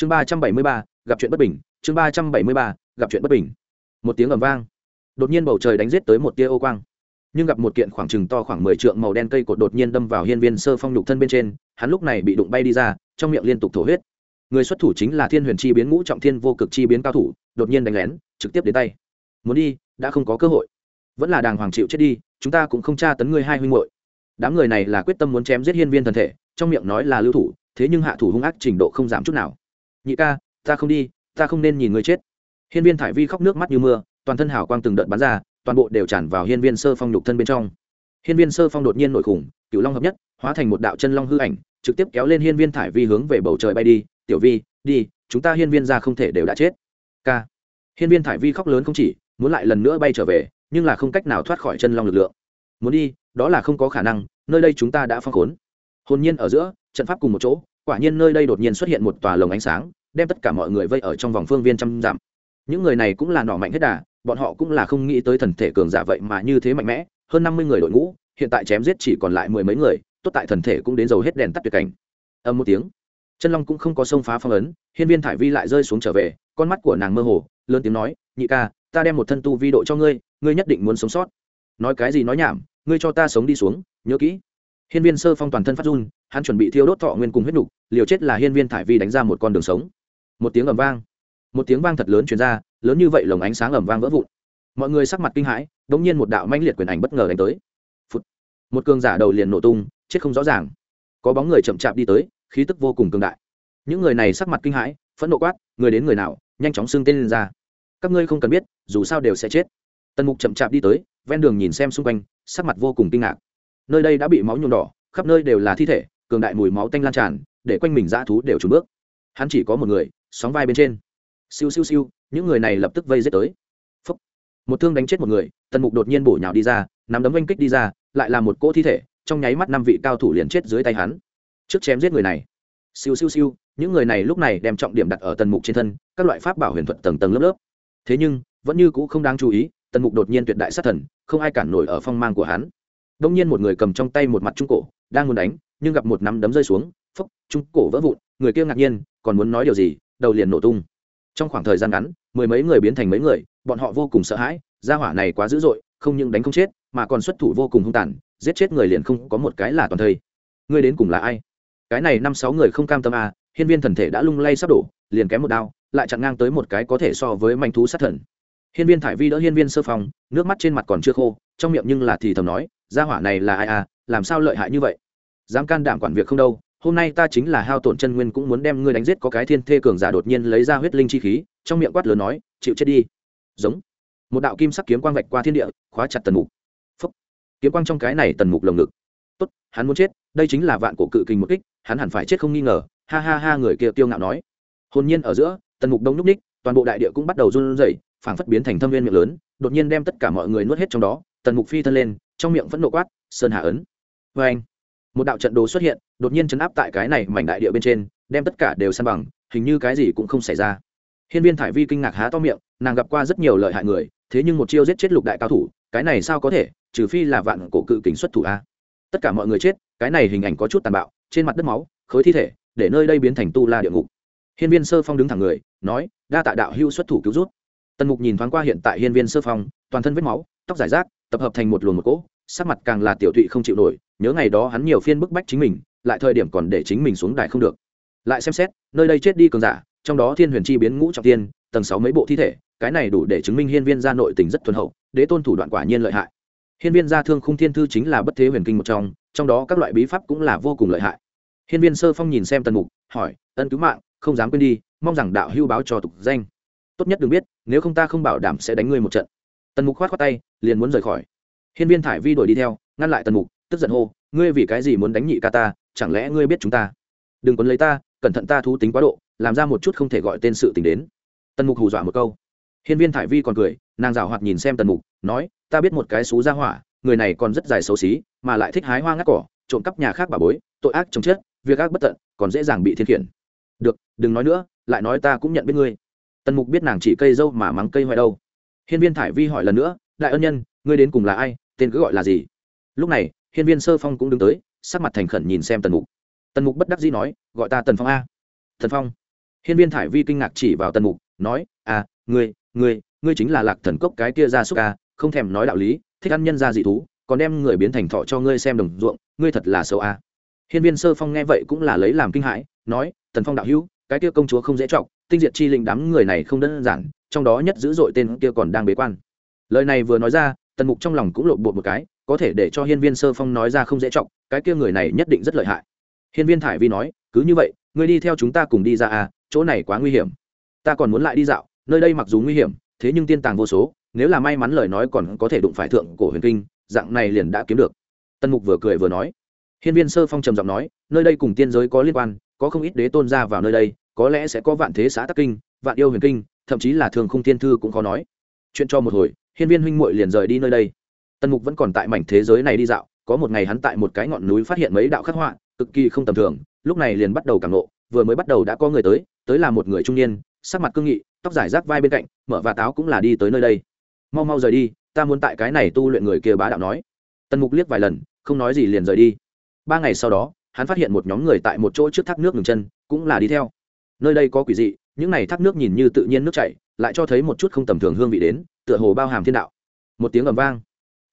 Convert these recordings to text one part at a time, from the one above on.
chương ba trăm bảy mươi ba, gặp chuyện bất bình. Chương ba trăm bảy mươi ba, gặp chuyện bất bình. Một tiếng ầm vang. Đột nhiên bầu trời đánh giết tới một tia ô quang. Nhưng gặp một kiện khoảng chừng to khoảng mười trượng màu đen cây cột đột nhiên đâm vào hiên viên sơ phong nhục thân bên trên, hắn lúc này bị đụng bay đi ra, trong miệng liên tục thổ huyết. Người xuất thủ chính là thiên huyền chi biến ngũ trọng thiên vô cực chi biến cao thủ, đột nhiên đánh lén, trực tiếp đến tay. Muốn đi, đã không có cơ hội. Vẫn là đàng hoàng chịu chết đi, chúng ta cũng không tra tấn ngươi hai huynh hội đám người này là quyết tâm muốn chém giết hiên viên thần thể, trong miệng nói là lưu thủ, thế nhưng hạ thủ hung ác trình độ không giảm chút nào nhị ca, ta không đi, ta không nên nhìn ngươi chết. Hiên viên thải vi khóc nước mắt như mưa, toàn thân hào quang từng đợt bắn ra, toàn bộ đều tràn vào hiên viên sơ phong nhục thân bên trong. Hiên viên sơ phong đột nhiên nổi khủng cựu long hợp nhất, hóa thành một đạo chân long hư ảnh, trực tiếp kéo lên hiên viên thải vi hướng về bầu trời bay đi, tiểu vi, đi, chúng ta hiên viên ra không thể đều đã chết. K hiên viên thải vi khóc lớn không chỉ, muốn lại lần nữa bay trở về, nhưng là không cách nào thoát khỏi chân long lực lượng. Muốn đi, đó là không có khả năng, nơi đây chúng ta đã phong khốn. Hồn nhiên ở giữa, trận pháp cùng một chỗ quả nhiên nơi đây đột nhiên xuất hiện một tòa lồng ánh sáng, đem tất cả mọi người vây ở trong vòng phương viên trăm dặm. Những người này cũng là nỏ mạnh hết đà, bọn họ cũng là không nghĩ tới thần thể cường giả vậy mà như thế mạnh mẽ, hơn năm mươi người đội ngũ, hiện tại chém giết chỉ còn lại mười mấy người, tốt tại thần thể cũng đến dầu hết đèn tắt tuyệt cảnh. Âm một tiếng, chân long cũng không có sông phá phong ấn, hiên viên thải vi lại rơi xuống trở về, con mắt của nàng mơ hồ, lớn tiếng nói, nhị ca, ta đem một thân tu vi độ cho ngươi ngươi nhất định muốn sống sót. Nói cái gì nói nhảm, ngươi cho ta sống đi xuống, nhớ kỹ. Hiên viên sơ phong toàn thân phát run hắn chuẩn bị thiêu đốt thọ nguyên cùng huyết nục liều chết là hiên viên thải vi đánh ra một con đường sống. Một tiếng ầm vang. Một tiếng vang thật lớn truyền ra, lớn như vậy lồng ánh sáng ầm vang vỡ vụn. Mọi người sắc mặt kinh hãi, đống nhiên một đạo manh liệt quyền ảnh bất ngờ đánh tới、Phụt. Một cường giả đầu liền nổ tung, chết không rõ ràng. Có bóng người chậm chạp đi tới, khí tức vô cùng cường đại. Những người này sắc mặt kinh hãi, phẫn nộ quát, người đến người nào, nhanh chóng xưng tên lên ra. Các ngươi không cần biết, dù sao đều sẽ chết. Tần mục chậm chạp đi tới, ven đường nhìn xem xung quanh, sắc mặt vô cùng kinh ngạc. Nơi đây đã bị máu nhuộm đỏ, khắp nơi đều là thi thể cường đại mùi máu tanh lan tràn, để quanh mình dã thú đều trùn bước. Hắn chỉ có một người, sóng vai bên trên. Siêu siêu siêu, những người này lập tức vây giết tới. Phúc. một thương đánh chết một người, tần mục đột nhiên bổ nhào đi ra, nắm đấm oanh kích đi ra, lại là một cỗ thi thể, trong nháy mắt năm vị cao thủ liền chết dưới tay hắn. Trước chém giết người này. Siêu siêu siêu, những người này lúc này đem trọng điểm đặt ở tần mục trên thân, các loại pháp bảo huyền thuật tầng tầng lớp lớp. Thế nhưng, vẫn như cũ không đáng chú ý, tần mục đột nhiên tuyệt đại sát thần, không ai cản nổi ở phong mang của hắn. Đông nhiên một người cầm trong tay một mặt trung cổ, đang muốn đánh nhưng gặp một nắm đấm rơi xuống, phốc trung cổ vỡ vụn, người kia ngạc nhiên, còn muốn nói điều gì, đầu liền nổ tung. Trong khoảng thời gian ngắn, mười mấy người biến thành mấy người, bọn họ vô cùng sợ hãi, gia hỏa này quá dữ dội, không những đánh không chết, mà còn xuất thủ vô cùng hung tàn, giết chết người liền không có một cái là toàn thây. Ngươi đến cùng là ai? Cái này năm sáu người không cam tâm à hiên viên thần thể đã lung lay sắp đổ, liền kém một đao, lại chặn ngang tới một cái có thể so với manh thú sát thần. Hiên viên thải vi đỡ hiên viên sơ phong nước mắt trên mặt còn chưa khô, trong miệng nhưng là thì thầm nói, gia hỏa này là ai à làm sao lợi hại như vậy? Dám can đảm quản việc không đâu, hôm nay ta chính là hao tổn chân nguyên cũng muốn đem ngươi đánh giết, có cái thiên thê cường giả đột nhiên lấy ra huyết linh chi khí, trong miệng quát lớn nói, chịu chết đi. Giống. Một đạo kim sắc kiếm quang vạch qua thiên địa, khóa chặt tần mục. Phúc. kiếm quang trong cái này tần mục lồng ngực. Tốt, hắn muốn chết, đây chính là vạn cổ cự kình một kích, hắn hẳn phải chết không nghi ngờ. Ha ha ha, người kia tiêu ngạo nói. Hồn nhiên ở giữa, tần mục đông núp ních, toàn bộ đại địa cũng bắt đầu run rẩy, phảng phất biến thành thâm viên miệng lớn, đột nhiên đem tất cả mọi người nuốt hết trong đó, tần mục phi thân lên, trong miệng vẫn nộ quát, sơn hà ấn. Vê anh một đạo trận đồ xuất hiện, đột nhiên chấn áp tại cái này mảnh đại địa bên trên, đem tất cả đều san bằng, hình như cái gì cũng không xảy ra. Hiên viên thải vi kinh ngạc há to miệng, nàng gặp qua rất nhiều lợi hại người, thế nhưng một chiêu giết chết lục đại cao thủ, cái này sao có thể, trừ phi là vạn cổ cự kính xuất thủ a. Tất cả mọi người chết, cái này hình ảnh có chút tàn bạo, trên mặt đất máu, khối thi thể, để nơi đây biến thành tu la địa ngục. Hiên viên sơ phong đứng thẳng người, nói, đa tạ đạo hưu xuất thủ cứu rút tần mục nhìn thoáng qua hiện tại hiên viên sơ phong, toàn thân vết máu, tóc giải rác, tập hợp thành một luồng một cỗ, sắc mặt càng là tiểu thụy không chịu nổi nhớ ngày đó hắn nhiều phiên bức bách chính mình, lại thời điểm còn để chính mình xuống đài không được. Lại xem xét, nơi đây chết đi cường giả, trong đó thiên huyền chi biến ngũ trọng tiên, tầng sáu mấy bộ thi thể, cái này đủ để chứng minh hiên viên gia nội tình rất thuần hậu, đế tôn thủ đoạn quả nhiên lợi hại. Hiên viên gia thương khung thiên thư chính là bất thế huyền kinh một trong trong đó các loại bí pháp cũng là vô cùng lợi hại. Hiên viên sơ phong nhìn xem tần mục, hỏi, ân cứu mạng, không dám quên đi, mong rằng đạo hưu báo cho tục danh. Tốt nhất đừng biết, nếu không ta không bảo đảm sẽ đánh ngươi một trận. Tần mục khoát khoát tay, liền muốn rời khỏi. Hiên viên thải vi đuổi đi theo, ngăn lại tần mục tức giận hô, ngươi vì cái gì muốn đánh nhị ca ta? Chẳng lẽ ngươi biết chúng ta? Đừng quấn lấy ta, cẩn thận ta thú tính quá độ, làm ra một chút không thể gọi tên sự tình đến. Tần mục hù dọa một câu. Hiên viên thải vi còn cười, nàng rào hoạt nhìn xem tần mục, nói, ta biết một cái xú ra hỏa, người này còn rất dài xấu xí, mà lại thích hái hoa ngắt cỏ, trộm cắp nhà khác bà bối, tội ác chồng chết, việc ác bất tận, còn dễ dàng bị thiên khiển. Được, đừng nói nữa, lại nói ta cũng nhận biết ngươi. Tần mục biết nàng chỉ cây dâu mà mắng cây hoại đâu. Hiên viên thải vi hỏi lần nữa, đại ân nhân, ngươi đến cùng là ai, tên cứ gọi là gì? Lúc này hiên viên sơ phong cũng đứng tới, sắc mặt thành khẩn nhìn xem tần mục. Tần mục bất đắc dĩ nói, gọi ta tần phong a. Tần phong. Hiên viên thải vi kinh ngạc chỉ vào tần mục, nói à ngươi ngươi ngươi chính là lạc thần cốc cái kia ra súc a, không thèm nói đạo lý, thích ăn nhân gia dị thú, còn đem người biến thành thọ cho ngươi xem đồng ruộng, ngươi thật là xấu a. hiên viên sơ phong nghe vậy cũng là lấy làm kinh hãi, nói, tần phong đạo hữu, cái kia công chúa không dễ trọng tinh diệt chi linh đám người này không đơn giản, trong đó nhất dữ dội tên kia còn đang bế quan. Lời này vừa nói ra, tần mục trong lòng cũng lộn bột một cái có thể để cho hiên viên sơ phong nói ra không dễ trọng cái kia người này nhất định rất lợi hại. Hiên viên thải vi nói, cứ như vậy, ngươi đi theo chúng ta cùng đi ra à chỗ này quá nguy hiểm. Ta còn muốn lại đi dạo, nơi đây mặc dù nguy hiểm, thế nhưng tiên tàng vô số, nếu là may mắn lời nói còn có thể đụng phải thượng cổ huyền kinh, dạng này liền đã kiếm được. Tân mục vừa cười vừa nói. Hiên viên sơ phong trầm giọng nói, nơi đây cùng tiên giới có liên quan, có không ít đế tôn ra vào nơi đây, có lẽ sẽ có vạn thế xã tắc kinh, vạn yêu huyền kinh, thậm chí là thường không tiên thư cũng khó nói. Chuyện cho một hồi, hiên viên huynh muội liền rời đi nơi đây tân mục vẫn còn tại mảnh thế giới này đi dạo, có một ngày hắn tại một cái ngọn núi phát hiện mấy đạo khắc họa, cực kỳ không tầm thường, lúc này liền bắt đầu cảm nộ vừa mới bắt đầu đã có người tới tới là một người trung niên, sắc mặt cương nghị, tóc giải rác vai bên cạnh, mở và táo cũng là đi tới nơi đây. Mau mau rời đi, ta muốn tại cái này tu luyện người kia bá đạo nói. Tần mục liếc vài lần, không nói gì liền rời đi. Ba ngày sau đó, hắn phát hiện một nhóm người tại một chỗ trước thác nước ngừng chân, cũng là đi theo. Nơi đây có quỷ dị, những này thác nước nhìn như tự nhiên nước chảy, lại cho thấy một chút không tầm thường hương vị đến, tựa hồ bao hàm thiên đạo. Một tiếng ầm vang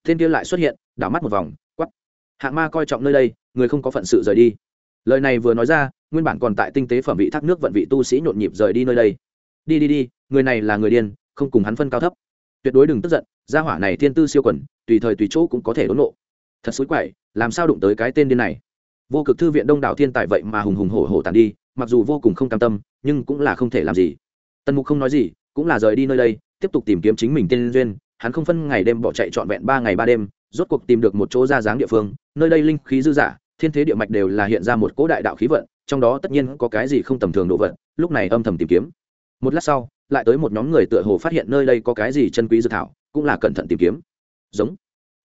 thiên kia lại xuất hiện, đảo mắt một vòng quắp hạng ma coi trọng nơi đây, người không có phận sự rời đi. Lời này vừa nói ra, nguyên bản còn tại tinh tế phẩm vị thác nước vận vị tu sĩ nhộn nhịp rời đi nơi đây. Đi đi đi, người này là người điên, không cùng hắn phân cao thấp. Tuyệt đối đừng tức giận, gia hỏa này thiên tư siêu quẩn tùy thời tùy chỗ cũng có thể đốn nộ. Thật xối quậy, làm sao đụng tới cái tên điên này? Vô cực thư viện đông đảo thiên tài vậy mà hùng hùng hổ hổ tàn đi, mặc dù vô cùng không cam tâm, nhưng cũng là không thể làm gì. Tần mục không nói gì, cũng là rời đi nơi đây, tiếp tục tìm kiếm chính mình tên duyên hắn không phân ngày đêm bỏ chạy trọn vẹn ba ngày ba đêm, rốt cuộc tìm được một chỗ ra dáng địa phương, nơi đây linh khí dư giả thiên thế địa mạch đều là hiện ra một cỗ đại đạo khí vận, trong đó tất nhiên có cái gì không tầm thường đồ vật, lúc này âm thầm tìm kiếm. Một lát sau, lại tới một nhóm người tựa hồ phát hiện nơi đây có cái gì chân quý dự thảo, cũng là cẩn thận tìm kiếm. Giống.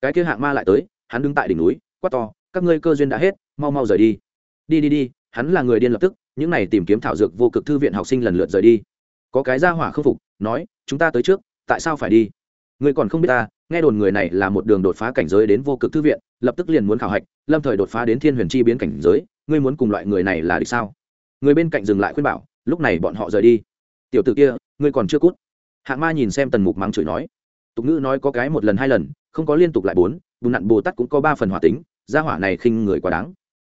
Cái kia hạng ma lại tới, hắn đứng tại đỉnh núi, quát to, các ngươi cơ duyên đã hết, mau mau rời đi. Đi đi đi, hắn là người điên lập tức, những này tìm kiếm thảo dược vô cực thư viện học sinh lần lượt rời đi. Có cái ra hỏa khâm phục, nói, chúng ta tới trước, tại sao phải đi? Ngươi còn không biết ta, nghe đồn người này là một đường đột phá cảnh giới đến vô cực thư viện, lập tức liền muốn khảo hạch, lâm thời đột phá đến thiên huyền chi biến cảnh giới, ngươi muốn cùng loại người này là địch sao? Người bên cạnh dừng lại khuyên bảo, lúc này bọn họ rời đi. Tiểu t ử kia, ngươi còn chưa cút. Hạng ma nhìn xem tần mục mắng chửi nói. Tục ngữ nói có cái một lần hai lần, không có liên tục lại bốn, bùn nặn bồ tát cũng có ba phần hỏa tính, gia hỏa này khinh người quá đáng.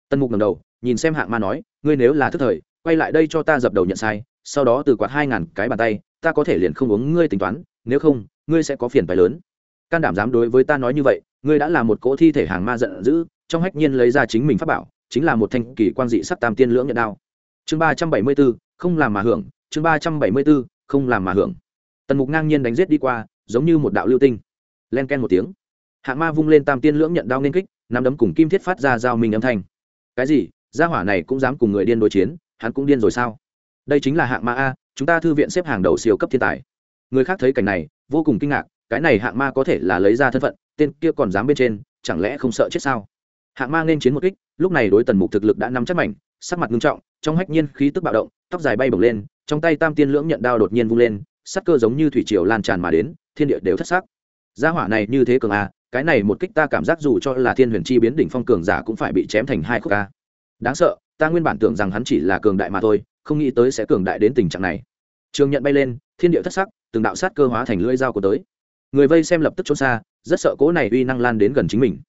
Tần mục ngầm đầu, nhìn xem hạng ma nói, ngươi nếu là thức thời, quay lại đây cho ta dập đầu nhận sai, sau đó từ quạt hai ngàn cái bàn tay, ta có thể liền không uống ngươi tính toán, nếu không ngươi sẽ có phiền phải lớn. Can đảm dám đối với ta nói như vậy, ngươi đã là một cỗ thi thể hàng ma giận dữ, trong hách nhiên lấy ra chính mình pháp bảo, chính là một thanh kỳ quan dị sắc tam tiên lưỡng nhận đao. Chương ba trăm bảy mươi b ố không làm mà hưởng, chương ba trăm bảy mươi b ố không làm mà hưởng. Tần mục ngang nhiên đánh g i ế t đi qua, giống như một đạo lưu tinh. Len ken một tiếng. Hạ ma vung lên tam tiên lưỡng nhận đao nên kích, nắm đấm cùng kim thiết phát ra giao mình âm thanh. Cái gì? Gia hỏa này cũng dám cùng người điên đối chiến, hắn cũng điên rồi sao? Đây chính là hạng ma a, chúng ta thư viện xếp hàng đầu siêu cấp thiên tài. Người khác thấy cảnh này vô cùng kinh ngạc, cái này hạng ma có thể là lấy ra thân phận, tên kia còn dám bên trên, chẳng lẽ không sợ chết sao? Hạng ma nên chiến một kích, lúc này đối tần mục thực lực đã nắm chắc mảnh, sắc mặt nghiêm trọng, trong hách nhiên khí tức bạo động, tóc dài bay bổng lên, trong tay tam tiên lưỡng nhận đao đột nhiên vung lên sắc cơ giống như thủy triều lan tràn mà đến, thiên địa đều thất sắc. Gia hỏa này như thế cường a cái này một kích ta cảm giác dù cho là thiên huyền chi biến đỉnh phong cường giả cũng phải bị chém thành hai khúc a đáng sợ, ta nguyên bản tưởng rằng hắn chỉ là cường đại mà thôi, không nghĩ tới sẽ cường đại đến tình trạng này. Trường nhận bay lên thiên địa thất sắc, từng đạo sát cơ hóa thành lưỡi dao của tới. Người vây xem lập tức trốn xa, rất sợ cỗ này uy năng lan đến gần chính mình.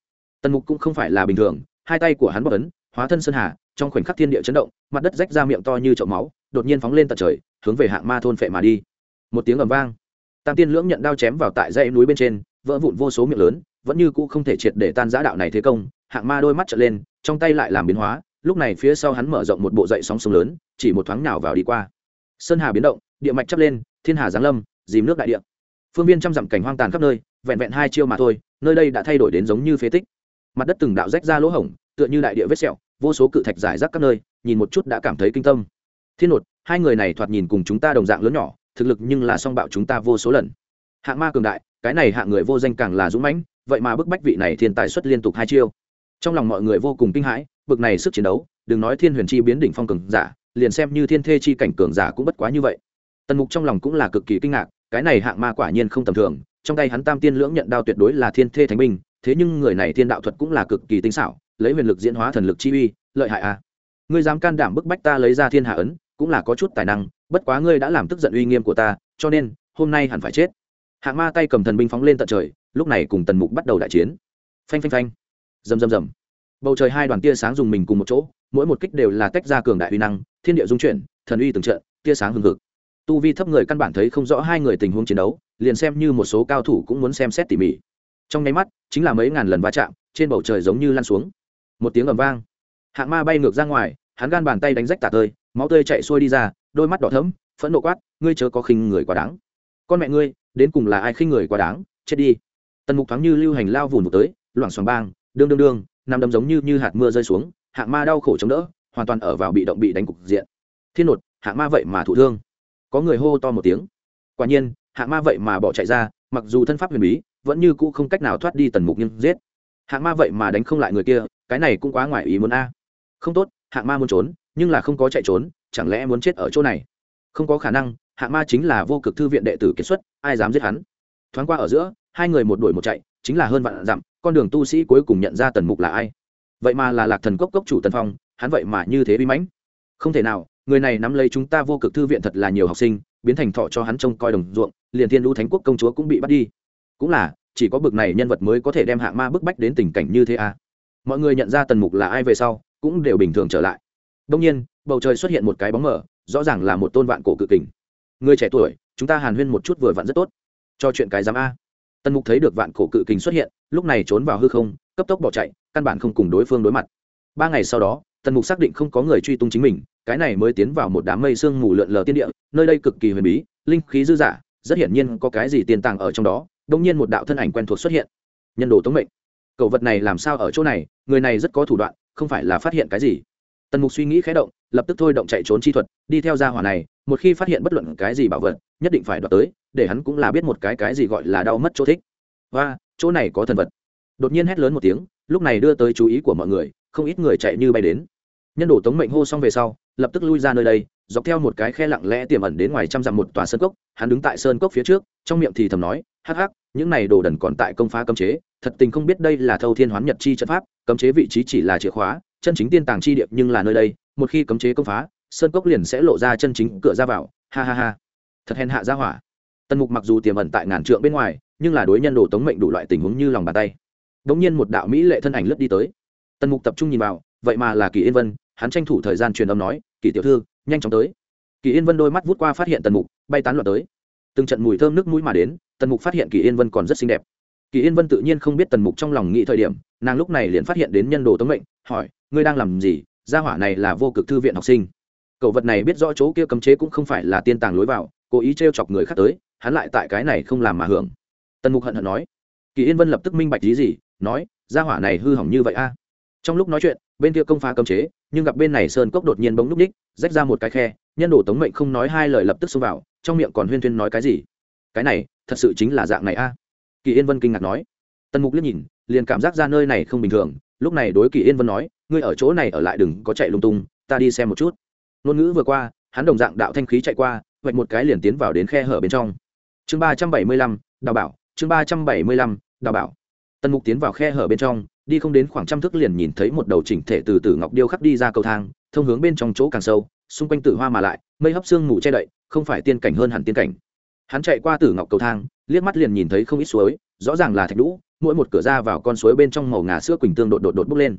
Tần mục cũng không phải là bình thường, hai tay của hắn bọc ấn, hóa thân sơn hà, trong khoảnh khắc thiên địa chấn động, mặt đất rách ra miệng to như chậu máu, đột nhiên phóng lên tận trời, hướng về hạng ma thôn phệ mà đi. Một tiếng ầm vang. Tam tiên lưỡng nhận đao chém vào tại dãy núi bên trên, vỡ vụn vô số miệng lớn, vẫn như cũ không thể triệt để tan giã đạo này thế công, hạng ma đôi mắt trở lên, trong tay lại làm biến hóa, lúc này phía sau hắn mở rộng một bộ dậy sóng sông lớn, chỉ một thoáng nào vào đi qua. Sơn hà biến động, địa mạch chắp lên thiên hà giáng lâm, dìm nước đại địa. Phương viên trăm dặm cảnh hoang tàn khắp nơi, vẹn vẹn hai chiêu mà thôi, nơi đây đã thay đổi đến giống như phế tích. Mặt đất từng đạo rách ra lỗ hổng, tựa như đại địa vết sẹo, vô số cự thạch giải rác các nơi, nhìn một chút đã cảm thấy kinh tâm. Thiên nột, hai người này thoạt nhìn cùng chúng ta đồng dạng lớn nhỏ, thực lực nhưng là song bạo chúng ta vô số lần. Hạng ma cường đại, cái này hạng người vô danh càng là dũng mãnh, vậy mà bức bách vị này thiên tài xuất liên tục hai chiêu. Trong lòng mọi người vô cùng kinh hãi, bực này sức chiến đấu, đừng nói thiên huyền chi biến đỉnh phong cường giả, liền xem như thiên thê chi cảnh cường giả cũng bất quá như vậy tần mục trong lòng cũng là cực kỳ kinh ngạc, cái này hạng ma quả nhiên không tầm thường, trong tay hắn tam tiên lưỡng nhận đao tuyệt đối là thiên thê thánh binh, thế nhưng người này thiên đạo thuật cũng là cực kỳ tinh xảo, lấy huyền lực diễn hóa thần lực chi uy, lợi hại à. Ngươi dám can đảm bức bách ta lấy ra thiên hạ ấn, cũng là có chút tài năng, bất quá ngươi đã làm tức giận uy nghiêm của ta, cho nên, hôm nay hẳn phải chết. Hạng ma tay cầm thần binh phóng lên tận trời, lúc này cùng tần mục bắt đầu đại chiến. Phanh phanh phanh. Rầm rầm rầm. Bầu trời hai đoàn tia sáng dùng mình cùng một chỗ, mỗi một kích đều là tách ra cường đại uy năng, thiên địa dung chuyển, thần uy từng trận, tia sáng hừng hực tu vi thấp người căn bản thấy không rõ hai người tình huống chiến đấu, liền xem như một số cao thủ cũng muốn xem xét tỉ mỉ. Trong nháy mắt, chính là mấy ngàn lần va chạm, trên bầu trời giống như lan xuống. Một tiếng ầm vang. Hạng ma bay ngược ra ngoài, hắn gan bàn tay đánh rách tả tơi, máu tươi chạy xuôi đi ra, đôi mắt đỏ thấm phẫn nộ quát, ngươi chớ có khinh người quá đáng. Con mẹ ngươi, đến cùng là ai khinh người quá đáng? Chết đi. Tần mục thoáng như lưu hành lao vùn một tới, loảng xoảng bang, đương đương đương nằm đấm giống như như hạt mưa rơi xuống, hạng ma đau khổ chống đỡ, hoàn toàn ở vào bị động bị đánh cục diện. Thiên nột, hạng ma vậy mà thụ thương có người hô, to một tiếng. Quả nhiên hạng ma vậy mà bỏ chạy ra mặc dù thân pháp huyền bí vẫn như cũ không cách nào thoát đi tần mục nhưng giết. Hạng ma vậy mà đánh không lại người kia cái này cũng quá ngoài ý muốn a. Không tốt hạng ma muốn trốn nhưng là không có chạy trốn chẳng lẽ muốn chết ở chỗ này? Không có khả năng hạng ma chính là vô cực thư viện đệ tử kiệt xuất ai dám giết hắn? Thoáng qua ở giữa hai người một đuổi một chạy chính là hơn vạn dặm con đường tu sĩ cuối cùng nhận ra tần mục là ai. Vậy mà là lạc thần cốc cốc chủ tần phong hắn vậy mà như thế bí mãnh. Không thể nào người này nắm lấy chúng ta vô cực thư viện thật là nhiều học sinh, biến thành thọ cho hắn trông coi đồng ruộng, liền thiên lũ thánh quốc công chúa cũng bị bắt đi. Cũng là, chỉ có bực này nhân vật mới có thể đem hạng ma bức bách đến tình cảnh như thế à. Mọi người nhận ra tần mục là ai về sau, cũng đều bình thường trở lại. Đông nhiên, bầu trời xuất hiện một cái bóng mờ, rõ ràng là một tôn vạn cổ cự kình. Người trẻ tuổi, chúng ta hàn huyên một chút vừa vặn rất tốt. Cho chuyện cái giám a. Tần mục thấy được vạn cổ cự kình xuất hiện, lúc này trốn vào hư không, cấp tốc bỏ chạy, căn bản không cùng đối phương đối mặt. Ba ngày sau đó tần mục xác định không có người truy tung chính mình, cái này mới tiến vào một đám mây sương mù lượn lờ tiên địa, nơi đây cực kỳ huyền bí, linh khí dư dả rất hiển nhiên có cái gì tiền tàng ở trong đó đông nhiên một đạo thân ảnh quen thuộc xuất hiện. Nhân đồ tống mệnh. Cậu vật này làm sao ở chỗ này, người này rất có thủ đoạn, không phải là phát hiện cái gì. Tần mục suy nghĩ khé động, lập tức thôi động chạy trốn chi thuật, đi theo gia hỏa này, một khi phát hiện bất luận cái gì bảo vật, nhất định phải đoạt tới, để hắn cũng là biết một cái cái gì gọi là đau mất chỗ thích. Và, chỗ này có thần vật. Đột nhiên hét lớn một tiếng, lúc này đưa tới chú ý của mọi người, không ít người chạy như bay đến nhân đổ tống mệnh hô xong về sau, lập tức lui ra nơi đây, dọc theo một cái khe lặng lẽ tiềm ẩn đến ngoài trăm dặm một tòa sơn cốc, hắn đứng tại sơn cốc phía trước, trong miệng thì thầm nói, hắc hắc, những này đồ đần còn tại công phá cấm chế, thật tình không biết đây là thâu thiên hoán nhật chi trận pháp, cấm chế vị trí chỉ là chìa khóa, chân chính tiên tàng chi điệp nhưng là nơi đây, một khi cấm chế công phá, sơn cốc liền sẽ lộ ra chân chính cửa ra vào. Ha ha ha. Thật hèn hạ ra hỏa. Tần mục mặc dù tiềm ẩn tại ngàn trượng bên ngoài, nhưng là đối nhân đồ tống mệnh đủ loại tình huống như lòng bàn tay. Đ ỗ n g nhiên một đạo mỹ lệ thân ảnh lướt đi tới. Tần mục tập trung nhìn vào, vậy mà là kỳ yên vân hắn tranh thủ thời gian truyền âm nói kỳ tiểu thư, nhanh chóng tới. Kỳ yên vân đôi mắt vút qua phát hiện tần mục, bay tán loạn tới. Từng trận mùi thơm nước mũi mà đến, tần mục phát hiện kỳ yên vân còn rất xinh đẹp. Kỳ yên vân tự nhiên không biết tần mục trong lòng nghĩ thời điểm, nàng lúc này liền phát hiện đến nhân đồ tống mệnh, hỏi, ngươi đang làm gì? Gia hỏa này là vô cực thư viện học sinh. Cậu vật này biết rõ chỗ kia cấm chế cũng không phải là tiên tàng lối vào, cố ý t chọc người khác tới, hắn lại tại cái này không làm mà hưởng. Tần mục hận hận nói. Kỳ yên vân lập tức minh bạch lý gì, nói, gia hỏa này hư hỏng như vậy a. Trong lúc nói chuyện, bên kia công phá cấm chế nhưng gặp bên này sơn cốc đột nhiên bỗng núp ních, rách ra một cái khe, nhân đồ tống mệnh không nói hai lời lập tức xông vào, trong miệng còn huyên thuyên nói cái gì? Cái này, thật sự chính là dạng này a. Kỳ yên vân kinh ngạc nói. Tần mục liếc nhìn, liền cảm giác ra nơi này không bình thường, lúc này đối kỳ yên vân nói, ngươi ở chỗ này ở lại đừng có chạy lung tung, ta đi xem một chút. Ngôn ngữ vừa qua, hắn đồng dạng đạo thanh khí chạy qua, vạch một cái liền tiến vào đến khe hở bên trong. Chương ba trăm bảy mươi lăm, đào bảo, chương ba trăm bảy mươi lăm, đào bảo. Tần mục tiến vào khe hở bên trong đi không đến khoảng trăm thước liền nhìn thấy một đầu chỉnh thể từ từ ngọc điêu khắc đi ra cầu thang, thông hướng bên trong chỗ càng sâu, xung quanh tử hoa mà lại, mây hấp xương ngủ che đậy, không phải tiên cảnh hơn hẳn tiên cảnh. Hắn chạy qua tử ngọc cầu thang, liếc mắt liền nhìn thấy không ít suối, rõ ràng là thạch lũ mỗi một cửa ra vào con suối bên trong màu ngà sữa quỳnh tương đột đột đột bốc lên.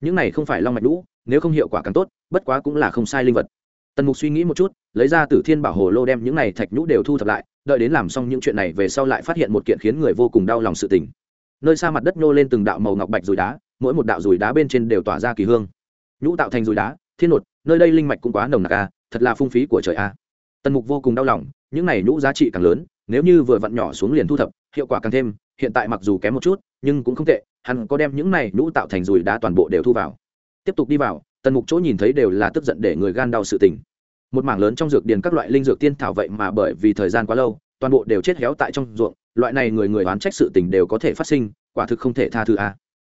Những này không phải long mạch lũ nếu không hiệu quả càng tốt, bất quá cũng là không sai linh vật. Tần mục suy nghĩ một chút, lấy ra tử thiên bảo hồ lô đem những này thạch nhũ đều thu thập lại, đợi đến làm xong những chuyện này về sau lại phát hiện một kiện khiến người vô cùng đau lòng sự tình nơi xa mặt đất nhô lên từng đạo màu ngọc bạch rùi đá, mỗi một đạo rùi đá bên trên đều tỏa ra kỳ hương. Nhũ tạo thành rùi đá, thiên nột, nơi đây linh mạch cũng quá nồng nặc a thật là phung phí của trời a tần mục vô cùng đau lòng, những này nhũ giá trị càng lớn, nếu như vừa vặn nhỏ xuống liền thu thập, hiệu quả càng thêm, hiện tại mặc dù kém một chút, nhưng cũng không tệ, hắn có đem những này nhũ tạo thành rùi đá toàn bộ đều thu vào. Tiếp tục đi vào, tần mục chỗ nhìn thấy đều là tức giận để người gan đau sự tình. Một mảng lớn trong dược điền các loại linh dược tiên thảo vậy mà bởi vì thời gian quá lâu, toàn bộ đều chết héo tại trong ruộng loại này người người oán trách sự tình đều có thể phát sinh, quả thực không thể tha thứ a.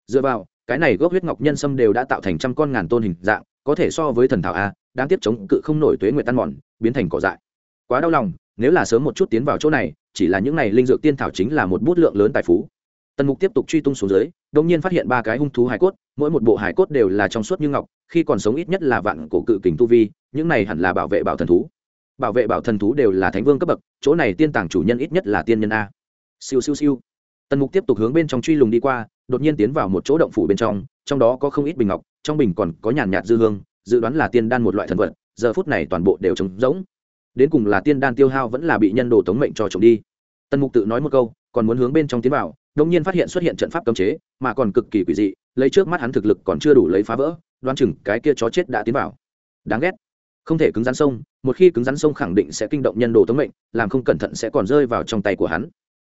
Dựa vào, cái này gốc huyết ngọc nhân sâm đều đã tạo thành trăm con ngàn tôn hình dạng, có thể so với thần thảo a đang tiếp chống cự không nổi tuế nguyện tan mòn, biến thành cỏ dại. Quá đau lòng, nếu là sớm một chút tiến vào chỗ này, chỉ là những này linh dược tiên thảo chính là một bút lượng lớn tài phú. Tần mục tiếp tục truy tung xuống dưới đông nhiên phát hiện ba cái hung thú hải cốt, mỗi một bộ hải cốt đều là trong suốt như ngọc, khi còn sống ít nhất là vạn cổ cự kình tu vi, những này hẳn là bảo vệ bảo thần thú. Bảo vệ bảo thần thú đều là thánh vương cấp bậc, chỗ này tiên tàng chủ nhân ít nhất là tiên nhân a siêu siêu siêu. Tần mục tiếp tục hướng bên trong truy lùng đi qua, đột nhiên tiến vào một chỗ động phủ bên trong trong đó có không ít bình ngọc, trong bình còn có nhàn nhạt dư hương, dự đoán là tiên đan một loại thần vật, giờ phút này toàn bộ đều trống rỗng. Đến cùng là tiên đan tiêu hao vẫn là bị nhân đồ tống mệnh cho trộm đi. Tần mục tự nói một câu, còn muốn hướng bên trong tiến vào đông nhiên phát hiện xuất hiện trận pháp cấm chế, mà còn cực kỳ quỷ dị, lấy trước mắt hắn thực lực còn chưa đủ lấy phá vỡ, đoán chừng cái kia chó chết đã tiến vào. Đáng ghét. Không thể cứng rắn sông, một khi cứng rắn sông khẳng định sẽ kinh động nhân đồ tống mệnh, làm không cẩn thận sẽ còn rơi vào trong tay của hắn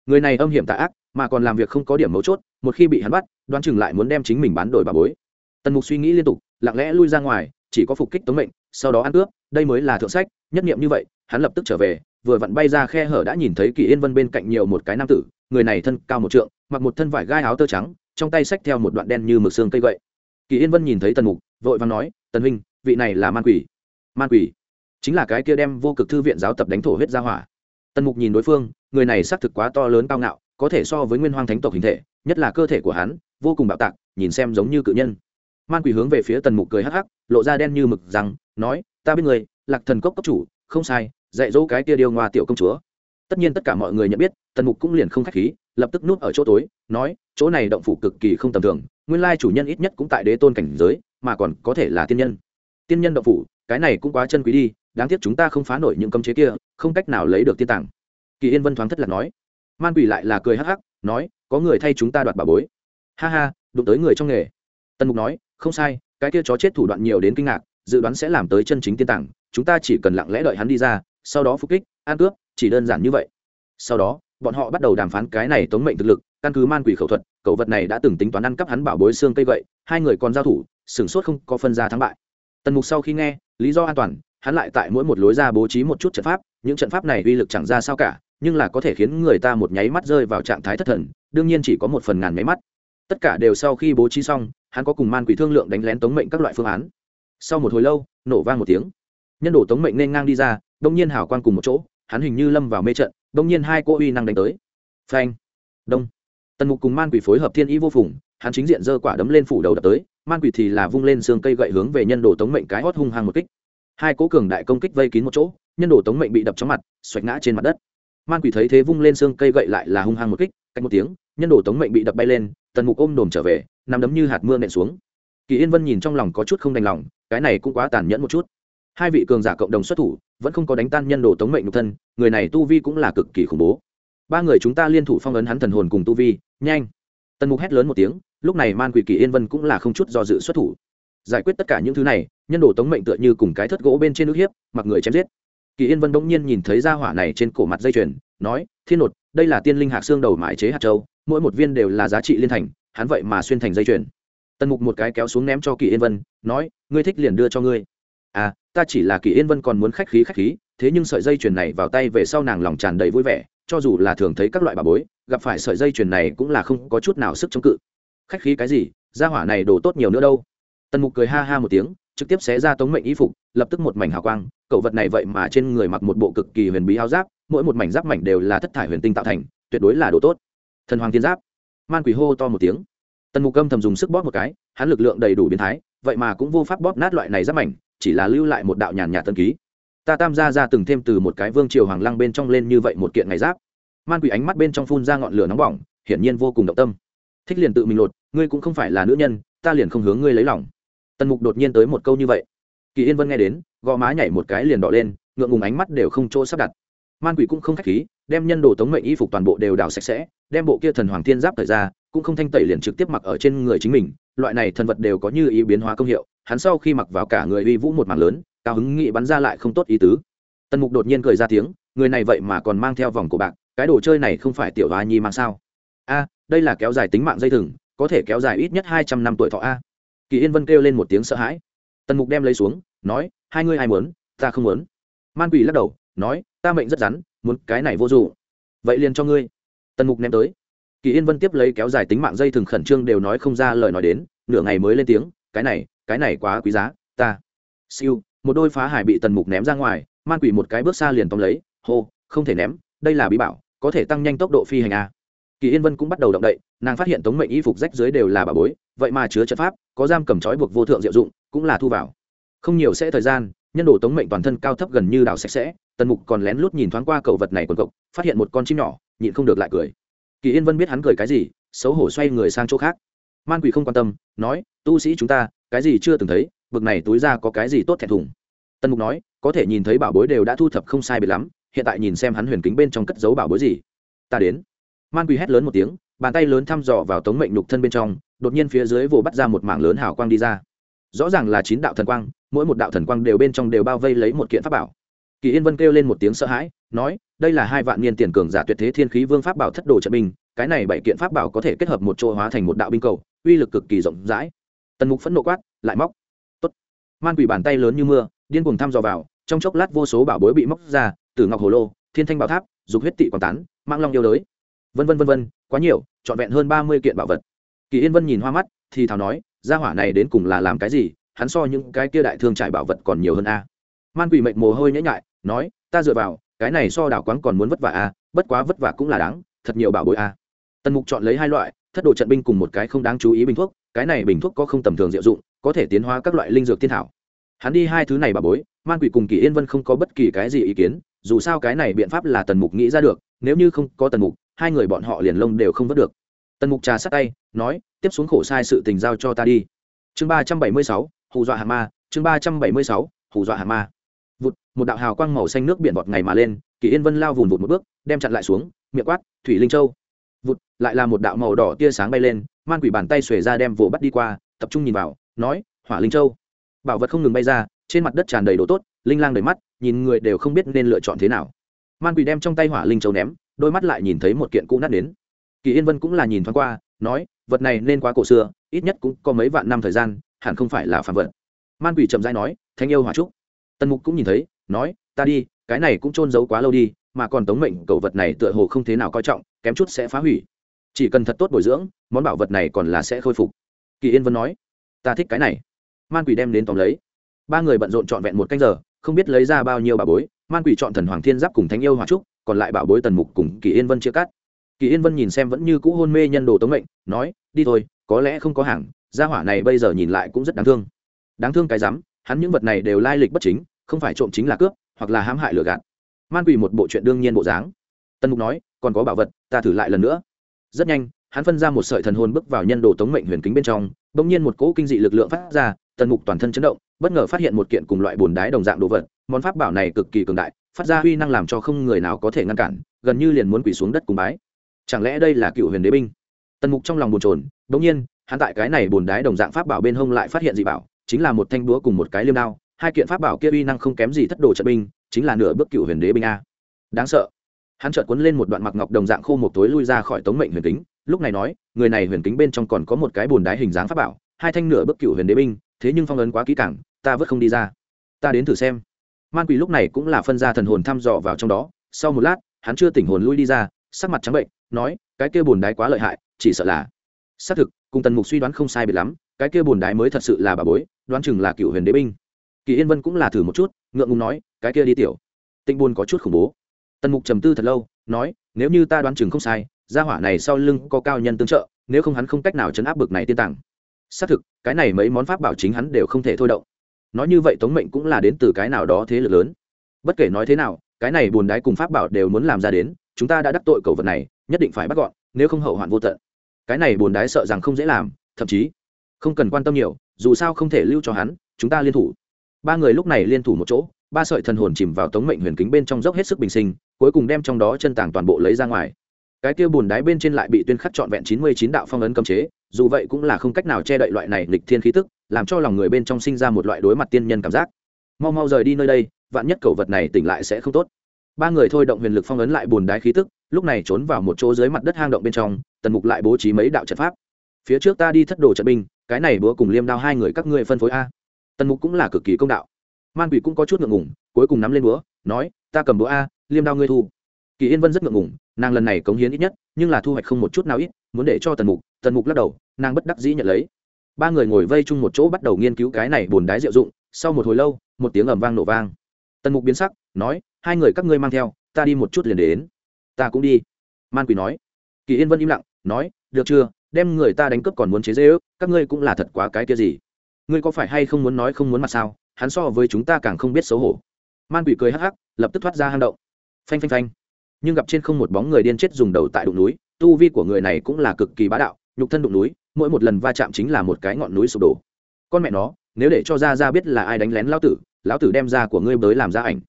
người này âm hiểm tà ác, mà còn làm việc không có điểm mấu chốt, một khi bị hắn bắt, đoán chừng lại muốn đem chính mình bán đổi bà bối. Tần mục suy nghĩ liên tục, lặng lẽ lui ra ngoài, chỉ có phục kích tống mệnh, sau đó ăn cướp, đây mới là thượng sách, nhất nghiệm như vậy, hắn lập tức trở về, vừa vặn bay ra khe hở đã nhìn thấy kỳ yên vân bên cạnh nhiều một cái nam tử, người này thân cao một trượng, mặc một thân vải gai áo tơ trắng, trong tay xách theo một đoạn đen như mực xương cây gậy. Kỳ yên vân nhìn thấy tần mục, vội vàng nói, tần huynh, vị này là man quỷ. Man quỷ chính là cái kia đem vô cực thư viện giáo tập đánh thổ huyết ra hỏa. Tần mục nhìn đối phương người này xác thực quá to lớn cao ngạo, có thể so với nguyên hoang thánh tộc hình thể, nhất là cơ thể của hắn, vô cùng bạo tạc, nhìn xem giống như cự nhân. Man quỷ hướng về phía tần mục cười hắc hắc, lộ ra đen như mực rằng, nói, ta biết người lạc thần cốc cấp chủ, không sai, dạy dỗ cái kia điêu ngoa tiểu công chúa. Tất nhiên tất cả mọi người nhận biết, tần mục cũng liền không k h á c h khí, lập tức núp ở chỗ tối, nói, chỗ này động phủ cực kỳ không tầm thường, nguyên lai chủ nhân ít nhất cũng tại đế tôn cảnh giới, mà còn có thể là tiên nhân. Tiên nhân động phủ, cái này cũng quá chân quý đi, đáng tiếc chúng ta không phá nổi những cấm chế kia, không cách nào lấy được tiên tàng kỳ yên vân thoáng thất lạc nói. Man quỷ lại là cười hắc hắc, nói, có người thay chúng ta đoạt bà bối. Ha ha, đụng tới người trong nghề. Tần mục nói, không sai, cái kia chó chết thủ đoạn nhiều đến kinh ngạc, dự đoán sẽ làm tới chân chính tiên tàng chúng ta chỉ cần lặng lẽ đợi hắn đi ra, sau đó phục kích an cướp, chỉ đơn giản như vậy. Sau đó, bọn họ bắt đầu đàm phán cái này tống mệnh thực lực, căn cứ man quỷ khẩu thuật cậu vật này đã từng tính toán ăn cắp hắn bảo bối xương cây vậy hai người còn giao thủ sửng sốt không có phân ra thắng bại. Tần mục sau khi nghe, lý do an toàn hắn lại tại mỗi một lối ra bố trí một chút trận pháp, những trận pháp này uy lực chẳng ra sao cả, nhưng là có thể khiến người ta một nháy mắt rơi vào trạng thái thất thần, đương nhiên chỉ có một phần ngàn máy mắt. Tất cả đều sau khi bố trí xong, hắn có cùng man quỷ thương lượng đánh lén tống mệnh các loại phương án. Sau một hồi lâu, nổ vang một tiếng. Nhân đổ tống mệnh nên ngang đi ra, đông nhiên hảo quan cùng một chỗ, hắn hình như lâm vào mê trận, đông nhiên hai cô uy năng đánh tới. Phanh. Đông. Tần mục cùng man quỷ phối hợp thiên ý vô phùng, hắn chính diện giơ quả đấm lên phủ đầu đập tới, man quỷ thì là vung lên xương cây gậy hướng về nhân đồ tống mệnh cái hót hung hăng một kích hai cố cường đại công kích vây kín một chỗ, nhân đồ tống mệnh bị đập chóng mặt, xoạch ngã trên mặt đất. Man quỷ thấy thế vung lên xương cây gậy lại là hung hăng một kích, cách một tiếng, nhân đồ tống mệnh bị đập bay lên, tần mục ôm đồm trở về, nằm đấm như hạt mưa nện xuống. Kỳ yên vân nhìn trong lòng có chút không đành lòng, cái này cũng quá tàn nhẫn một chút. Hai vị cường giả cộng đồng xuất thủ, vẫn không có đánh tan nhân đồ tống mệnh nhục thân, người này tu vi cũng là cực kỳ khủng bố. Ba người chúng ta liên thủ phong ấn hắn thần hồn cùng tu vi, nhanh. Tần mục hét lớn một tiếng, lúc này man quỷ kỳ yên vân cũng là không chút do dự xuất thủ. Giải quyết tất cả những thứ này nhân đồ tống mệnh tựa như cùng cái thất gỗ bên trên nước hiếp, mặc người chém giết. Kỳ yên vân bỗng nhiên nhìn thấy ra hỏa này trên cổ mặt dây chuyền, nói, thiên nột, đây là tiên linh hạc xương đầu mãi chế hạt châu, mỗi một viên đều là giá trị liên thành, hắn vậy mà xuyên thành dây chuyền. Tần mục một cái kéo xuống ném cho kỳ yên vân, nói, ngươi thích liền đưa cho ngươi. À ta chỉ là kỳ yên vân còn muốn khách khí khách khí, thế nhưng sợi dây chuyền này vào tay về sau nàng lòng tràn đầy vui vẻ, cho dù là thường thấy các loại bà bối, gặp phải sợi dây chuyền này cũng là không có chút nào sức chống cự. Khách khí cái gì? Gia hỏa này đổ tốt nhiều nữa đâu. Tần mục cười ha ha một tiếng trực tiếp xé ra tống mệnh y phục, lập tức một mảnh hào quang cậu vật này vậy mà trên người mặc một bộ cực kỳ huyền bí áo giáp, mỗi một mảnh giáp mảnh đều là thất thải huyền tinh tạo thành, tuyệt đối là đồ tốt. Thần hoàng thiên giáp. Man quỷ hô to một tiếng. Tần mục âm thầm dùng sức bóp một cái, hắn lực lượng đầy đủ biến thái, vậy mà cũng vô pháp bóp nát loại này giáp mảnh, chỉ là lưu lại một đạo nhàn nhạt tân ký. Ta tam gia ra từng thêm từ một cái vương triều hoàng lăng bên trong lên như vậy một kiện ngày giáp. Man quỷ ánh mắt bên trong phun ra ngọn lửa nóng bỏng, hiển nhiên vô cùng động tâm. Thích liền tự mình lột, ngươi cũng không phải là nữ nhân, ta liền không hướng ngươi lấy lòng tần mục đột nhiên tới một câu như vậy. Kỳ yên vân nghe đến, gò má nhảy một cái liền đỏ lên, ngượng ngùng ánh mắt đều không chỗ sắp đặt. Man quỷ cũng không khách khí, đem nhân đồ tống mệnh y phục toàn bộ đều đào sạch sẽ, đem bộ kia thần hoàng thiên giáp thời ra, cũng không thanh tẩy liền trực tiếp mặc ở trên người chính mình, loại này thần vật đều có như ý biến hóa công hiệu, hắn sau khi mặc vào cả người uy vũ một mảng lớn, cao hứng nghị bắn ra lại không tốt ý tứ. Tần mục đột nhiên cười ra tiếng, người này vậy mà còn mang theo vòng cổ bạc, cái đồ chơi này không phải tiểu hoa nhi mang sao? A, đây là kéo dài tính mạng dây thừng, có thể kéo dài ít nhất hai trăm năm tuổi thọ a kỳ yên vân kêu lên một tiếng sợ hãi. Tần mục đem lấy xuống, nói, hai ngươi ai muốn, ta không muốn. Man quỷ lắc đầu, nói, ta mệnh rất rắn, muốn cái này vô dụng vậy liền cho ngươi. Tần mục ném tới. Kỳ yên vân tiếp lấy kéo dài tính mạng dây thừng khẩn trương đều nói không ra lời nói đến, nửa ngày mới lên tiếng, cái này cái này quá quý giá, ta. Siêu, một đôi phá hải bị tần mục ném ra ngoài, man quỷ một cái bước xa liền tóm lấy, hô, không thể ném, đây là bí bảo, có thể tăng nhanh tốc độ phi hành a kỳ yên vân cũng bắt đầu động đậy, nàng phát hiện tống mệnh y phục rách dưới đều là bà bối, vậy mà chứa trận pháp, có giam cầm trói buộc vô thượng diệu dụng, cũng là thu vào. Không nhiều sẽ thời gian, nhân đồ tống mệnh toàn thân cao thấp gần như đảo sạch sẽ, tần mục còn lén lút nhìn thoáng qua cầu vật này quần cộc, phát hiện một con chim nhỏ, nhịn không được lại cười. Kỳ yên vân biết hắn cười cái gì, xấu hổ xoay người sang chỗ khác. Man quỷ không quan tâm, nói, tu sĩ chúng ta, cái gì chưa từng thấy, bực này túi ra có cái gì tốt thẹn thùng? Tần mục nói, có thể nhìn thấy bảo bối đều đã thu thập không sai biệt lắm, hiện tại nhìn xem hắn huyền kính bên trong cất giấu bảo bối gì. Ta đến man quỳ hét lớn một tiếng, bàn tay lớn thăm dò vào tống mệnh nhục thân bên trong, đột nhiên phía dưới vồ bắt ra một mảng lớn hào quang đi ra. Rõ ràng là chín đạo thần quang, mỗi một đạo thần quang đều bên trong đều bao vây lấy một kiện pháp bảo. Kỳ yên vân kêu lên một tiếng sợ hãi, nói, đây là hai vạn niên tiền cường giả tuyệt thế thiên khí vương pháp bảo thất đồ trận binh, cái này bảy kiện pháp bảo có thể kết hợp một chỗ hóa thành một đạo binh cầu, uy lực cực kỳ rộng rãi. Tần mục phẫn nộ quát, lại móc. Tốt. Man quỷ bàn tay lớn như mưa, điên cuồng thăm dò vào, trong chốc lát vô số bảo bối bị móc ra từ ngọc hồ lô, thiên thanh bảo tháp, dục huyết tị quảng tán mang long yêu đới vân vân vân vân, quá nhiều, trọn vẹn hơn ba mươi kiện bảo vật. Kỳ yên vân nhìn hoa mắt, thì thào nói, gia hỏa này đến cùng là làm cái gì, hắn so những cái kia đại thương trải bảo vật còn nhiều hơn a. Man quỷ mệnh mồ hôi nhễ nhại, nói, ta dựa vào, cái này so đảo quán còn muốn vất vả a, bất quá vất vả cũng là đáng, thật nhiều bảo bối a. Tần mục chọn lấy hai loại, thất đồ trận binh cùng một cái không đáng chú ý bình thuốc, cái này bình thuốc có không tầm thường diệu dụng, có thể tiến hóa các loại linh dược thiên thảo. Hắn đi hai thứ này bà bối, man quỷ cùng kỳ yên vân không có bất kỳ cái gì ý kiến, dù sao cái này biện pháp là tần mục nghĩ ra được, nếu như không có tần mục hai người bọn họ liền lông đều không vớt được. Tần mục trà sát tay, nói, tiếp xuống khổ sai sự tình giao cho ta đi. Chương ba trăm bảy mươi sáu, hù dọa hạ ma, chương ba trăm bảy mươi sáu, hù dọa hạ ma. Vụt, một đạo hào quang màu xanh nước biển bọt ngày mà lên, kỳ yên vân lao vùn vụt một bước, đem chặn lại xuống, miệng quát, thủy linh châu. Vụt, lại là một đạo màu đỏ tia sáng bay lên, man quỷ bàn tay xuề ra đem vỗ bắt đi qua, tập trung nhìn vào, nói, hỏa linh châu. Bảo vật không ngừng bay ra, trên mặt đất tràn đầy đồ tốt, linh lang đầy mắt, nhìn người đều không biết nên lựa chọn thế nào man quỷ đem trong tay hỏa linh châu ném, đôi mắt lại nhìn thấy một kiện cũ nát đến kỳ yên vân cũng là nhìn thoáng qua, nói, vật này nên quá cổ xưa, ít nhất cũng có mấy vạn năm thời gian, hẳn không phải là phản vật. Man quỷ chậm rãi nói thanh yêu hỏa trúc. Tần mục cũng nhìn thấy, nói, ta đi, cái này cũng trôn giấu quá lâu đi, mà còn tống mệnh cầu vật này tựa hồ không thế nào coi trọng, kém chút sẽ phá hủy. Chỉ cần thật tốt bồi dưỡng, món bảo vật này còn là sẽ khôi phục. Kỳ yên vân nói, ta thích cái này. Man quỷ đem đến tóm lấy. Ba người bận rộn trọn vẹn một canh giờ, không biết lấy ra bao nhiêu bà bối man quỷ chọn thần hoàng thiên giáp cùng thánh yêu hòa trúc, còn lại bảo bối tần mục cùng kỳ yên vân chia cắt. Kỳ yên vân nhìn xem vẫn như cũ hôn mê nhân đồ tống mệnh, nói, đi thôi, có lẽ không có hàng, gia hỏa này bây giờ nhìn lại cũng rất đáng thương. Đáng thương cái rắm, hắn những vật này đều lai lịch bất chính, không phải trộm chính là cướp, hoặc là hãm hại lừa gạt. Man quỷ một bộ chuyện đương nhiên bộ dáng. Tần mục nói, còn có bảo vật, ta thử lại lần nữa. Rất nhanh, hắn phân ra một sợi thần hồn bước vào nhân đồ tống mệnh huyền kính bên trong, bỗng nhiên một cỗ kinh dị lực lượng phát ra, tần mục toàn thân chấn động, bất ngờ phát hiện một kiện cùng loại bồn đái đồng dạng đồ vật món pháp bảo này cực kỳ cường đại, phát ra uy năng làm cho không người nào có thể ngăn cản, gần như liền muốn quỳ xuống đất cùng bái. Chẳng lẽ đây là cựu huyền đế binh? Tần mục trong lòng bồn trồn bỗng nhiên, hắn tại cái này bồn đái đồng dạng pháp bảo bên hông lại phát hiện dị bảo, chính là một thanh đũa cùng một cái liêm đao, hai kiện pháp bảo kia uy năng không kém gì thất đồ trận binh, chính là nửa bước cựu huyền đế binh a. Đáng sợ. Hắn chợt quấn lên một đoạn mặc ngọc đồng dạng khô một tối lui ra khỏi tống mệnh huyền kính, lúc này nói, người này huyền kính bên trong còn có một cái bồn đái hình dáng pháp bảo, hai thanh nửa bước cựu huyền đế binh, thế nhưng phong ấn quá kỹ cảng ta vớt không đi ra. Ta đến thử xem man quỷ lúc này cũng là phân ra thần hồn thăm dò vào trong đó. Sau một lát, hắn chưa tỉnh hồn lui đi ra, sắc mặt trắng bệnh, nói, cái kia bồn đái quá lợi hại, chỉ sợ là xác thực, cùng tần mục suy đoán không sai biệt lắm, cái kia bồn đái mới thật sự là bà bối, đoán chừng là cựu huyền đế binh. Kỳ yên vân cũng là thử một chút, ngượng ngùng nói, cái kia đi tiểu. Tinh buồn có chút khủng bố. Tần mục trầm tư thật lâu, nói, nếu như ta đoán chừng không sai, gia hỏa này sau lưng có cao nhân tương trợ, nếu không hắn không cách nào chấn áp bực này tiên tàng. Xác thực, cái này mấy món pháp bảo chính hắn đều không thể thôi động nói như vậy tống mệnh cũng là đến từ cái nào đó thế lực lớn. Bất kể nói thế nào, cái này buồn đái cùng pháp bảo đều muốn làm ra đến, chúng ta đã đắc tội cầu vật này, nhất định phải bắt gọn, nếu không hậu hoạn vô tận. Cái này buồn đái sợ rằng không dễ làm, thậm chí không cần quan tâm nhiều, dù sao không thể lưu cho hắn, chúng ta liên thủ. Ba người lúc này liên thủ một chỗ, ba sợi thần hồn chìm vào tống mệnh huyền kính bên trong dốc hết sức bình sinh, cuối cùng đem trong đó chân tàng toàn bộ lấy ra ngoài. Cái kia bùn đáy bên trên lại bị tuyên khắc trọn vẹn chín mươi chín đạo phong ấn cấm chế, dù vậy cũng là không cách nào che đậy loại này lịch thiên khí tức làm cho lòng người bên trong sinh ra một loại đối mặt tiên nhân cảm giác. Mau mau rời đi nơi đây, vạn nhất cầu vật này tỉnh lại sẽ không tốt. Ba người thôi động huyền lực phong ấn lại bùn đái khí tức, lúc này trốn vào một chỗ dưới mặt đất hang động bên trong, tần mục lại bố trí mấy đạo trận pháp. Phía trước ta đi thất đồ trận binh, cái này búa cùng liêm đao hai người các ngươi phân phối a. Tần mục cũng là cực kỳ công đạo. Man quỷ cũng có chút ngượng ngùng, cuối cùng nắm lên búa, nói, ta cầm búa a, liêm đao ngươi thu. Kỳ yên vân rất ngượng ngùng, nàng lần này cống hiến ít nhất, nhưng là thu hoạch không một chút nào ít, muốn để cho tần mục tần mục lắc đầu, nàng bất đắc dĩ nhận lấy ba người ngồi vây chung một chỗ bắt đầu nghiên cứu cái này bồn đái diệu dụng, sau một hồi lâu, một tiếng ầm vang nổ vang. Tần mục biến sắc, nói, hai người các ngươi mang theo, ta đi một chút liền đến. Ta cũng đi, man quỷ nói. Kỳ yên vân im lặng, nói, được chưa, đem người ta đánh cướp còn muốn chế dễ ước các ngươi cũng là thật quá cái kia gì? Ngươi có phải hay không muốn nói không muốn mặt sao? Hắn so với chúng ta càng không biết xấu hổ. Man quỷ cười hắc hắc, lập tức thoát ra hang động. Phanh phanh phanh. Nhưng gặp trên không một bóng người điên chết dùng đầu tại đụng núi, tu vi của người này cũng là cực kỳ bá đạo, nhục thân đụng núi mỗi một lần va chạm chính là một cái ngọn núi sụp đổ. Con mẹ nó, nếu để cho ra ra biết là ai đánh lén lão tử lão tử đem ra của ngươi tới làm ra ảnh.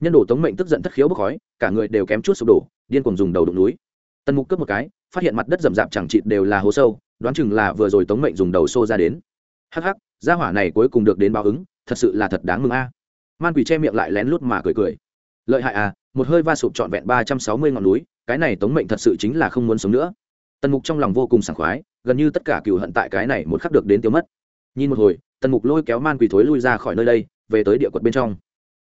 Nhân đồ tống mệnh tức giận thất khiếu bốc khói, cả người đều kém chút sụp đổ, điên cuồng dùng đầu đụng núi. Tần mục cướp một cái, phát hiện mặt đất rậm rạp chẳng chịt đều là hố sâu, đoán chừng là vừa rồi tống mệnh dùng đầu xô ra đến. Hắc hắc, gia hỏa này cuối cùng được đến báo ứng, thật sự là thật đáng mừng a. À. Man quỷ che miệng lại lén lút mà cười cười. Lợi hại à một hơi va sụp trọn vẹn ba trăm sáu mươi ngọn núi, cái này tống mệnh thật sự chính là không muốn sống nữa. Tần mục trong lòng vô cùng sảng khoái gần như tất cả cựu hận tại cái này một khắc được đến tiêu mất. Nhìn một hồi, tần mục lôi kéo man quỳ thối lui ra khỏi nơi đây, về tới địa quật bên trong.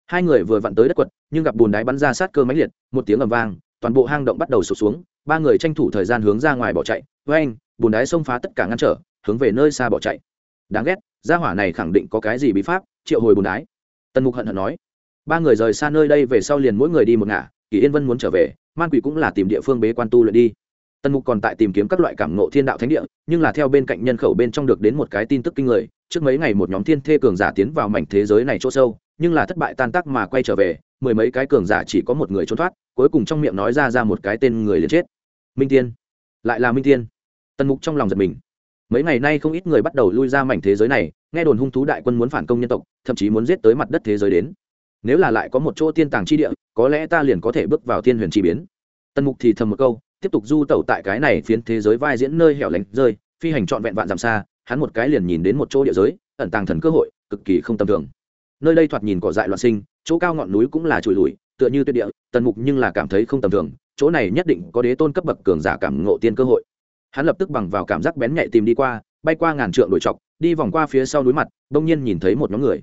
Hai người vừa vặn tới đất quật, nhưng gặp bùn đáy bắn ra sát cơ máy liệt, một tiếng ầm vang, toàn bộ hang động bắt đầu sụt xuống, ba người tranh thủ thời gian hướng ra ngoài bỏ chạy. Với anh bùn đáy xông phá tất cả ngăn trở, hướng về nơi xa bỏ chạy. Đáng ghét, gia hỏa này khẳng định có cái gì bí pháp, triệu hồi bùn đáy. Tần mục hận hận nói. Ba người rời xa nơi đây về sau liền mỗi người đi một ngả, kỳ yên vân muốn trở về, man quỷ cũng là tìm địa phương bế quan tu luyện đi tần mục còn tại tìm kiếm các loại cảm nộ thiên đạo thánh địa, nhưng là theo bên cạnh nhân khẩu bên trong được đến một cái tin tức kinh người, trước mấy ngày một nhóm thiên thê cường giả tiến vào mảnh thế giới này chỗ sâu, nhưng là thất bại tan tác mà quay trở về, mười mấy cái cường giả chỉ có một người trốn thoát, cuối cùng trong miệng nói ra ra một cái tên người liền chết. Minh tiên. Lại là minh tiên. Tần mục trong lòng giật mình. Mấy ngày nay không ít người bắt đầu lui ra mảnh thế giới này, nghe đồn hung thú đại quân muốn phản công nhân tộc, thậm chí muốn giết tới mặt đất thế giới đến. Nếu là lại có một chỗ tiên tàng chi địa, có lẽ ta liền có thể bước vào thiên huyền chi biến. Tần mục thì thầm một câu tiếp tục du tẩu tại cái này phiến thế giới vai diễn nơi hẻo lánh rơi, phi hành trọn vẹn vạn dặm xa, hắn một cái liền nhìn đến một chỗ địa giới, ẩn tàng thần cơ hội, cực kỳ không tầm thường. Nơi đây thoạt nhìn cỏ dại loạn sinh, chỗ cao ngọn núi cũng là trùi lùi, tựa như tuyệt địa, tần mục nhưng là cảm thấy không tầm thường, chỗ này nhất định có đế tôn cấp bậc cường giả cảm ngộ tiên cơ hội. Hắn lập tức bằng vào cảm giác bén nhạy tìm đi qua, bay qua ngàn trượng đổi chọc, đi vòng qua phía sau núi mặt đông nhiên nhìn thấy một nhóm người.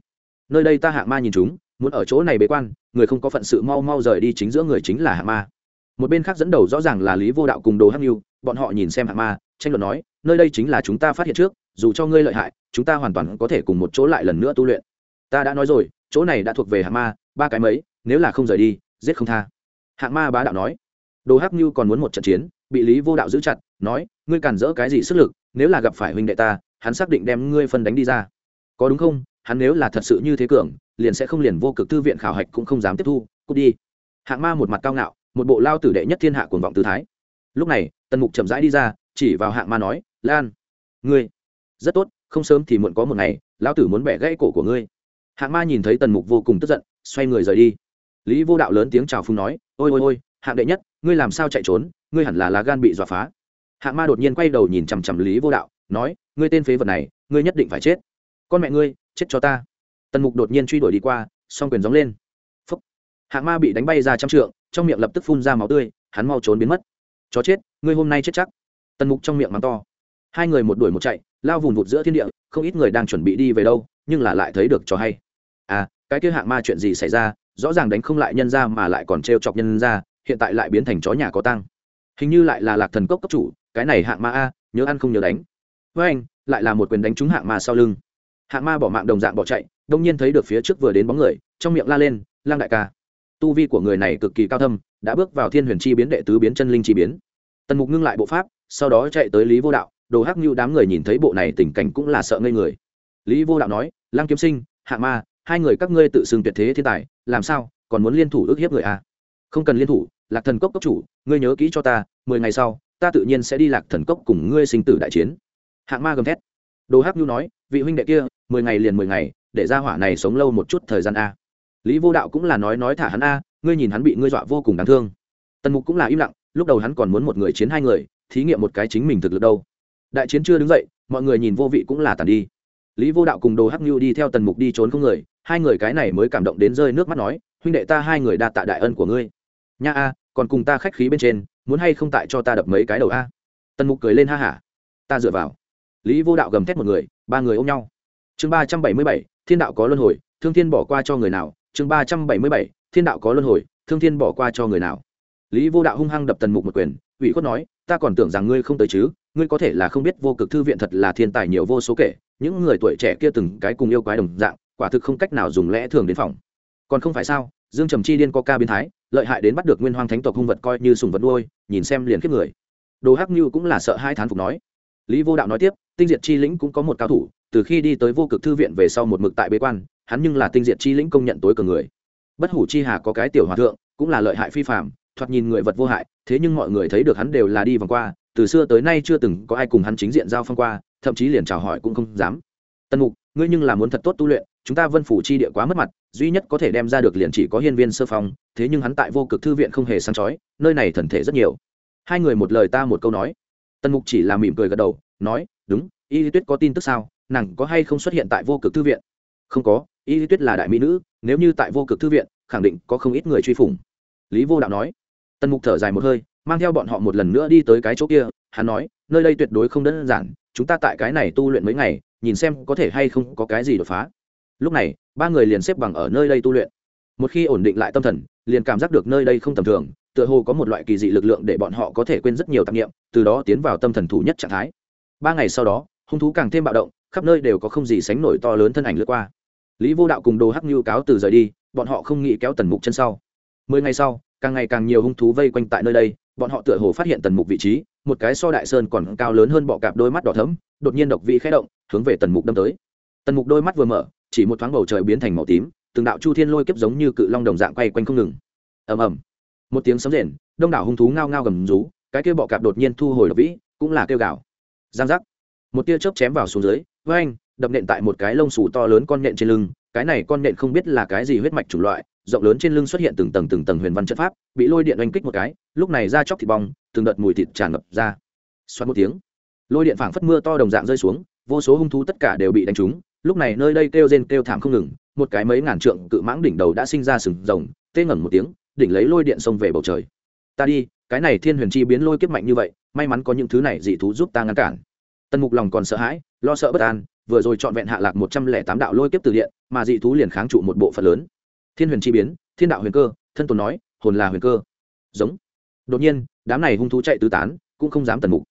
Nơi đây ta hạ ma nhìn chúng, muốn ở chỗ này bế quan, người không có phận sự mau mau rời đi chính giữa người chính là hạ ma một bên khác dẫn đầu rõ ràng là lý vô đạo cùng đồ hắc nhiêu bọn họ nhìn xem hạng ma, tranh luận nói, nơi đây chính là chúng ta phát hiện trước, dù cho ngươi lợi hại, chúng ta hoàn toàn có thể cùng một chỗ lại lần nữa tu luyện. Ta đã nói rồi, chỗ này đã thuộc về hạng ma, ba cái mấy, nếu là không rời đi, giết không tha. Hạng ma bá đạo nói. Đồ hắc như còn muốn một trận chiến, bị lý vô đạo giữ chặt, nói, ngươi cản rỡ cái gì sức lực, nếu là gặp phải huynh đệ ta, hắn xác định đem ngươi phân đánh đi ra. Có đúng không? Hắn nếu là thật sự như thế cường, liền sẽ không liền vô cực thư viện khảo hạch cũng không dám tiếp thu, cút đi. Hạng ma một mặt cao ngạo một bộ lao tử đệ nhất thiên hạ cuồng vọng tư thái. Lúc này, tần mục chậm rãi đi ra, chỉ vào hạng ma nói, lan, ngươi, rất tốt, không sớm thì muộn có một ngày lao tử muốn bẻ gãy cổ của ngươi. Hạng ma nhìn thấy tần mục vô cùng tức giận, xoay người rời đi. Lý vô đạo lớn tiếng chào phung nói, ôi ôi ôi, hạng đệ nhất, ngươi làm sao chạy trốn, ngươi hẳn là lá gan bị dọa phá. Hạng ma đột nhiên quay đầu nhìn chằm chằm lý vô đạo, nói, ngươi tên phế vật này, ngươi nhất định phải chết. Con mẹ ngươi, chết cho ta. Tần mục đột nhiên truy đuổi đi qua, song quyền gióng lên hạng ma bị đánh bay ra trăm trượng, trong miệng lập tức phun ra máu tươi, hắn mau trốn biến mất. Chó chết, ngươi hôm nay chết chắc. Tần mục trong miệng mắng to. Hai người một đuổi một chạy, lao vùng vụt giữa thiên địa, không ít người đang chuẩn bị đi về đâu, nhưng là lại thấy được trò hay. À cái kia hạng ma chuyện gì xảy ra? Rõ ràng đánh không lại nhân ra mà lại còn t chọc nhân ra, hiện tại lại biến thành chó nhà có tăng hình như lại là lạc thần cốc cấp chủ, cái này hạng ma a, nhớ ăn không nhớ đánh. Với anh, lại là một quyền đánh trúng hạng ma sau lưng. Hạng ma bỏ mạng đồng dạng bỏ chạy, đông nhiên thấy được phía trước vừa đến bóng người, trong miệng la lên lang đại ca tu vi của người này cực kỳ cao thâm, đã bước vào thiên huyền chi biến đệ tứ biến chân linh chi biến. Tần mục ngưng lại bộ pháp, sau đó chạy tới lý vô đạo, đồ hắc như đám người nhìn thấy bộ này tình cảnh cũng là sợ ngây người. Lý vô đạo nói lang kiếm sinh, hạ ma, hai người các ngươi tự xưng tuyệt thế thiên tài, làm sao, còn muốn liên thủ ước hiếp người à? không cần liên thủ, lạc thần cốc cốc chủ, ngươi nhớ kỹ cho ta, mười ngày sau, ta tự nhiên sẽ đi lạc thần cốc cùng ngươi sinh tử đại chiến. Hạng ma gầm thét. Đồ hắc nhu nói, vị huynh đệ kia, mười ngày liền mười ngày, để ra hỏa này sống lâu một chút thời gian a lý vô đạo cũng là nói nói thả hắn a, ngươi nhìn hắn bị ngươi dọa vô cùng đáng thương. Tần mục cũng là im lặng, lúc đầu hắn còn muốn một người chiến hai người, thí nghiệm một cái chính mình thực lực đâu. Đại chiến chưa đứng dậy, mọi người nhìn vô vị cũng là tàn đi. Lý vô đạo cùng đồ hắc nhu đi theo tần mục đi trốn không người, hai người cái này mới cảm động đến rơi nước mắt nói, huynh đệ ta hai người đa tạ đại ân của ngươi. Nha a, còn cùng ta khách khí bên trên, muốn hay không tại cho ta đập mấy cái đầu a? Tần mục cười lên ha hả. Ta dựa vào. Lý vô đạo gầm thét một người, ba người ôm nhau. Chương ba trăm bảy mươi bảy, thiên đạo có luân hồi, thương thiên bỏ qua cho người nào chương ba trăm bảy mươi bảy, thiên đạo có luân hồi, thương thiên bỏ qua cho người nào. Lý vô đạo hung hăng đập tần mục một quyền, ủy khuất nói, ta còn tưởng rằng ngươi không tới chứ, ngươi có thể là không biết vô cực thư viện thật là thiên tài nhiều vô số kể, những người tuổi trẻ kia từng cái cùng yêu quái đồng dạng, quả thực không cách nào dùng lẽ thường đến phòng. Còn không phải sao, dương trầm chi điên có ca biến thái, lợi hại đến bắt được nguyên hoang thánh tộc hung vật coi như sùng vật nuôi, nhìn xem liền khiếp người. Đồ hắc như cũng là sợ hai thán phục nói. Lý vô đạo nói tiếp, tinh diệt chi lĩnh cũng có một cao thủ, từ khi đi tới vô cực thư viện về sau một mực tại bế quan hắn nhưng là tinh diệt chi lĩnh công nhận tối cường người. Bất hủ chi hà có cái tiểu hòa thượng, cũng là lợi hại phi phạm thoạt nhìn người vật vô hại, thế nhưng mọi người thấy được hắn đều là đi vòng qua, từ xưa tới nay chưa từng có ai cùng hắn chính diện giao phong qua, thậm chí liền chào hỏi cũng không dám. Tân mục, ngươi nhưng là muốn thật tốt tu luyện, chúng ta vân phủ chi địa quá mất mặt, duy nhất có thể đem ra được liền chỉ có hiên viên sơ phong, thế nhưng hắn tại vô cực thư viện không hề sáng chói, nơi này thần thể rất nhiều. Hai người một lời ta một câu nói. Tân mục chỉ là mỉm cười gật đầu, nói, đúng, y tuyết có tin tức sao? Nàng có hay không xuất hiện tại vô cực thư viện? Không có y lý tuyết là đại mỹ nữ, nếu như tại vô cực thư viện, khẳng định có không ít người truy phủng. Lý vô đạo nói. Tần mục thở dài một hơi, mang theo bọn họ một lần nữa đi tới cái chỗ kia, hắn nói, nơi đây tuyệt đối không đơn giản, chúng ta tại cái này tu luyện mấy ngày, nhìn xem có thể hay không có cái gì đột phá. Lúc này, ba người liền xếp bằng ở nơi đây tu luyện. Một khi ổn định lại tâm thần, liền cảm giác được nơi đây không tầm thường, tựa hồ có một loại kỳ dị lực lượng để bọn họ có thể quên rất nhiều tạp nghiệm từ đó tiến vào tâm thần thủ nhất trạng thái. Ba ngày sau đó, hung thú càng thêm bạo động, khắp nơi đều có không gì sánh nổi to lớn thân ảnh lướt qua lý vô đạo cùng đồ hắc như cáo từ rời đi, bọn họ không nghĩ kéo tần mục chân sau. Mười ngày sau, càng ngày càng nhiều hung thú vây quanh tại nơi đây, bọn họ tựa hồ phát hiện tần mục vị trí, một cái so đại sơn còn cao lớn hơn bọ cạp đôi mắt đỏ thấm đột nhiên độc vị khẽ động, hướng về tần mục đâm tới. Tần mục đôi mắt vừa mở, chỉ một thoáng bầu trời biến thành màu tím, từng đạo chu thiên lôi kiếp giống như cự long đồng dạng quay quanh không ngừng. Ầm ầm. Một tiếng sấm rền, đông đảo hung thú ngao ngao gầm rú, cái kia bọ cạp đột nhiên thu hồi độc vĩ, cũng là kêu gào. Giang giác. Một tia chớp chém vào xuống dưới với anh đập nện tại một cái lông xù to lớn con nện trên lưng, cái này con nện không biết là cái gì huyết mạch chủng loại, rộng lớn trên lưng xuất hiện từng tầng từng tầng huyền văn chất pháp, bị lôi điện oanh kích một cái, lúc này ra chóc thịt bong, từng đợt mùi thịt tràn ngập ra. Xoát một tiếng, lôi điện phảng phất mưa to đồng dạng rơi xuống, vô số hung thú tất cả đều bị đánh trúng, lúc này nơi đây kêu rên kêu thảm không ngừng, một cái mấy ngàn trượng cự mãng đỉnh đầu đã sinh ra sừng rồng, tê ngẩn một tiếng, đỉnh lấy lôi điện xông về bầu trời. Ta đi, cái này thiên huyền chi biến lôi kiếp mạnh như vậy, may mắn có những thứ này dị thú giúp ta ngăn cản. Tần mục lòng còn sợ hãi, lo sợ bất an vừa rồi trọn vẹn hạ lạc một trăm lẻ tám đạo lôi kiếp từ điện, mà dị thú liền kháng trụ một bộ phận lớn. Thiên huyền chi biến, thiên đạo huyền cơ, thân tồn nói, hồn là huyền cơ. Giống. Đột nhiên, đám này hung thú chạy tứ tán, cũng không dám tần mục.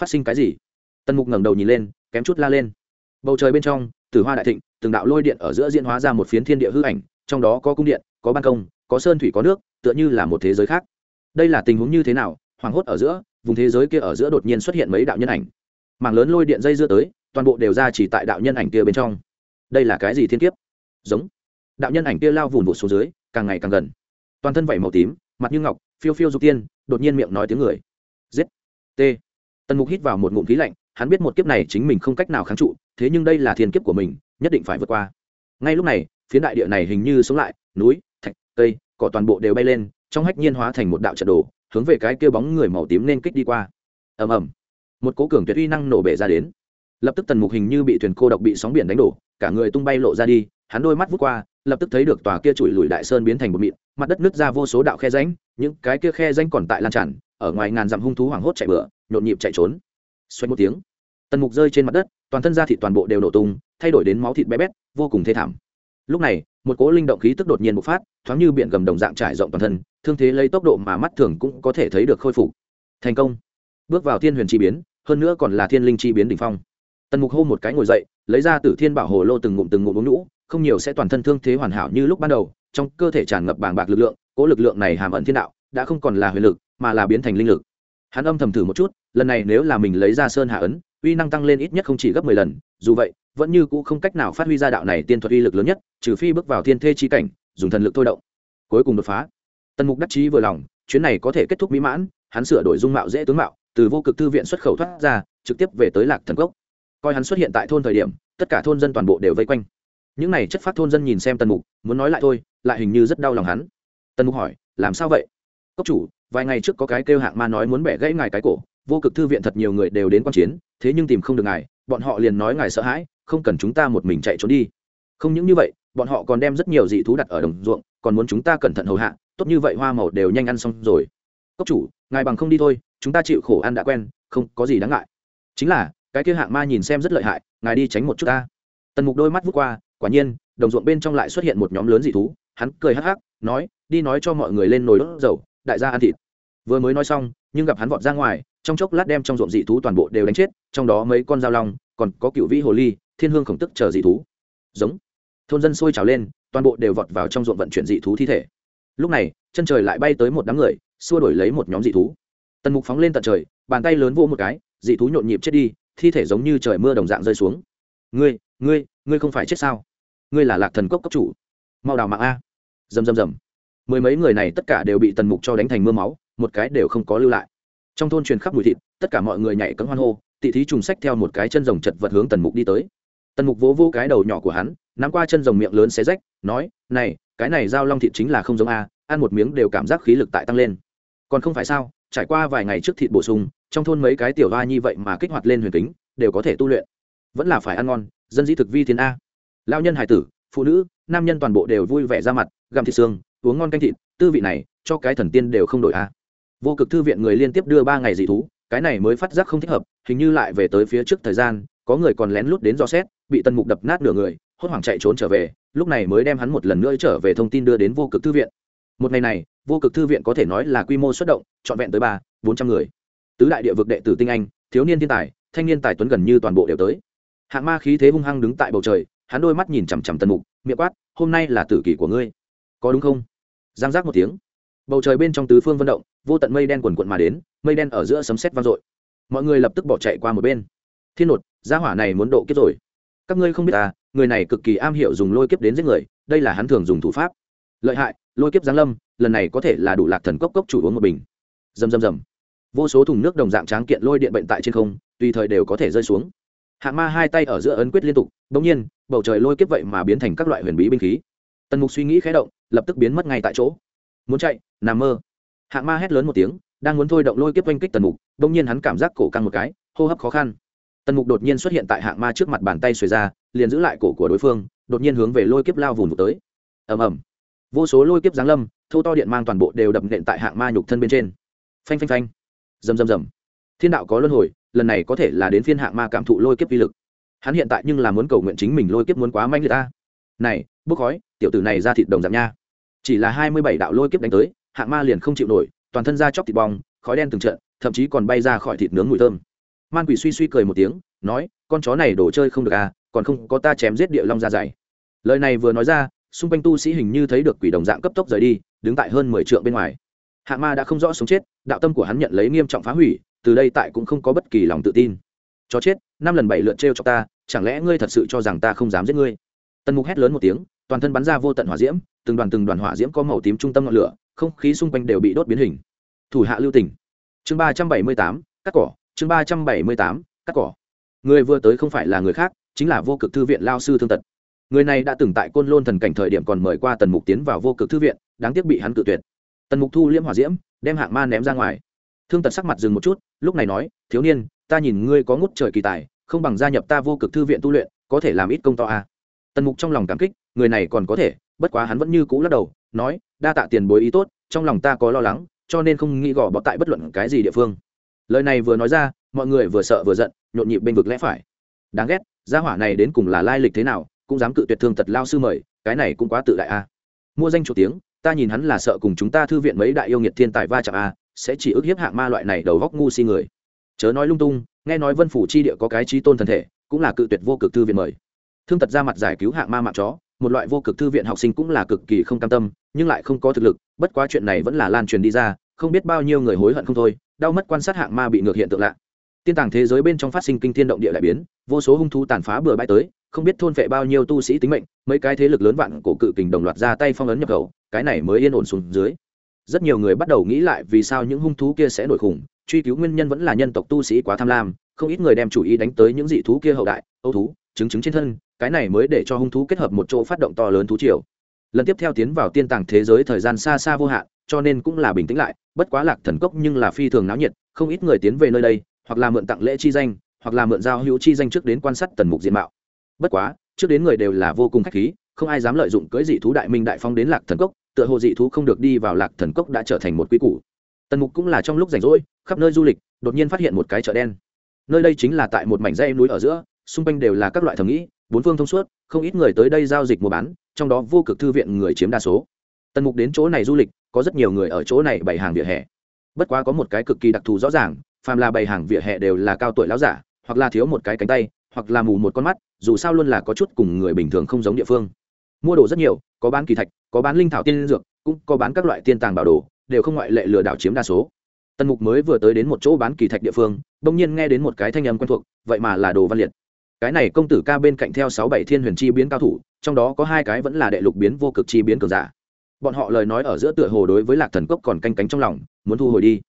Phát sinh cái gì? Tần mục ngẩng đầu nhìn lên, kém chút la lên. Bầu trời bên trong từ hoa đại thịnh, từng đạo lôi điện ở giữa diễn hóa ra một phiến thiên địa hư ảnh, trong đó có cung điện, có ban công, có sơn thủy, có nước, tựa như là một thế giới khác. Đây là tình huống như thế nào? Hoàng hốt ở giữa, vùng thế giới kia ở giữa đột nhiên xuất hiện mấy đạo nhân ảnh. Mảng lớn lôi điện dây dưa tới toàn bộ đều ra chỉ tại đạo nhân ảnh kia bên trong. Đây là cái gì thiên kiếp? Giống. Đạo nhân ảnh kia lao vùn vụt xuống dưới, càng ngày càng gần. Toàn thân vảy màu tím, mặt như ngọc, phiêu phiêu dục tiên, đột nhiên miệng nói tiếng người. Giết. T. Tần mục hít vào một ngụm khí lạnh, hắn biết một kiếp này chính mình không cách nào kháng trụ, thế nhưng đây là thiên kiếp của mình, nhất định phải vượt qua. Ngay lúc này, phiến đại địa này hình như sống lại, núi, thạch, cây, cỏ toàn bộ đều bay lên, trong hách nhiên hóa thành một đạo trận đồ, hướng về cái kia bóng người màu tím nên kích đi qua. Ầm ầm. Một cố cường tuyệt uy năng nổ bể ra đến lập tức tần mục hình như bị thuyền cô độc bị sóng biển đánh đổ, cả người tung bay lộ ra đi, hắn đôi mắt vút qua, lập tức thấy được tòa kia trụi lùi đại sơn biến thành một mịn, mặt đất nứt ra vô số đạo khe ránh những cái kia khe ránh còn tại lan tràn, ở ngoài ngàn dặm hung thú hoảng hốt chạy bựa nhộn nhịp chạy trốn. Xoay một tiếng, tần mục rơi trên mặt đất, toàn thân da thịt toàn bộ đều nổ tung, thay đổi đến máu thịt bé bét, vô cùng thê thảm. Lúc này, một cỗ linh động khí tức đột nhiên bộc phát, thoáng như biển gầm đồng dạng trải rộng toàn thân, thương thế lấy tốc độ mà mắt thường cũng có thể thấy được khôi phục. Thành công. Bước vào thiên huyền chi biến, hơn nữa còn là thiên linh chi biến đỉnh phong tần mục hô một cái ngồi dậy, lấy ra tử thiên bảo hồ lô từng ngụm từng ngụm uống lũ không nhiều sẽ toàn thân thương thế hoàn hảo như lúc ban đầu, trong cơ thể tràn ngập bàng bạc lực lượng cỗ lực lượng này hàm ẩn thiên đạo, đã không còn là huyền lực, mà là biến thành linh lực. Hắn âm thầm thử một chút, lần này nếu là mình lấy ra sơn hạ ấn, uy năng tăng lên ít nhất không chỉ gấp mười lần, dù vậy, vẫn như cũ không cách nào phát huy ra đạo này tiên thuật uy lực lớn nhất, trừ phi bước vào thiên thê chi cảnh, dùng thần lực thôi động. Cuối cùng đột phá. Tần mục đắc chí vừa lòng, chuyến này có thể kết thúc mỹ mãn, hắn sửa đổi dung mạo dễ tướng mạo, từ vô cực thư viện xuất khẩu thoát ra, trực tiếp về tới lạc thần cốc coi hắn xuất hiện tại thôn thời điểm, tất cả thôn dân toàn bộ đều vây quanh. Những này chất phát thôn dân nhìn xem tần mục, muốn nói lại thôi, lại hình như rất đau lòng hắn. Tần mục hỏi, làm sao vậy? Cốc chủ, vài ngày trước có cái kêu hạng ma nói muốn bẻ gãy ngài cái cổ, vô cực thư viện thật nhiều người đều đến quan chiến, thế nhưng tìm không được ngài, bọn họ liền nói ngài sợ hãi, không cần chúng ta một mình chạy trốn đi. Không những như vậy, bọn họ còn đem rất nhiều dị thú đặt ở đồng ruộng, còn muốn chúng ta cẩn thận hầu hạ, tốt như vậy hoa màu đều nhanh ăn xong rồi. Cốc chủ, ngài bằng không đi thôi, chúng ta chịu khổ ăn đã quen, không có gì đáng ngại. Chính là cái kia hạng ma nhìn xem rất lợi hại, ngài đi tránh một chút ta. Tần mục đôi mắt vút qua, quả nhiên, đồng ruộng bên trong lại xuất hiện một nhóm lớn dị thú, hắn cười hắc hắc, nói, đi nói cho mọi người lên nồi đốt dầu, đại gia ăn thịt. Vừa mới nói xong, nhưng gặp hắn vọt ra ngoài, trong chốc lát đem trong ruộng dị thú toàn bộ đều đánh chết, trong đó mấy con dao long, còn có cựu vĩ hồ ly, thiên hương khổng tức chờ dị thú. Giống. Thôn dân sôi trào lên, toàn bộ đều vọt vào trong ruộng vận chuyển dị thú thi thể. Lúc này, chân trời lại bay tới một đám người, xua đổi lấy một nhóm dị thú. Tần mục phóng lên tận trời, bàn tay lớn vô một cái, dị thú nhộn nhịp chết đi thi thể giống như trời mưa đồng dạng rơi xuống. Ngươi ngươi ngươi không phải chết sao? Ngươi là lạc thần cốc cấp chủ. Mau đào mạng a. Rầm rầm rầm. Mười mấy người này tất cả đều bị tần mục cho đánh thành mưa máu, một cái đều không có lưu lại. Trong thôn truyền khắp mùi thịt, tất cả mọi người nhảy cấm hoan hô, tị thí trùng sách theo một cái chân rồng chật vật hướng tần mục đi tới. Tần mục vỗ vỗ cái đầu nhỏ của hắn, nắm qua chân rồng miệng lớn xé rách, nói, này, cái này giao long thịt chính là không giống a, ăn một miếng đều cảm giác khí lực tại tăng lên. Còn không phải sao, trải qua vài ngày trước thịt bổ sung trong thôn mấy cái tiểu va như vậy mà kích hoạt lên huyền kính, đều có thể tu luyện. Vẫn là phải ăn ngon, dân dĩ thực vi thiên a. Lao nhân hải tử, phụ nữ, nam nhân toàn bộ đều vui vẻ ra mặt, gặm thịt xương, uống ngon canh thịt, tư vị này, cho cái thần tiên đều không đổi a. Vô cực thư viện người liên tiếp đưa ba ngày dị thú, cái này mới phát giác không thích hợp, hình như lại về tới phía trước thời gian, có người còn lén lút đến dò xét, bị tần mục đập nát nửa người, hốt hoảng chạy trốn trở về, lúc này mới đem hắn một lần nữa trở về thông tin đưa đến vô cực thư viện. Một ngày này, vô cực thư viện có thể nói là quy mô xuất động, trọn vẹn tới ba, bốn trăm người tứ đại địa vực đệ tử tinh anh, thiếu niên thiên tài, thanh niên tài tuấn gần như toàn bộ đều tới. Hạng ma khí thế hung hăng đứng tại bầu trời, hắn đôi mắt nhìn chằm chằm tần mục, miệng quát, hôm nay là tử kỷ của ngươi. Có đúng không? Giang giác một tiếng. Bầu trời bên trong tứ phương vận động, vô tận mây đen quần quận mà đến, mây đen ở giữa sấm sét vang dội. Mọi người lập tức bỏ chạy qua một bên. Thiên nột, gia hỏa này muốn độ kiếp rồi. Các ngươi không biết à người này cực kỳ am hiểu dùng lôi kiếp đến giết người, đây là hắn thường dùng thủ pháp. Lợi hại, lôi kiếp giáng lâm, lần này có thể là đủ lạc thần cốc cốc chủ uống một bình. Rầm rầm rầm vô số thùng nước đồng dạng tráng kiện lôi điện bệnh tại trên không, tùy thời đều có thể rơi xuống. Hạ ma hai tay ở giữa ấn quyết liên tục bỗng nhiên, bầu trời lôi kiếp vậy mà biến thành các loại huyền bí binh khí. Tần mục suy nghĩ khé động, lập tức biến mất ngay tại chỗ. Muốn chạy, nằm mơ. Hạ ma hét lớn một tiếng, đang muốn thôi động lôi kiếp oanh kích tần mục bỗng nhiên hắn cảm giác cổ căng một cái, hô hấp khó khăn. Tần mục đột nhiên xuất hiện tại hạng ma trước mặt bàn tay xuề ra, liền giữ lại cổ của đối phương, đột nhiên hướng về lôi kiếp lao vùng tới. Ầm ầm. Vô số lôi kiếp giáng lâm thâu to điện mang toàn bộ đều đập nện tại hạng ma nhục thân bên trên. Phanh phanh phanh dầm dầm dầm thiên đạo có luân hồi, lần này có thể là đến phiên hạng ma cảm thụ lôi kiếp vi lực. Hắn hiện tại nhưng là muốn cầu nguyện chính mình lôi kiếp muốn quá manh liệt ta. Này, bốc khói, tiểu tử này ra thịt đồng giảm nha. Chỉ là hai mươi bảy đạo lôi kiếp đánh tới, hạng ma liền không chịu nổi, toàn thân ra chóc thịt bong, khói đen từng trận, thậm chí còn bay ra khỏi thịt nướng mùi thơm. Man quỷ suy suy cười một tiếng, nói, con chó này đồ chơi không được à còn không có ta chém giết địa long ra dày lời này vừa nói ra, xung quanh tu sĩ hình như thấy được quỷ đồng dạng cấp tốc rời đi, đứng tại hơn mười trượng bên ngoài. Hạ ma đã không rõ sống chết đạo tâm của hắn nhận lấy nghiêm trọng phá hủy, từ đây tại cũng không có bất kỳ lòng tự tin. Chó chết, năm lần bảy lượt t r cho ta, chẳng lẽ ngươi thật sự cho rằng ta không dám giết ngươi? Tần mục hét lớn một tiếng, toàn thân bắn ra vô tận hỏa diễm, từng đoàn từng đoàn hỏa diễm có màu tím trung tâm ngọn lửa, không khí xung quanh đều bị đốt biến hình. Thủ hạ lưu tỉnh chương ba trăm bảy mươi tám, cắt cỏ, chương ba trăm bảy mươi tám, cắt cỏ. Người vừa tới không phải là người khác, chính là vô cực thư viện lao sư thương tật. Người này đã từng tại côn lôn thần cảnh thời điểm còn mời qua tần mục tiến vào vô cực thư viện, đáng tiếc bị hắn cự tuyệt. Tần mục thu liễm hỏa diễm đem hạng ma ném ra ngoài thương tật sắc mặt dừng một chút, lúc này nói, thiếu niên, ta nhìn ngươi có ngút trời kỳ tài, không bằng gia nhập ta vô cực thư viện tu luyện, có thể làm ít công to à. tần mục trong lòng cảm kích, người này còn có thể, bất quá hắn vẫn như cũ lắc đầu, nói, đa tạ tiền bối ý tốt, trong lòng ta có lo lắng, cho nên không nghĩ gò bọt tại bất luận cái gì địa phương lời này vừa nói ra, mọi người vừa sợ vừa giận, nhộn nhịp bên vực lẽ phải đáng ghét, gia hỏa này đến cùng là lai lịch thế nào, cũng dám cự tuyệt thương tật lao sư mời, cái này cũng quá tự đại a à. mua danh chủ tiếng ta nhìn hắn là sợ cùng chúng ta thư viện mấy đại yêu nghiệt thiên tài va chạm a à, sẽ chỉ ức hiếp hạng ma loại này đầu góc ngu si người. Chớ nói lung tung nghe nói vân phủ chi địa có cái trí tôn thần thể cũng là cự tuyệt vô cực thư viện mời. Thương tật ra mặt giải cứu hạng ma mạng chó một loại vô cực thư viện học sinh cũng là cực kỳ không cam tâm nhưng lại không có thực lực bất quá chuyện này vẫn là lan truyền đi ra không biết bao nhiêu người hối hận không thôi đau mất quan sát hạng ma bị ngược hiện tượng lạ. Tiên tàng thế giới bên trong phát sinh kinh thiên động địa đại biến vô số hung thú tàn phá bừa bãi tới không biết thôn phệ bao nhiêu tu sĩ tính mệnh, mấy cái thế lực lớn vạn cổ cự kình đồng loạt ra tay phong ấn nhập khẩu, cái này mới yên ổn xuống dưới. Rất nhiều người bắt đầu nghĩ lại vì sao những hung thú kia sẽ nổi khủng, truy cứu nguyên nhân vẫn là nhân tộc tu sĩ quá tham lam, không ít người đem chủ ý đánh tới những dị thú kia hậu đại âu thú, chứng chứng trên thân, cái này mới để cho hung thú kết hợp một chỗ phát động to lớn thú triều. Lần tiếp theo tiến vào tiên tàng thế giới thời gian xa xa vô hạn, cho nên cũng là bình tĩnh lại, bất quá lạc thần cốc nhưng là phi thường náo nhiệt, không ít người tiến về nơi đây, hoặc là mượn tặng lễ chi danh, hoặc là mượn giao hữu chi danh trước đến quan sát tần mục diện mạo bất quá, trước đến người đều là vô cùng khách khí, không ai dám lợi dụng cưỡi dị thú đại minh đại phong đến lạc thần cốc, tựa hồ dị thú không được đi vào lạc thần cốc đã trở thành một quy củ. Tần mục cũng là trong lúc rảnh rỗi, khắp nơi du lịch, đột nhiên phát hiện một cái chợ đen. Nơi đây chính là tại một mảnh dây núi ở giữa, xung quanh đều là các loại thẩm nghĩ, bốn phương thông suốt, không ít người tới đây giao dịch mua bán, trong đó vô cực thư viện người chiếm đa số. Tần mục đến chỗ này du lịch, có rất nhiều người ở chỗ này bày hàng vỉa hè. Bất quá có một cái cực kỳ đặc thù rõ ràng, phàm là bày hàng vỉa hè đều là cao tuổi láo giả, hoặc là thiếu một cái cánh tay, hoặc là mù một con mắt dù sao luôn là có chút cùng người bình thường không giống địa phương. Mua đồ rất nhiều, có bán kỳ thạch, có bán linh thảo tiên dược, cũng có bán các loại tiên tàng bảo đồ, đều không ngoại lệ lừa đảo chiếm đa số. Tần mục mới vừa tới đến một chỗ bán kỳ thạch địa phương, bỗng nhiên nghe đến một cái thanh âm quen thuộc, vậy mà là đồ văn liệt. Cái này công tử ca bên cạnh theo sáu bảy thiên huyền chi biến cao thủ, trong đó có hai cái vẫn là đệ lục biến vô cực chi biến cường giả. Bọn họ lời nói ở giữa tựa hồ đối với lạc thần cốc còn canh cánh trong lòng, muốn thu hồi đi.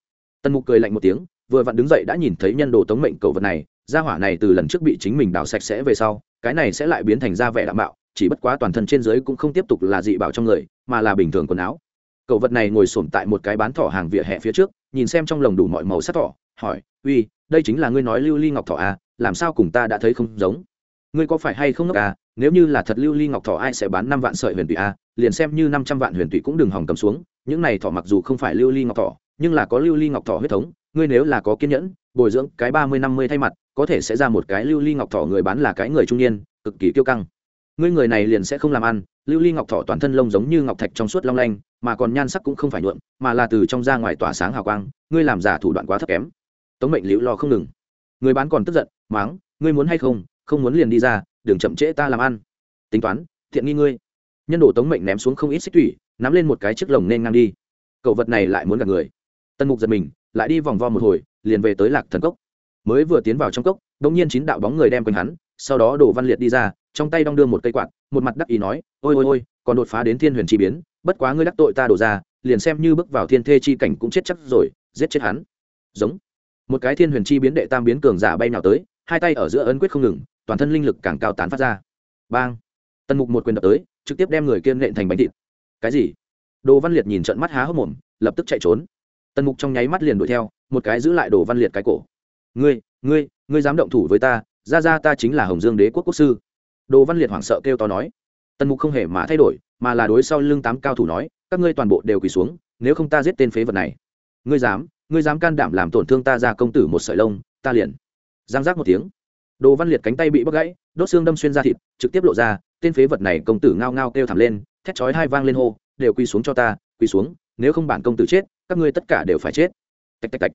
Tần mục cười lạnh một tiếng, vừa vặn đứng dậy đã nhìn thấy nhân đồ tống mệnh cầu vật này gia hỏa này từ lần trước bị chính mình đào sạch sẽ về sau, cái này sẽ lại biến thành ra vẻ đạm bạo, chỉ bất quá toàn thân trên dưới cũng không tiếp tục là dị bảo trong người, mà là bình thường quần áo. Cậu vật này ngồi sổm tại một cái bán thỏ hàng vỉa hè phía trước, nhìn xem trong lồng đủ mọi màu sắc thỏ, hỏi, uy, đây chính là ngươi nói lưu ly ngọc thỏ à làm sao cùng ta đã thấy không giống? Ngươi có phải hay không ngốc à nếu như là thật lưu ly ngọc thỏ ai sẽ bán năm vạn sợi huyền tụy à liền xem như năm trăm vạn huyền tụy cũng đừng hòng cầm xuống, những này thỏ mặc dù không phải lưu ly ngọc thỏ, nhưng là có lưu ly ngọc thỏ huyết thống ngươi nếu là có kiên nhẫn, bồi dưỡng cái ba mươi, năm mươi thay mặt, có thể sẽ ra một cái lưu ly ngọc thỏ người bán là cái người trung niên, cực kỳ kiêu căng. Ngươi người này liền sẽ không làm ăn, lưu ly ngọc thỏ toàn thân lông giống như ngọc thạch trong suốt long lanh, mà còn nhan sắc cũng không phải nhuộm, mà là từ trong ra ngoài tỏa sáng hào quang, ngươi làm giả thủ đoạn quá thấp kém. Tống mệnh liễu lo không ngừng. Người bán còn tức giận, máng, ngươi muốn hay không? Không muốn liền đi ra, đừng chậm trễ ta làm ăn. Tính toán, thiện nghi ngươi. Nhân đồ tống mệnh ném xuống không ít xích thủy, nắm lên một cái chiếc lồng nên ngang đi. Cậu vật này lại muốn gặp người. Tân mục giật mình lại đi vòng vo một hồi, liền về tới lạc thần cốc. Mới vừa tiến vào trong cốc đ ỗ n g nhiên chín đạo bóng người đem quanh hắn, sau đó đổ văn liệt đi ra, trong tay đong đưa một cây quạt, một mặt đắc ý nói, ôi ôi ôi, còn đột phá đến thiên huyền chi biến, bất quá ngươi đắc tội ta đổ ra, liền xem như bước vào thiên thê chi cảnh cũng chết chắc rồi, giết chết hắn. Giống. Một cái thiên huyền chi biến đệ tam biến cường giả bay nào tới, hai tay ở giữa ấn quyết không ngừng, toàn thân linh lực càng cao tán phát ra. Bang. Tần mục một quyền đập tới, trực tiếp đem người kiên nện thành bánh thịt. Cái gì? Đồ văn liệt nhìn trận mắt há hốc mồm, lập tức chạy trốn tần mục trong nháy mắt liền đuổi theo, một cái giữ lại đồ văn liệt cái cổ. Ngươi ngươi ngươi dám động thủ với ta, ra ra ta chính là hồng dương đế quốc quốc sư. Đồ văn liệt hoảng sợ kêu to nói. Tần mục không hề mà thay đổi, mà là đối sau lưng tám cao thủ nói, các ngươi toàn bộ đều quỳ xuống, nếu không ta giết tên phế vật này. Ngươi dám ngươi dám can đảm làm tổn thương ta ra công tử một sợi lông, ta liền. Giang giác một tiếng. Đồ văn liệt cánh tay bị bóc gãy, đốt xương đâm xuyên ra thịt, trực tiếp lộ ra, tên phế vật này công tử ngao ngao kêu thảm lên, thét chói hai vang lên hô, đều quỳ xuống cho ta, quỳ xuống, nếu không bản công tử chết các ngươi tất cả đều phải chết. Tạch tạch tạch.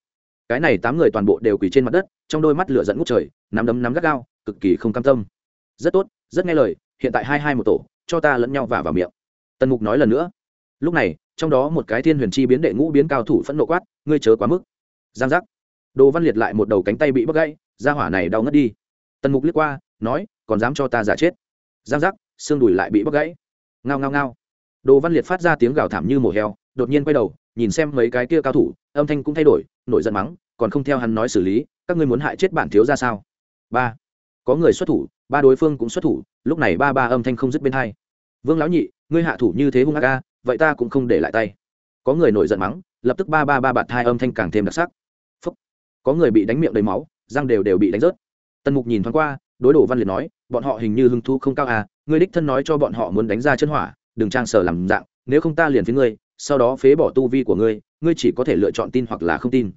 Cái này tám người toàn bộ đều quỳ trên mặt đất, trong đôi mắt lửa dẫn ngút trời, nắm đấm nắm gắt gao, cực kỳ không cam tâm. Rất tốt, rất nghe lời, hiện tại hai hai một tổ, cho ta lẫn nhau vả vào miệng. Tần mục nói lần nữa. Lúc này, trong đó một cái thiên huyền chi biến đệ ngũ biến cao thủ phẫn nộ quát, ngươi chớ quá mức. Giang giác. Đồ văn liệt lại một đầu cánh tay bị bắt gãy ra hỏa này đau ngất đi. Tần mục liếc qua, nói, còn dám cho ta giả chết. Giang giác, xương đùi lại bị bắt gãy. Ngao ngao ngao. Đồ văn liệt phát ra tiếng gào thảm như mổ heo, đột nhiên quay đầu nhìn xem mấy cái kia cao thủ, âm thanh cũng thay đổi, nổi giận mắng, còn không theo hắn nói xử lý, các ngươi muốn hại chết bản thiếu ra sao? Ba. Có người xuất thủ, ba đối phương cũng xuất thủ, lúc này ba ba âm thanh không dứt bên hai. Vương lão nhị, ngươi hạ thủ như thế hung ác ca vậy ta cũng không để lại tay. Có người nổi giận mắng, lập tức ba ba ba bạt hai âm thanh càng thêm đặc sắc. Phúc. có người bị đánh miệng đầy máu, răng đều đều bị đánh rớt. Tần mục nhìn thoáng qua, đối đồ văn liệt nói, bọn họ hình như hưng thu không cao à ngươi đích thân nói cho bọn họ muốn đánh ra chân hỏa, đừng trang sở làm dạng, nếu không ta liền phía ngươi sau đó phế bỏ tu vi của ngươi ngươi chỉ có thể lựa chọn tin hoặc là không tin.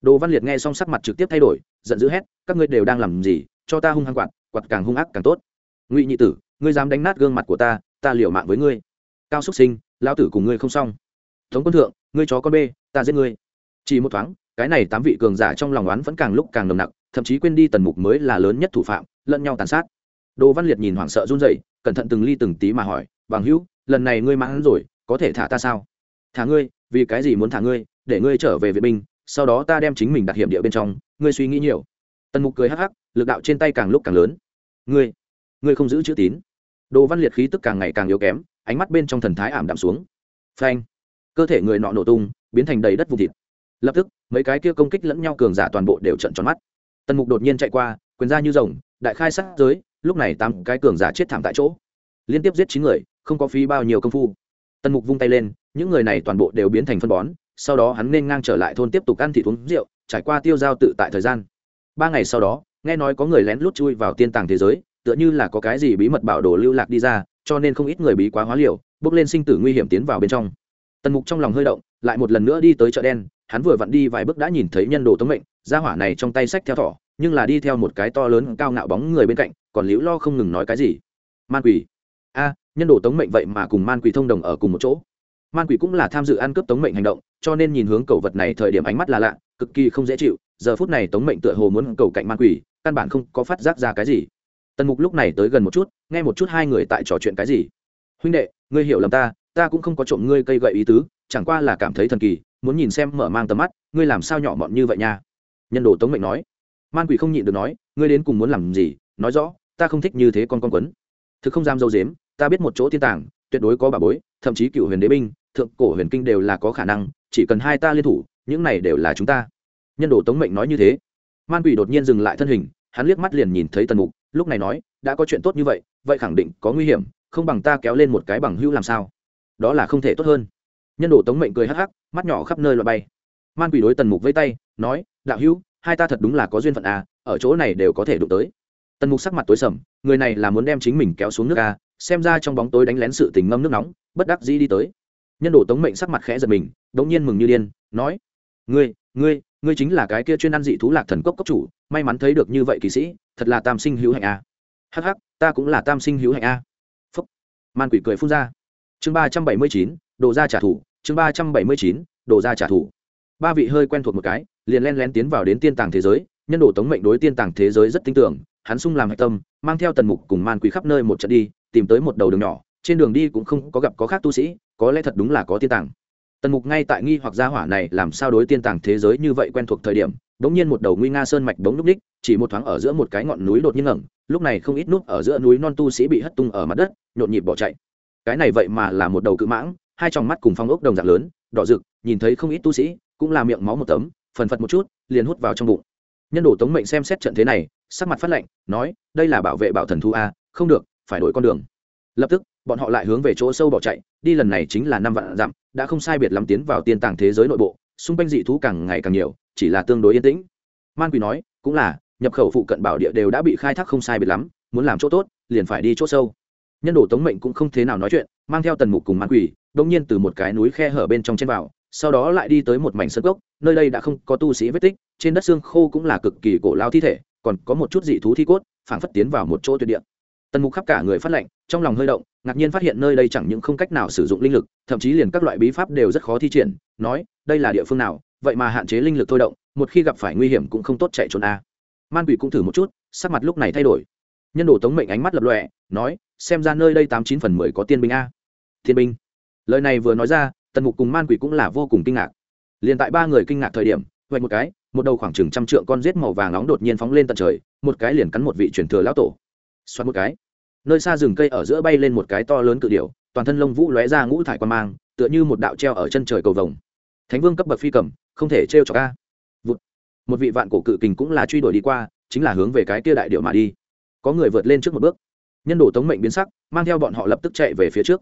Đồ văn liệt nghe xong sắc mặt trực tiếp thay đổi, giận dữ hét, các ngươi đều đang làm gì, cho ta hung hăng quạt quạt càng hung ác càng tốt. Ngụy nhị tử, ngươi dám đánh nát gương mặt của ta ta liều mạng với ngươi. Cao xúc sinh, lão tử cùng ngươi không xong. Tống quân thượng, ngươi chó con bê, ta giết ngươi. Chỉ một thoáng, cái này tám vị cường giả trong lòng oán vẫn càng lúc càng nồng nặc, thậm chí quên đi tần mục mới là lớn nhất thủ phạm, lẫn nhau tàn sát. Đồ văn liệt nhìn hoảng sợ run rẩy, cẩn thận từng ly từng tí mà hỏi, bằng hữu, lần này ngươi mãn rồi, có thể thả ta sao? Thả ngươi, vì cái gì muốn thả ngươi? Để ngươi trở về vệ binh, sau đó ta đem chính mình đặt hiểm địa bên trong, ngươi suy nghĩ nhiều. Tần mục cười hắc hắc, lực đạo trên tay càng lúc càng lớn. Ngươi ngươi không giữ chữ tín. Đồ văn liệt khí tức càng ngày càng yếu kém, ánh mắt bên trong thần thái ảm đạm xuống. Phanh. Cơ thể người nọ nổ tung, biến thành đầy đất vùng thịt. Lập tức, mấy cái kia công kích lẫn nhau cường giả toàn bộ đều trận tròn mắt. Tần mục đột nhiên chạy qua, quyền ra như rồng, đại khai sát giới, lúc này tám cái cường giả chết thảm tại chỗ. Liên tiếp giết chín người, không có phí bao nhiêu công phu. Tần mục vung tay lên những người này toàn bộ đều biến thành phân bón, sau đó hắn nên ngang trở lại thôn tiếp tục ăn thịt uống rượu, trải qua tiêu giao tự tại thời gian. Ba ngày sau đó, nghe nói có người lén lút chui vào tiên tàng thế giới, tựa như là có cái gì bí mật bảo đồ lưu lạc đi ra, cho nên không ít người bí quá hóa liều, bước lên sinh tử nguy hiểm tiến vào bên trong. Tần mục trong lòng hơi động, lại một lần nữa đi tới chợ đen, hắn vừa vặn đi vài bước đã nhìn thấy nhân đồ tống mệnh ra hỏa này trong tay sách theo thỏ, nhưng là đi theo một cái to lớn cao ngạo bóng người bên cạnh, còn liễu lo không ngừng nói cái gì. Man quỷ. A, nhân đồ tống mệnh vậy mà cùng man quỷ thông đồng ở cùng một chỗ man quỷ cũng là tham dự ăn cướp tống mệnh hành động, cho nên nhìn hướng cầu vật này thời điểm ánh mắt là lạ, cực kỳ không dễ chịu, giờ phút này tống mệnh tựa hồ muốn cầu cạnh man quỷ, căn bản không có phát giác ra cái gì. Tần mục lúc này tới gần một chút, nghe một chút hai người tại trò chuyện cái gì. Huynh đệ, ngươi hiểu lầm ta ta cũng không có trộm ngươi cây gậy ý tứ, chẳng qua là cảm thấy thần kỳ, muốn nhìn xem mở mang tầm mắt, ngươi làm sao nhỏ mọn như vậy nha? Nhân đồ tống mệnh nói. Man quỷ không nhịn được nói, ngươi đến cùng muốn làm gì? Nói rõ, ta không thích như thế con con quấn. Thực không dám dâu dếm, ta biết một chỗ tiên tàng tuyệt đối có bà bối, thậm chí cựu huyền đế binh, thượng cổ huyền kinh đều là có khả năng, chỉ cần hai ta liên thủ, những này đều là chúng ta. Nhân đồ tống mệnh nói như thế. Man quỷ đột nhiên dừng lại thân hình, hắn liếc mắt liền nhìn thấy tần mục, lúc này nói, đã có chuyện tốt như vậy vậy khẳng định có nguy hiểm, không bằng ta kéo lên một cái bằng hữu làm sao? Đó là không thể tốt hơn. Nhân đồ tống mệnh cười hắc hắc, mắt nhỏ khắp nơi loại bay. Man quỷ đối tần mục vây tay, nói, đạo hữu, hai ta thật đúng là có duyên phận à ở chỗ này đều có thể đụng tới. Tần mục sắc mặt tối sầm, người này là muốn đem chính mình kéo xuống nước à xem ra trong bóng tối đánh lén sự tình ngâm nước nóng, bất đắc dĩ đi tới. Nhân đồ tống mệnh sắc mặt khẽ giật mình, đống nhiên mừng như điên, nói, ngươi ngươi ngươi chính là cái kia chuyên ăn dị thú lạc thần cốc cốc chủ, may mắn thấy được như vậy kỳ sĩ, thật là tam sinh hữu hạnh a. Hắc hắc, ta cũng là tam sinh hữu hạnh a. Phúc. Man quỷ cười phun ra. Chương ba trăm bảy mươi chín, đồ ra trả thù, chương ba trăm bảy mươi chín, đồ ra trả thù. Ba vị hơi quen thuộc một cái, liền len lén tiến vào đến tiên tàng thế giới, nhân đồ tống mệnh đối tiên tàng thế giới rất tin tưởng, hắn sung làm hạch tâm, mang theo tần mục cùng man quỷ khắp nơi một trận đi tìm tới một đầu đường nhỏ, trên đường đi cũng không có gặp có khác tu sĩ, có lẽ thật đúng là có tiên tàng. Tần mục ngay tại nghi hoặc gia hỏa này làm sao đối tiên tàng thế giới như vậy quen thuộc thời điểm đ ỗ n g nhiên một đầu nguy nga sơn mạch bóng núp ních chỉ một thoáng ở giữa một cái ngọn núi đột nhiên ngẩng, lúc này không ít núp ở giữa núi non tu sĩ bị hất tung ở mặt đất, nhộn nhịp bỏ chạy. Cái này vậy mà là một đầu cự mãng, hai tròng mắt cùng phong ốc đồng dạng lớn, đỏ rực, nhìn thấy không ít tu sĩ, cũng là miệng máu một tấm, phần phật một chút, liền hút vào trong bụng. Nhân đồ tống mệnh xem xét trận thế này, sắc mặt phát lệnh, nói, đây là bảo vệ bảo thần thu a, không được phải đổi con đường. Lập tức bọn họ lại hướng về chỗ sâu bỏ chạy đi lần này chính là năm vạn dặm đã không sai biệt lắm tiến vào tiên tàng thế giới nội bộ xung quanh dị thú càng ngày càng nhiều chỉ là tương đối yên tĩnh. Man quỷ nói cũng là nhập khẩu phụ cận bảo địa đều đã bị khai thác không sai biệt lắm muốn làm chỗ tốt liền phải đi chỗ sâu. Nhân đồ tống mệnh cũng không thế nào nói chuyện mang theo tần mục cùng man quỷ, đông nhiên từ một cái núi khe hở bên trong trên vào sau đó lại đi tới một mảnh sân gốc nơi đây đã không có tu sĩ vết tích trên đất xương khô cũng là cực kỳ cổ lao thi thể còn có một chút dị thú thi cốt phảng phất tiến vào một chỗ tuyệt địa tần mục khắp cả người phát lệnh trong lòng hơi động, ngạc nhiên phát hiện nơi đây chẳng những không cách nào sử dụng linh lực, thậm chí liền các loại bí pháp đều rất khó thi triển, nói, đây là địa phương nào, vậy mà hạn chế linh lực thôi động, một khi gặp phải nguy hiểm cũng không tốt chạy trốn a. Man quỷ cũng thử một chút, sắc mặt lúc này thay đổi. Nhân đồ tống mệnh ánh mắt lập lọe nói, xem ra nơi đây tám chín phần mười có tiên binh a. Thiên binh. Lời này vừa nói ra, tần mục cùng man quỷ cũng là vô cùng kinh ngạc. Liền tại ba người kinh ngạc thời điểm vậy một cái, một đầu khoảng chừng trăm trượng con rết màu vàng nóng đột nhiên phóng lên tận trời, một cái liền cắn một vị truyền thừa lão tổ xoắn một cái. Nơi xa rừng cây ở giữa bay lên một cái to lớn cự điểu, toàn thân lông vũ lóe ra ngũ thải quan mang, tựa như một đạo treo ở chân trời cầu vồng. Thánh vương cấp bậc phi cầm, không thể trêu cho ca Vụt. một vị vạn cổ cự kình cũng là truy đuổi đi qua, chính là hướng về cái kia đại điệu mà đi. Có người vượt lên trước một bước. Nhân đồ tống mệnh biến sắc, mang theo bọn họ lập tức chạy về phía trước.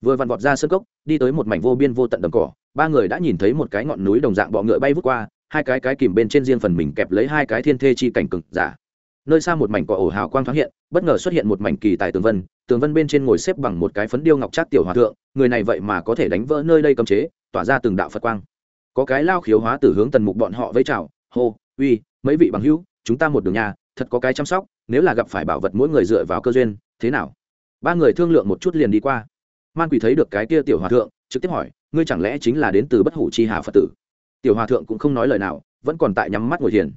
Vừa vặn vọt ra sân cốc, đi tới một mảnh vô biên vô tận đầm cỏ, ba người đã nhìn thấy một cái ngọn núi đồng dạng bọ ngựa bay vút qua, hai cái cái kìm bên trên riêng phần mình kẹp lấy hai cái thiên thê chi cảnh cực giả nơi xa một mảnh cỏ ổ hào quang thoáng hiện, bất ngờ xuất hiện một mảnh kỳ tài tường vân tường vân bên trên ngồi xếp bằng một cái phấn điêu ngọc trác tiểu hòa thượng, người này vậy mà có thể đánh vỡ nơi đây cấm chế, tỏa ra từng đạo phật quang. Có cái lao khiếu hóa tử hướng tần mục bọn họ vẫy chào, hô, uy, mấy vị bằng hữu, chúng ta một đường nhà, thật có cái chăm sóc, nếu là gặp phải bảo vật mỗi người dựa vào cơ duyên, thế nào? Ba người thương lượng một chút liền đi qua. Man quỷ thấy được cái kia tiểu hòa thượng, trực tiếp hỏi, ngươi chẳng lẽ chính là đến từ bất hủ chi hà phật tử? Tiểu hòa thượng cũng không nói lời nào, vẫn còn tại nhắm mắt ngồi thiền.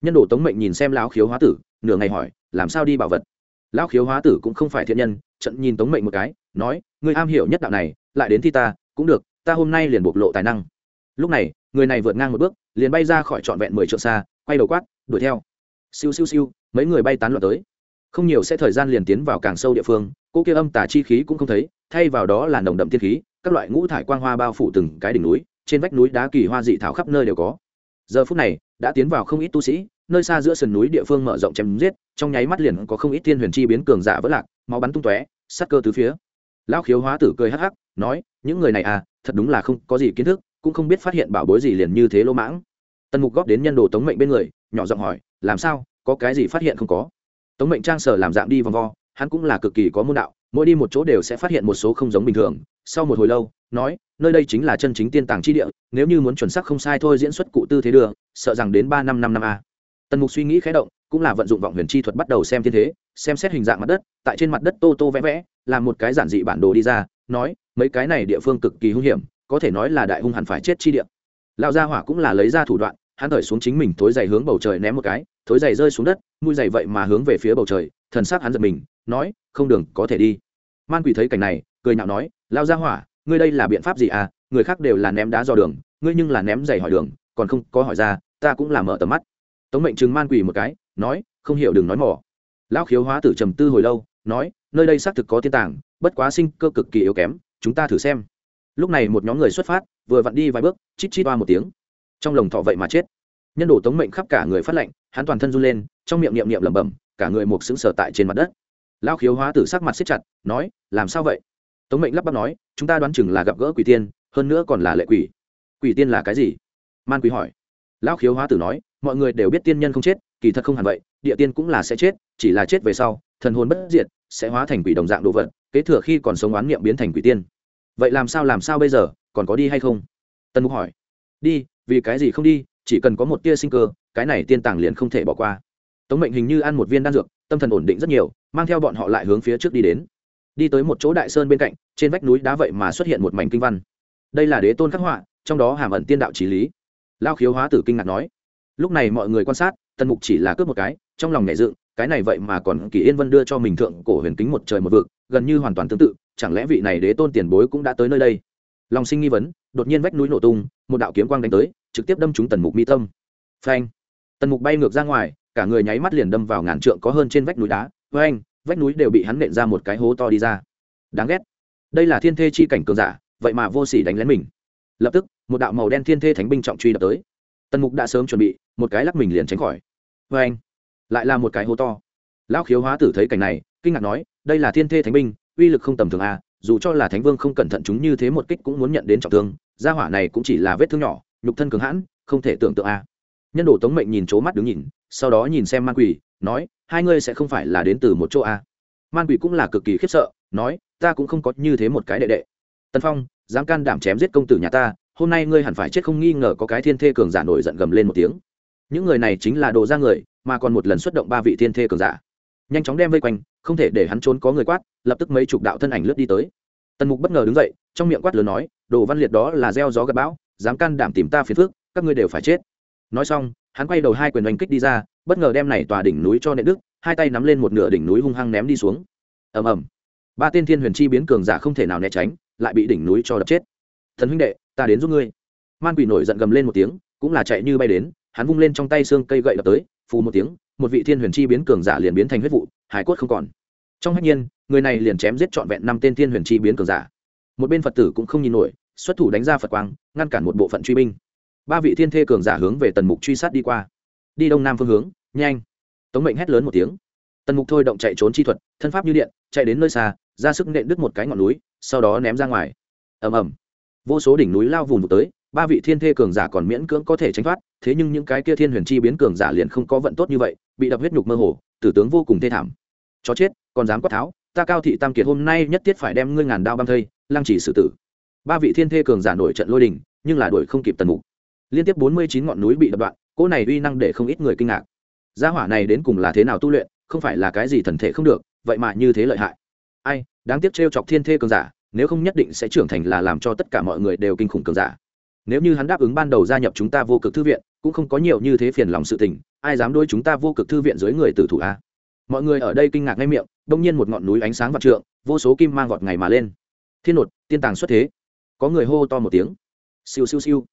Nhân đồ tống mệnh nhìn xem lão khiếu hóa tử nửa ngày hỏi, làm sao đi bảo vật? Lão khiếu hóa tử cũng không phải thiện nhân, trận nhìn tống mệnh một cái, nói người am hiểu nhất đạo này, lại đến thi ta, cũng được, ta hôm nay liền bộc lộ tài năng. Lúc này, người này vượt ngang một bước, liền bay ra khỏi trọn vẹn mười trượng xa, quay đầu quát, đuổi theo. Siêu siêu siêu, mấy người bay tán loạn tới. Không nhiều sẽ thời gian liền tiến vào càng sâu địa phương, cô kia âm tà chi khí cũng không thấy, thay vào đó là nồng đậm tiên khí, các loại ngũ thải quang hoa bao phủ từng cái đỉnh núi, trên vách núi đá kỳ hoa dị thảo khắp nơi đều có. Giờ phút này, đã tiến vào không ít tu sĩ nơi xa giữa sườn núi địa phương mở rộng chém giết, trong nháy mắt liền có không ít thiên huyền chi biến cường giả vỡ lạc, máu bắn tung tóe, sát cơ tứ phía. Lão khiếu hóa tử cười hắc hắc, nói, những người này à thật đúng là không có gì kiến thức, cũng không biết phát hiện bảo bối gì liền như thế lỗ mãng. Tần mục góp đến nhân đồ tống mệnh bên người, nhỏ giọng hỏi, làm sao? Có cái gì phát hiện không có? Tống mệnh trang sở làm dạng đi vòng vo, hắn cũng là cực kỳ có môn đạo, mỗi đi một chỗ đều sẽ phát hiện một số không giống bình thường. Sau một hồi lâu, nói, nơi đây chính là chân chính tiên tàng chi địa, nếu như muốn chuẩn xác không sai thôi diễn xuất cụ tư thế đường sợ rằng đến ba năm năm năm a tần mục suy nghĩ khé động, cũng là vận dụng vọng huyền chi thuật bắt đầu xem thiên thế, xem xét hình dạng mặt đất, tại trên mặt đất tô tô vẽ vẽ, làm một cái giản dị bản đồ đi ra, nói, mấy cái này địa phương cực kỳ hung hiểm, có thể nói là đại hung hẳn phải chết chi địa. Lão gia hỏa cũng là lấy ra thủ đoạn, hắn thổi xuống chính mình thối giày hướng bầu trời ném một cái, thối giày rơi xuống đất, mũi giày vậy mà hướng về phía bầu trời, thần sắc hắn giật mình, nói, không đường, có thể đi. Man quỷ thấy cảnh này, cười nhạo nói lao gia hỏa, ngươi đây là biện pháp gì à? Người khác đều là ném đá dò đường, ngươi nhưng là ném giày hỏi đường, còn không có hỏi ra, ta cũng là mở tầm mắt tống mệnh trừng man quỳ một cái, nói, không hiểu đừng nói mỏ. Lão khiếu hóa tử trầm tư hồi lâu, nói, nơi đây xác thực có thiên tàng, bất quá sinh cơ cực kỳ yếu kém, chúng ta thử xem. Lúc này một nhóm người xuất phát, vừa vặn đi vài bước, chít chít toa một tiếng. Trong lồng thọ vậy mà chết. Nhân đổ tống mệnh khắp cả người phát lệnh, hắn toàn thân run lên, trong miệng niệm niệm lẩm bẩm, cả người mục xứng sở tại trên mặt đất. Lao khiếu hóa tử sắc mặt xếp chặt, nói, làm sao vậy? Tống mệnh lắp bắp nói, chúng ta đoán chừng là gặp gỡ quỷ tiên, hơn nữa còn là lệ quỷ. Quỷ tiên là cái gì? Man quỷ hỏi. Lão khiếu hóa tử nói mọi người đều biết tiên nhân không chết, kỳ thật không hẳn vậy, địa tiên cũng là sẽ chết, chỉ là chết về sau, thần hồn bất diệt, sẽ hóa thành quỷ đồng dạng đồ vật, kế thừa khi còn sống oán niệm biến thành quỷ tiên. Vậy làm sao làm sao bây giờ, còn có đi hay không? Tân mục hỏi. Đi, vì cái gì không đi, chỉ cần có một tia sinh cơ, cái này tiên tàng liền không thể bỏ qua. Tống mệnh hình như ăn một viên đan dược, tâm thần ổn định rất nhiều, mang theo bọn họ lại hướng phía trước đi đến. Đi tới một chỗ đại sơn bên cạnh, trên vách núi đá vậy mà xuất hiện một mảnh kinh văn. Đây là đế tôn khắc họa, trong đó hàm ẩn tiên đạo trí lý. Lao khiếu hóa tử kinh ngạc nói lúc này mọi người quan sát, tần mục chỉ là cướp một cái, trong lòng nhảy dựng, cái này vậy mà còn kỳ yên vân đưa cho mình thượng cổ huyền kính một trời một vực, gần như hoàn toàn tương tự, chẳng lẽ vị này đế tôn tiền bối cũng đã tới nơi đây? Lòng sinh nghi vấn, đột nhiên vách núi nổ tung, một đạo kiếm quang đánh tới, trực tiếp đâm trúng tần mục mi tâm. Phanh! Tần mục bay ngược ra ngoài, cả người nháy mắt liền đâm vào ngàn trượng có hơn trên vách núi đá. Với anh vách núi đều bị hắn nện ra một cái hố to đi ra. Đáng ghét. Đây là thiên thê chi cảnh cường giả, vậy mà vô sỉ đánh lén mình. Lập tức, một đạo màu đen thiên thê thánh binh trọng truy đập tới tần mục đã sớm chuẩn bị, một cái lắc mình liền tránh khỏi. Với anh, lại là một cái hố to. Lão khiếu hóa tử thấy cảnh này, kinh ngạc nói, đây là thiên thê thánh binh, uy lực không tầm thường à dù cho là thánh vương không cẩn thận chúng như thế một kích cũng muốn nhận đến trọng thương, gia hỏa này cũng chỉ là vết thương nhỏ, nhục thân cường hãn, không thể tưởng tượng à. Nhân đồ tống mệnh nhìn c mắt đứng nhìn, sau đó nhìn xem man quỷ, nói, hai ngươi sẽ không phải là đến từ một chỗ à. man quỷ cũng là cực kỳ khiếp sợ, nói, ta cũng không có như thế một cái đệ đệ. Tân phong, dám can đảm chém giết công tử nhà ta hôm nay ngươi hẳn phải chết không nghi ngờ có cái thiên thê cường giả nổi giận gầm lên một tiếng. Những người này chính là đồ ra người, mà còn một lần xuất động ba vị thiên thê cường giả. Nhanh chóng đem vây quanh, không thể để hắn trốn có người quát, lập tức mấy chục đạo thân ảnh lướt đi tới. Tần mục bất ngờ đứng dậy, trong miệng quát lớn nói, đồ văn liệt đó là gieo gió gặp bão, dám can đảm tìm ta phiền phước các ngươi đều phải chết. Nói xong, hắn quay đầu hai quyền oanh kích đi ra, bất ngờ đem này tòa đỉnh núi cho nệ đức hai tay nắm lên một nửa đỉnh núi hung hăng ném đi xuống. Ầm ầm. Ba tên thiên huyền chi biến cường giả không thể nào né tránh, lại bị đỉnh núi cho đập chết. Thần huynh đệ ta đến giúp ngươi. Man quỷ nổi giận gầm lên một tiếng, cũng là chạy như bay đến, hắn vung lên trong tay xương cây gậy đập tới, phù một tiếng, một vị thiên huyền chi biến cường giả liền biến thành huyết vụ, hải cốt không còn. Trong hách nhiên, người này liền chém giết trọn vẹn năm tên thiên huyền chi biến cường giả. Một bên phật tử cũng không nhìn nổi, xuất thủ đánh ra phật quang, ngăn cản một bộ phận truy binh. Ba vị thiên thê cường giả hướng về tần mục truy sát đi qua. Đi đông nam phương hướng, nhanh. Tống mệnh hét lớn một tiếng. Tần mục thôi động chạy trốn chi thuật, thân pháp như điện, chạy đến nơi xa, ra sức nện đứt một cái ngọn núi, sau đó ném ra ngoài. Ầm ầm vô số đỉnh núi lao vùng vụt tới, ba vị thiên thê cường giả còn miễn cưỡng có thể tránh thoát, thế nhưng những cái kia thiên huyền chi biến cường giả liền không có vận tốt như vậy, bị đập huyết nhục mơ hồ, tử tướng vô cùng thê thảm. Chó chết, còn dám quát tháo, ta cao thị tam kiệt hôm nay nhất thiết phải đem ngươi ngàn đao băm thây, lăng chỉ xử tử. Ba vị thiên thê cường giả nổi trận lôi đình, nhưng là đuổi không kịp tần mục. Liên tiếp bốn mươi chín ngọn núi bị đập đoạn, cỗ này uy năng để không ít người kinh ngạc. Gia hỏa này đến cùng là thế nào tu luyện, không phải là cái gì thần thể không được, vậy mà như thế lợi hại. Ai, đáng tiếc t chọc thiên thê cường giả nếu không nhất định sẽ trưởng thành là làm cho tất cả mọi người đều kinh khủng cường giả. Nếu như hắn đáp ứng ban đầu gia nhập chúng ta vô cực thư viện, cũng không có nhiều như thế phiền lòng sự tình, ai dám đôi chúng ta vô cực thư viện dưới người tử thủ a? Mọi người ở đây kinh ngạc ngay miệng, đông nhiên một ngọn núi ánh sáng vặt trượng, vô số kim mang vọt ngày mà lên. Thiên nột tiên tàng xuất thế. Có người hô to một tiếng. Siêu siêu siêu.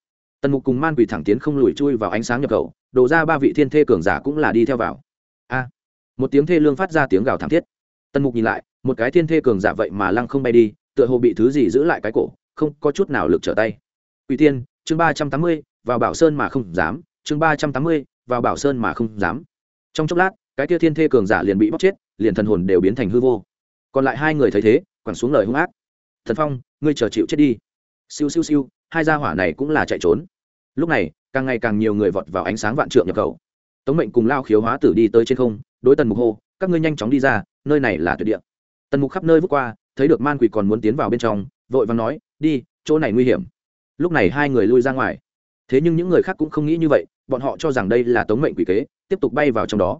Tần mục cùng man quỷ thẳng tiến không lùi chui vào ánh sáng nhập khẩu đổ ra ba vị thiên thê cường giả cũng là đi theo vào. A. Một tiếng thê lương phát ra tiếng gào thảm thiết. Tần mục nhìn lại, một cái thiên thê cường giả vậy mà lăng không bay đi tựa hồ bị thứ gì giữ lại cái cổ, không có chút nào lực trở tay. Ủy tiên, chương ba trăm tám mươi, vào bảo sơn mà không dám, chương ba trăm tám mươi, vào bảo sơn mà không dám. Trong chốc lát, cái kia thiên thê cường giả liền bị bóc chết, liền thần hồn đều biến thành hư vô. Còn lại hai người thấy thế, quẳng xuống lời hung ác. Thần phong, ngươi chờ chịu chết đi. Siêu siêu siêu, hai gia hỏa này cũng là chạy trốn. Lúc này, càng ngày càng nhiều người vọt vào ánh sáng vạn trượng nhập khẩu. Tống mệnh cùng lao khiếu hóa tử đi tới trên không, đối tần mục hô, các ngươi nhanh chóng đi ra, nơi này là tuyệt địa. Tần mục khắp nơi vút qua thấy được man quỷ còn muốn tiến vào bên trong, vội vàng nói, đi, chỗ này nguy hiểm. Lúc này hai người lui ra ngoài. Thế nhưng những người khác cũng không nghĩ như vậy, bọn họ cho rằng đây là tống mệnh quỷ kế, tiếp tục bay vào trong đó.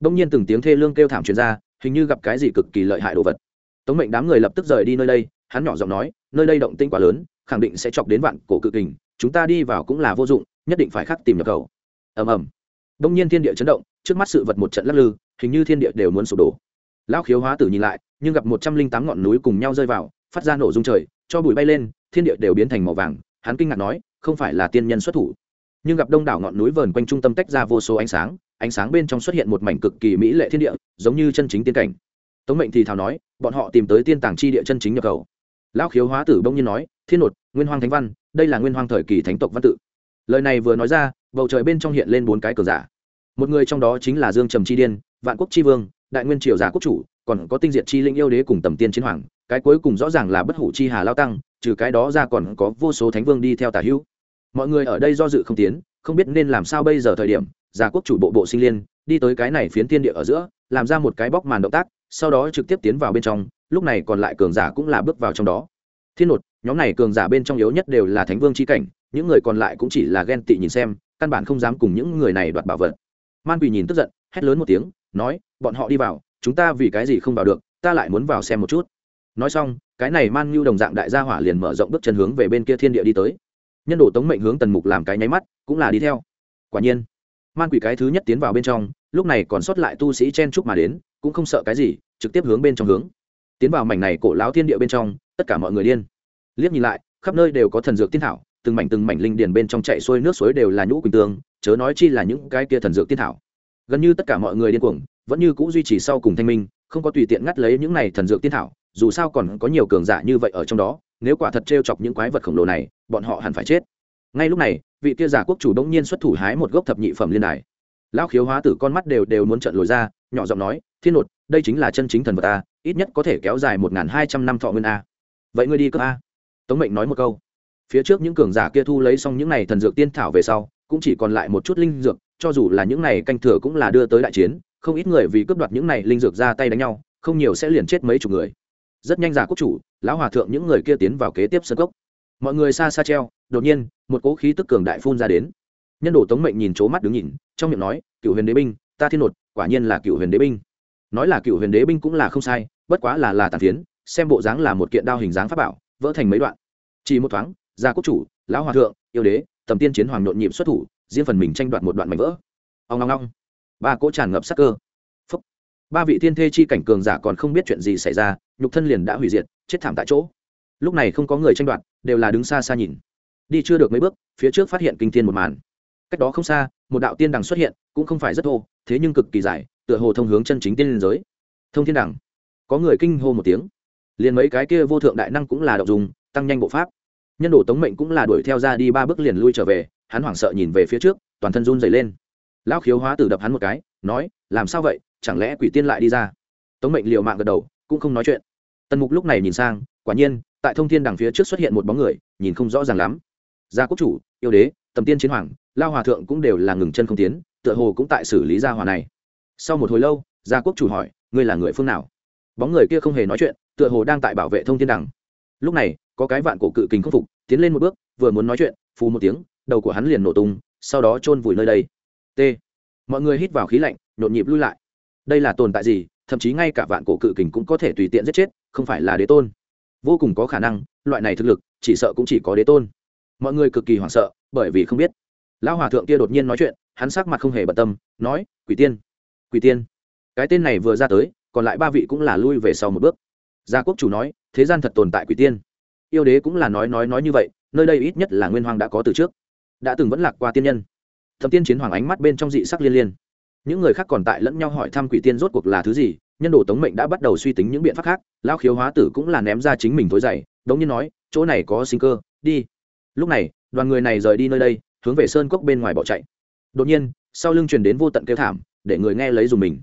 Đông nhiên từng tiếng thê lương kêu thảm truyền ra, hình như gặp cái gì cực kỳ lợi hại đồ vật. Tống mệnh đám người lập tức rời đi nơi đây, hắn nhỏ giọng nói, nơi đây động tinh quá lớn, khẳng định sẽ chọc đến vạn cổ cự kình, chúng ta đi vào cũng là vô dụng, nhất định phải khắc tìm nhập cầu ầm ầm. Đông nhiên thiên địa chấn động, trước mắt sự vật một trận lắc lư, hình như thiên địa đều muốn sụp đổ lão khiếu hóa tử nhìn lại, nhưng gặp một trăm linh tám ngọn núi cùng nhau rơi vào, phát ra nổ rung trời, cho bụi bay lên, thiên địa đều biến thành màu vàng, hắn kinh ngạc nói, không phải là tiên nhân xuất thủ. Nhưng gặp đông đảo ngọn núi vờn quanh trung tâm tách ra vô số ánh sáng ánh sáng bên trong xuất hiện một mảnh cực kỳ mỹ lệ thiên địa, giống như chân chính tiên cảnh. Tống mệnh thì thào nói, bọn họ tìm tới tiên tàng chi địa chân chính nhập cầu lão khiếu hóa tử bỗng nhiên nói, thiên nột, nguyên hoang thánh văn, đây là nguyên hoang thời kỳ thánh tộc văn tự. Lời này vừa nói ra, bầu trời bên trong hiện lên bốn cái cờ giả. Một người trong đó chính là dương trầm chi điên, vạn quốc chi vương đại nguyên triều giả quốc chủ, còn có tinh diệt chi linh yêu đế cùng tầm tiên chiến hoàng, cái cuối cùng rõ ràng là bất hủ chi hà lao tăng, trừ cái đó ra còn có vô số thánh vương đi theo tả hữu. Mọi người ở đây do dự không tiến, không biết nên làm sao bây giờ thời điểm giả quốc chủ bộ bộ sinh liên, đi tới cái này phiến tiên địa ở giữa, làm ra một cái bóc màn động tác, sau đó trực tiếp tiến vào bên trong, lúc này còn lại cường giả cũng là bước vào trong đó. Thiên nột, nhóm này cường giả bên trong yếu nhất đều là thánh vương c h i cảnh, những người còn lại cũng chỉ là ghen tị nhìn xem, căn bản không dám cùng những người này đoạt bảo vật. Man quỳ nhìn tức giận, hét lớn một tiếng nói, bọn họ đi vào, chúng ta vì cái gì không vào được, ta lại muốn vào xem một chút. Nói xong, cái này man như đồng dạng đại gia hỏa liền mở rộng bước chân hướng về bên kia thiên địa đi tới. Nhân đồ tống mệnh hướng tần mục làm cái nháy mắt, cũng là đi theo. Quả nhiên, man quỷ cái thứ nhất tiến vào bên trong, lúc này còn sót lại tu sĩ chen chúc mà đến, cũng không sợ cái gì, trực tiếp hướng bên trong hướng. Tiến vào mảnh này cổ lão thiên địa bên trong, tất cả mọi người điên. Liếc nhìn lại, khắp nơi đều có thần dược tiên thảo, từng mảnh từng mảnh linh điền bên trong chạy xuôi nước suối đều là nhũ quỳnh tương chớ nói chi là những cái kia thần dược tiên thảo gần như tất cả mọi người điên cuồng, vẫn như c ũ duy trì sau cùng thanh minh, không có tùy tiện ngắt lấy những này thần dược tiên thảo, dù sao còn có nhiều cường giả như vậy ở trong đó, nếu quả thật t r e o chọc những quái vật khổng lồ này, bọn họ hẳn phải chết. Ngay lúc này, vị kia giả quốc chủ đông nhiên xuất thủ hái một gốc thập nhị phẩm liên đài. Lão khiếu hóa tử con mắt đều đều muốn trận lồi ra, nhỏ giọng nói, thiên nột đây chính là chân chính thần vật ta ít nhất có thể kéo dài một hai trăm năm thọ nguyên a. Vậy ngươi đi cơ a? Tống mệnh nói một câu. Phía trước những cường giả kia thu lấy xong những này thần dược tiên thảo về sau, cũng chỉ còn lại một chút linh dược cho dù là những này canh thừa cũng là đưa tới đại chiến, không ít người vì cướp đoạt những này linh dược ra tay đánh nhau, không nhiều sẽ liền chết mấy chục người. Rất nhanh giả quốc chủ, lão hòa thượng những người kia tiến vào kế tiếp sân cốc. Mọi người xa xa treo, đột nhiên, một cỗ khí tức cường đại phun ra đến. Nhân đồ tống mệnh nhìn c mắt đứng nhìn, trong miệng nói, cựu huyền đế binh, ta thiên nột, quả nhiên là cựu huyền đế binh. Nói là cựu huyền đế binh cũng là không sai, bất quá là là tàn phiến, xem bộ dáng là một kiện đao hình dáng pháp bảo, vỡ thành mấy đoạn. Chỉ một thoáng gia quốc chủ, lão hòa thượng, yêu đế, tầm tiên chiến hoàng nhộn nhịp xuất thủ riêng phần mình tranh đoạt một đoạn mảnh vỡ. Ông long long ba cỗ tràn ngập sắc cơ. Phúc. ba vị thiên thê chi cảnh cường giả còn không biết chuyện gì xảy ra, nhục thân liền đã hủy diệt, chết thảm tại chỗ. Lúc này không có người tranh đoạt, đều là đứng xa xa nhìn. Đi chưa được mấy bước, phía trước phát hiện kinh thiên một màn. Cách đó không xa, một đạo tiên đằng xuất hiện, cũng không phải rất thô, thế nhưng cực kỳ dài, tựa hồ thông hướng chân chính tiên liên giới. Thông thiên đằng. Có người kinh hô một tiếng. Liền mấy cái kia vô thượng đại năng cũng là đậu dùng, tăng nhanh bộ pháp. Nhân đồ tống mệnh cũng là đuổi theo ra đi ba bước liền lui trở về hắn hoảng sợ nhìn về phía trước, toàn thân run dày lên. Lão khiếu hóa tử đập hắn một cái, nói, làm sao vậy? Chẳng lẽ quỷ tiên lại đi ra? Tống mệnh liều mạng gật đầu, cũng không nói chuyện. Tần mục lúc này nhìn sang, quả nhiên, tại thông thiên đằng phía trước xuất hiện một bóng người, nhìn không rõ ràng lắm. Gia quốc chủ, yêu đế, tầm tiên chiến hoàng, lao hòa thượng cũng đều là ngừng chân không tiến, tựa hồ cũng tại xử lý gia hòa này. Sau một hồi lâu, gia quốc chủ hỏi, ngươi là người phương nào? Bóng người kia không hề nói chuyện, tựa hồ đang tại bảo vệ thông thiên đằng. Lúc này, có cái vạn cổ cự kình không phục, tiến lên một bước, vừa muốn nói chuyện, phù một tiếng đầu của hắn liền nổ tung, sau đó chôn vùi nơi đây. T. Mọi người hít vào khí lạnh, nhộn nhịp lui lại. Đây là tồn tại gì? Thậm chí ngay cả vạn cổ cự kình cũng có thể tùy tiện giết chết, không phải là đế tôn. Vô cùng có khả năng, loại này thực lực, chỉ sợ cũng chỉ có đế tôn. Mọi người cực kỳ hoảng sợ, bởi vì không biết. Lão hòa thượng kia đột nhiên nói chuyện, hắn sắc mặt không hề bận tâm, nói, quỷ tiên quỷ tiên. Cái tên này vừa ra tới, còn lại ba vị cũng là lui về sau một bước. Gia quốc chủ nói, thế gian thật tồn tại quỷ tiên. Yêu đế cũng là nói nói nói như vậy, nơi đây ít nhất là nguyên hoàng đã có từ trước đã từng vẫn lạc qua tiên nhân. Thẩm tiên chiến hoàng ánh mắt bên trong dị sắc liên liên. Những người khác còn tại lẫn nhau hỏi thăm quỷ tiên rốt cuộc là thứ gì, nhân đồ tống mệnh đã bắt đầu suy tính những biện pháp khác lao khiếu hóa tử cũng là ném ra chính mình thối dày đống như nói, chỗ này có sinh cơ, đi. Lúc này, đoàn người này rời đi nơi đây, hướng về sơn cốc bên ngoài bỏ chạy. Đột nhiên, sau lưng truyền đến vô tận kêu thảm, để người nghe lấy dùng mình.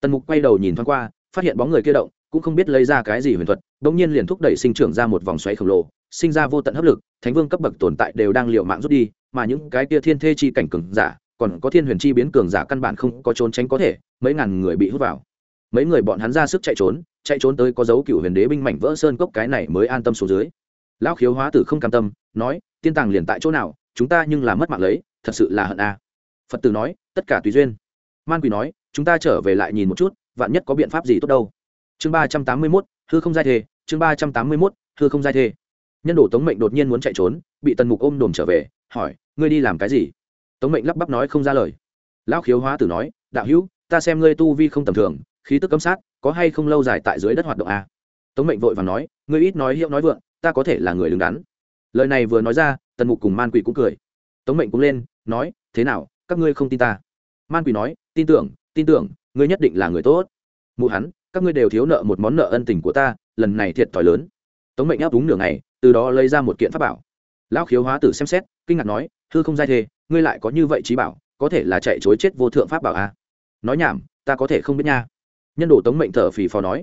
Tần mục quay đầu nhìn thoáng qua, phát hiện bóng người kia động, cũng không biết lấy ra cái gì huyền thuật bỗng nhiên liền thúc đẩy sinh trưởng ra một vòng xoáy khổng lồ, sinh ra vô tận hấp lực, thánh vương cấp bậc tồn tại đều đang liệu mạng rút đi mà những cái kia thiên thê chi cảnh cường giả, còn có thiên huyền chi biến cường giả căn bản không có trốn tránh có thể, mấy ngàn người bị hút vào. Mấy người bọn hắn ra sức chạy trốn chạy trốn tới có dấu cựu huyền đế binh mảnh vỡ sơn cốc cái này mới an tâm xuống dưới. Lão khiếu hóa tử không cam tâm, nói, tiên tàng liền tại chỗ nào, chúng ta nhưng là mất mạng lấy, thật sự là hận a. Phật tử nói, tất cả tùy duyên. Man quỷ nói, chúng ta trở về lại nhìn một chút, vạn nhất có biện pháp gì tốt đâu. Chương ba trăm tám mươi mốt, hư không giai thề chương ba trăm tám mươi mốt, hư không giai thề nhân đồ tống mệnh đột nhiên muốn chạy trốn, bị tần mục ôm đồm trở về hỏi, ngươi đi làm cái gì? Tống mệnh lắp bắp nói không ra lời. Lão khiếu hóa tử nói, đạo hữu, ta xem ngươi tu vi không tầm thường, khí tức cấm sát, có hay không lâu dài tại dưới đất hoạt động à? tống mệnh vội và nói, ngươi ít nói hiệu nói vượng, ta có thể là người đứng đắn. Lời này vừa nói ra, tần mục cùng man quỷ cũng cười. Tống mệnh cũng lên, nói, thế nào, các ngươi không tin ta? Man quỷ nói, tin tưởng tin tưởng, ngươi nhất định là người tốt. Mụ hắn, các ngươi đều thiếu nợ một món nợ ân tình của ta, lần này thiệt thòi lớn. Tống mệnh áp đúng nửa ngày, từ đó lấy ra một kiện pháp bảo. Lão khiếu hóa tử xem xét kinh ngạc nói, hư không giai thê, ngươi lại có như vậy trí bảo, có thể là chạy chối chết vô thượng pháp bảo à? nói nhảm, ta có thể không biết nha. Nhân đồ tống mệnh thở phì phò nói.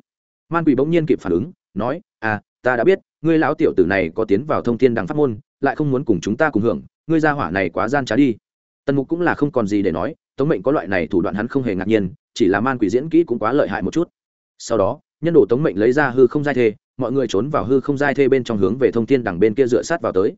Man quỷ bỗng nhiên kịp phản ứng, nói à ta đã biết, ngươi lão tiểu tử này có tiến vào thông thiên đằng pháp môn, lại không muốn cùng chúng ta cùng hưởng, ngươi ra hỏa này quá gian trá đi. Tần mục cũng là không còn gì để nói, tống mệnh có loại này thủ đoạn hắn không hề ngạc nhiên, chỉ là man quỷ diễn kỹ cũng quá lợi hại một chút. Sau đó, nhân đồ tống mệnh lấy ra hư không giai thê, mọi người trốn vào hư không giai thê bên trong hướng về thông thiên đằng bên kia dựa sát vào tới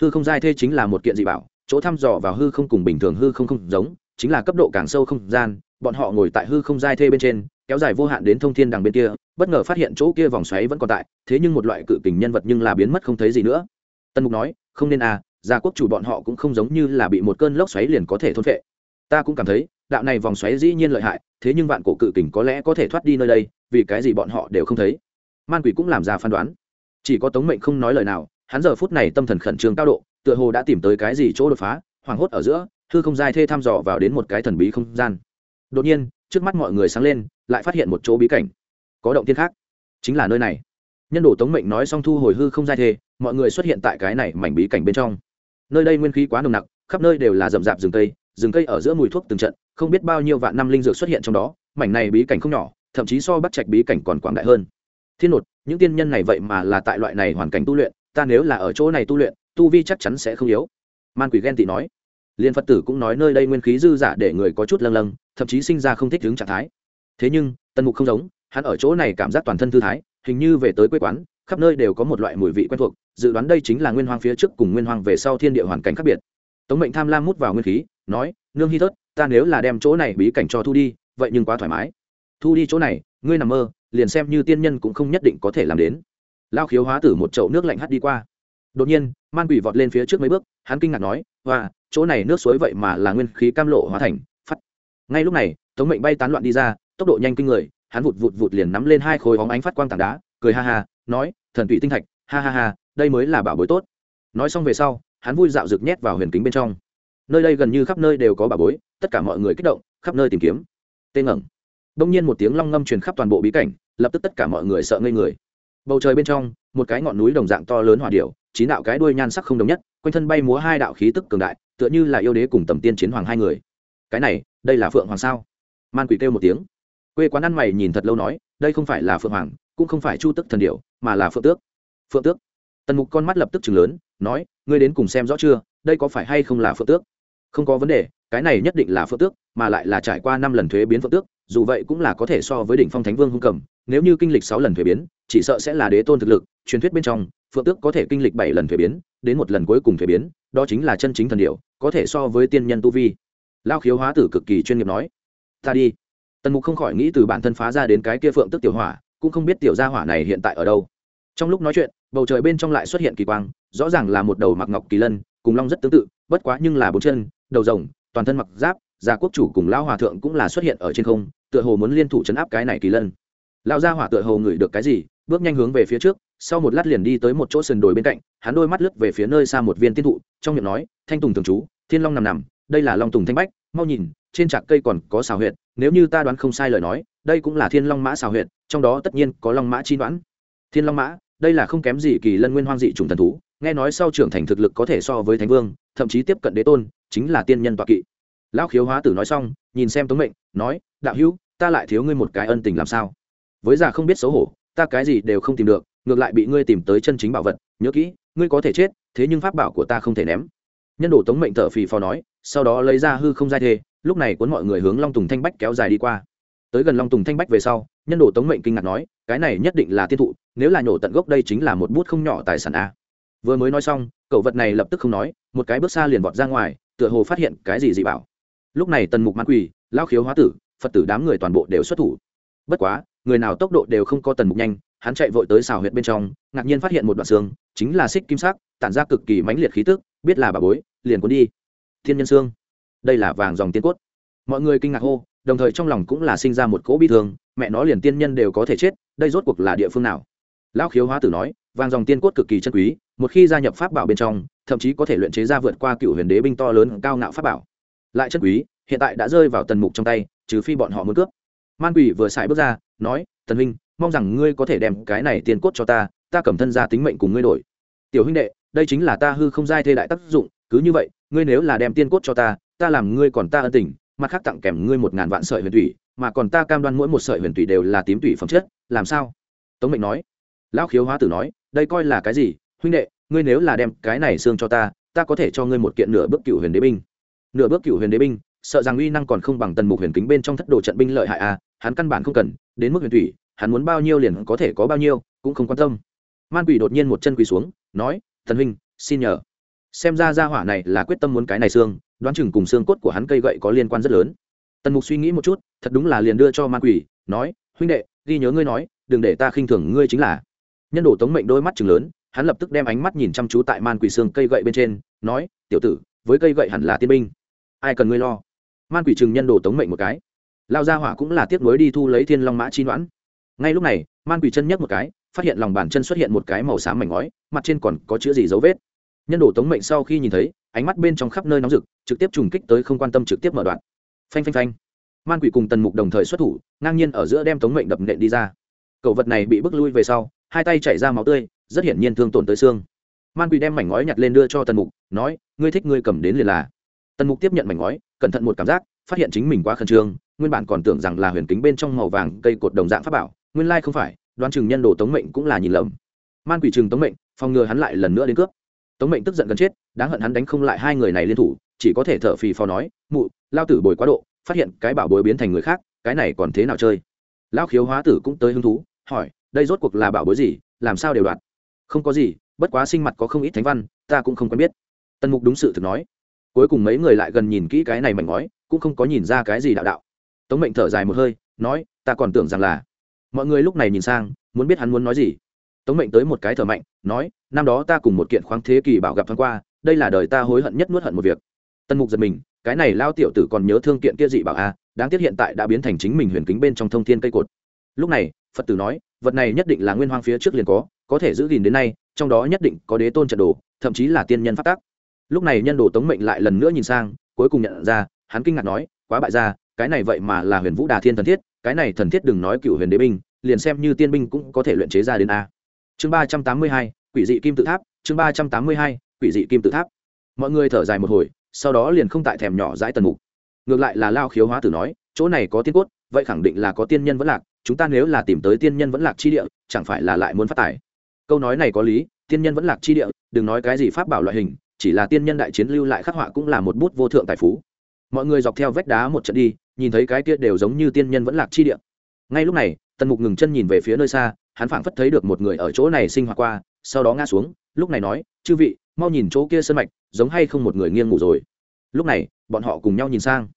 hư không giai thê chính là một kiện dị bảo, chỗ thăm dò vào hư không cùng bình thường hư không không giống, chính là cấp độ càng sâu không gian, bọn họ ngồi tại hư không giai thê bên trên, kéo dài vô hạn đến thông thiên đằng bên kia, bất ngờ phát hiện chỗ kia vòng xoáy vẫn còn tại, thế nhưng một loại cự kình nhân vật nhưng là biến mất không thấy gì nữa. Tân mục nói, không nên à gia quốc chủ bọn họ cũng không giống như là bị một cơn lốc xoáy liền có thể thôn vệ ta cũng cảm thấy, đạo này vòng xoáy dĩ nhiên lợi hại, thế nhưng vạn cổ cự kình có lẽ có thể thoát đi nơi đây, vì cái gì bọn họ đều không thấy? Man quỷ cũng làm ra phán đoán. Chỉ có tống mệnh không nói lời nào hắn giờ phút này tâm thần khẩn trương cao độ, tựa hồ đã tìm tới cái gì chỗ đột phá, hoảng hốt ở giữa, hư không dài thê thăm dò vào đến một cái thần bí không gian. Đột nhiên, trước mắt mọi người sáng lên, lại phát hiện một chỗ bí cảnh. Có động tiên khác. Chính là nơi này. Nhân đồ tống mệnh nói xong thu hồi hư không dài thê, mọi người xuất hiện tại cái này mảnh bí cảnh bên trong. Nơi đây nguyên khí quá nồng nặc, khắp nơi đều là rậm rạp rừng cây rừng cây ở giữa mùi thuốc từng trận, không biết bao nhiêu vạn năm linh dược xuất hiện trong đó, mảnh này bí cảnh không nhỏ, thậm chí so bắt trạch bí cảnh còn quảng đại hơn. Thiên nột những tiên nhân này vậy mà là tại loại này hoàn cảnh tu luyện ta nếu là ở chỗ này tu luyện, tu vi chắc chắn sẽ không yếu. Man quỷ ghen tị nói. Liên phật tử cũng nói nơi đây nguyên khí dư giả để người có chút lâng lâng, thậm chí sinh ra không thích đứng trạng thái. Thế nhưng, tần mục không giống, hắn ở chỗ này cảm giác toàn thân thư thái, hình như về tới quê quán, khắp nơi đều có một loại mùi vị quen thuộc, dự đoán đây chính là nguyên hoang phía trước cùng nguyên hoang về sau thiên địa hoàn cảnh khác biệt. Tống mệnh tham lam mút vào nguyên khí, nói, nương hy thớt ta nếu là đem chỗ này bí cảnh cho thu đi, vậy nhưng quá thoải mái. Thu đi chỗ này, ngươi nằm mơ, liền xem như tiên nhân cũng không nhất định có thể làm đến lao khiếu hóa tử một chậu nước lạnh hắt đi qua. Đột nhiên, man quỷ vọt lên phía trước mấy bước, hắn kinh ngạc nói và chỗ này nước suối vậy mà là nguyên khí cam lộ hóa thành phát ngay lúc này, tống mệnh bay tán loạn đi ra, tốc độ nhanh kinh người, hắn vụt vụt vụt liền nắm lên hai khối hóng ánh phát quang tảng đá, cười ha ha, nói, thần tụy tinh thạch, ha ha ha, đây mới là bảo bối tốt. Nói xong về sau, hắn vui dạo rực nhét vào huyền kính bên trong. Nơi đây gần như khắp nơi đều có bảo bối, tất cả mọi người kích động, khắp nơi tìm kiếm. Tên ngẩng. Đông nhiên một tiếng long ngâm truyền khắp toàn bộ bí cảnh, lập tức tất cả mọi người sợ ngây người bầu trời bên trong, một cái ngọn núi đồng dạng to lớn hỏa điệu chín đạo cái đuôi nhan sắc không đồng nhất, quanh thân bay múa hai đạo khí tức cường đại, tựa như là yêu đế cùng tầm tiên chiến hoàng hai người. Cái này, đây là phượng hoàng sao? Man quỷ kêu một tiếng. Quê quán ăn mày nhìn thật lâu nói, đây không phải là phượng hoàng, cũng không phải chu tức thần điệu mà là phượng tước. Phượng tước. Tần mục con mắt lập tức chừng lớn, nói, ngươi đến cùng xem rõ chưa, đây có phải hay không là phượng tước? Không có vấn đề, cái này nhất định là phượng tước, mà lại là trải qua năm lần thuế biến phượng tước, dù vậy cũng là có thể so với đỉnh phong thánh vương hung cầm nếu như kinh lịch sáu lần thuế biến, chỉ sợ sẽ là đế tôn thực lực, truyền thuyết bên trong, phượng tước có thể kinh lịch bảy lần thuế biến, đến một lần cuối cùng thuế biến, đó chính là chân chính thần điệu có thể so với tiên nhân tu vi. Lao khiếu hóa tử cực kỳ chuyên nghiệp nói, ta đi. Tần mục không khỏi nghĩ từ bản thân phá ra đến cái kia phượng tức tiểu hỏa, cũng không biết tiểu gia hỏa này hiện tại ở đâu. Trong lúc nói chuyện, bầu trời bên trong lại xuất hiện kỳ quang, rõ ràng là một đầu mặc ngọc kỳ lân, cùng long rất tương tự, bất quá nhưng là bốn chân, đầu rồng, toàn thân mặc giáp, gia quốc chủ cùng lão hòa thượng cũng là xuất hiện ở trên không, tựa hồ muốn liên thủ chấn áp cái này kỳ lân. Lão gia hỏa tựa hồ ngửi được cái gì, bước nhanh hướng về phía trước, sau một lát liền đi tới một chỗ sườn đồi bên cạnh, hắn đôi mắt lướt về phía nơi xa một viên tiên thụ, trong miệng nói, thanh tùng thường trú, thiên long nằm nằm, đây là long tùng thanh bách, mau nhìn, trên trạc cây còn có xào huyệt, nếu như ta đoán không sai lời nói, đây cũng là thiên long mã xào huyệt, trong đó tất nhiên có long mã chi đoán. Thiên long mã, đây là không kém gì kỳ lân nguyên hoang dị trùng thần thú, nghe nói sau trưởng thành thực lực có thể so với thánh vương, thậm chí tiếp cận đế tôn, chính là tiên nhân tọa kỵ. Lão khiếu hóa tử nói xong, nhìn xem tống mệnh, nói, đạo hữu, ta lại thiếu ngươi một cái ân tình làm sao? Với già không biết xấu hổ, ta cái gì đều không tìm được, ngược lại bị ngươi tìm tới chân chính bảo vật, nhớ kỹ, ngươi có thể chết, thế nhưng pháp bảo của ta không thể ném. Nhân đồ tống mệnh thở phì phò nói, sau đó lấy ra hư không giai thê, lúc này cuốn mọi người hướng long tùng thanh bách kéo dài đi qua. Tới gần long tùng thanh bách về sau, nhân đồ tống mệnh kinh ngạc nói, cái này nhất định là tiên thụ, nếu là nhổ tận gốc đây chính là một bút không nhỏ tài sản a. Vừa mới nói xong, cậu vật này lập tức không nói, một cái bước xa liền vọt ra ngoài, tựa hồ phát hiện cái gì dị bảo. Lúc này tần mục mãn quỳ lao khiếu hóa tử, phật tử đám người toàn bộ đều xuất thủ. Bất quá người nào tốc độ đều không có tần mục nhanh, hắn chạy vội tới xào huyện bên trong, ngạc nhiên phát hiện một đoạn xương, chính là xích kim sắc, tản ra cực kỳ mãnh liệt khí tức, biết là bà bối, liền cuốn đi. Thiên nhân xương. Đây là vàng dòng tiên cốt. Mọi người kinh ngạc hô, đồng thời trong lòng cũng là sinh ra một cỗ bi thương, mẹ nó liền tiên nhân đều có thể chết, đây rốt cuộc là địa phương nào? Lão khiếu hóa tử nói, vàng dòng tiên cốt cực kỳ chân quý, một khi gia nhập pháp bảo bên trong, thậm chí có thể luyện chế ra vượt qua cựu huyền đế binh to lớn cao ngạo pháp bảo. Lại chân quý, hiện tại đã rơi vào tần mục trong tay, trừ phi bọn họ muốn cướp man quỷ vừa xài bước ra, nói, tần huynh, mong rằng ngươi có thể đem cái này tiền cốt cho ta ta cầm thân ra tính mệnh cùng ngươi đổi. Tiểu huynh đệ, đây chính là ta hư không giai thê đại tác dụng, cứ như vậy, ngươi nếu là đem tiên cốt cho ta ta làm ngươi còn ta ân tình, mặt khác tặng kèm ngươi một ngàn vạn sợi huyền thủy, mà còn ta cam đoan mỗi một sợi huyền thủy đều là tím thủy phẩm chất, làm sao? Tống mệnh nói. Lão khiếu hóa tử nói, đây coi là cái gì? Huynh đệ, ngươi nếu là đem cái này xương cho ta ta có thể cho ngươi một kiện nửa bước cựu huyền đế binh. Nửa bước cựu huyền đế binh sợ rằng uy năng còn không bằng tần mục huyền kính bên trong thất đồ trận binh lợi hại a à, hắn căn bản không cần đến mức huyền thủy hắn muốn bao nhiêu liền có thể có bao nhiêu cũng không quan tâm. Man quỷ đột nhiên một chân quỳ xuống nói thần huynh xin nhờ. Xem ra gia hỏa này là quyết tâm muốn cái này xương đoán chừng cùng xương cốt của hắn cây gậy có liên quan rất lớn. Tần mục suy nghĩ một chút thật đúng là liền đưa cho man quỷ nói huynh đệ ghi nhớ ngươi nói đừng để ta khinh thường ngươi chính là. Nhân đồ tống mệnh đôi mắt chừng lớn hắn lập tức đem ánh mắt nhìn chăm chú tại man quỷ xương cây gậy bên trên nói tiểu tử với cây gậy hẳn là tiên binh. Ai cần ngươi lo? Man quỷ chừng nhân đồ tống mệnh một cái. Lao gia hỏa cũng là tiếc nuối đi thu lấy thiên long mã chi noãn. Ngay lúc này, man quỷ chân nhấc một cái, phát hiện lòng bàn chân xuất hiện một cái màu xám mảnh ngói, mặt trên còn có chữ gì dấu vết. Nhân đồ tống mệnh sau khi nhìn thấy, ánh mắt bên trong khắp nơi nóng rực, trực tiếp trùng kích tới không quan tâm trực tiếp mở đoạn. Phanh phanh phanh. Man quỷ cùng tần mục đồng thời xuất thủ, ngang nhiên ở giữa đem tống mệnh đập nện đi ra. Cậu vật này bị bước lui về sau, hai tay chảy ra máu tươi, rất hiển nhiên thương tổn tới xương. Man quỷ đem mảnh ngói nhặt lên đưa cho tần mục, nói, ngươi thích ngươi cầm đến liền là tần mục tiếp nhận mảnh ngói, cẩn thận một cảm giác, phát hiện chính mình quá khẩn trương, nguyên bản còn tưởng rằng là huyền kính bên trong màu vàng cây cột đồng dạng pháp bảo, nguyên lai không phải, đoán chừng nhân đồ tống mệnh cũng là nhìn lầm. Man quỷ chừng tống mệnh, phòng ngừa hắn lại lần nữa đến cướp. Tống mệnh tức giận gần chết, đáng hận hắn đánh không lại hai người này liên thủ, chỉ có thể thở phì phò nói, mụ, lao tử bồi quá độ, phát hiện cái bảo bối biến thành người khác, cái này còn thế nào chơi? Lao khiếu hóa tử cũng tới hứng thú, hỏi, đây rốt cuộc là bảo bối gì, làm sao đều đoạt? Không có gì, bất quá sinh mặt có không ít thánh văn, ta cũng không quen biết. Tần mục đúng sự thực nói cuối cùng mấy người lại gần nhìn kỹ cái này mảnh ngói, cũng không có nhìn ra cái gì đạo đạo. Tống mệnh thở dài một hơi, nói, ta còn tưởng rằng là mọi người lúc này nhìn sang, muốn biết hắn muốn nói gì. Tống mệnh tới một cái thở mạnh, nói, năm đó ta cùng một kiện khoáng thế kỳ bảo gặp thoáng qua, đây là đời ta hối hận nhất nuốt hận một việc. Tân mục giật mình, cái này lao tiểu tử còn nhớ thương kiện kia dị bảo a đáng tiếc hiện tại đã biến thành chính mình huyền kính bên trong thông thiên cây cột. Lúc này, phật tử nói, vật này nhất định là nguyên hoang phía trước liền có có thể giữ gìn đến nay, trong đó nhất định có đế tôn trận đồ, thậm chí là tiên nhân phát tác lúc này nhân đồ tống mệnh lại lần nữa nhìn sang, cuối cùng nhận ra, hắn kinh ngạc nói, quá bại ra cái này vậy mà là huyền vũ đà thiên thần thiết, cái này thần thiết đừng nói cựu huyền đế binh, liền xem như tiên binh cũng có thể luyện chế ra đến a. Chương ba trăm tám mươi hai, quỷ dị kim tự tháp, chương ba trăm tám mươi hai, quỷ dị kim tự tháp. Mọi người thở dài một hồi, sau đó liền không tại thèm nhỏ dãi tần mục. Ngược lại là lao khiếu hóa tử nói, chỗ này có tiên cốt, vậy khẳng định là có tiên nhân vẫn lạc, chúng ta nếu là tìm tới tiên nhân vẫn lạc chi địa, chẳng phải là lại muốn phát tài? Câu nói này có lý, tiên nhân vẫn lạc chi địa, đừng nói cái gì pháp bảo loại hình chỉ là tiên nhân đại chiến lưu lại khắc họa cũng là một bút vô thượng tài phú. Mọi người dọc theo vách đá một trận đi, nhìn thấy cái kia đều giống như tiên nhân vẫn lạc chi địa. Ngay lúc này, tần mục ngừng chân nhìn về phía nơi xa, hắn phảng phất thấy được một người ở chỗ này sinh hoạt qua, sau đó ngã xuống, lúc này nói, chư vị, mau nhìn chỗ kia sân mạch, giống hay không một người nghiêng ngủ rồi. Lúc này, bọn họ cùng nhau nhìn sang.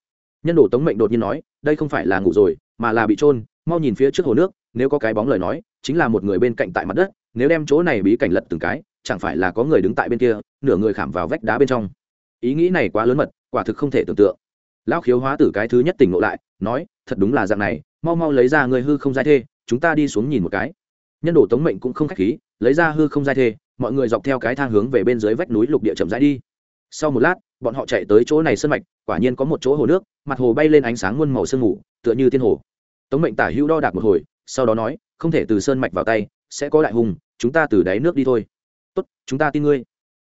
Nhân đồ tống mệnh đột nhiên nói, đây không phải là ngủ rồi, mà là bị trôn mau nhìn phía trước hồ nước, nếu có cái bóng lời nói, chính là một người bên cạnh tại mặt đất, nếu đem chỗ này bí cảnh lật từng cái chẳng phải là có người đứng tại bên kia, nửa người khảm vào vách đá bên trong. Ý nghĩ này quá lớn mật, quả thực không thể tưởng tượng. Lão khiếu hóa tử cái thứ nhất tỉnh ngộ lại, nói, thật đúng là dạng này, mau mau lấy ra người hư không giai thê, chúng ta đi xuống nhìn một cái. Nhân đồ tống mệnh cũng không khách khí, lấy ra hư không giai thê, mọi người dọc theo cái thang hướng về bên dưới vách núi lục địa chậm rãi đi. Sau một lát, bọn họ chạy tới chỗ này sân mạch, quả nhiên có một chỗ hồ nước, mặt hồ bay lên ánh sáng muôn màu sương mù, tựa như thiên hồ. Tống mệnh tả hữu đo đạc một hồi, sau đó nói, không thể từ sơn mạch vào tay, sẽ có đại hùng chúng ta từ đáy nước đi thôi tốt, chúng ta tin ngươi.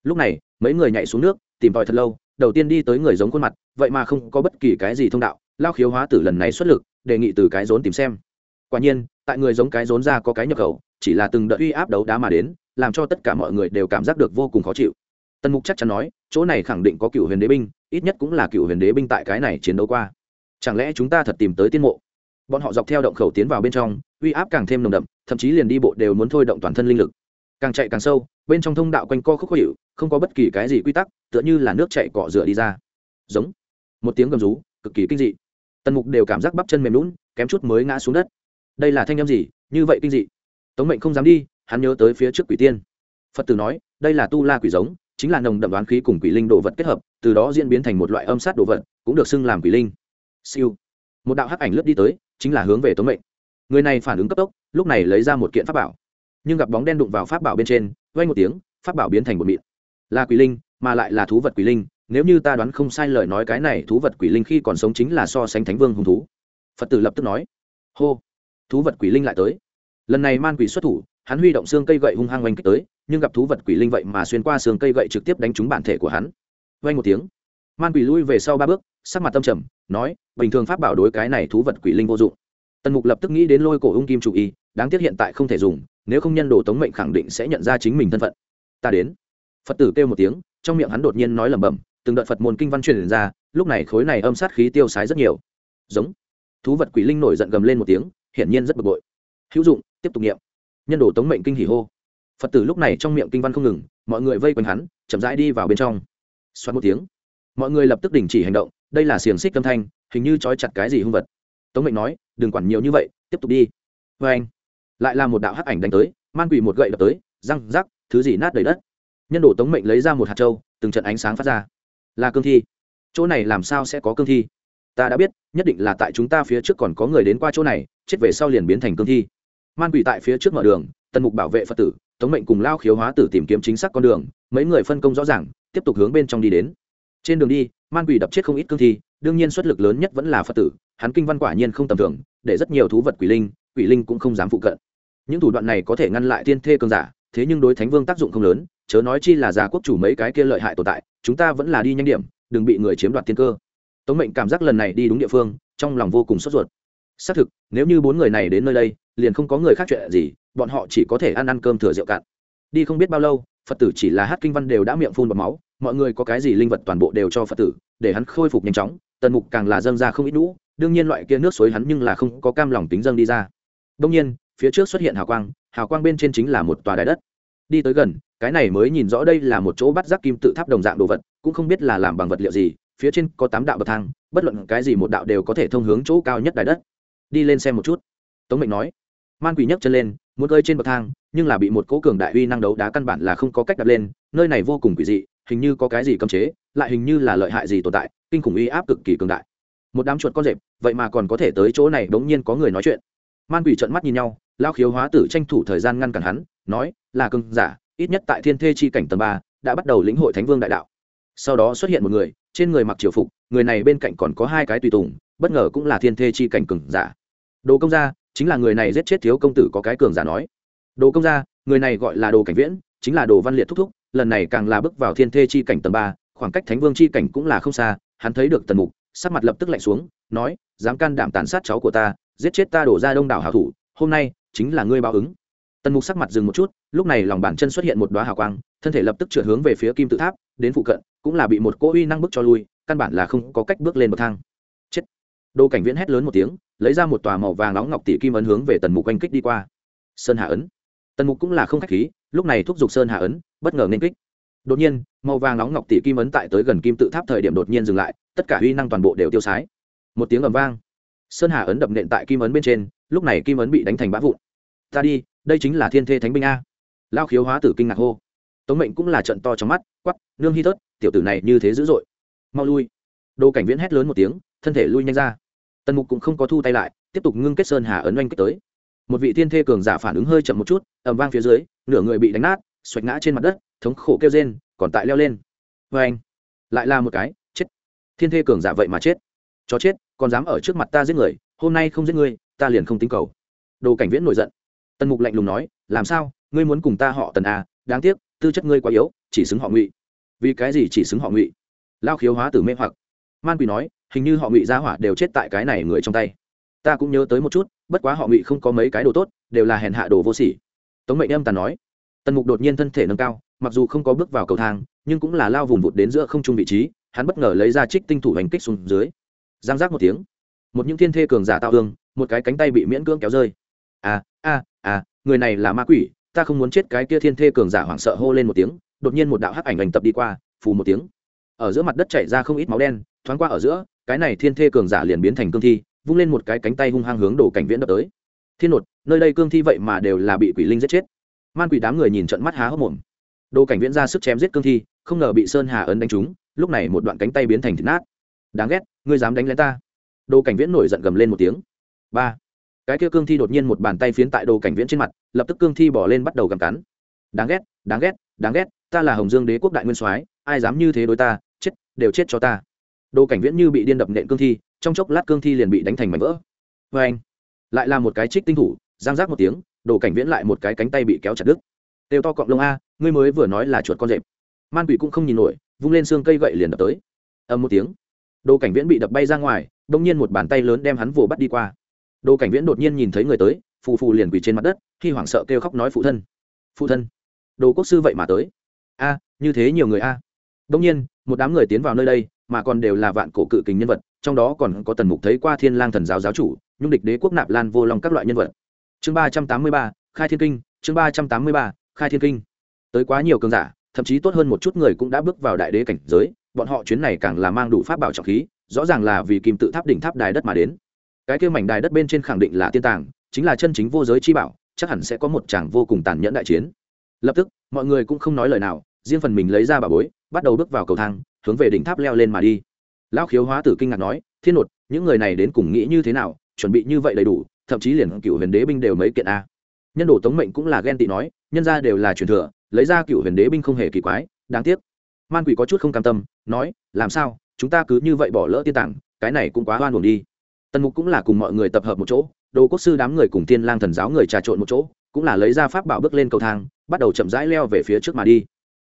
Lúc này, mấy người nhảy xuống nước, tìm tòi thật lâu, đầu tiên đi tới người giống khuôn mặt, vậy mà không có bất kỳ cái gì thông đạo, lao khiếu hóa tử lần này xuất lực, đề nghị từ cái rốn tìm xem. Quả nhiên, tại người giống cái rốn ra có cái nhập khẩu, chỉ là từng đợt uy áp đấu đá mà đến, làm cho tất cả mọi người đều cảm giác được vô cùng khó chịu. Tần mục chắc chắn nói, chỗ này khẳng định có cựu huyền đế binh, ít nhất cũng là cựu huyền đế binh tại cái này chiến đấu qua. Chẳng lẽ chúng ta thật tìm tới tiên mộ? Bọn họ dọc theo động khẩu tiến vào bên trong, uy áp càng thêm nồng đậm, thậm chí liền đi bộ đều muốn thôi động toàn thân linh lực. Càng chạy càng sâu bên trong thông đạo quanh co khúc khó hiệu không có bất kỳ cái gì quy tắc, tựa như là nước chạy cọ rửa đi ra. Giống. Một tiếng gầm rú, cực kỳ kinh dị. Tần mục đều cảm giác bắp chân mềm lún kém chút mới ngã xuống đất. Đây là thanh â m gì? Như vậy kinh dị. Tống mệnh không dám đi, hắn nhớ tới phía trước quỷ tiên. Phật tử nói, đây là tu la quỷ giống, chính là nồng đậm đoán khí cùng quỷ linh đồ vật kết hợp, từ đó diễn biến thành một loại âm sát đồ vật, cũng được xưng làm quỷ linh. Siêu. Một đạo hắc ảnh lướt đi tới, chính là hướng về tống mệnh. Người này phản ứng cấp tốc, lúc này lấy ra một kiện pháp bảo nhưng gặp bóng đen đụng vào pháp bảo bên trên vây một tiếng, pháp bảo biến thành một mịn. Là quỷ linh, mà lại là thú vật quỷ linh, nếu như ta đoán không sai lời nói cái này thú vật quỷ linh khi còn sống chính là so sánh thánh vương hung thú. Phật tử lập tức nói. Hô. Thú vật quỷ linh lại tới. Lần này man quỷ xuất thủ, hắn huy động xương cây gậy hung hăng oanh kích tới, nhưng gặp thú vật quỷ linh vậy mà xuyên qua xương cây gậy trực tiếp đánh trúng bản thể của hắn. Vay một tiếng. Man quỷ lui về sau ba bước, sắc mặt tâm trầm, nói, bình thường pháp bảo đối cái này thú vật quỷ linh vô dụng. Tần mục lập tức nghĩ đến lôi cổ ung kim chủ y, đáng tiếc hiện tại không thể dùng nếu không nhân đồ tống mệnh khẳng định sẽ nhận ra chính mình thân phận. Ta đến. Phật tử kêu một tiếng, trong miệng hắn đột nhiên nói lẩm bẩm, từng đợt phật môn kinh văn truyền ra, lúc này khối này âm sát khí tiêu sái rất nhiều. Giống. Thú vật quỷ linh nổi giận gầm lên một tiếng, hiển nhiên rất bực bội. Hữu dụng, tiếp tục nghiệm nhân đồ tống mệnh kinh hỉ hô. Phật tử lúc này trong miệng kinh văn không ngừng, mọi người vây quanh hắn, chậm rãi đi vào bên trong. Xoắn một tiếng, mọi người lập tức đình chỉ hành động, đây là xiềng xích âm thanh, hình như trói chặt cái gì hung vật. Tống mệnh nói, đừng quản nhiều như vậy, tiếp tục đi. Vê anh lại là một đạo hắc ảnh đánh tới, man quỷ một gậy đập tới, răng rắc, thứ gì nát đầy đất. Nhân đồ tống mệnh lấy ra một hạt trâu từng trận ánh sáng phát ra. Là cương thi. Chỗ này làm sao sẽ có cương thi? Ta đã biết, nhất định là tại chúng ta phía trước còn có người đến qua chỗ này, chết về sau liền biến thành cương thi. Man quỷ tại phía trước mở đường, tần mục bảo vệ phật tử, tống mệnh cùng lao khiếu hóa tử tìm kiếm chính xác con đường, mấy người phân công rõ ràng, tiếp tục hướng bên trong đi đến. Trên đường đi, man quỷ đập chết không ít cương thi, đương nhiên xuất lực lớn nhất vẫn là phật tử, hắn kinh văn quả nhiên không tầm thường, để rất nhiều thú vật quỷ linh quỷ linh cũng không dám phụ cận những thủ đoạn này có thể ngăn lại tiên thê cường giả, thế nhưng đối thánh vương tác dụng không lớn, chớ nói chi là già quốc chủ mấy cái kia lợi hại tồn tại, chúng ta vẫn là đi nhanh điểm, đừng bị người chiếm đoạt tiên cơ. Tống mệnh cảm giác lần này đi đúng địa phương, trong lòng vô cùng sốt ruột. Xác thực, nếu như bốn người này đến nơi đây, liền không có người khác chuyện gì, bọn họ chỉ có thể ăn ăn cơm thừa rượu cạn. Đi không biết bao lâu, phật tử chỉ là hát kinh văn đều đã miệng phun bọt máu, mọi người có cái gì linh vật toàn bộ đều cho phật tử, để hắn khôi phục nhanh chóng, tần mục càng là dâng ra không ít lũ đương nhiên loại kia nước suối hắn nhưng là không có cam lòng tính dâng đi ra. Đông nhiên phía trước xuất hiện hào quang hào quang bên trên chính là một tòa đài đất. Đi tới gần, cái này mới nhìn rõ đây là một chỗ bắt giác kim tự tháp đồng dạng đồ vật, cũng không biết là làm bằng vật liệu gì, phía trên có tám đạo bậc thang, bất luận cái gì một đạo đều có thể thông hướng chỗ cao nhất đài đất. Đi lên xem một chút. Tống mệnh nói. Man quỷ nhấc chân lên, muốn cơi trên bậc thang, nhưng là bị một cố cường đại uy năng đấu đá căn bản là không có cách đặt lên, nơi này vô cùng quỷ dị, hình như có cái gì cấm chế, lại hình như là lợi hại gì tồn tại, kinh khủng uy áp cực kỳ cường đại. Một đám chuột con rệp, vậy mà còn có thể tới chỗ này bỗng nhiên có người nói chuyện man quỷ trợn mắt nhìn nhau lao khiếu hóa tử tranh thủ thời gian ngăn cản hắn, nói, là cưng giả, ít nhất tại thiên thê chi cảnh tầng ba, đã bắt đầu lĩnh hội thánh vương đại đạo. Sau đó xuất hiện một người, trên người mặc triều phục, người này bên cạnh còn có hai cái tùy tùng, bất ngờ cũng là thiên thê chi cảnh cường giả. Đồ công gia, chính là người này giết chết thiếu công tử có cái cường giả nói. Đồ công gia, người này gọi là đồ cảnh viễn, chính là đồ văn liệt thúc thúc, lần này càng là bước vào thiên thê chi cảnh tầng ba, khoảng cách thánh vương chi cảnh cũng là không xa, hắn thấy được tần mục, sắc mặt lập tức lạnh xuống, nói, dám can đảm tàn sát cháu của ta giết chết ta đổ ra đông đảo hảo thủ, hôm nay chính là ngươi báo ứng. Tần mục sắc mặt dừng một chút, lúc này lòng bàn chân xuất hiện một đoá hào quang, thân thể lập tức trượt hướng về phía kim tự tháp, đến phụ cận, cũng là bị một cỗ uy năng bức cho lui, căn bản là không có cách bước lên bậc thang. Chết. Đô cảnh viễn hét lớn một tiếng, lấy ra một tòa màu vàng nóng ngọc tỷ kim ấn hướng về tần mục oanh kích đi qua. Sơn hạ ấn. Tần mục cũng là không khách khí, lúc này thúc giục sơn hạ ấn, bất ngờ nên kích. Đột nhiên, màu vàng nóng ngọc tỷ kim ấn tại tới gần kim tự tháp thời điểm đột nhiên dừng lại, tất cả uy năng toàn bộ đều tiêu sái. Một tiếng ầm vang sơn hà ấn đập nện tại kim ấn bên trên, lúc này kim ấn bị đánh thành bã vụn. Ta đi, đây chính là thiên thê thánh binh a. Lao khiếu hóa tử kinh ngạc hô. Tống mệnh cũng là trận to trong mắt quắp nương hy tớt tiểu tử này như thế dữ dội. Mau lui. Đồ cảnh viễn hét lớn một tiếng, thân thể lui nhanh ra. Tần mục cũng không có thu tay lại, tiếp tục ngưng kết sơn hà ấn oanh kết tới. Một vị thiên thê cường giả phản ứng hơi chậm một chút ẩm vang phía dưới, nửa người bị đánh nát, xoạch ngã trên mặt đất, thống khổ kêu rên, còn tại leo lên. Vê anh lại là một cái, chết. Thiên thê cường giả vậy mà chết. Chó chết còn dám ở trước mặt ta giết người, hôm nay không giết ngươi, ta liền không tính cầu. Đồ cảnh viễn nổi giận. Tần mục lạnh lùng nói, làm sao? Ngươi muốn cùng ta họ tần à? Đáng tiếc, tư chất ngươi quá yếu, chỉ xứng họ ngụy. Vì cái gì chỉ xứng họ ngụy? Lao khiếu hóa tử mê hoặc. Man quỷ nói, hình như họ ngụy gia hỏa đều chết tại cái này người trong tay. Ta cũng nhớ tới một chút, bất quá họ ngụy không có mấy cái đồ tốt, đều là hèn hạ đồ vô sỉ. Tống mệnh âm tàn nói. Tần mục đột nhiên thân thể nâng cao, mặc dù không có bước vào cầu thang, nhưng cũng là lao vùng vụt đến giữa không trung vị trí, hắn bất ngờ lấy ra trích tinh thủ hành kích xuống dưới giang giác một tiếng. Một những thiên thê cường giả tạo hương một cái cánh tay bị miễn cưỡng kéo rơi. À à, à người này là ma quỷ ta không muốn chết cái kia thiên thê cường giả hoảng sợ hô lên một tiếng đột nhiên một đạo hắc ảnh ảnh tập đi qua phù một tiếng. Ở giữa mặt đất chảy ra không ít máu đen thoáng qua ở giữa cái này thiên thê cường giả liền biến thành cương thi vung lên một cái cánh tay hung hăng hướng đổ cảnh viễn đập tới. Thiên nột nơi đây cương thi vậy mà đều là bị quỷ linh giết chết. Man quỷ đám người nhìn trận mắt há hốc mồm. Đồ cảnh viễn ra sức chém giết cương thi không ngờ bị sơn hà ấn đánh trúng lúc này một đoạn cánh tay biến thành thịt nát đáng ghét, ngươi dám đánh lén ta. Đồ cảnh viễn nổi giận gầm lên một tiếng. Ba. Cái kia cương thi đột nhiên một bàn tay phiến tại đồ cảnh viễn trên mặt, lập tức cương thi bỏ lên bắt đầu gặm cắn. Đáng ghét đáng ghét đáng ghét, ta là hồng dương đế quốc đại nguyên soái, ai dám như thế đối ta, chết, đều chết cho ta. Đồ cảnh viễn như bị điên đập nện cương thi, trong chốc lát cương thi liền bị đánh thành mảnh vỡ. Vê anh, lại là một cái trích tinh thủ, giang giác một tiếng đồ cảnh viễn lại một cái cánh tay bị kéo chặt đứt. Đều to cọng lông a, ngươi mới vừa nói là chuột con rệp. Man quỷ cũng không nhìn nổi, vung lên xương cây gậy liền đập tới. Âm một tiếng đồ cảnh viễn bị đập bay ra ngoài, đông nhiên một bàn tay lớn đem hắn vồ bắt đi qua. Đồ cảnh viễn đột nhiên nhìn thấy người tới, phù phù liền quỳ trên mặt đất, khi hoảng sợ kêu khóc nói, phụ thân phụ thân. Đồ quốc sư vậy mà tới. A, như thế nhiều người a. Đông nhiên, một đám người tiến vào nơi đây, mà còn đều là vạn cổ cự kình nhân vật, trong đó còn có tần mục thấy qua thiên lang thần giáo giáo chủ, nhung địch đế quốc nạp lan vô lòng các loại nhân vật. Chương ba trăm tám mươi ba, khai thiên kinh, chương ba trăm tám mươi ba, khai thiên kinh. Tới quá nhiều cường giả, thậm chí tốt hơn một chút người cũng đã bước vào đại đế cảnh giới bọn họ chuyến này càng là mang đủ pháp bảo trọng khí, rõ ràng là vì kim tự tháp đỉnh tháp đài đất mà đến. Cái kêu mảnh đài đất bên trên khẳng định là tiên tàng, chính là chân chính vô giới chi bảo, chắc hẳn sẽ có một chàng vô cùng tàn nhẫn đại chiến. Lập tức, mọi người cũng không nói lời nào, riêng phần mình lấy ra bà bối, bắt đầu bước vào cầu thang, hướng về đỉnh tháp leo lên mà đi. Lão khiếu hóa tử kinh ngạc nói, thiên nột những người này đến cùng nghĩ như thế nào, chuẩn bị như vậy đầy đủ, thậm chí liền cựu huyền đế binh đều mấy kiện a. Nhân đồ tống mệnh cũng là ghen tị nói, nhân ra đều là truyền thừa, lấy ra cựu huyền đế binh không hề kỳ quái, đáng tiếc man quỷ có chút không cam tâm, nói, làm sao? Chúng ta cứ như vậy bỏ lỡ tiên tảng, cái này cũng quá hoan hồn đi. Tần mục cũng là cùng mọi người tập hợp một chỗ, đồ quốc sư đám người cùng tiên lang thần giáo người trà trộn một chỗ, cũng là lấy ra pháp bảo bước lên cầu thang, bắt đầu chậm rãi leo về phía trước mà đi.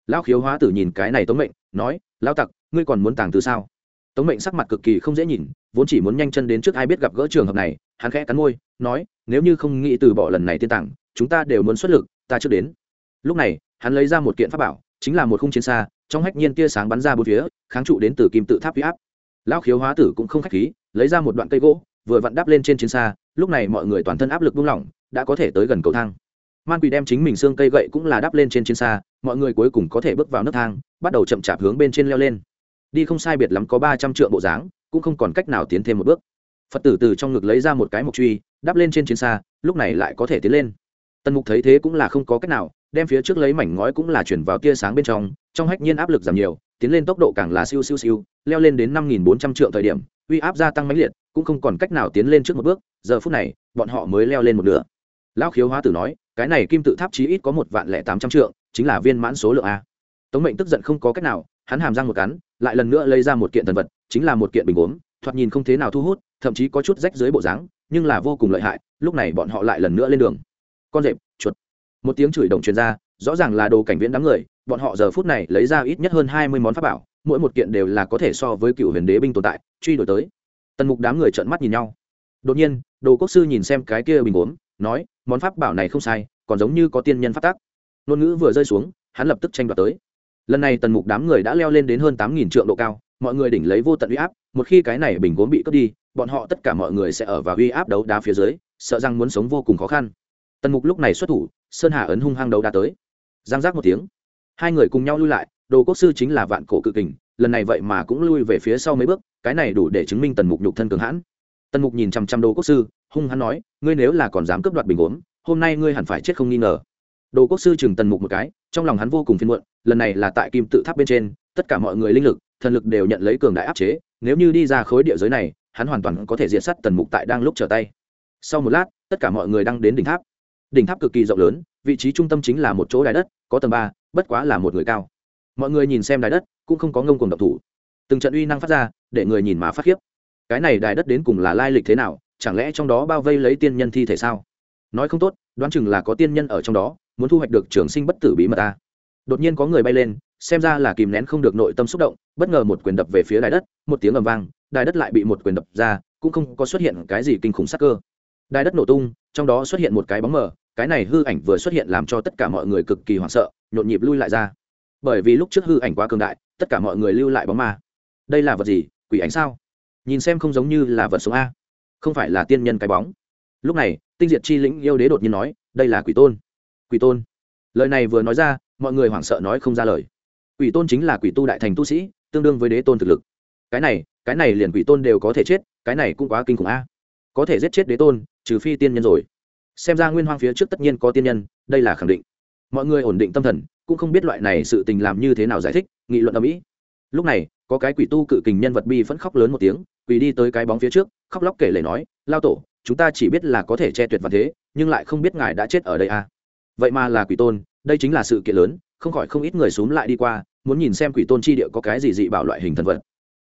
Lão khiếu hóa tử nhìn cái này tống mệnh, nói, lão tặc, ngươi còn muốn tàng từ sao? Tống mệnh sắc mặt cực kỳ không dễ nhìn, vốn chỉ muốn nhanh chân đến trước ai biết gặp gỡ trường hợp này, hắn khẽ cắn môi, nói, nếu như không nghĩ từ bỏ lần này tiên tàng chúng ta đều muốn xuất lực, ta trước đến. Lúc này, hắn lấy ra một kiện pháp bảo, chính là một khung chiến xa trong hách nhiên tia sáng bắn ra bốn phía, kháng trụ đến từ kim tự tháp huy áp. Lão khiếu hóa tử cũng không khách khí, lấy ra một đoạn cây gỗ, vừa vặn đắp lên trên chiến xa, lúc này mọi người toàn thân áp lực buông lỏng, đã có thể tới gần cầu thang. Man quỷ đem chính mình xương cây gậy cũng là đắp lên trên chiến xa, mọi người cuối cùng có thể bước vào nước thang, bắt đầu chậm chạp hướng bên trên leo lên. Đi không sai biệt lắm có ba trăm triệu bộ dáng, cũng không còn cách nào tiến thêm một bước. Phật tử từ trong ngực lấy ra một cái mộc truy, đắp lên trên chiến xa, lúc này lại có thể tiến lên. Tần mục thấy thế cũng là không có cách nào đem phía trước lấy mảnh ngói cũng là chuyển vào tia sáng bên trong trong hách nhiên áp lực giảm nhiều, tiến lên tốc độ càng là siêu siêu siêu, leo lên đến năm nghìn bốn trăm triệu thời điểm, uy áp gia tăng mãnh liệt, cũng không còn cách nào tiến lên trước một bước, giờ phút này, bọn họ mới leo lên một nửa. Lão khiếu hóa tử nói, cái này kim tự tháp chí ít có một vạn lẻ tám trăm triệu chính là viên mãn số lượng a. Tống mệnh tức giận không có cách nào, hắn hàm răng một cắn, lại lần nữa lấy ra một kiện thần vật, chính là một kiện bình gốm, thoạt nhìn không thế nào thu hút, thậm chí có chút rách dưới bộ dáng, nhưng là vô cùng lợi hại, lúc này bọn họ lại lần nữa lên đường. Con rệp một tiếng chửi đồng truyền ra, rõ ràng là đồ cảnh viễn đám người, bọn họ giờ phút này lấy ra ít nhất hơn hai mươi món pháp bảo, mỗi một kiện đều là có thể so với cựu huyền đế binh tồn tại, truy đuổi tới. Tần mục đám người trợn mắt nhìn nhau. Đột nhiên, đồ quốc sư nhìn xem cái kia bình gốm nói, món pháp bảo này không sai, còn giống như có tiên nhân phát tác ngôn ngữ vừa rơi xuống, hắn lập tức tranh đoạt tới. Lần này tần mục đám người đã leo lên đến hơn tám nghìn triệu độ cao, mọi người đỉnh lấy vô tận uy áp, một khi cái này bình gốm bị cướp đi, bọn họ tất cả mọi người sẽ ở vào uy áp đấu đá phía dưới, sợ rằng muốn sống vô cùng khó khăn tần mục lúc này xuất thủ, sơn hà ấn hung hăng đấu đã tới. Giang giác một tiếng. Hai người cùng nhau lui lại, đồ quốc sư chính là vạn cổ cự kình, lần này vậy mà cũng lui về phía sau mấy bước, cái này đủ để chứng minh tần mục nhục thân cường hãn. Tần mục nhìn chăm chăm đồ quốc sư, hung hăng nói, ngươi nếu là còn dám cướp đoạt bình gốm hôm nay ngươi hẳn phải chết không nghi ngờ. Đồ quốc sư chừng tần mục một cái, trong lòng hắn vô cùng phiền muộn, lần này là tại kim tự tháp bên trên, tất cả mọi người linh lực, thần lực đều nhận lấy cường đại áp chế, nếu như đi ra khối địa giới này, hắn hoàn toàn có thể diệt sát tần mục tại đang lúc trở tay. Sau một lát, tất cả mọi người đang đến đỉnh tháp đỉnh tháp cực kỳ rộng lớn, vị trí trung tâm chính là một chỗ đài đất, có tầng ba, bất quá là một người cao. Mọi người nhìn xem đài đất, cũng không có ngông cùng độc thủ. Từng trận uy năng phát ra, để người nhìn mà phát khiếp. Cái này đài đất đến cùng là lai lịch thế nào, chẳng lẽ trong đó bao vây lấy tiên nhân thi thể sao? Nói không tốt, đoán chừng là có tiên nhân ở trong đó, muốn thu hoạch được trường sinh bất tử bí mật ta. Đột nhiên có người bay lên, xem ra là kìm nén không được nội tâm xúc động, bất ngờ một quyền đập về phía đài đất, một tiếng ầm vang, đài đất lại bị một quyền đập ra, cũng không có xuất hiện cái gì kinh khủng sắc cơ đài đất nổ tung, trong đó xuất hiện một cái bóng mờ, cái này hư ảnh vừa xuất hiện làm cho tất cả mọi người cực kỳ hoảng sợ, nhộn nhịp lui lại ra. Bởi vì lúc trước hư ảnh quá cường đại, tất cả mọi người lưu lại bóng ma. Đây là vật gì? Quỷ ảnh sao? Nhìn xem không giống như là vật sống a. Không phải là tiên nhân cái bóng. Lúc này, tinh diệt chi lĩnh yêu đế đột nhiên nói, đây là quỷ tôn. Quỷ tôn. Lời này vừa nói ra, mọi người hoảng sợ nói không ra lời. Quỷ tôn chính là quỷ tu đại thành tu sĩ, tương đương với đế tôn thực lực. Cái này cái này liền quỷ tôn đều có thể chết, cái này cũng quá kinh khủng a có thể giết chết đế tôn, trừ phi tiên nhân rồi. Xem ra nguyên hoang phía trước tất nhiên có tiên nhân, đây là khẳng định. Mọi người ổn định tâm thần, cũng không biết loại này sự tình làm như thế nào giải thích, nghị luận ở mỹ lúc này, có cái quỷ tu cự kình nhân vật bi vẫn khóc lớn một tiếng quỷ đi tới cái bóng phía trước, khóc lóc kể lể nói, lao tổ, chúng ta chỉ biết là có thể che tuyệt vật thế, nhưng lại không biết ngài đã chết ở đây à. Vậy mà là quỷ tôn, đây chính là sự kiện lớn, không khỏi không ít người xúm lại đi qua, muốn nhìn xem quỷ tôn chi địa có cái gì dị bảo loại hình thần vật.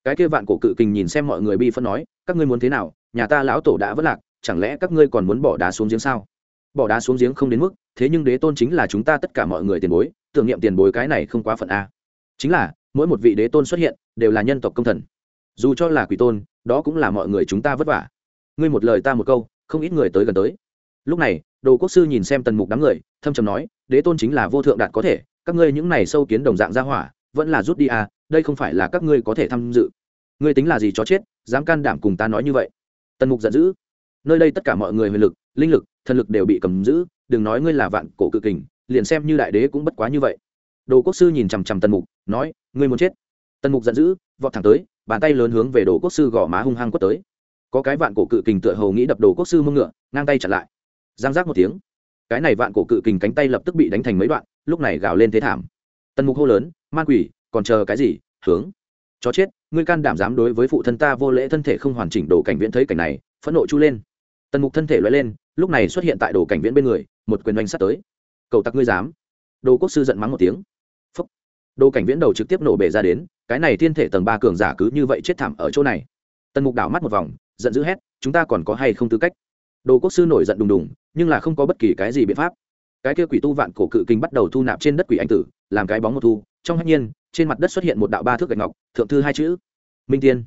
Cái kia vạn cổ cự kình nhìn xem mọi người bi phân nói, các ngươi muốn thế nào? Nhà ta lão tổ đã vất lạc, chẳng lẽ các ngươi còn muốn bỏ đá xuống giếng sao? Bỏ đá xuống giếng không đến mức, thế nhưng đế tôn chính là chúng ta tất cả mọi người tiền bối, tưởng niệm tiền bối cái này không quá phận a. Chính là, mỗi một vị đế tôn xuất hiện, đều là nhân tộc công thần. Dù cho là quỷ tôn, đó cũng là mọi người chúng ta vất vả. Ngươi một lời ta một câu, không ít người tới gần tới. Lúc này, đồ quốc sư nhìn xem tần mục đám người, thâm trầm nói, đế tôn chính là vô thượng đạt có thể, các ngươi những này sâu kiến đồng dạng ra hỏa, vẫn là rút đi à đây không phải là các ngươi có thể tham dự. Ngươi tính là gì cho chết, dám can đảm cùng ta nói như vậy? Tần mục giận dữ. Nơi đây tất cả mọi người huyền lực, linh lực, thần lực đều bị cầm giữ, đừng nói ngươi là vạn cổ cự kình, liền xem như đại đế cũng bất quá như vậy. Đồ quốc sư nhìn chằm chằm tần mục, nói, ngươi muốn chết? Tần mục giận dữ, vọt thẳng tới, bàn tay lớn hướng về đồ quốc sư gõ má hung hăng quất tới. Có cái vạn cổ cự kình tựa hầu nghĩ đập đồ quốc sư mông ngựa, ngang tay chặn lại. Giang giác một tiếng. Cái này vạn cổ cự kình cánh tay lập tức bị đánh thành mấy đoạn, lúc này gào lên thế thảm. Tần mục hô lớn, man quỷ, còn chờ cái gì? Hướng. Chó chết ngươi can đảm dám đối với phụ thân ta vô lễ thân thể không hoàn chỉnh đồ cảnh viễn thấy cảnh này, phẫn nộ chu lên. Tần mục thân thể loay lên, lúc này xuất hiện tại đồ cảnh viễn bên người, một quyền oanh sắt tới. Cầu tặc ngươi dám. Đồ quốc sư giận mắng một tiếng. Phúc. Đồ cảnh viễn đầu trực tiếp nổ bể ra đến, cái này thiên thể tầng ba cường giả cứ như vậy chết thảm ở chỗ này. Tần mục đảo mắt một vòng, giận dữ hét, chúng ta còn có hay không tư cách? Đồ quốc sư nổi giận đùng đùng, nhưng là không có bất kỳ cái gì biện pháp. Cái kia quỷ tu vạn cổ cự kinh bắt đầu thu nạp trên đất quỷ anh tử, làm cái bóng một thu, trong hạnh nhiên trên mặt đất xuất hiện một đạo ba thước gạch ngọc, thượng thư hai chữ, minh tiên.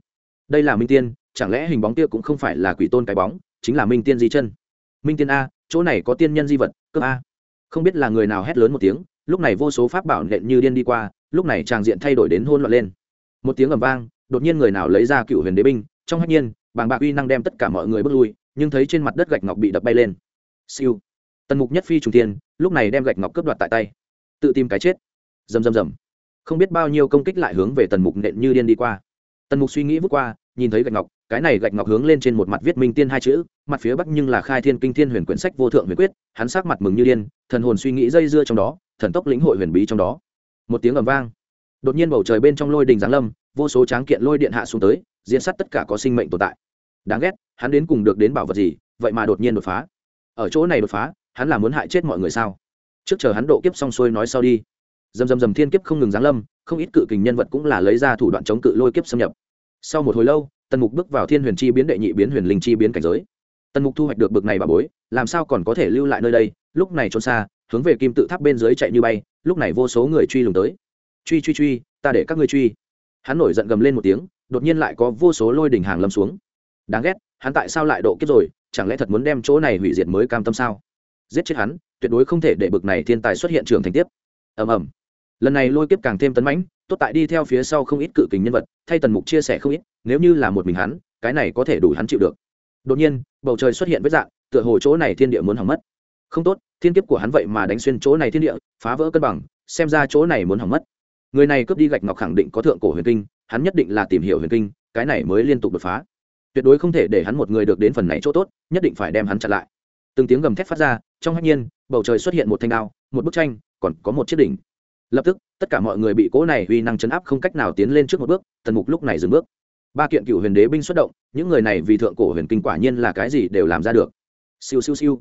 Đây là minh tiên, chẳng lẽ hình bóng kia cũng không phải là quỷ tôn cái bóng, chính là minh tiên di chân. Minh tiên a, chỗ này có tiên nhân di vật cấp a. Không biết là người nào hét lớn một tiếng, lúc này vô số pháp bảo nện như điên đi qua, lúc này tràng diện thay đổi đến hôn loạn lên. Một tiếng ầm vang, đột nhiên người nào lấy ra cựu huyền đế binh, trong hách nhiên, bàng bạc uy năng đem tất cả mọi người bước lui, nhưng thấy trên mặt đất gạch ngọc bị đập bay lên. Siêu. Tần mục nhất phi trùng tiên lúc này đem gạch ngọc cướp đoạt tại tay. Tự tìm cái chết. Rầm rầm rầm không biết bao nhiêu công kích lại hướng về tần mục nện như điên đi qua. Tần mục suy nghĩ vút qua, nhìn thấy gạch ngọc, cái này gạch ngọc hướng lên trên một mặt viết minh tiên hai chữ, mặt phía bắc nhưng là khai thiên kinh thiên huyền quyển sách vô thượng huyền quyết, hắn sắc mặt mừng như điên, thần hồn suy nghĩ dây dưa trong đó, thần tốc lĩnh hội huyền bí trong đó. Một tiếng ầm vang. Đột nhiên bầu trời bên trong lôi đình giáng lâm, vô số tráng kiện lôi điện hạ xuống tới diễn sát tất cả có sinh mệnh tồn tại. Đáng ghét, hắn đến cùng được đến bảo vật gì, vậy mà đột nhiên đột phá. Ở chỗ này đột phá, hắn là muốn hại chết mọi người sao? Trước chờ hắn độ kiếp xong xuôi nói sau đi dầm dầm dầm thiên kiếp không ngừng giáng lâm, không ít cự kình nhân vật cũng là lấy ra thủ đoạn chống cự lôi kiếp xâm nhập. Sau một hồi lâu, tần mục bước vào thiên huyền chi biến đệ nhị biến huyền linh chi biến cảnh giới. Tần mục thu hoạch được bực này bà bối, làm sao còn có thể lưu lại nơi đây, lúc này trốn xa, hướng về kim tự tháp bên dưới chạy như bay, lúc này vô số người truy lùng tới. Truy truy truy, ta để các ngươi truy. Hắn nổi giận gầm lên một tiếng, đột nhiên lại có vô số lôi đỉnh hàng lâm xuống. Đáng ghét, hắn tại sao lại độ kiếp rồi, chẳng lẽ thật muốn đem chỗ này hủy diệt mới cam tâm sao? Giết chết hắn, tuyệt đối không thể để bực này thiên tài xuất hiện trường thành tiếp. Ầm ầm lần này lôi kiếp càng thêm tấn mãnh, tốt tại đi theo phía sau không ít cự kình nhân vật, thay tần mục chia sẻ không ít, nếu như là một mình hắn, cái này có thể đủ hắn chịu được. Đột nhiên, bầu trời xuất hiện vết dạng, tựa hồ chỗ này thiên địa muốn hỏng mất. Không tốt, thiên kiếp của hắn vậy mà đánh xuyên chỗ này thiên địa, phá vỡ cân bằng, xem ra chỗ này muốn hỏng mất. Người này cướp đi gạch ngọc khẳng định có thượng cổ huyền kinh, hắn nhất định là tìm hiểu huyền kinh, cái này mới liên tục đột phá. Tuyệt đối không thể để hắn một người được đến phần này chỗ tốt, nhất định phải đem hắn chặn lại. Từng tiếng gầm thét phát ra, trong hạnh nhiên, bầu trời xuất hiện một thanh đao, một bức tranh, còn có một chiếc đỉnh lập tức, tất cả mọi người bị cố này uy năng chấn áp không cách nào tiến lên trước một bước, tần mục lúc này dừng bước. Ba kiện cựu huyền đế binh xuất động, những người này vì thượng cổ huyền kinh quả nhiên là cái gì đều làm ra được. Siêu siêu siêu.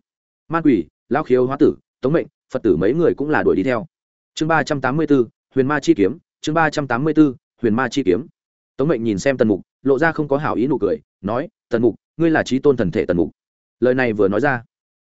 Man quỷ lao khiếu hóa tử, tống mệnh, phật tử mấy người cũng là đuổi đi theo. Chương ba trăm tám mươi b ố huyền ma chi kiếm, chương ba trăm tám mươi b ố huyền ma chi kiếm. Tống mệnh nhìn xem tần mục, lộ ra không có hảo ý nụ cười, nói, tần mục, ngươi là trí tôn thần thể tần mục. Lời này vừa nói ra,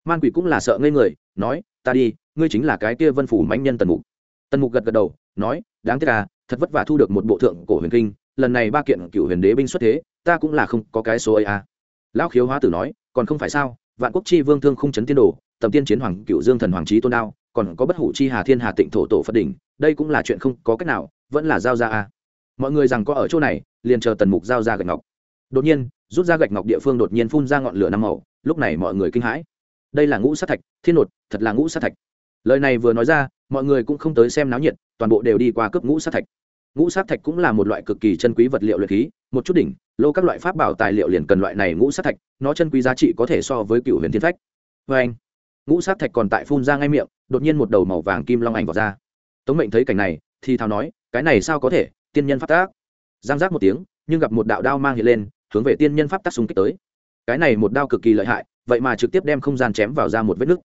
man quỷ cũng là sợ ngây người, nói, ta đi, ngươi chính là cái kia vân phủ mãnh nhân tần mục tần mục gật gật đầu, nói, đáng tiếc à thật vất vả thu được một bộ thượng cổ huyền kinh, lần này ba kiện cựu huyền đế binh xuất thế, ta cũng là không có cái số ấy à. Lão khiếu hóa tử nói, còn không phải sao, vạn quốc chi vương thương không chấn tiên đồ, tầm tiên chiến hoàng cựu dương thần hoàng trí tôn đao, còn có bất hủ chi hà thiên hà tịnh thổ tổ phật đỉnh, đây cũng là chuyện không có cách nào, vẫn là giao ra à. Mọi người rằng có ở chỗ này, liền chờ tần mục giao ra gạch ngọc. Đột nhiên, rút ra gạch ngọc địa phương đột nhiên phun ra ngọn lửa năm màu, lúc này mọi người kinh hãi. Đây là ngũ sát thạch, thiên nột, thật là ngũ sát thạch. Lời này vừa nói ra mọi người cũng không tới xem náo nhiệt, toàn bộ đều đi qua cướp ngũ sát thạch. Ngũ sát thạch cũng là một loại cực kỳ chân quý vật liệu luyện khí, một chút đỉnh, lô các loại pháp bảo tài liệu liền cần loại này ngũ sát thạch, nó chân quý giá trị có thể so với cựu huyền thiên phách. Vê anh, ngũ sát thạch còn tại phun ra ngay miệng, đột nhiên một đầu màu vàng kim long ảnh vào ra. Tống mệnh thấy cảnh này, thì thào nói, cái này sao có thể, tiên nhân pháp tác? Giang giác một tiếng, nhưng gặp một đạo đao mang hiện lên, hướng về tiên nhân pháp tác xung kích tới. Cái này một đao cực kỳ lợi hại, vậy mà trực tiếp đem không gian chém vào ra một vết nứt.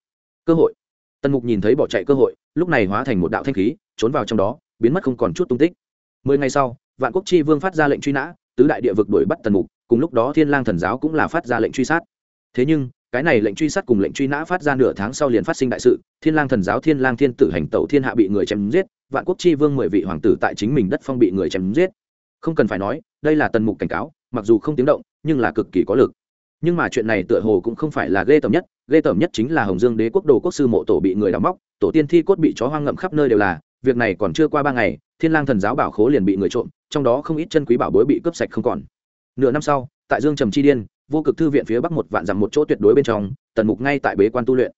Cơ hội tần mục nhìn thấy bỏ chạy cơ hội, lúc này hóa thành một đạo thanh khí, trốn vào trong đó, biến mất không còn chút tung tích. Mười ngày sau, vạn quốc chi vương phát ra lệnh truy nã, tứ đại địa vực đuổi bắt tần mục, cùng lúc đó thiên lang thần giáo cũng là phát ra lệnh truy sát. Thế nhưng, cái này lệnh truy sát cùng lệnh truy nã phát ra nửa tháng sau liền phát sinh đại sự, thiên lang thần giáo, thiên lang thiên tử hành tẩu thiên hạ bị người chém giết, vạn quốc chi vương mười vị hoàng tử tại chính mình đất phong bị người chém giết. Không cần phải nói, đây là tần mục cảnh cáo, mặc dù không tiếng động, nhưng là cực kỳ có lực. Nhưng mà chuyện này tựa hồ cũng không phải là ghê tởm nhất ghê tởm nhất chính là hồng dương đế quốc đồ quốc sư mộ tổ bị người đào móc, tổ tiên thi cốt bị chó hoang ngậm khắp nơi đều là, việc này còn chưa qua ba ngày, thiên lang thần giáo bảo khố liền bị người trộm, trong đó không ít chân quý bảo bối bị cướp sạch không còn. Nửa năm sau, tại dương trầm chi điên, vô cực thư viện phía bắc một vạn dặm một chỗ tuyệt đối bên trong, tần mục ngay tại bế quan tu luyện.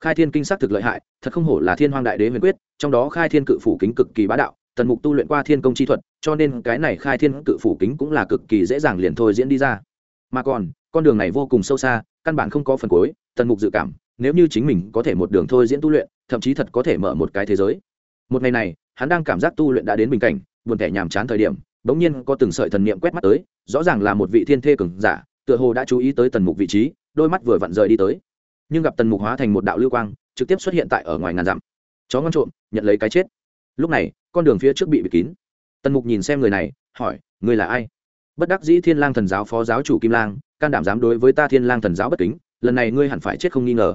Khai thiên kinh sắc thực lợi hại, thật không hổ là thiên hoàng đại đế huyền quyết, trong đó khai thiên cự phủ kính cực kỳ bá đạo, tần mục tu luyện qua thiên công chi thuật, cho nên cái này khai thiên cự phủ kính cũng là cực kỳ dễ dàng liền thôi diễn đi ra. Mà còn, con đường này vô cùng sâu xa căn bản không có phần cuối, tần mục dự cảm, nếu như chính mình có thể một đường thôi diễn tu luyện, thậm chí thật có thể mở một cái thế giới. Một ngày này, hắn đang cảm giác tu luyện đã đến bình cảnh, buồn thẻ nhàm chán thời điểm, bỗng nhiên có từng sợi thần niệm quét mắt tới, rõ ràng là một vị thiên thê cường giả, tựa hồ đã chú ý tới tần mục vị trí, đôi mắt vừa vặn rời đi tới. Nhưng gặp tần mục hóa thành một đạo lưu quang, trực tiếp xuất hiện tại ở ngoài ngàn dặm. Chó ngon trộm, nhận lấy cái chết. Lúc này, con đường phía trước bị bịt kín. Tần mục nhìn xem người này, hỏi người là ai? Bất đắc dĩ thiên lang thần giáo phó giáo chủ kim lang can đảm dám đối với ta thiên lang thần giáo bất kính, lần này ngươi hẳn phải chết không nghi ngờ.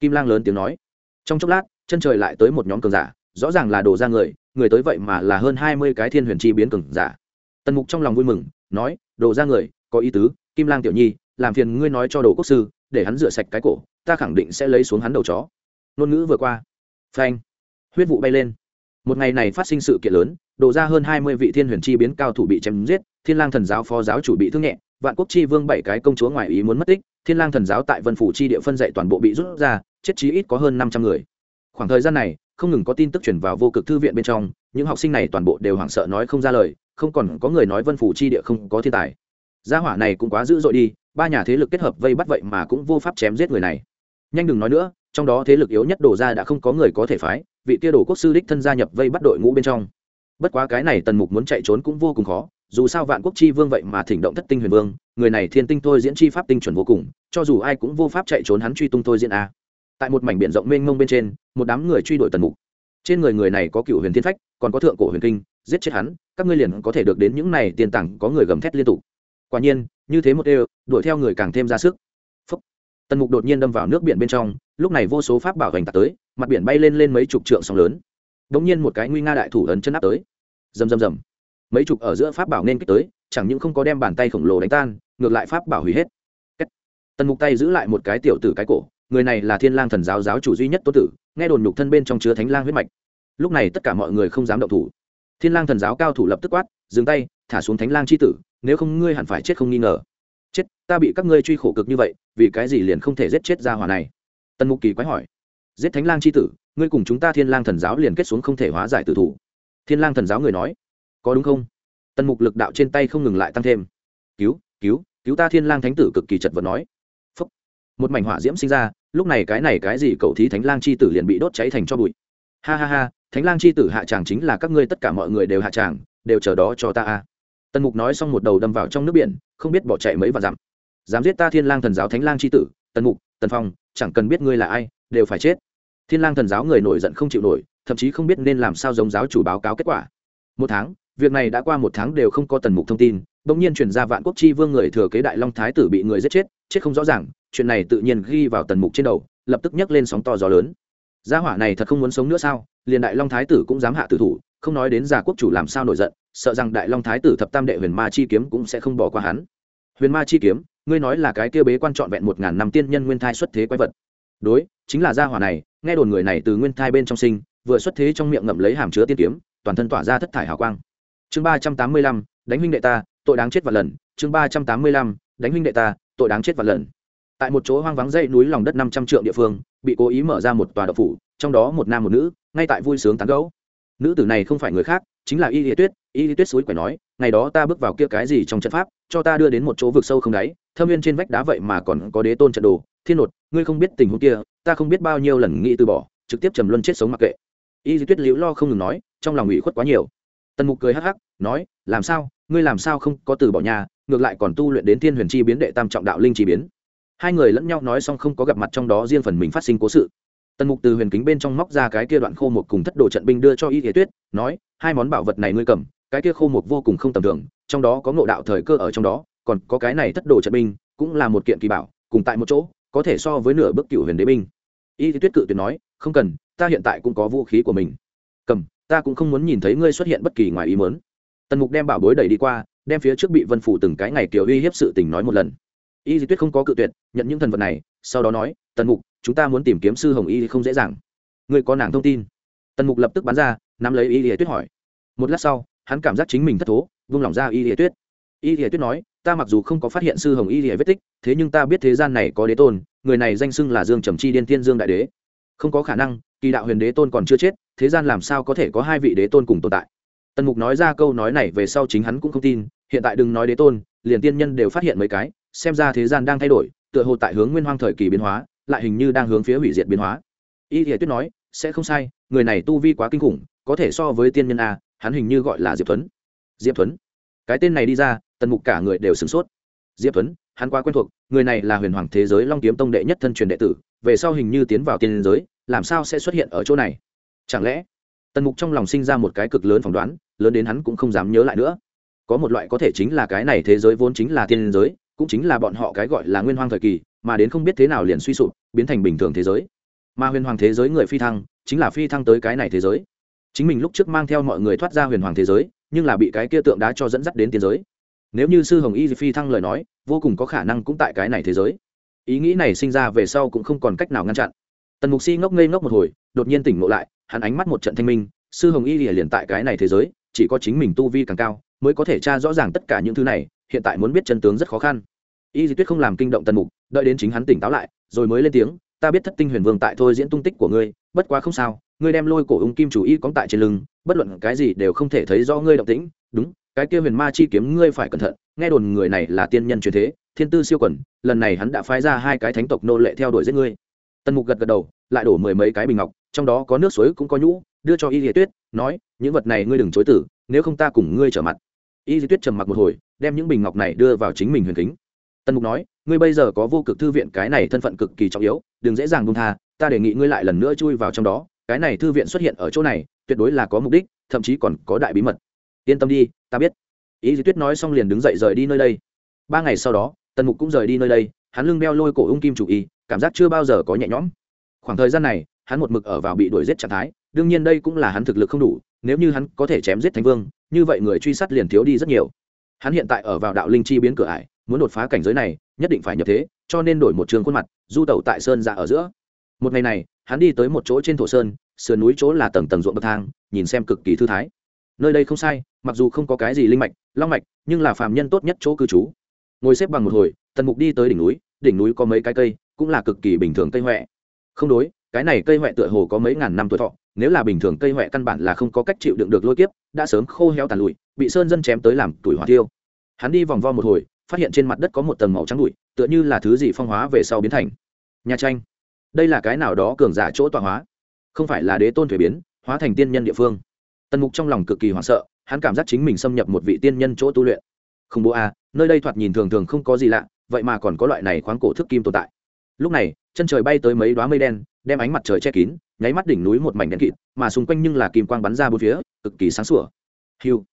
Kim lang lớn tiếng nói. Trong chốc lát, chân trời lại tới một nhóm cường giả, rõ ràng là đồ ra người người tới vậy mà là hơn hai mươi cái thiên huyền chi biến cường giả. Tần mục trong lòng vui mừng, nói, đồ ra người, có ý tứ, kim lang tiểu nhi, làm phiền ngươi nói cho đồ quốc sư, để hắn rửa sạch cái cổ, ta khẳng định sẽ lấy xuống hắn đầu chó. Ngôn ngữ vừa qua. Phanh. Huyết vụ bay lên. Một ngày này phát sinh sự kiện lớn đổ ra hơn hai mươi vị thiên huyền chi biến cao thủ bị chém giết, thiên lang thần giáo phó giáo chủ bị thương nhẹ vạn quốc chi vương bảy cái công chúa ngoại ý muốn mất tích, thiên lang thần giáo tại vân phủ chi địa phân dạy toàn bộ bị rút ra, chết chí ít có hơn năm trăm người. Khoảng thời gian này, không ngừng có tin tức truyền vào vô cực thư viện bên trong, những học sinh này toàn bộ đều hoảng sợ nói không ra lời, không còn có người nói vân phủ chi địa không có thiên tài. Gia hỏa này cũng quá dữ dội đi, ba nhà thế lực kết hợp vây bắt vậy mà cũng vô pháp chém giết người này. Nhanh đừng nói nữa, trong đó thế lực yếu nhất đổ ra đã không có người có thể phái, vị kia đổ quốc sư đích thân gia nhập vây bắt đội ngũ bên trong. Bất quá cái này tần mục muốn chạy trốn cũng vô cùng khó dù sao vạn quốc chi vương vậy mà thỉnh động thất tinh huyền vương, người này thiên tinh thôi diễn chi pháp tinh chuẩn vô cùng, cho dù ai cũng vô pháp chạy trốn hắn truy tung thôi diễn a. Tại một mảnh biển rộng mênh mông bên trên, một đám người truy đuổi tần mục. Trên người người này có cựu huyền thiên phách, còn có thượng cổ huyền kinh, giết chết hắn, các ngươi liền có thể được đến những này tiền tặng có người gầm thét liên tục. Quả nhiên, như thế một đều, đuổi theo người càng thêm ra sức. Phúc. tần mục đột nhiên đâm vào nước biển bên trong, lúc này vô số pháp bảo hành tạt tới, mặt biển bay lên lên mấy chục trượng sóng lớn. Đ ỗ n g nhiên một cái nguy nga đại thủ ấn chân áp tới. Rầm rầm rầm mấy chục ở giữa pháp bảo nên kích tới, chẳng những không có đem bàn tay khổng lồ đánh tan, ngược lại pháp bảo hủy hết. Tần mục tay giữ lại một cái tiểu tử cái cổ, người này là thiên lang thần giáo giáo chủ duy nhất tô tử, nghe đồn nhục thân bên trong chứa thánh lang huyết mạch. Lúc này tất cả mọi người không dám động thủ. Thiên lang thần giáo cao thủ lập tức quát, dừng tay, thả xuống thánh lang c h i tử, nếu không ngươi hẳn phải chết không nghi ngờ. Chết, ta bị các ngươi truy khổ cực như vậy, vì cái gì liền không thể giết chết ra hỏa này? Tần mục kỳ quái hỏi. Giết thánh lang c h i tử, ngươi cùng chúng ta thiên lang thần giáo liền kết xuống không thể hóa giải tử thủ. Thiên lang thần giáo người nói có đúng không? Tần mục lực đạo trên tay không ngừng lại tăng thêm. Cứu cứu cứu ta thiên lang thánh tử cực kỳ chật vật nói. Phúc. một mảnh hỏa diễm sinh ra, lúc này cái này cái gì cậu thí thánh lang c h i tử liền bị đốt cháy thành cho bụi. Ha ha ha, thánh lang c h i tử hạ tràng chính là các ngươi tất cả mọi người đều hạ tràng, đều chờ đó cho ta a. Tần mục nói xong một đầu đâm vào trong nước biển, không biết bỏ chạy mấy và dặm. Dám giết ta thiên lang thần giáo thánh lang c h i tử, tần mục, tần phong, chẳng cần biết ngươi là ai, đều phải chết. Thiên lang thần giáo người nổi giận không chịu nổi, thậm chí không biết nên làm sao giống giáo chủ báo cáo kết quả. Một tháng việc này đã qua một tháng đều không có tần mục thông tin, bỗng nhiên chuyển ra vạn quốc chi vương người thừa kế đại long thái tử bị người giết chết chết không rõ ràng, chuyện này tự nhiên ghi vào tần mục trên đầu, lập tức nhấc lên sóng to gió lớn. Gia hỏa này thật không muốn sống nữa sao? Liền đại long thái tử cũng dám hạ tử thủ, không nói đến già quốc chủ làm sao nổi giận, sợ rằng đại long thái tử thập tam đệ huyền ma chi kiếm cũng sẽ không bỏ qua hắn. Huyền ma chi kiếm, ngươi nói là cái kia bế quan trọn vẹn một ngàn năm tiên nhân nguyên thai xuất thế quái vật. Đối, chính là gia hỏa này, nghe đồn người này từ nguyên thai bên trong sinh, vừa xuất thế trong miệng ngậm lấy hàm chứa tiên kiếm, toàn thân tỏa ra thất thải hào quang chương ba trăm tám mươi lăm, đánh huynh đệ ta, tội đáng chết và lần. Chương ba trăm tám mươi lăm, đánh huynh đệ ta, tội đáng chết và lần. Tại một chỗ hoang vắng dãy núi lòng đất năm trăm trượng địa phương, bị cố ý mở ra một tòa độc phủ, trong đó một nam một nữ, ngay tại vui sướng tán gấu nữ tử này không phải người khác, chính là y lý tuyết. Y lý tuyết suối quẻ nói, ngày đó ta bước vào kia cái gì trong trận pháp, cho ta đưa đến một chỗ vực sâu không đáy, thâm viên trên vách đá vậy mà còn có đế tôn trận đồ. Thiên nột ngươi không biết tình huống kia, ta không biết bao nhiêu lần nghĩ từ bỏ, trực tiếp trầm luân chết sống mặc kệ. Y lý tuyết liễu lo không ngừng nói, trong lòng ủy khuất quá nhiều tần mục cười hắc hắc, nói, làm sao? Ngươi làm sao không có từ bỏ nhà, ngược lại còn tu luyện đến thiên huyền chi biến đệ tam trọng đạo linh chi biến. Hai người lẫn nhau nói xong không có gặp mặt trong đó riêng phần mình phát sinh cố sự. Tần mục từ huyền kính bên trong móc ra cái kia đoạn khô một cùng thất đồ trận binh đưa cho y thế tuyết, nói, hai món bảo vật này ngươi cầm, cái kia khô mục vô cùng không tầm thường, trong đó có ngộ đạo thời cơ ở trong đó, còn có cái này thất đồ trận binh, cũng là một kiện kỳ bảo, cùng tại một chỗ, có thể so với nửa bước cựu huyền đế binh. Y tuyết cự tuyệt nói, không cần, ta hiện tại cũng có vũ khí của mình. Cầm ta cũng không muốn nhìn thấy ngươi xuất hiện bất kỳ ngoài ý mớn tần mục đem bảo bối đẩy đi qua, đem phía trước bị vân phủ từng cái ngày kiểu uy hiếp sự tình nói một lần. Y di tuyết không có cự tuyệt, nhận những thần vật này, sau đó nói, tần mục, chúng ta muốn tìm kiếm sư hồng y không dễ dàng. Ngươi có nàng thông tin? Tần mục lập tức bắn ra, nắm lấy y di tuyết hỏi. Một lát sau, hắn cảm giác chính mình thất thố, vung lòng ra y di tuyết. Y di tuyết nói, ta mặc dù không có phát hiện sư hồng y di vết tích, thế nhưng ta biết thế gian này có đế tôn, người này danh xưng là dương trầm chi điên tiên dương đại đế. Không có khả năng kỳ đạo huyền đế tôn còn chưa chết, thế gian làm sao có thể có hai vị đế tôn cùng tồn tại? Tần mục nói ra câu nói này về sau chính hắn cũng không tin, hiện tại đừng nói đế tôn, liền tiên nhân đều phát hiện mấy cái, xem ra thế gian đang thay đổi, tựa hồ tại hướng nguyên hoang thời kỳ biến hóa, lại hình như đang hướng phía hủy diệt biến hóa. Y thể tuyết nói, sẽ không sai, người này tu vi quá kinh khủng, có thể so với tiên nhân a, hắn hình như gọi là diệp thuấn. Diệp thuấn. Cái tên này đi ra, tần mục cả người đều sửng sốt. Diệp thuấn, hắn quá quen thuộc, người này là huyền hoàng thế giới long kiếm tông đệ nhất thân truyền đệ tử, về sau hình như tiến vào tiên giới làm sao sẽ xuất hiện ở chỗ này? Chẳng lẽ, tần mục trong lòng sinh ra một cái cực lớn phỏng đoán, lớn đến hắn cũng không dám nhớ lại nữa. Có một loại có thể chính là cái này thế giới vốn chính là tiên giới, cũng chính là bọn họ cái gọi là nguyên hoang thời kỳ, mà đến không biết thế nào liền suy sụp, biến thành bình thường thế giới. Mà huyền hoàng thế giới người phi thăng, chính là phi thăng tới cái này thế giới. Chính mình lúc trước mang theo mọi người thoát ra huyền hoàng thế giới, nhưng là bị cái kia tượng đá cho dẫn dắt đến tiên giới. Nếu như sư hồng y phi thăng lời nói, vô cùng có khả năng cũng tại cái này thế giới. Ý nghĩ này sinh ra về sau cũng không còn cách nào ngăn chặn tần mục si ngốc ngây ngốc một hồi, đột nhiên tỉnh ngộ lại, hắn ánh mắt một trận thanh minh, sư hồng y liền tại cái này thế giới, chỉ có chính mình tu vi càng cao, mới có thể tra rõ ràng tất cả những thứ này, hiện tại muốn biết chân tướng rất khó khăn. Y di tuyết không làm kinh động tần mục, đợi đến chính hắn tỉnh táo lại, rồi mới lên tiếng, ta biết thất tinh huyền vương tại thôi diễn tung tích của ngươi, bất quá không sao, ngươi đem lôi cổ ung kim chủ y cóng tại trên lưng, bất luận cái gì đều không thể thấy do ngươi động tĩnh. Đúng, cái kia huyền ma chi kiếm ngươi phải cẩn thận, nghe đồn người này là tiên nhân truyền thế, thiên tư siêu quẩn, lần này hắn đã phái ra hai cái thánh tộc nô lệ theo đuổi giết ngươi tần mục gật gật đầu, lại đổ mười mấy cái bình ngọc, trong đó có nước suối cũng có nhũ, đưa cho y di tuyết, nói, những vật này ngươi đừng chối tử nếu không ta cùng ngươi trở mặt. Y di tuyết trầm mặc một hồi, đem những bình ngọc này đưa vào chính mình huyền kính. Tần mục nói, ngươi bây giờ có vô cực thư viện, cái này thân phận cực kỳ trọng yếu, đừng dễ dàng buông tha, ta đề nghị ngươi lại lần nữa chui vào trong đó, cái này thư viện xuất hiện ở chỗ này, tuyệt đối là có mục đích, thậm chí còn có đại bí mật. Yên tâm đi, ta biết. Ý di tuyết nói xong liền đứng dậy rời đi nơi đây. Ba ngày sau đó, tần mục cũng rời đi nơi đây, hắn lưng đeo lôi cổ ung kim chủ y cảm giác chưa bao giờ có nhẹ nhõm. Khoảng thời gian này, hắn một mực ở vào bị đuổi giết trạng thái, đương nhiên đây cũng là hắn thực lực không đủ, nếu như hắn có thể chém giết thánh vương, như vậy người truy sát liền thiếu đi rất nhiều. Hắn hiện tại ở vào đạo linh chi biến cửa ải, muốn đột phá cảnh giới này, nhất định phải nhập thế, cho nên đổi một trường khuôn mặt, du tẩu tại sơn dạ ở giữa. Một ngày này, hắn đi tới một chỗ trên thổ sơn, sườn núi chỗ là tầng tầng ruộng bậc thang, nhìn xem cực kỳ thư thái. Nơi đây không sai, mặc dù không có cái gì linh mạch, long mạch, nhưng là phàm nhân tốt nhất chỗ cư trú. Ngồi xếp bằng một hồi, tần mục đi tới đỉnh núi đỉnh núi có mấy cái cây cũng là cực kỳ bình thường cây huệ. Không đối cái này cây huệ tựa hồ có mấy ngàn năm tuổi thọ nếu là bình thường cây huệ căn bản là không có cách chịu đựng được lôi kiếp đã sớm khô héo tàn lụi bị sơn dân chém tới làm tuổi hỏa tiêu. Hắn đi vòng vo một hồi phát hiện trên mặt đất có một tầng màu trắng bụi tựa như là thứ gì phong hóa về sau biến thành. Nhà tranh đây là cái nào đó cường giả chỗ tọa hóa? Không phải là đế tôn thuế biến hóa thành tiên nhân địa phương. Tần mục trong lòng cực kỳ hoảng sợ hắn cảm giác chính mình xâm nhập một vị tiên nhân chỗ tu luyện. Không bố a à, nơi đây thoạt nhìn thường thường không có gì lạ vậy mà còn có loại này khoáng cổ thức kim tồn tại lúc này, chân trời bay tới mấy đoá mây đen, đem ánh mặt trời che kín, nháy mắt đỉnh núi một mảnh đen kịt, mà xung quanh nhưng là kim quang bắn ra bốn phía, cực kỳ sáng sủa. Hiu.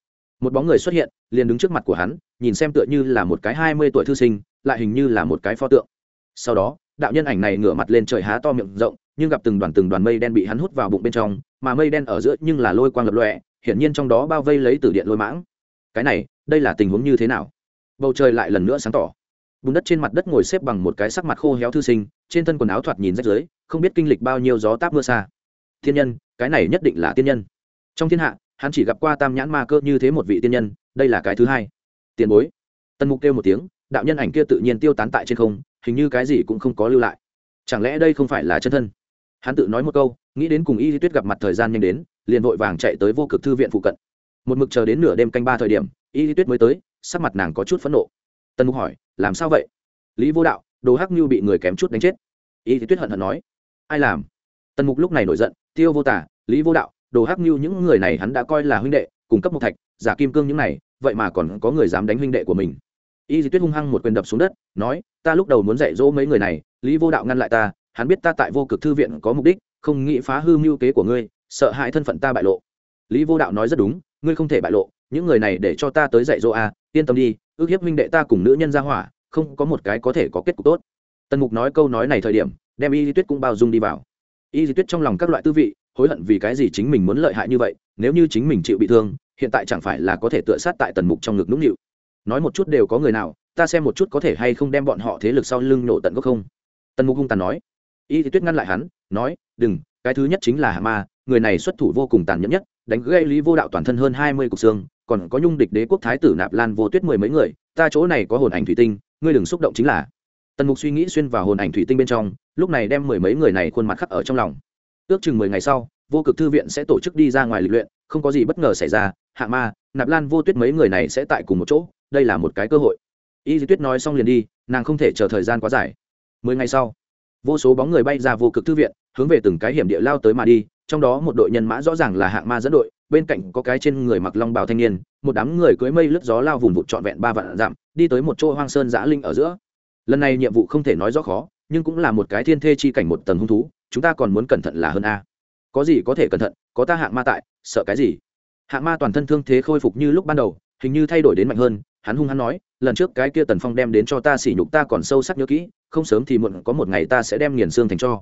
Một bóng người xuất hiện, liền đứng trước mặt của hắn, nhìn xem tựa như là một cái hai mươi tuổi thư sinh, lại hình như là một cái pho tượng. Sau đó, đạo nhân ảnh này ngửa mặt lên trời há to miệng rộng, nhưng gặp từng đoàn từng đoàn mây đen bị hắn hút vào bụng bên trong, mà mây đen ở giữa nhưng là lôi quang lập lọe hiển nhiên trong đó bao vây lấy từ điện lôi mãng. Cái này, đây là tình huống như thế nào? Bầu trời lại lần nữa sáng tỏ bùn đất trên mặt đất ngồi xếp bằng một cái sắc mặt khô héo thư sinh, trên thân quần áo thoạt nhìn rách rưới, không biết kinh lịch bao nhiêu gió táp mưa xa. Thiên nhân, cái này nhất định là tiên nhân. Trong thiên hạ, hắn chỉ gặp qua tam nhãn ma cơ như thế một vị tiên nhân, đây là cái thứ hai. Tiền bối. Tần mục kêu một tiếng, đạo nhân ảnh kia tự nhiên tiêu tán tại trên không, hình như cái gì cũng không có lưu lại. Chẳng lẽ đây không phải là chân thân? Hắn tự nói một câu, nghĩ đến cùng y di tuyết gặp mặt thời gian nhanh đến, liền vội vàng chạy tới vô cực thư viện phụ cận. Một mực chờ đến nửa đêm canh ba thời điểm, y di tuyết mới tới, sắc mặt nàng có chút phẫn nộ tần mục hỏi, làm sao vậy? Lý vô đạo, đồ hắc như bị người kém chút đánh chết. Y thì tuyết hận hận nói, ai làm? Tần mục lúc này nổi giận, tiêu vô tả, lý vô đạo, đồ hắc như những người này hắn đã coi là huynh đệ, cung cấp một thạch, giả kim cương những này, vậy mà còn có người dám đánh huynh đệ của mình. Y di tuyết hung hăng một quyền đập xuống đất, nói, ta lúc đầu muốn dạy dỗ mấy người này, lý vô đạo ngăn lại ta, hắn biết ta tại vô cực thư viện có mục đích, không nghĩ phá hư mưu kế của ngươi, sợ hãi thân phận ta bại lộ. Lý vô đạo nói rất đúng, ngươi không thể bại lộ những người này để cho ta tới dạy dỗ a, yên tâm đi, ước hiếp minh đệ ta cùng nữ nhân ra hỏa, không có một cái có thể có kết cục tốt. Tần mục nói câu nói này thời điểm, đem y di tuyết cũng bao dung đi vào. Y di tuyết trong lòng các loại tư vị, hối hận vì cái gì chính mình muốn lợi hại như vậy, nếu như chính mình chịu bị thương, hiện tại chẳng phải là có thể tựa sát tại tần mục trong ngực nũng nịu. Nói một chút đều có người nào, ta xem một chút có thể hay không đem bọn họ thế lực sau lưng nổ tận gốc không? Tần mục hung tàn nói. Y thì tuyết ngăn lại hắn, nói, đừng, cái thứ nhất chính là hạ ma, người này xuất thủ vô cùng tàn nhẫn nhất, đánh gây lý vô đạo toàn thân hơn hai mươi cục xương còn có nhung địch đế quốc thái tử nạp lan vô tuyết mười mấy người, ta chỗ này có hồn ảnh thủy tinh, ngươi đừng xúc động chính là. Tần mục suy nghĩ xuyên vào hồn ảnh thủy tinh bên trong, lúc này đem mười mấy người này khuôn mặt khắc ở trong lòng. Ước chừng mười ngày sau, vô cực thư viện sẽ tổ chức đi ra ngoài lịch luyện, không có gì bất ngờ xảy ra, hạ ma, nạp lan vô tuyết mấy người này sẽ tại cùng một chỗ, đây là một cái cơ hội. Y di tuyết nói xong liền đi, nàng không thể chờ thời gian quá dài. Mười ngày sau, vô số bóng người bay ra vô cực thư viện, hướng về từng cái hiểm địa lao tới mà đi trong đó một đội nhân mã rõ ràng là hạng ma dẫn đội, bên cạnh có cái trên người mặc long bào thanh niên, một đám người cưới mây lướt gió lao vùng vụt trọn vẹn ba vạn dặm, đi tới một chỗ hoang sơn giã linh ở giữa. Lần này nhiệm vụ không thể nói rõ khó, nhưng cũng là một cái thiên thê chi cảnh một tầng hung thú, chúng ta còn muốn cẩn thận là hơn a. Có gì có thể cẩn thận, có ta hạng ma tại, sợ cái gì? Hạng ma toàn thân thương thế khôi phục như lúc ban đầu, hình như thay đổi đến mạnh hơn, hắn hung hắn nói, lần trước cái kia tần phong đem đến cho ta sỉ nhục ta còn sâu sắc nhớ kỹ, không sớm thì muộn có một ngày ta sẽ đem nghiền xương thành cho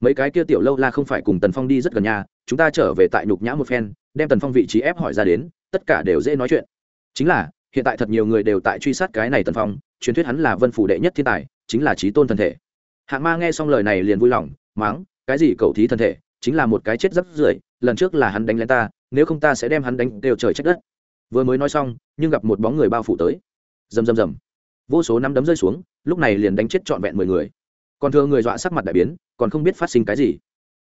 mấy cái kia tiểu lâu la không phải cùng tần phong đi rất gần nhà, chúng ta trở về tại nhục nhã một phen, đem tần phong vị trí ép hỏi ra đến, tất cả đều dễ nói chuyện. Chính là, hiện tại thật nhiều người đều tại truy sát cái này tần phong, truyền thuyết hắn là vân phủ đệ nhất thiên tài, chính là trí tôn thân thể. Hạ ma nghe xong lời này liền vui lòng, máng, cái gì cầu thí thân thể? Chính là một cái chết rất rưởi, lần trước là hắn đánh lên ta, nếu không ta sẽ đem hắn đánh đều trời trách đất. Vừa mới nói xong, nhưng gặp một bóng người bao phủ tới. Rầm rầm rầm. Vô số năm đấm rơi xuống, lúc này liền đánh chết trọn vẹn mười người còn thừa người dọa sắc mặt đại biến, còn không biết phát sinh cái gì.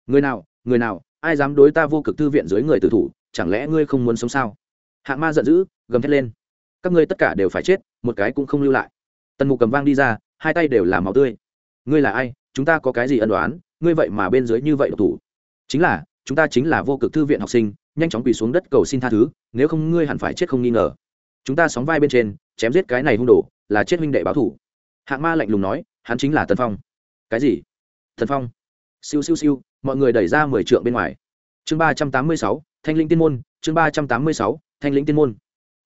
Người nào người nào, ai dám đối ta vô cực thư viện dưới người tử thủ, chẳng lẽ ngươi không muốn sống sao? Hạng ma giận dữ, gầm thét lên. Các ngươi tất cả đều phải chết, một cái cũng không lưu lại. Tần mục cầm vang đi ra, hai tay đều là máu tươi. Ngươi là ai? Chúng ta có cái gì ân đoán ngươi vậy mà bên dưới như vậy độc thủ. Chính là, chúng ta chính là vô cực thư viện học sinh, nhanh chóng quỳ xuống đất cầu xin tha thứ, nếu không ngươi hẳn phải chết không nghi ngờ. Chúng ta sóng vai bên trên, chém giết cái này hung đồ, là chết minh đệ báo thủ. Hạng ma lạnh lùng nói, hắn chính là tần phong cái gì? Thần phong. Siêu siêu siêu, mọi người đẩy ra mười trượng bên ngoài. Chương ba trăm tám mươi sáu, thanh linh tiên môn, chương ba trăm tám mươi sáu, thanh linh tiên môn.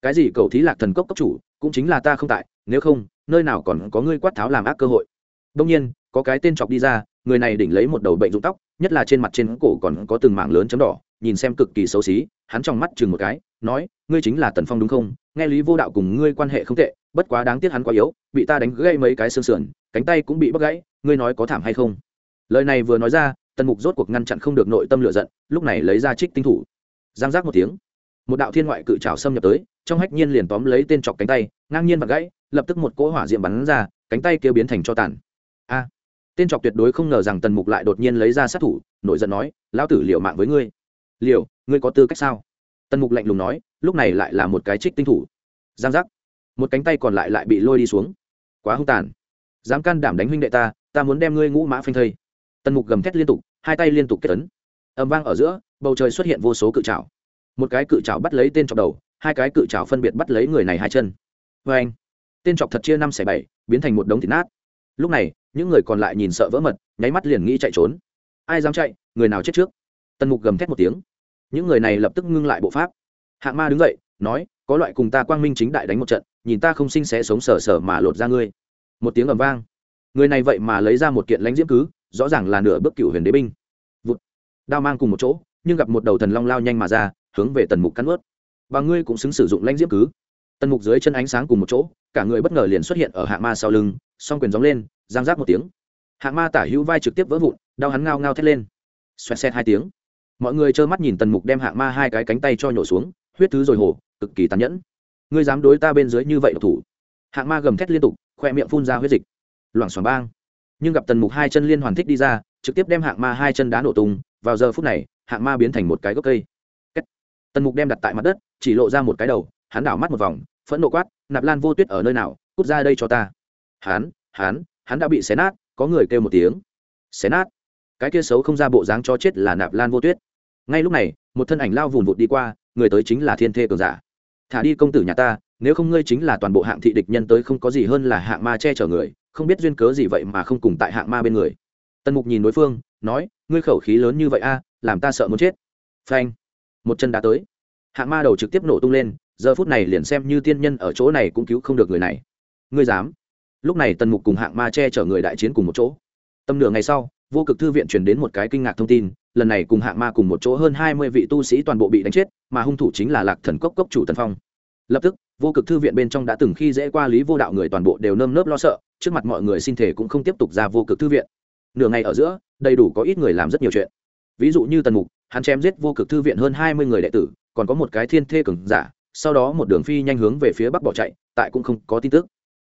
Cái gì cầu thí lạc thần cốc cốc chủ, cũng chính là ta không tại, nếu không, nơi nào còn có ngươi quát tháo làm ác cơ hội. Đông nhiên, có cái tên chọc đi ra, người này đỉnh lấy một đầu bệnh rụng tóc, nhất là trên mặt trên cổ còn có từng mảng lớn chấm đỏ, nhìn xem cực kỳ xấu xí, hắn trong mắt chừng một cái, nói, ngươi chính là tần phong đúng không? Nghe lý vô đạo cùng ngươi quan hệ không tệ, bất quá đáng tiếc hắn quá yếu, bị ta đánh gãy mấy cái xương sườn cánh tay cũng bị bắt gãy, ngươi nói có thảm hay không? Lời này vừa nói ra, tần mục rốt cuộc ngăn chặn không được nội tâm lựa giận, lúc này lấy ra trích tinh thủ. Giang giác một tiếng, một đạo thiên ngoại cự trào xâm nhập tới, trong hách nhiên liền tóm lấy tên chọc cánh tay, ngang nhiên và gãy, lập tức một cỗ hỏa diệm bắn ra, cánh tay kia biến thành cho tàn. A! Tên chọc tuyệt đối không ngờ rằng tần mục lại đột nhiên lấy ra sát thủ, nổi giận nói, lão tử liệu mạng với ngươi. Liệu ngươi có tư cách sao? Tần mục lạnh lùng nói, lúc này lại là một cái trích tinh thủ. Giang giác. Một cánh tay còn lại lại bị lôi đi xuống. Quá hung tàn dám can đảm đánh huynh đệ ta ta muốn đem ngươi ngũ mã phanh thây. Tần mục gầm thét liên tục, hai tay liên tục kết tấn ẩm vang ở giữa, bầu trời xuất hiện vô số cự trào một cái cự trào bắt lấy tên chọc đầu, hai cái cự trào phân biệt bắt lấy người này hai chân. Vê anh, tên chọc thật chia năm xẻ bảy, biến thành một đống thịt nát. Lúc này, những người còn lại nhìn sợ vỡ mật, nháy mắt liền nghĩ chạy trốn. Ai dám chạy, người nào chết trước? Tần mục gầm thét một tiếng. Những người này lập tức ngưng lại bộ pháp. Hạng ma đứng dậy, nói, có loại cùng ta quang minh chính đại đánh một trận, nhìn ta không sinh sẽ sống sờ sờ mà lột ra ngươi một tiếng ầm vang. Người này vậy mà lấy ra một kiện lãnh diễm cứ, rõ ràng là nửa bước cựu huyền đế binh. Vụt. Đao mang cùng một chỗ, nhưng gặp một đầu thần long lao nhanh mà ra, hướng về tần mục cắn ướt và ngươi cũng xứng sử dụng lãnh diễm cứ. Tần mục dưới chân ánh sáng cùng một chỗ, cả người bất ngờ liền xuất hiện ở hạ ma sau lưng, song quyền gióng lên, giang giác một tiếng. Hạ ma tả hữu vai trực tiếp vỡ vụn đau hắn ngao ngao thét lên. Xoẹt xẹt hai tiếng. Mọi người trơ mắt nhìn tần mục đem hạ ma hai cái cánh tay cho nhổ xuống, huyết thứ rồi hổ, cực kỳ tàn nhẫn. Ngươi dám đối ta bên dưới như vậy độc thủ. Hạng ma gầm thét liên tục khoe miệng phun ra huyết dịch. Loảng xoảng bang. Nhưng gặp tần mục hai chân liên hoàn thích đi ra, trực tiếp đem hạng ma hai chân đá nổ tung, vào giờ phút này, hạng ma biến thành một cái gốc cây. Tần mục đem đặt tại mặt đất, chỉ lộ ra một cái đầu, hắn đảo mắt một vòng, phẫn nộ quát, nạp lan vô tuyết ở nơi nào? Cút ra đây cho ta. Hắn hắn hắn đã bị xé nát, có người kêu một tiếng. Xé nát? Cái kia xấu không ra bộ dáng cho chết là nạp lan vô tuyết. Ngay lúc này, một thân ảnh lao vùn vụt đi qua, người tới chính là thiên thê cường giả. Thả đi công tử nhà ta nếu không ngươi chính là toàn bộ hạng thị địch nhân tới không có gì hơn là hạng ma che chở người, không biết duyên cớ gì vậy mà không cùng tại hạng ma bên người. Tần mục nhìn đối phương, nói, ngươi khẩu khí lớn như vậy a à, làm ta sợ muốn chết. Phanh, một chân đá tới. Hạng ma đầu trực tiếp nổ tung lên, giờ phút này liền xem như tiên nhân ở chỗ này cũng cứu không được người này. Ngươi dám? Lúc này tần mục cùng hạng ma che chở người đại chiến cùng một chỗ. Tầm nửa ngày sau, vô cực thư viện truyền đến một cái kinh ngạc thông tin, lần này cùng hạng ma cùng một chỗ hơn hai mươi vị tu sĩ toàn bộ bị đánh chết, mà hung thủ chính là lạc thần cốc cốc chủ tần phong. Lập tức vô cực thư viện bên trong đã từng khi dễ qua lý vô đạo người toàn bộ đều nơm nớp lo sợ, trước mặt mọi người xin thể cũng không tiếp tục ra vô cực thư viện. Nửa ngày ở giữa, đầy đủ có ít người làm rất nhiều chuyện. Ví dụ như tần mục, hắn chém giết vô cực thư viện hơn hai mươi người đệ tử, còn có một cái thiên thê cường giả, sau đó một đường phi nhanh hướng về phía bắc bỏ chạy, tại cũng không có tin tức.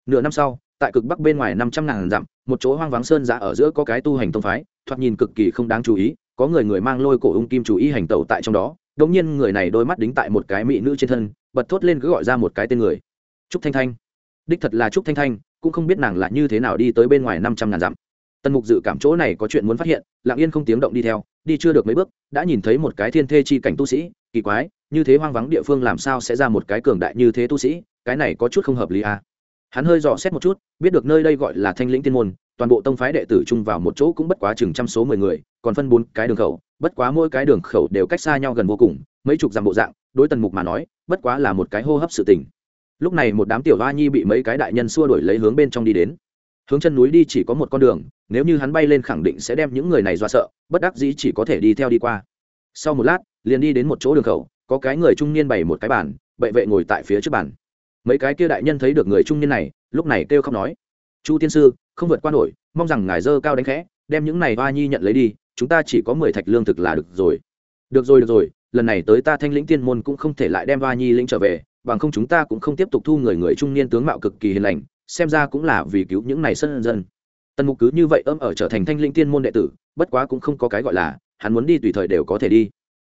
Nửa năm sau, tại cực bắc bên ngoài năm trăm ngàn dặm, một chỗ hoang vắng sơn giả ở giữa có cái tu hành tông phái, thoạt nhìn cực kỳ không đáng chú ý, có người người mang lôi cổ ung kim chủ ý hành tẩu tại trong đó đống nhiên người này đôi mắt đính tại một cái mỹ nữ trên thân, bật thốt lên cứ gọi ra một cái tên người. Trúc thanh thanh. Đích thật là trúc thanh thanh, cũng không biết nàng là như thế nào đi tới bên ngoài năm trăm ngàn dặm. Tần mục dự cảm chỗ này có chuyện muốn phát hiện, lặng yên không tiếng động đi theo, đi chưa được mấy bước, đã nhìn thấy một cái thiên thê chi cảnh tu sĩ, kỳ quái, như thế hoang vắng địa phương làm sao sẽ ra một cái cường đại như thế tu sĩ, cái này có chút không hợp lý à hắn hơi dò xét một chút, biết được nơi đây gọi là thanh lĩnh tiên môn, toàn bộ tông phái đệ tử chung vào một chỗ cũng bất quá chừng trăm số mười người, còn phân bốn cái đường khẩu, bất quá mỗi cái đường khẩu đều cách xa nhau gần vô cùng, mấy chục dặm bộ dạng, đối tần mục mà nói, bất quá là một cái hô hấp sự tình. Lúc này một đám tiểu hoa nhi bị mấy cái đại nhân xua đuổi lấy hướng bên trong đi đến. Hướng chân núi đi chỉ có một con đường, nếu như hắn bay lên khẳng định sẽ đem những người này do sợ, bất đắc dĩ chỉ có thể đi theo đi qua. Sau một lát, liền đi đến một chỗ đường khẩu, có cái người trung niên bày một cái bàn, bệ vệ ngồi tại phía trước bàn mấy cái kia đại nhân thấy được người trung niên này, lúc này kêu không nói, chu tiên sư, không vượt qua nổi, mong rằng ngài dơ cao đánh khẽ, đem những này hoa nhi nhận lấy đi, chúng ta chỉ có mười thạch lương thực là được rồi. Được rồi được rồi, lần này tới ta thanh lĩnh tiên môn cũng không thể lại đem hoa nhi lĩnh trở về, bằng không chúng ta cũng không tiếp tục thu người người trung niên tướng mạo cực kỳ hiền lành, xem ra cũng là vì cứu những này sân dân. Tần mục cứ như vậy ấm ở trở thành thanh lĩnh tiên môn đệ tử, bất quá cũng không có cái gọi là, hắn muốn đi tùy thời đều có thể đi.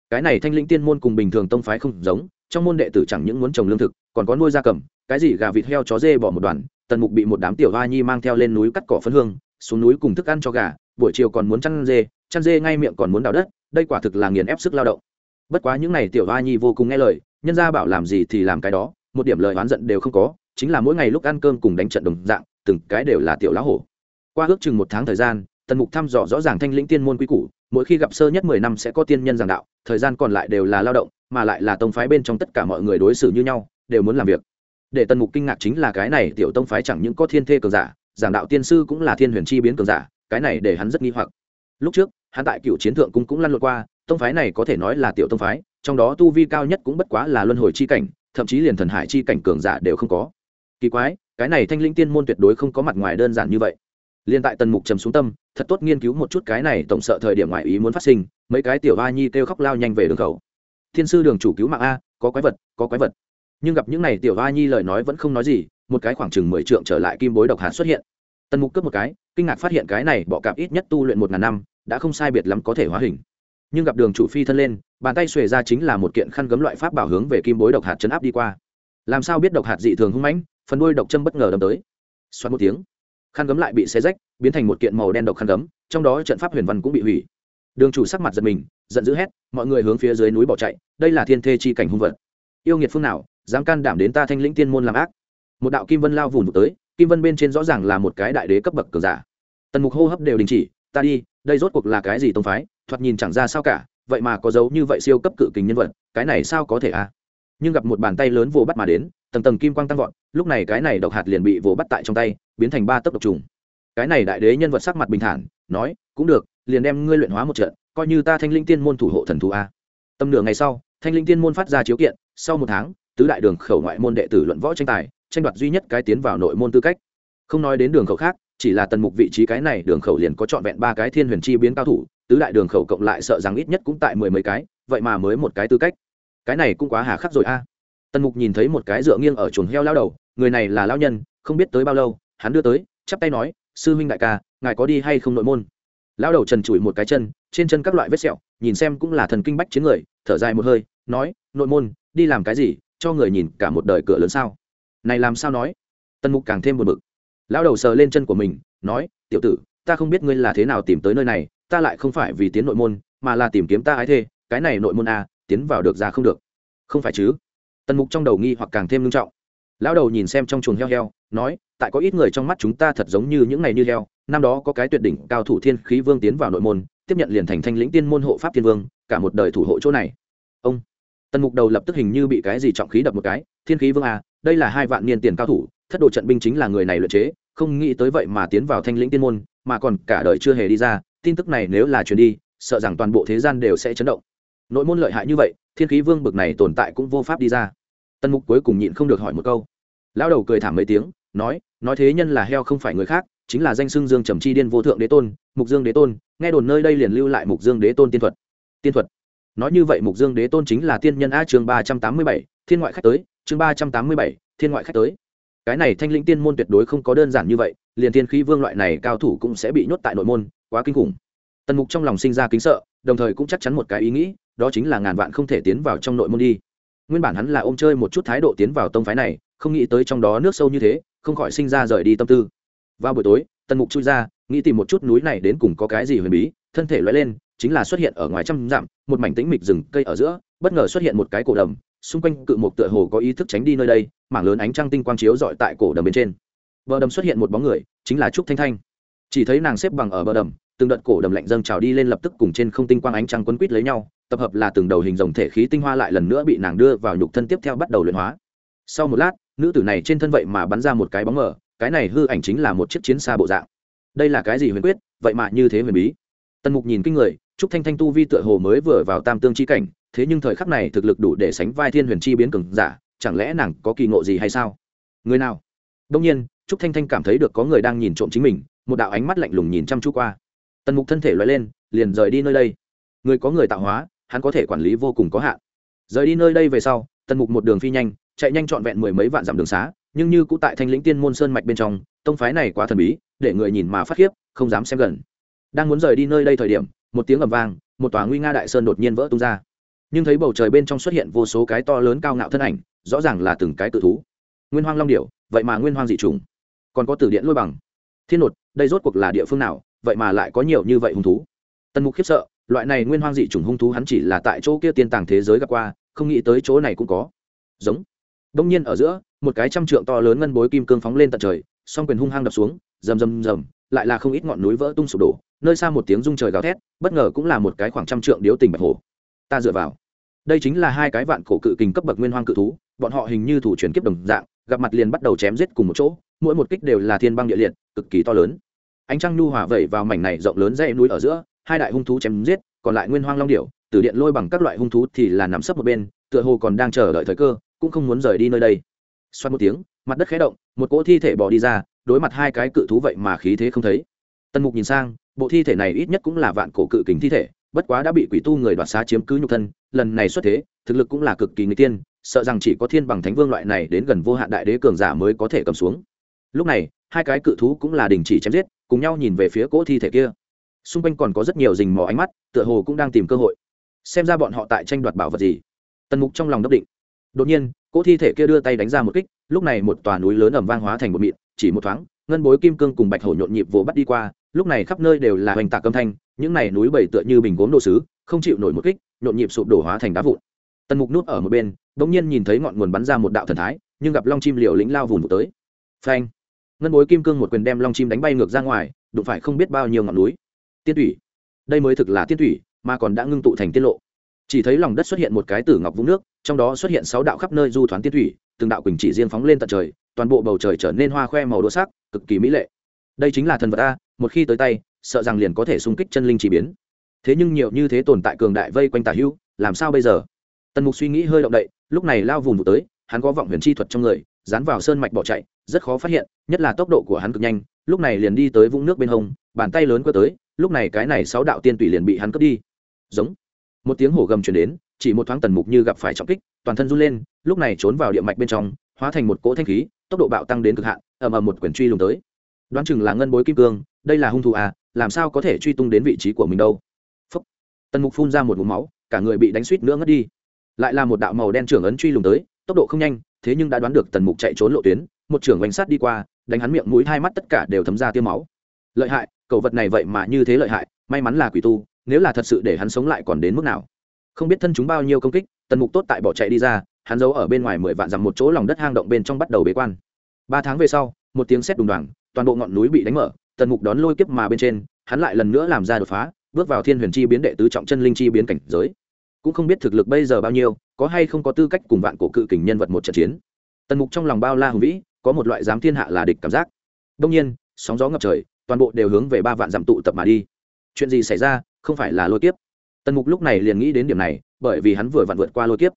Cái này thanh lĩnh tiên môn cùng bình thường tông phái không giống trong môn đệ tử chẳng những muốn trồng lương thực, còn có nuôi gia cầm, cái gì gà vịt heo chó dê bỏ một đoàn, tần mục bị một đám tiểu hoa nhi mang theo lên núi cắt cỏ phân hương, xuống núi cùng thức ăn cho gà, buổi chiều còn muốn chăn dê chăn dê ngay miệng còn muốn đào đất, đây quả thực là nghiền ép sức lao động. Bất quá những n à y tiểu hoa nhi vô cùng nghe lời, nhân gia bảo làm gì thì làm cái đó, một điểm lời oán giận đều không có, chính là mỗi ngày lúc ăn cơm cùng đánh trận đồng dạng, từng cái đều là tiểu lá hổ. Qua ước chừng một tháng thời gian tần mục thăm dò rõ ràng thanh lĩnh tiên môn quy củ, mỗi khi gặp sơ nhất mười năm sẽ có tiên nhân giảng đạo, thời gian còn lại đều là lao động, mà lại là tông phái bên trong tất cả mọi người đối xử như nhau, đều muốn làm việc. Để tần mục kinh ngạc chính là cái này tiểu tông phái chẳng những có thiên thê cường giả, giảng đạo tiên sư cũng là thiên huyền chi biến cường giả, cái này để hắn rất nghi hoặc. Lúc trước, hắn tại cựu chiến thượng cung cũng lăn lộn qua, tông phái này có thể nói là tiểu tông phái, trong đó tu vi cao nhất cũng bất quá là luân hồi chi cảnh, thậm chí liền thần hải chi cảnh cường giả đều không có. Kỳ quái, cái này thanh linh tiên môn tuyệt đối không có mặt ngoài đơn giản như vậy liên tại tần mục trầm xuống tâm, thật tốt nghiên cứu một chút cái này tổng sợ thời điểm ngoại ý muốn phát sinh, mấy cái tiểu a nhi kêu khóc lao nhanh về đường khẩu. Thiên sư đường chủ cứu mạng a, có quái vật, có quái vật. Nhưng gặp những này tiểu a nhi lời nói vẫn không nói gì, một cái khoảng chừng mười trượng trở lại kim bối độc hạt xuất hiện. Tần mục cướp một cái, kinh ngạc phát hiện cái này bọ cạp ít nhất tu luyện một ngàn năm, đã không sai biệt lắm có thể hóa hình. Nhưng gặp đường chủ phi thân lên, bàn tay xuề ra chính là một kiện khăn gấm loại pháp bảo hướng về kim bối độc hạt chấn áp đi qua. Làm sao biết độc hạt dị thường hung mãnh, phần đuôi độc châm bất ngờ đâm tới. Xoát một tiếng khăn gấm lại bị xé rách, biến thành một kiện màu đen độc khăn gấm, trong đó trận pháp huyền văn cũng bị hủy. Đường chủ sắc mặt giật mình, giận dữ hét, mọi người hướng phía dưới núi bỏ chạy, đây là thiên thê chi cảnh hung vật. Yêu nghiệt phương nào, dám can đảm đến ta thanh lĩnh tiên môn làm ác? Một đạo kim vân lao vùn vụt tới, kim vân bên trên rõ ràng là một cái đại đế cấp bậc cường giả. Tần mục hô hấp đều đình chỉ, ta đi, đây rốt cuộc là cái gì tông phái, thoạt nhìn chẳng ra sao cả, vậy mà có dấu như vậy siêu cấp cự kình nhân vật, cái này sao có thể à? Nhưng gặp một bàn tay lớn vồ bắt mà đến tầng tầng kim quang tăng vọt, lúc này cái này độc hạt liền bị vồ bắt tại trong tay, biến thành ba tấc độc trùng. Cái này đại đế nhân vật sắc mặt bình thản, nói, cũng được, liền đem ngươi luyện hóa một trận, coi như ta thanh linh tiên môn thủ hộ thần thú a. Tầm nửa ngày sau, thanh linh tiên môn phát ra chiếu kiện, sau một tháng, tứ đại đường khẩu ngoại môn đệ tử luận võ tranh tài, tranh đoạt duy nhất cái tiến vào nội môn tư cách. Không nói đến đường khẩu khác, chỉ là tần mục vị trí cái này, đường khẩu liền có trọn vẹn ba cái thiên huyền chi biến cao thủ, tứ đại đường khẩu cộng lại sợ rằng ít nhất cũng tại mười mấy cái, vậy mà mới một cái tư cách. Cái này cũng quá hà khắc rồi a tần mục nhìn thấy một cái dựa nghiêng ở chuồng heo lao đầu, người này là lao nhân, không biết tới bao lâu, hắn đưa tới, chắp tay nói, sư huynh đại ca, ngài có đi hay không nội môn? Lao đầu trần trụi một cái chân, trên chân các loại vết sẹo, nhìn xem cũng là thần kinh bách chiến người, thở dài một hơi, nói, nội môn, đi làm cái gì, cho người nhìn cả một đời cửa lớn sao? Này làm sao nói? Tần mục càng thêm buồn bực. Lao đầu sờ lên chân của mình, nói, tiểu tử, ta không biết ngươi là thế nào tìm tới nơi này, ta lại không phải vì tiến nội môn, mà là tìm kiếm ta ái thê, cái này nội môn a tiến vào được ra không được. Không phải chứ tần mục trong đầu nghi hoặc càng thêm nghiêm trọng. Lão đầu nhìn xem trong chuồng heo heo, nói, tại có ít người trong mắt chúng ta thật giống như những ngày như heo, năm đó có cái tuyệt đỉnh cao thủ thiên khí vương tiến vào nội môn, tiếp nhận liền thành thanh lĩnh tiên môn hộ pháp thiên vương, cả một đời thủ hộ chỗ này. Ông. Tần mục đầu lập tức hình như bị cái gì trọng khí đập một cái, thiên khí vương à đây là hai vạn niên tiền cao thủ, thất đồ trận binh chính là người này luyện chế, không nghĩ tới vậy mà tiến vào thanh lĩnh tiên môn, mà còn cả đời chưa hề đi ra, tin tức này nếu là truyền đi, sợ rằng toàn bộ thế gian đều sẽ chấn động. Nội môn lợi hại như vậy thiên khí vương bực này tồn tại cũng vô pháp đi ra. Tân mục cuối cùng nhịn không được hỏi một câu. Lão đầu cười thảm mấy tiếng, nói nói thế nhân là heo không phải người khác, chính là danh xưng dương trầm chi điên vô thượng đế tôn, mục dương đế tôn, nghe đồn nơi đây liền lưu lại mục dương đế tôn tiên thuật. Tiên thuật. Nói như vậy mục dương đế tôn chính là tiên nhân a chương ba trăm tám mươi bảy, thiên ngoại khách tới, chương ba trăm tám mươi bảy, thiên ngoại khách tới. Cái này thanh lĩnh tiên môn tuyệt đối không có đơn giản như vậy, liền thiên khí vương loại này cao thủ cũng sẽ bị nhốt tại nội môn, quá kinh khủng. Tần mục trong lòng sinh ra kính sợ, đồng thời cũng chắc chắn một cái ý nghĩ đó chính là ngàn vạn không thể tiến vào trong nội môn đi. Nguyên bản hắn là ôm chơi một chút thái độ tiến vào tông phái này, không nghĩ tới trong đó nước sâu như thế, không khỏi sinh ra rời đi tâm tư. Vào buổi tối, tần mục chui ra, nghĩ tìm một chút núi này đến cùng có cái gì huyền bí, thân thể loay lên, chính là xuất hiện ở ngoài trăm dặm, một mảnh tĩnh mịch rừng cây ở giữa, bất ngờ xuất hiện một cái cổ đầm, xung quanh cự một tựa hồ có ý thức tránh đi nơi đây, mảng lớn ánh trăng tinh quang chiếu dọi tại cổ đầm bên trên. Bờ đầm xuất hiện một bóng người, chính là trúc thanh thanh. Chỉ thấy nàng xếp bằng ở bờ đầm, từng đợt cổ đầm lạnh dâng trào đi lên lập tức cùng trên không tinh quang ánh trăng quấn quýt lấy nhau tập hợp là từng đầu hình rồng thể khí tinh hoa lại lần nữa bị nàng đưa vào nhục thân tiếp theo bắt đầu luyện hóa. Sau một lát, nữ tử này trên thân vậy mà bắn ra một cái bóng mờ, cái này hư ảnh chính là một chiếc chiến xa bộ dạng. Đây là cái gì huyền quyết, vậy mà như thế huyền bí? Tần mục nhìn kinh người, trúc thanh thanh tu vi tựa hồ mới vừa vào tam tương chi cảnh, thế nhưng thời khắc này thực lực đủ để sánh vai thiên huyền chi biến cường giả, chẳng lẽ nàng có kỳ ngộ gì hay sao? Người nào? Đông nhiên, trúc thanh thanh cảm thấy được có người đang nhìn trộm chính mình, một đạo ánh mắt lạnh lùng nhìn chăm chú qua. Tần mục thân thể loại lên, liền rời đi nơi đây. Người có người tạo hóa hắn có thể quản lý vô cùng có hạn. Rời đi nơi đây về sau, tần mục một đường phi nhanh, chạy nhanh trọn vẹn mười mấy vạn dặm đường xá, nhưng như cũ tại thanh lĩnh tiên môn sơn mạch bên trong, tông phái này quá thần bí, để người nhìn mà phát khiếp, không dám xem gần. Đang muốn rời đi nơi đây thời điểm, một tiếng ầm vang, một tòa nguy nga đại sơn đột nhiên vỡ tung ra. Nhưng thấy bầu trời bên trong xuất hiện vô số cái to lớn cao ngạo thân ảnh, rõ ràng là từng cái tự thú. Nguyên hoang long điểu, vậy mà nguyên hoang dị trùng. Còn có tử điện lôi bằng. Thiên nột, đây rốt cuộc là địa phương nào, vậy mà lại có nhiều như vậy hung thú. Tần mục khiếp sợ loại này nguyên hoang dị chủng hung thú hắn chỉ là tại chỗ kia tiên tàng thế giới gặp qua, không nghĩ tới chỗ này cũng có. Giống. Đông nhiên ở giữa, một cái trăm trượng to lớn ngân bối kim cương phóng lên tận trời, song quyền hung hăng đập xuống, rầm rầm rầm, lại là không ít ngọn núi vỡ tung sụp đổ, nơi xa một tiếng rung trời gào thét, bất ngờ cũng là một cái khoảng trăm trượng điếu tình bạch hồ ta dựa vào. Đây chính là hai cái vạn cổ cự kình cấp bậc nguyên hoang cự thú, bọn họ hình như thủ chuyển kiếp đồng dạng, gặp mặt liền bắt đầu chém giết cùng một chỗ, mỗi một kích đều là thiên băng địa liệt, cực kỳ to lớn. Ánh trăng nhu hòa vẩy vào mảnh này rộng lớn dãy núi ở giữa hai đại hung thú chém giết, còn lại nguyên hoang long điểu, từ điện lôi bằng các loại hung thú thì là nằm sấp một bên, tựa hồ còn đang chờ đợi thời cơ, cũng không muốn rời đi nơi đây. Xoát một tiếng, mặt đất khé động, một cỗ thi thể bỏ đi ra, đối mặt hai cái cự thú vậy mà khí thế không thấy. Tần mục nhìn sang, bộ thi thể này ít nhất cũng là vạn cổ cự kính thi thể, bất quá đã bị quỷ tu người đoạt xá chiếm cứ nhục thân, lần này xuất thế, thực lực cũng là cực kỳ người tiên, sợ rằng chỉ có thiên bằng thánh vương loại này đến gần vô hạn đại đế cường giả mới có thể cầm xuống. Lúc này, hai cái cự thú cũng là đình chỉ chém giết, cùng nhau nhìn về phía cỗ thi thể kia xung quanh còn có rất nhiều rình mò ánh mắt, tựa hồ cũng đang tìm cơ hội. Xem ra bọn họ tại tranh đoạt bảo vật gì? Tần mục trong lòng đốc định. Đột nhiên, cỗ thi thể kia đưa tay đánh ra một kích, lúc này một tòa núi lớn ẩm vang hóa thành một mịn, chỉ một thoáng, ngân bối kim cương cùng bạch hổ nhộn nhịp vồ bắt đi qua, lúc này khắp nơi đều là hoành tạc âm thanh, những này núi bảy tựa như bình gốm đồ sứ, không chịu nổi một kích, nhộn nhịp sụp đổ hóa thành đá vụn. Tần mục nút ở một bên đ ỗ n g nhiên nhìn thấy ngọn nguồn bắn ra một đạo thần thái, nhưng gặp long chim liều lĩnh lao vùng tới. Phanh! Ngân bối kim cương một quyền đem long chim đánh bay ngược ra ngoài, đụng phải không biết bao nhiêu ngọn núi tiên thủy. Đây mới thực là tiên thủy, mà còn đã ngưng tụ thành tiết lộ. Chỉ thấy lòng đất xuất hiện một cái tử ngọc vũng nước, trong đó xuất hiện sáu đạo khắp nơi du thoáng tiên thủy, từng đạo quỳnh chỉ riêng phóng lên tận trời, toàn bộ bầu trời trở nên hoa khoe màu đỗ sắc, cực kỳ mỹ lệ. Đây chính là thần vật a, một khi tới tay, sợ rằng liền có thể xung kích chân linh chỉ biến. Thế nhưng nhiều như thế tồn tại cường đại vây quanh tả hữu làm sao bây giờ? Tần mục suy nghĩ hơi động đậy, lúc này lao vùng vụ tới, hắn có vọng huyền chi thuật trong người, dán vào sơn mạch bỏ chạy, rất khó phát hiện, nhất là tốc độ của hắn cực nhanh, lúc này liền đi tới vũng nước bên hông, bàn tay lớn cơ tới lúc này cái này sáu đạo tiên tùy liền bị hắn cướp đi. Giống. Một tiếng hổ gầm chuyển đến, chỉ một thoáng tần mục như gặp phải trọng kích, toàn thân run lên, lúc này trốn vào địa mạch bên trong, hóa thành một cỗ thanh khí, tốc độ bạo tăng đến cực hạn, ầm ầm một quyển truy lùng tới. Đoán chừng là ngân bối kim cương, đây là hung thủ à làm sao có thể truy tung đến vị trí của mình đâu? Phúc. tần mục phun ra một vùng máu, cả người bị đánh suýt nữa ngất đi. Lại là một đạo màu đen trưởng ấn truy lùng tới, tốc độ không nhanh, thế nhưng đã đoán được tần mục chạy trốn lộ tuyến, một trưởng bánh sát đi qua, đánh hắn miệng mũi hai mắt tất cả đều thấm ra tiêu máu. Lợi hại cậu vật này vậy mà như thế lợi hại, may mắn là quỷ tu, nếu là thật sự để hắn sống lại còn đến mức nào? Không biết thân chúng bao nhiêu công kích, tần mục tốt tại bỏ chạy đi ra, hắn giấu ở bên ngoài mười vạn dặm một chỗ lòng đất hang động bên trong bắt đầu bế quan. Ba tháng về sau, một tiếng sét đùng đoàng, toàn bộ ngọn núi bị đánh mở, tần mục đón lôi kiếp mà bên trên, hắn lại lần nữa làm ra đột phá, bước vào thiên huyền chi biến đệ tứ trọng chân linh chi biến cảnh giới. Cũng không biết thực lực bây giờ bao nhiêu, có hay không có tư cách cùng vạn cổ cự kình nhân vật một trận chiến. Tần mục trong lòng bao la hùng vĩ, có một loại dám thiên hạ là địch cảm giác. Đông nhiên, sóng gió ngập trời toàn bộ đều hướng về ba vạn dặm tụ tập mà đi. Chuyện gì xảy ra, không phải là lôi kiếp. Tần mục lúc này liền nghĩ đến điểm này, bởi vì hắn vừa vặn vượt qua lôi kiếp.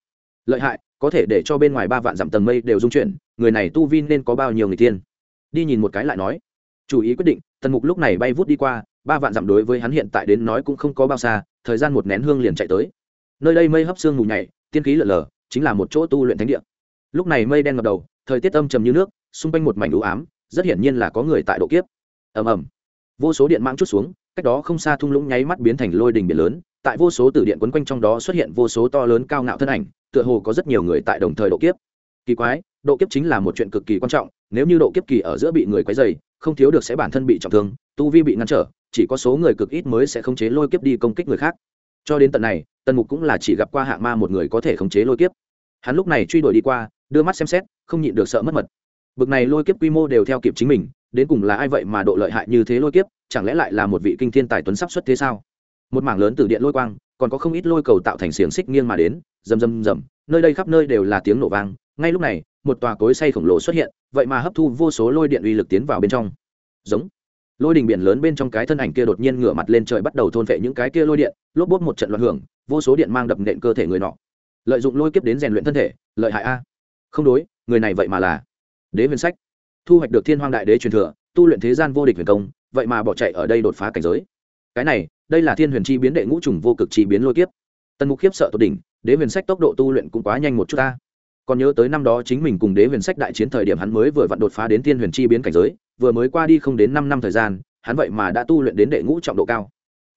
Lợi hại, có thể để cho bên ngoài ba vạn dặm tầng mây đều dung chuyển, người này tu vi nên có bao nhiêu người tiên? Đi nhìn một cái lại nói. Chủ ý quyết định, tần mục lúc này bay vút đi qua, ba vạn dặm đối với hắn hiện tại đến nói cũng không có bao xa, thời gian một nén hương liền chạy tới. Nơi đây mây hấp xương mù nhảy, tiên khí lở lở, chính là một chỗ tu luyện thánh địa. Lúc này mây đen ngập đầu, thời tiết âm trầm như nước, xung quanh một mảnh đũ ám, rất hiển nhiên là có người tại độ kiếp ầm ầm. Vô số điện mãng chút xuống, cách đó không xa thung lũng nháy mắt biến thành lôi đình biển lớn, tại vô số tử điện quấn quanh trong đó xuất hiện vô số to lớn cao ngạo thân ảnh, tựa hồ có rất nhiều người tại đồng thời độ kiếp. Kỳ quái, độ kiếp chính là một chuyện cực kỳ quan trọng, nếu như độ kiếp kỳ ở giữa bị người quấy dày không thiếu được sẽ bản thân bị trọng thương, tu vi bị ngăn trở, chỉ có số người cực ít mới sẽ khống chế lôi kiếp đi công kích người khác. Cho đến tận này, tần mục cũng là chỉ gặp qua hạng ma một người có thể khống chế lôi kiếp. Hắn lúc này truy đuổi đi qua, đưa mắt xem xét, không nhịn được sợ mất mật. Bực này lôi kiếp quy mô đều theo kịp chính mình đến cùng là ai vậy mà độ lợi hại như thế lôi kiếp, chẳng lẽ lại là một vị kinh thiên tài tuấn sắp xuất thế sao? Một mảng lớn từ điện lôi quang, còn có không ít lôi cầu tạo thành xiềng xích nghiêng mà đến, rầm rầm rầm, nơi đây khắp nơi đều là tiếng nổ vang, ngay lúc này, một tòa cối say khổng lồ xuất hiện, vậy mà hấp thu vô số lôi điện uy lực tiến vào bên trong. Giống. Lôi đình biển lớn bên trong cái thân ảnh kia đột nhiên ngửa mặt lên trời bắt đầu thôn vệ những cái kia lôi điện, lốp bốt một trận loạn hưởng, vô số điện mang đập nện cơ thể người nọ. Lợi dụng lôi kiếp đến rèn luyện thân thể, lợi hại a. Không đối, người này vậy mà là đế huyền sách thu hoạch được thiên hoang đại đế truyền thừa, tu luyện thế gian vô địch huyền công, vậy mà bỏ chạy ở đây đột phá cảnh giới. Cái này, đây là thiên huyền chi biến đệ ngũ trùng vô cực chi biến lôi kiếp. Tần mục khiếp sợ tột đỉnh, đế huyền sách tốc độ tu luyện cũng quá nhanh một chút ta. Còn nhớ tới năm đó chính mình cùng đế huyền sách đại chiến thời điểm hắn mới vừa vặn đột phá đến thiên huyền chi biến cảnh giới, vừa mới qua đi không đến năm năm thời gian, hắn vậy mà đã tu luyện đến đệ ngũ trọng độ cao.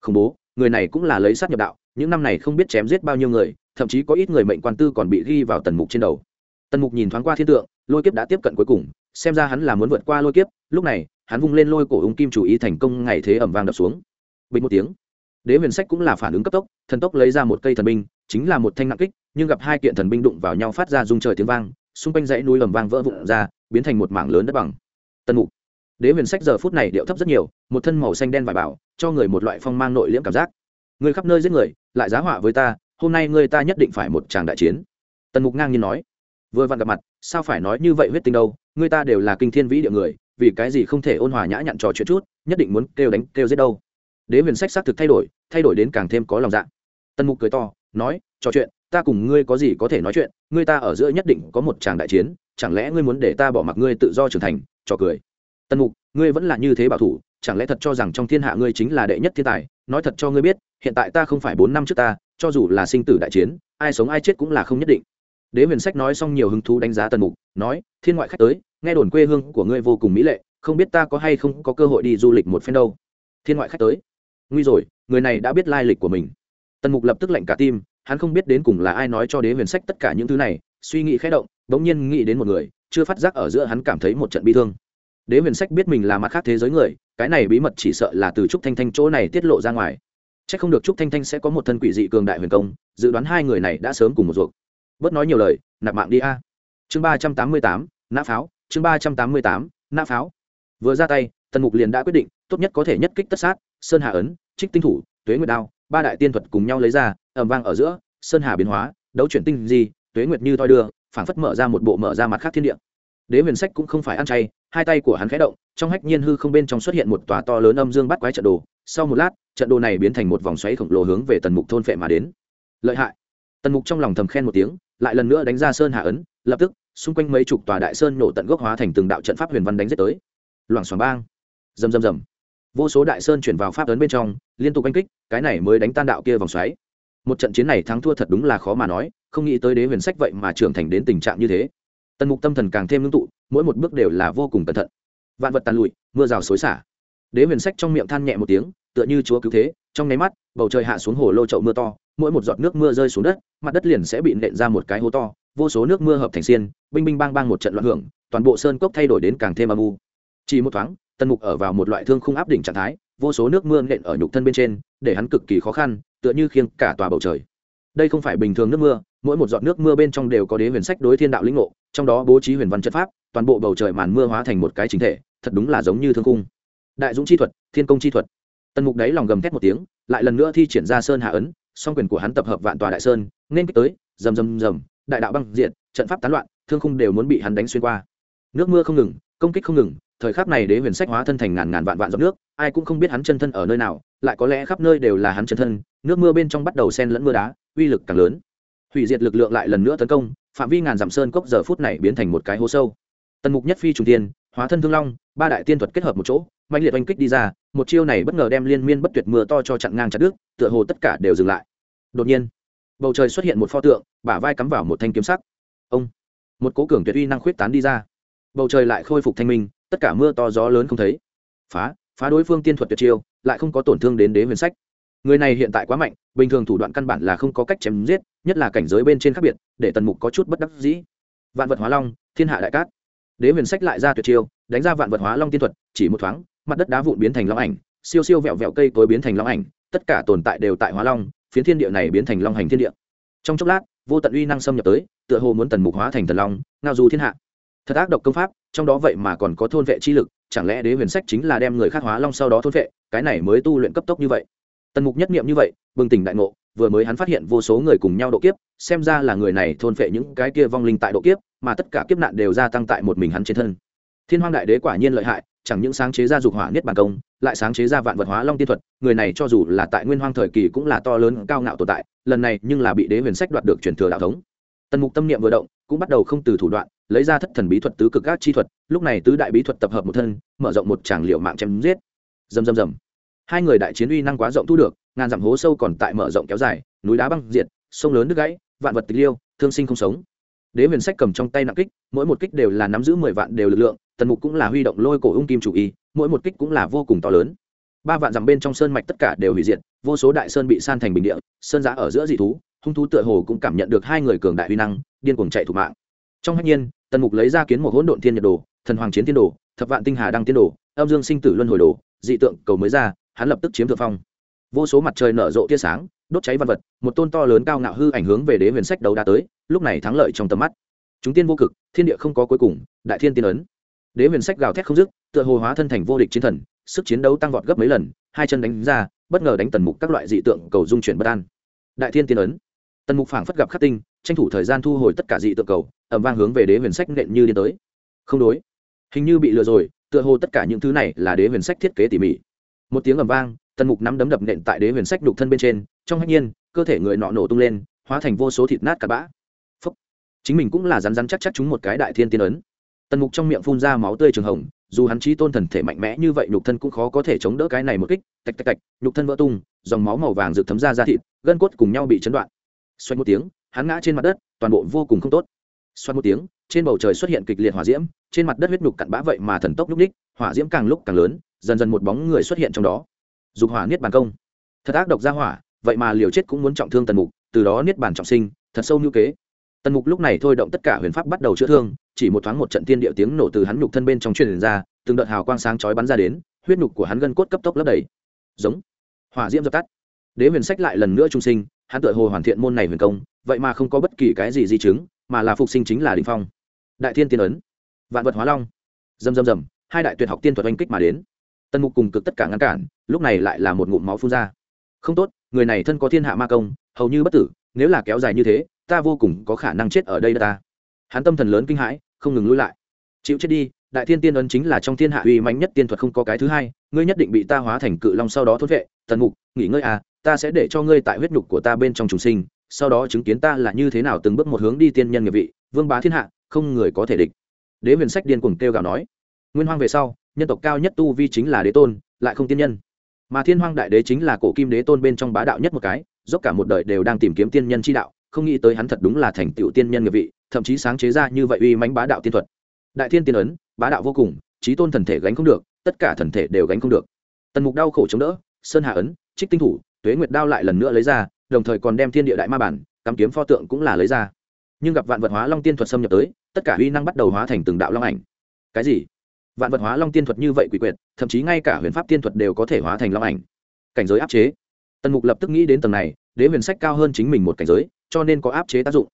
Khủng bố, người này cũng là lấy sát nhập đạo, những năm này không biết chém giết bao nhiêu người, thậm chí có ít người mệnh quan tư còn bị ghi vào tần mục trên đầu. Tần mục nhìn thoáng qua thiên tượng, lôi kiếp đã tiếp cận cuối cùng xem ra hắn là muốn vượt qua lôi kiếp, lúc này, hắn vung lên lôi cổ ung kim chủ ý thành công ngày thế ẩm vang đập xuống. Bình một tiếng, đế huyền sách cũng là phản ứng cấp tốc, thần tốc lấy ra một cây thần binh, chính là một thanh nặng kích, nhưng gặp hai kiện thần binh đụng vào nhau phát ra rung trời tiếng vang, xung quanh dãy núi ẩm vang vỡ vụn ra, biến thành một mảng lớn đất bằng. Tần mục, đế huyền sách giờ phút này điệu thấp rất nhiều, một thân màu xanh đen vải bảo, cho người một loại phong mang nội liễm cảm giác. Người khắp nơi giết người, lại giá họa với ta, hôm nay người ta nhất định phải một tràng đại chiến. Tần mục ngang nhiên nói, vừa vặn gặp mặt, sao phải nói như vậy huyết tinh đâu người ta đều là kinh thiên vĩ địa người, vì cái gì không thể ôn hòa nhã nhặn trò chuyện chút, nhất định muốn kêu đánh, kêu giết đâu. Đế huyền sách xác thực thay đổi thay đổi đến càng thêm có lòng dạ. Tần mục cười to, nói, trò chuyện, ta cùng ngươi có gì có thể nói chuyện, ngươi ta ở giữa nhất định có một tràng đại chiến, chẳng lẽ ngươi muốn để ta bỏ mặc ngươi tự do trưởng thành? Trò cười. Tần mục, ngươi vẫn là như thế bảo thủ, chẳng lẽ thật cho rằng trong thiên hạ ngươi chính là đệ nhất thiên tài? Nói thật cho ngươi biết, hiện tại ta không phải bốn năm trước ta, cho dù là sinh tử đại chiến, ai sống ai chết cũng là không nhất định đế huyền sách nói xong nhiều hứng thú đánh giá tần mục, nói, thiên ngoại khách tới, nghe đồn quê hương của ngươi vô cùng mỹ lệ, không biết ta có hay không có cơ hội đi du lịch một phen đâu. Thiên ngoại khách tới. Nguy rồi, người này đã biết lai lịch của mình. Tần mục lập tức lạnh cả tim, hắn không biết đến cùng là ai nói cho đế huyền sách tất cả những thứ này, suy nghĩ khẽ động, bỗng nhiên nghĩ đến một người, chưa phát giác ở giữa hắn cảm thấy một trận bi thương. Đế huyền sách biết mình là mặt khác thế giới người, cái này bí mật chỉ sợ là từ trúc thanh thanh chỗ này tiết lộ ra ngoài. C h ắ c không được trúc thanh thanh sẽ có một thân quỷ dị cường đại huyền công, dự đoán hai người này đã sớm cùng một ruột bớt nói nhiều lời, nạp mạng đi a. Chương ba trăm tám mươi tám, nã pháo, chương ba trăm tám mươi tám, nã pháo. Vừa ra tay, tần mục liền đã quyết định, tốt nhất có thể nhất kích tất sát, sơn hà ấn, trích tinh thủ, tuế nguyệt đao, ba đại tiên thuật cùng nhau lấy ra ẩm vang ở giữa, sơn hà biến hóa, đấu chuyển tinh di, tuế nguyệt như thoi đưa, phảng phất mở ra một bộ mở ra mặt khác thiên địa. Đế huyền sách cũng không phải ăn chay, hai tay của hắn khẽ động, trong hách nhiên hư không bên trong xuất hiện một tòa to lớn âm dương bắt quái trận đồ. Sau một lát, trận đồ này biến thành một vòng xoáy khổng lồ hướng về tần mục thôn phệ mà đến. Lợi hại. Tần mục trong lòng thầm khen một tiếng lại lần nữa đánh ra sơn hạ ấn, lập tức, xung quanh mấy chục tòa đại sơn nổ tận gốc hóa thành từng đạo trận pháp huyền văn đánh giết tới. Loảng xoảng bang. Rầm rầm rầm. Vô số đại sơn chuyển vào pháp ấn bên trong, liên tục oanh kích, cái này mới đánh tan đạo kia vòng xoáy. Một trận chiến này thắng thua thật đúng là khó mà nói, không nghĩ tới đế huyền sách vậy mà trưởng thành đến tình trạng như thế. Tần mục tâm thần càng thêm ngưng tụ, mỗi một bước đều là vô cùng cẩn thận. Vạn vật tàn lụi, mưa rào xối xả. Đế huyền sách trong miệng than nhẹ một tiếng, tựa như chúa cứu thế, trong nháy mắt, bầu trời hạ xuống hồ lô chậu mưa to mỗi một giọt nước mưa rơi xuống đất, mặt đất liền sẽ bị nện ra một cái hố to, vô số nước mưa hợp thành xiên, binh binh bang bang một trận loạn hưởng, toàn bộ sơn cốc thay đổi đến càng thêm âm u. Chỉ một thoáng, tần mục ở vào một loại thương không áp đỉnh trạng thái, vô số nước mưa nện ở nhục thân bên trên, để hắn cực kỳ khó khăn, tựa như khiêng cả tòa bầu trời. Đây không phải bình thường nước mưa, mỗi một giọt nước mưa bên trong đều có đế huyền sách đối thiên đạo lĩnh ngộ, trong đó bố trí huyền văn chất pháp, toàn bộ bầu trời màn mưa hóa thành một cái chính thể, thật đúng là giống như thương cung đại dũng chi thuật, thiên công chi thuật. Tần mục đáy lòng gầm thét một tiếng, lại lần nữa thi triển ra sơn hạ ấn song quyền của hắn tập hợp vạn tòa đại sơn, nên kích tới, rầm rầm rầm, đại đạo băng diện trận pháp tán loạn, thương khung đều muốn bị hắn đánh xuyên qua. Nước mưa không ngừng, công kích không ngừng, thời khắc này đế huyền sách hóa thân thành ngàn ngàn vạn vạn giọt nước, ai cũng không biết hắn chân thân ở nơi nào, lại có lẽ khắp nơi đều là hắn chân thân, nước mưa bên trong bắt đầu sen lẫn mưa đá, uy lực càng lớn. Hủy diệt lực lượng lại lần nữa tấn công, phạm vi ngàn dặm sơn cốc giờ phút này biến thành một cái hố sâu. Tần mục nhất phi trùng tiên, hóa thân thương long, ba đại tiên thuật kết hợp một chỗ mạnh liệt oanh kích đi ra, một chiêu này bất ngờ đem liên miên bất tuyệt mưa to cho chặn ngang chặt đứt, tựa hồ tất cả đều dừng lại. Đột nhiên, bầu trời xuất hiện một pho tượng, bả vai cắm vào một thanh kiếm sắc. Ông, một cố cường tuyệt uy năng khuyết tán đi ra. Bầu trời lại khôi phục thanh minh, tất cả mưa to gió lớn không thấy. Phá phá đối phương tiên thuật tuyệt chiêu, lại không có tổn thương đến đế huyền sách. Người này hiện tại quá mạnh, bình thường thủ đoạn căn bản là không có cách chém giết, nhất là cảnh giới bên trên khác biệt, để tần mục có chút bất đắc dĩ. Vạn vật hóa long, thiên hạ đại cát. Đế huyền sách lại ra tuyệt chiêu, đánh ra vạn vật hóa long tiên thuật, chỉ một thoáng mặt đất đá vụn biến thành long ảnh, siêu siêu vẹo vẹo cây cối biến thành long ảnh, tất cả tồn tại đều tại hóa long, phiến thiên địa này biến thành long hành thiên địa. Trong chốc lát, vô tận uy năng xâm nhập tới, tựa hồ muốn tần mục hóa thành thần long, ngao du thiên hạ. Thật ác độc công pháp, trong đó vậy mà còn có thôn vệ chi lực, chẳng lẽ đế huyền sách chính là đem người khác hóa long sau đó thôn vệ, cái này mới tu luyện cấp tốc như vậy. Tần mục nhất niệm như vậy, bừng tỉnh đại ngộ, vừa mới hắn phát hiện vô số người cùng nhau độ kiếp, xem ra là người này thôn phệ những cái kia vong linh tại độ kiếp, mà tất cả kiếp nạn đều gia tăng tại một mình hắn trên thân. Thiên hoang đại đế quả nhiên lợi hại chẳng những sáng chế ra dục hỏa niết bàn công, lại sáng chế ra vạn vật hóa long tiên thuật, người này cho dù là tại nguyên hoang thời kỳ cũng là to lớn cao ngạo tồn tại, lần này nhưng là bị đế huyền sách đoạt được truyền thừa đạo thống. Tần mục tâm niệm vừa động, cũng bắt đầu không từ thủ đoạn, lấy ra thất thần bí thuật tứ cực ác chi thuật, lúc này tứ đại bí thuật tập hợp một thân, mở rộng một tràng liệu mạng chém giết. Rầm rầm rầm. hai người đại chiến uy năng quá rộng thu được, ngàn dặm hố sâu còn tại mở rộng kéo dài, núi đá băng diệt, sông lớn nước gãy, vạn vật tịch liêu, thương sinh không sống. Đế huyền sách cầm trong tay nặng kích, mỗi một kích đều là nắm giữ mười vạn đều lực lượng tần mục cũng là huy động lôi cổ ung kim chủ y, mỗi một kích cũng là vô cùng to lớn. Ba vạn dặm bên trong sơn mạch tất cả đều hủy diệt, vô số đại sơn bị san thành bình địa, sơn giã ở giữa dị thú, hung thú tựa hồ cũng cảm nhận được hai người cường đại huy năng, điên cuồng chạy thủ mạng. Trong hạnh nhiên, tần mục lấy ra kiến một hỗn độn thiên nhật đồ, thần hoàng chiến tiên đồ, thập vạn tinh hà đăng tiên đồ, âm dương sinh tử luân hồi đồ, dị tượng cầu mới ra, hắn lập tức chiếm thượng phong. Vô số mặt trời nở rộ tia sáng, đốt cháy văn vật, một tôn to lớn cao ngạo hư ảnh hướng về đế huyền sách đấu đã tới, lúc này thắng lợi trong tầm mắt. Chúng tiên vô cực, thiên địa không có cuối cùng, đại thiên tiên ấn đế huyền sách gào thét không dứt, tựa hồ hóa thân thành vô địch chiến thần, sức chiến đấu tăng vọt gấp mấy lần, hai chân đánh ra, bất ngờ đánh tần mục các loại dị tượng, cầu dung chuyển bất an. Đại thiên tiên ấn. Tần mục phảng phất gặp khắc tinh, tranh thủ thời gian thu hồi tất cả dị tượng cầu ẩm vang hướng về đế huyền sách nện như đi tới. Không đối. Hình như bị lừa rồi, tựa hồ tất cả những thứ này là đế huyền sách thiết kế tỉ mỉ. Một tiếng ầm vang, tần mục nắm đấm đập nện tại đế huyền sách đục thân bên trên, trong hạnh nhiên, cơ thể người nọ nổ tung lên, hóa thành vô số thịt nát cặp bã. Phúc. chính mình cũng là rắn rắn chắc chắc chúng một cái đại thiên tiên ấn tần mục trong miệng phun ra máu tươi trường hồng, dù hắn trí tôn thần thể mạnh mẽ như vậy, nhục thân cũng khó có thể chống đỡ cái này một kích, tạch tạch tạch, nhục thân vỡ tung, dòng máu màu vàng rực thấm ra ra thịt, gân cốt cùng nhau bị chấn đoạn. Xoay một tiếng, hắn ngã trên mặt đất, toàn bộ vô cùng không tốt. Xoay một tiếng, trên bầu trời xuất hiện kịch liệt hỏa diễm, trên mặt đất huyết nhục cặn bã vậy mà thần tốc nhúc ních hỏa diễm càng lúc càng lớn, dần dần một bóng người xuất hiện trong đó. Dục hỏa niết bàn công. Thật ác độc ra hỏa, vậy mà liều chết cũng muốn trọng thương tần mục, từ đó niết bàn trọng sinh, thật sâu như kế tần mục lúc này thôi động tất cả huyền pháp bắt đầu chữa thương, chỉ một thoáng một trận tiên điệu tiếng nổ từ hắn nhục thân bên trong truyền ra, từng đợt hào quang sáng chói bắn ra đến, huyết nhục của hắn gân cốt cấp tốc lấp đầy. Giống. Hỏa diễm dập tắt. Đế huyền sách lại lần nữa trung sinh, hắn tựa hồ hoàn thiện môn này huyền công, vậy mà không có bất kỳ cái gì di chứng, mà là phục sinh chính là đình phong. Đại thiên tiên ấn. Vạn vật hóa long. Dầm dầm dầm hai đại tuyệt học tiên thuật oanh kích mà đến. Tần mục cùng cực tất cả ngăn cản, lúc này lại là một ngụm máu phun ra. Không tốt, người này thân có thiên hạ ma công, hầu như bất tử, nếu là kéo dài như thế ta vô cùng có khả năng chết ở đây ta. Hắn tâm thần lớn kinh hãi, không ngừng lui lại. Chịu chết đi, đại thiên tiên ấn chính là trong thiên hạ uy mạnh nhất tiên thuật không có cái thứ hai, ngươi nhất định bị ta hóa thành cự long sau đó thốt vệ. Tần mục, nghỉ ngơi à ta sẽ để cho ngươi tại huyết nhục của ta bên trong trùng sinh, sau đó chứng kiến ta là như thế nào từng bước một hướng đi tiên nhân nghiệp vị, vương bá thiên hạ, không người có thể địch. Đế huyền sách điên cuồng kêu gào nói. Nguyên hoang về sau, nhân tộc cao nhất tu vi chính là đế tôn, lại không tiên nhân. Mà thiên hoang đại đế chính là cổ kim đế tôn bên trong bá đạo nhất một cái, dốc cả một đời đều đang tìm kiếm tiên nhân chi đạo không nghĩ tới hắn thật đúng là thành tựu tiên nhân nghiệp vị, thậm chí sáng chế ra như vậy uy mãnh bá đạo tiên thuật. Đại thiên tiên ấn, bá đạo vô cùng trí tôn thần thể gánh không được, tất cả thần thể đều gánh không được. Tần mục đau khổ chống đỡ, sơn hạ ấn, trích tinh thủ, tuế nguyệt đao lại lần nữa lấy ra, đồng thời còn đem thiên địa đại ma bản, cắm kiếm pho tượng cũng là lấy ra. Nhưng gặp vạn vật hóa long tiên thuật xâm nhập tới, tất cả uy năng bắt đầu hóa thành từng đạo long ảnh. Cái gì? Vạn vật hóa long tiên thuật như vậy quỷ quyệt, thậm chí ngay cả huyền pháp tiên thuật đều có thể hóa thành long ảnh. Cảnh giới áp chế. Tần mục lập tức nghĩ đến tầng này, đế huyền sách cao hơn chính mình một cảnh giới cho nên có áp chế tác dụng.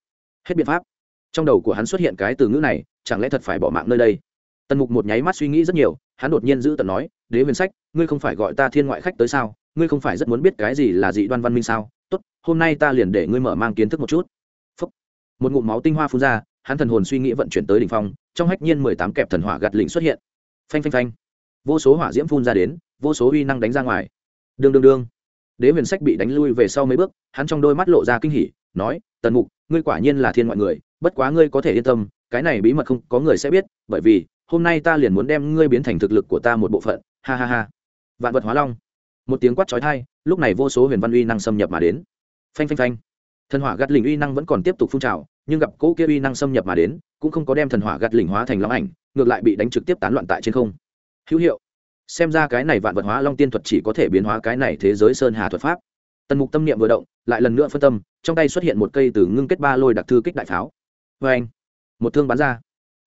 Hết biện pháp. Trong đầu của hắn xuất hiện cái từ ngữ này, chẳng lẽ thật phải bỏ mạng nơi đây? Tần mục một nháy mắt suy nghĩ rất nhiều, hắn đột nhiên giữ tần nói, đế huyền sách, ngươi không phải gọi ta thiên ngoại khách tới sao? Ngươi không phải rất muốn biết cái gì là dị đoan văn minh sao? Tốt, hôm nay ta liền để ngươi mở mang kiến thức một chút. Phúc. một ngụm máu tinh hoa phun ra, hắn thần hồn suy nghĩ vận chuyển tới đỉnh phong, trong hách nhiên mười tám kẹp thần hỏa gạt lĩnh xuất hiện. Phanh phanh phanh. Vô số hỏa diễm phun ra đến, vô số uy năng đánh ra ngoài. Đương đương đương. Đế huyền sách bị đánh lui về sau mấy bước, hắn trong đôi mắt lộ ra kinh hỉ nói, tần mục, ngươi quả nhiên là thiên ngoại người, bất quá ngươi có thể yên tâm, cái này bí mật không có người sẽ biết, bởi vì, hôm nay ta liền muốn đem ngươi biến thành thực lực của ta một bộ phận. Ha ha ha. Vạn vật hóa long. Một tiếng quát trói thai lúc này vô số huyền văn uy năng xâm nhập mà đến. Phanh phanh phanh. Thần hỏa gắt lình uy năng vẫn còn tiếp tục phun trào, nhưng gặp cỗ kia uy năng xâm nhập mà đến, cũng không có đem thần hỏa gắt lình hóa thành long ảnh, ngược lại bị đánh trực tiếp tán loạn tại trên không. Hữu hiệu. Xem ra cái này vạn vật hóa long tiên thuật chỉ có thể biến hóa cái này thế giới sơn hà thuật pháp. Tần mục tâm niệm vừa động lại lần nữa phân tâm, trong tay xuất hiện một cây từ ngưng kết ba lôi đặc thư kích đại pháo. Vê anh, một thương bắn ra.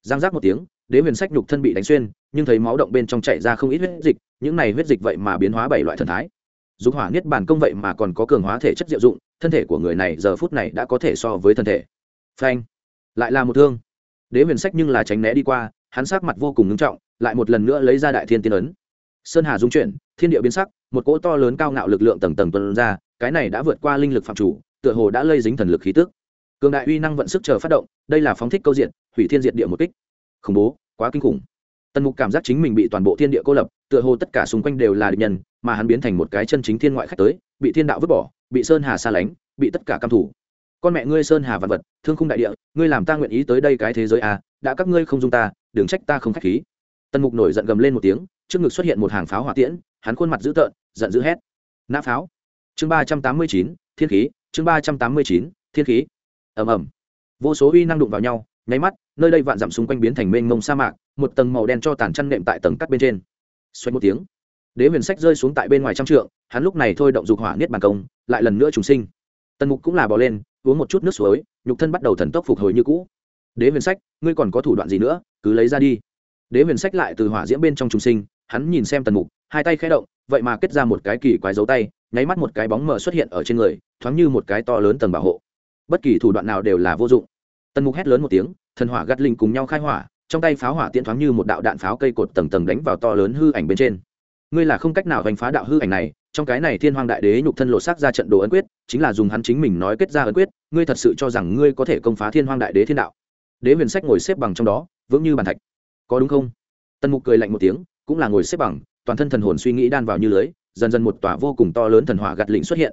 Giang giác một tiếng, đế huyền sách nhục thân bị đánh xuyên, nhưng thấy máu động bên trong chạy ra không ít huyết dịch, những này huyết dịch vậy mà biến hóa bảy loại thần thái. Dục hỏa niết bản công vậy mà còn có cường hóa thể chất diệu dụng, thân thể của người này giờ phút này đã có thể so với thân thể. Phanh lại là một thương. Đế huyền sách nhưng là tránh né đi qua, hắn sắc mặt vô cùng ngưng trọng, lại một lần nữa lấy ra đại thiên tiên ấn. Sơn hà dung chuyển, thiên địa biến sắc, một cỗ to lớn cao ngạo lực lượng tầng tầng tuần ra cái này đã vượt qua linh lực phạm chủ, tựa hồ đã lây dính thần lực khí tức. Cường đại uy năng vận sức chờ phát động, đây là phóng thích câu diện hủy thiên diện địa một kích. Khủng bố, quá kinh khủng. Tần mục cảm giác chính mình bị toàn bộ thiên địa cô lập, tựa hồ tất cả xung quanh đều là địch nhân, mà hắn biến thành một cái chân chính thiên ngoại khách tới, bị thiên đạo vứt bỏ, bị sơn hà xa lánh, bị tất cả căm thủ con mẹ ngươi sơn hà vạn vật, thương khung đại địa, ngươi làm ta nguyện ý tới đây cái thế giới à đã các ngươi không dung ta, đừng trách ta không khách khí. Tần mục nổi giận gầm lên một tiếng, trước ngực xuất hiện một hàng pháo hỏa tiễn, hắn khuôn mặt dữ tợn, giận dữ hét. Nã pháo chương ba trăm tám mươi chín, thiên khí, chương ba trăm tám mươi chín, thiên khí. Ầm ầm. Vô số uy năng đụng vào nhau, nháy mắt, nơi đây vạn dặm xung quanh biến thành mênh mông sa mạc, một tầng màu đen cho tàn chăn nệm tại tầng cắt bên trên. Xoay một tiếng, đế huyền sách rơi xuống tại bên ngoài trăm trượng, hắn lúc này thôi động dục hỏa niết bàn công, lại lần nữa trùng sinh. Tần mục cũng là bò lên, uống một chút nước suối, nhục thân bắt đầu thần tốc phục hồi như cũ. Đế huyền sách, ngươi còn có thủ đoạn gì nữa, cứ lấy ra đi. Đế huyền sách lại từ hỏa diễm bên trong trùng sinh, hắn nhìn xem tần mục hai tay khẽ động, vậy mà kết ra một cái kỳ quái dấu tay, nháy mắt một cái bóng mờ xuất hiện ở trên người, thoáng như một cái to lớn tầng bảo hộ. Bất kỳ thủ đoạn nào đều là vô dụng. Tần mục hét lớn một tiếng, thần hỏa gắt linh cùng nhau khai hỏa, trong tay pháo hỏa tiễn thoáng như một đạo đạn pháo cây cột tầng tầng đánh vào to lớn hư ảnh bên trên. Ngươi là không cách nào đánh phá đạo hư ảnh này, trong cái này thiên hoàng đại đế nhục thân lộ xác ra trận đồ ấn quyết, chính là dùng hắn chính mình nói kết ra ấn quyết, ngươi thật sự cho rằng ngươi có thể công phá thiên hoàng đại đế thiên đạo. Đế huyền sách ngồi xếp bằng trong đó, vững như bàn thạch. Có đúng không? Tần mục cười lạnh một tiếng, cũng là ngồi xếp bằng toàn thân thần hồn suy nghĩ đan vào như lưới, dần dần một tòa vô cùng to lớn thần hỏa gạt lĩnh xuất hiện.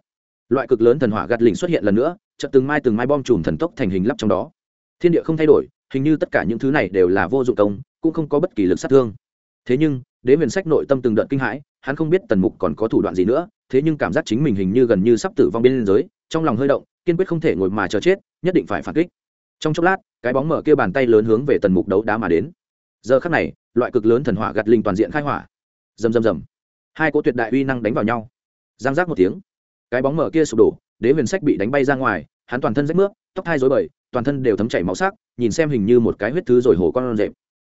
Loại cực lớn thần hỏa gạt lĩnh xuất hiện lần nữa, chợt từng mai từng mai bom chùm thần tốc thành hình lắp trong đó. Thiên địa không thay đổi, hình như tất cả những thứ này đều là vô dụng công, cũng không có bất kỳ lực sát thương. Thế nhưng, đế huyền sách nội tâm từng đợt kinh hãi, hắn không biết tần mục còn có thủ đoạn gì nữa, thế nhưng cảm giác chính mình hình như gần như sắp tử vong bên liên giới trong lòng hơi động, kiên quyết không thể ngồi mà chờ chết, nhất định phải phản kích. Trong chốc lát, cái bóng mở kia bàn tay lớn hướng về tần mục đấu đá mà đến. Giờ khắc này, loại cực lớn thần hỏa gạt linh toàn diện khai hỏa rầm rầm rầm. Hai cỗ tuyệt đại uy năng đánh vào nhau. Giang giác một tiếng. Cái bóng mở kia sụp đổ, đế huyền sách bị đánh bay ra ngoài, hắn toàn thân rách nước, tóc thai dối bời, toàn thân đều thấm chảy máu sắc, nhìn xem hình như một cái huyết thứ rồi hổ con rệp.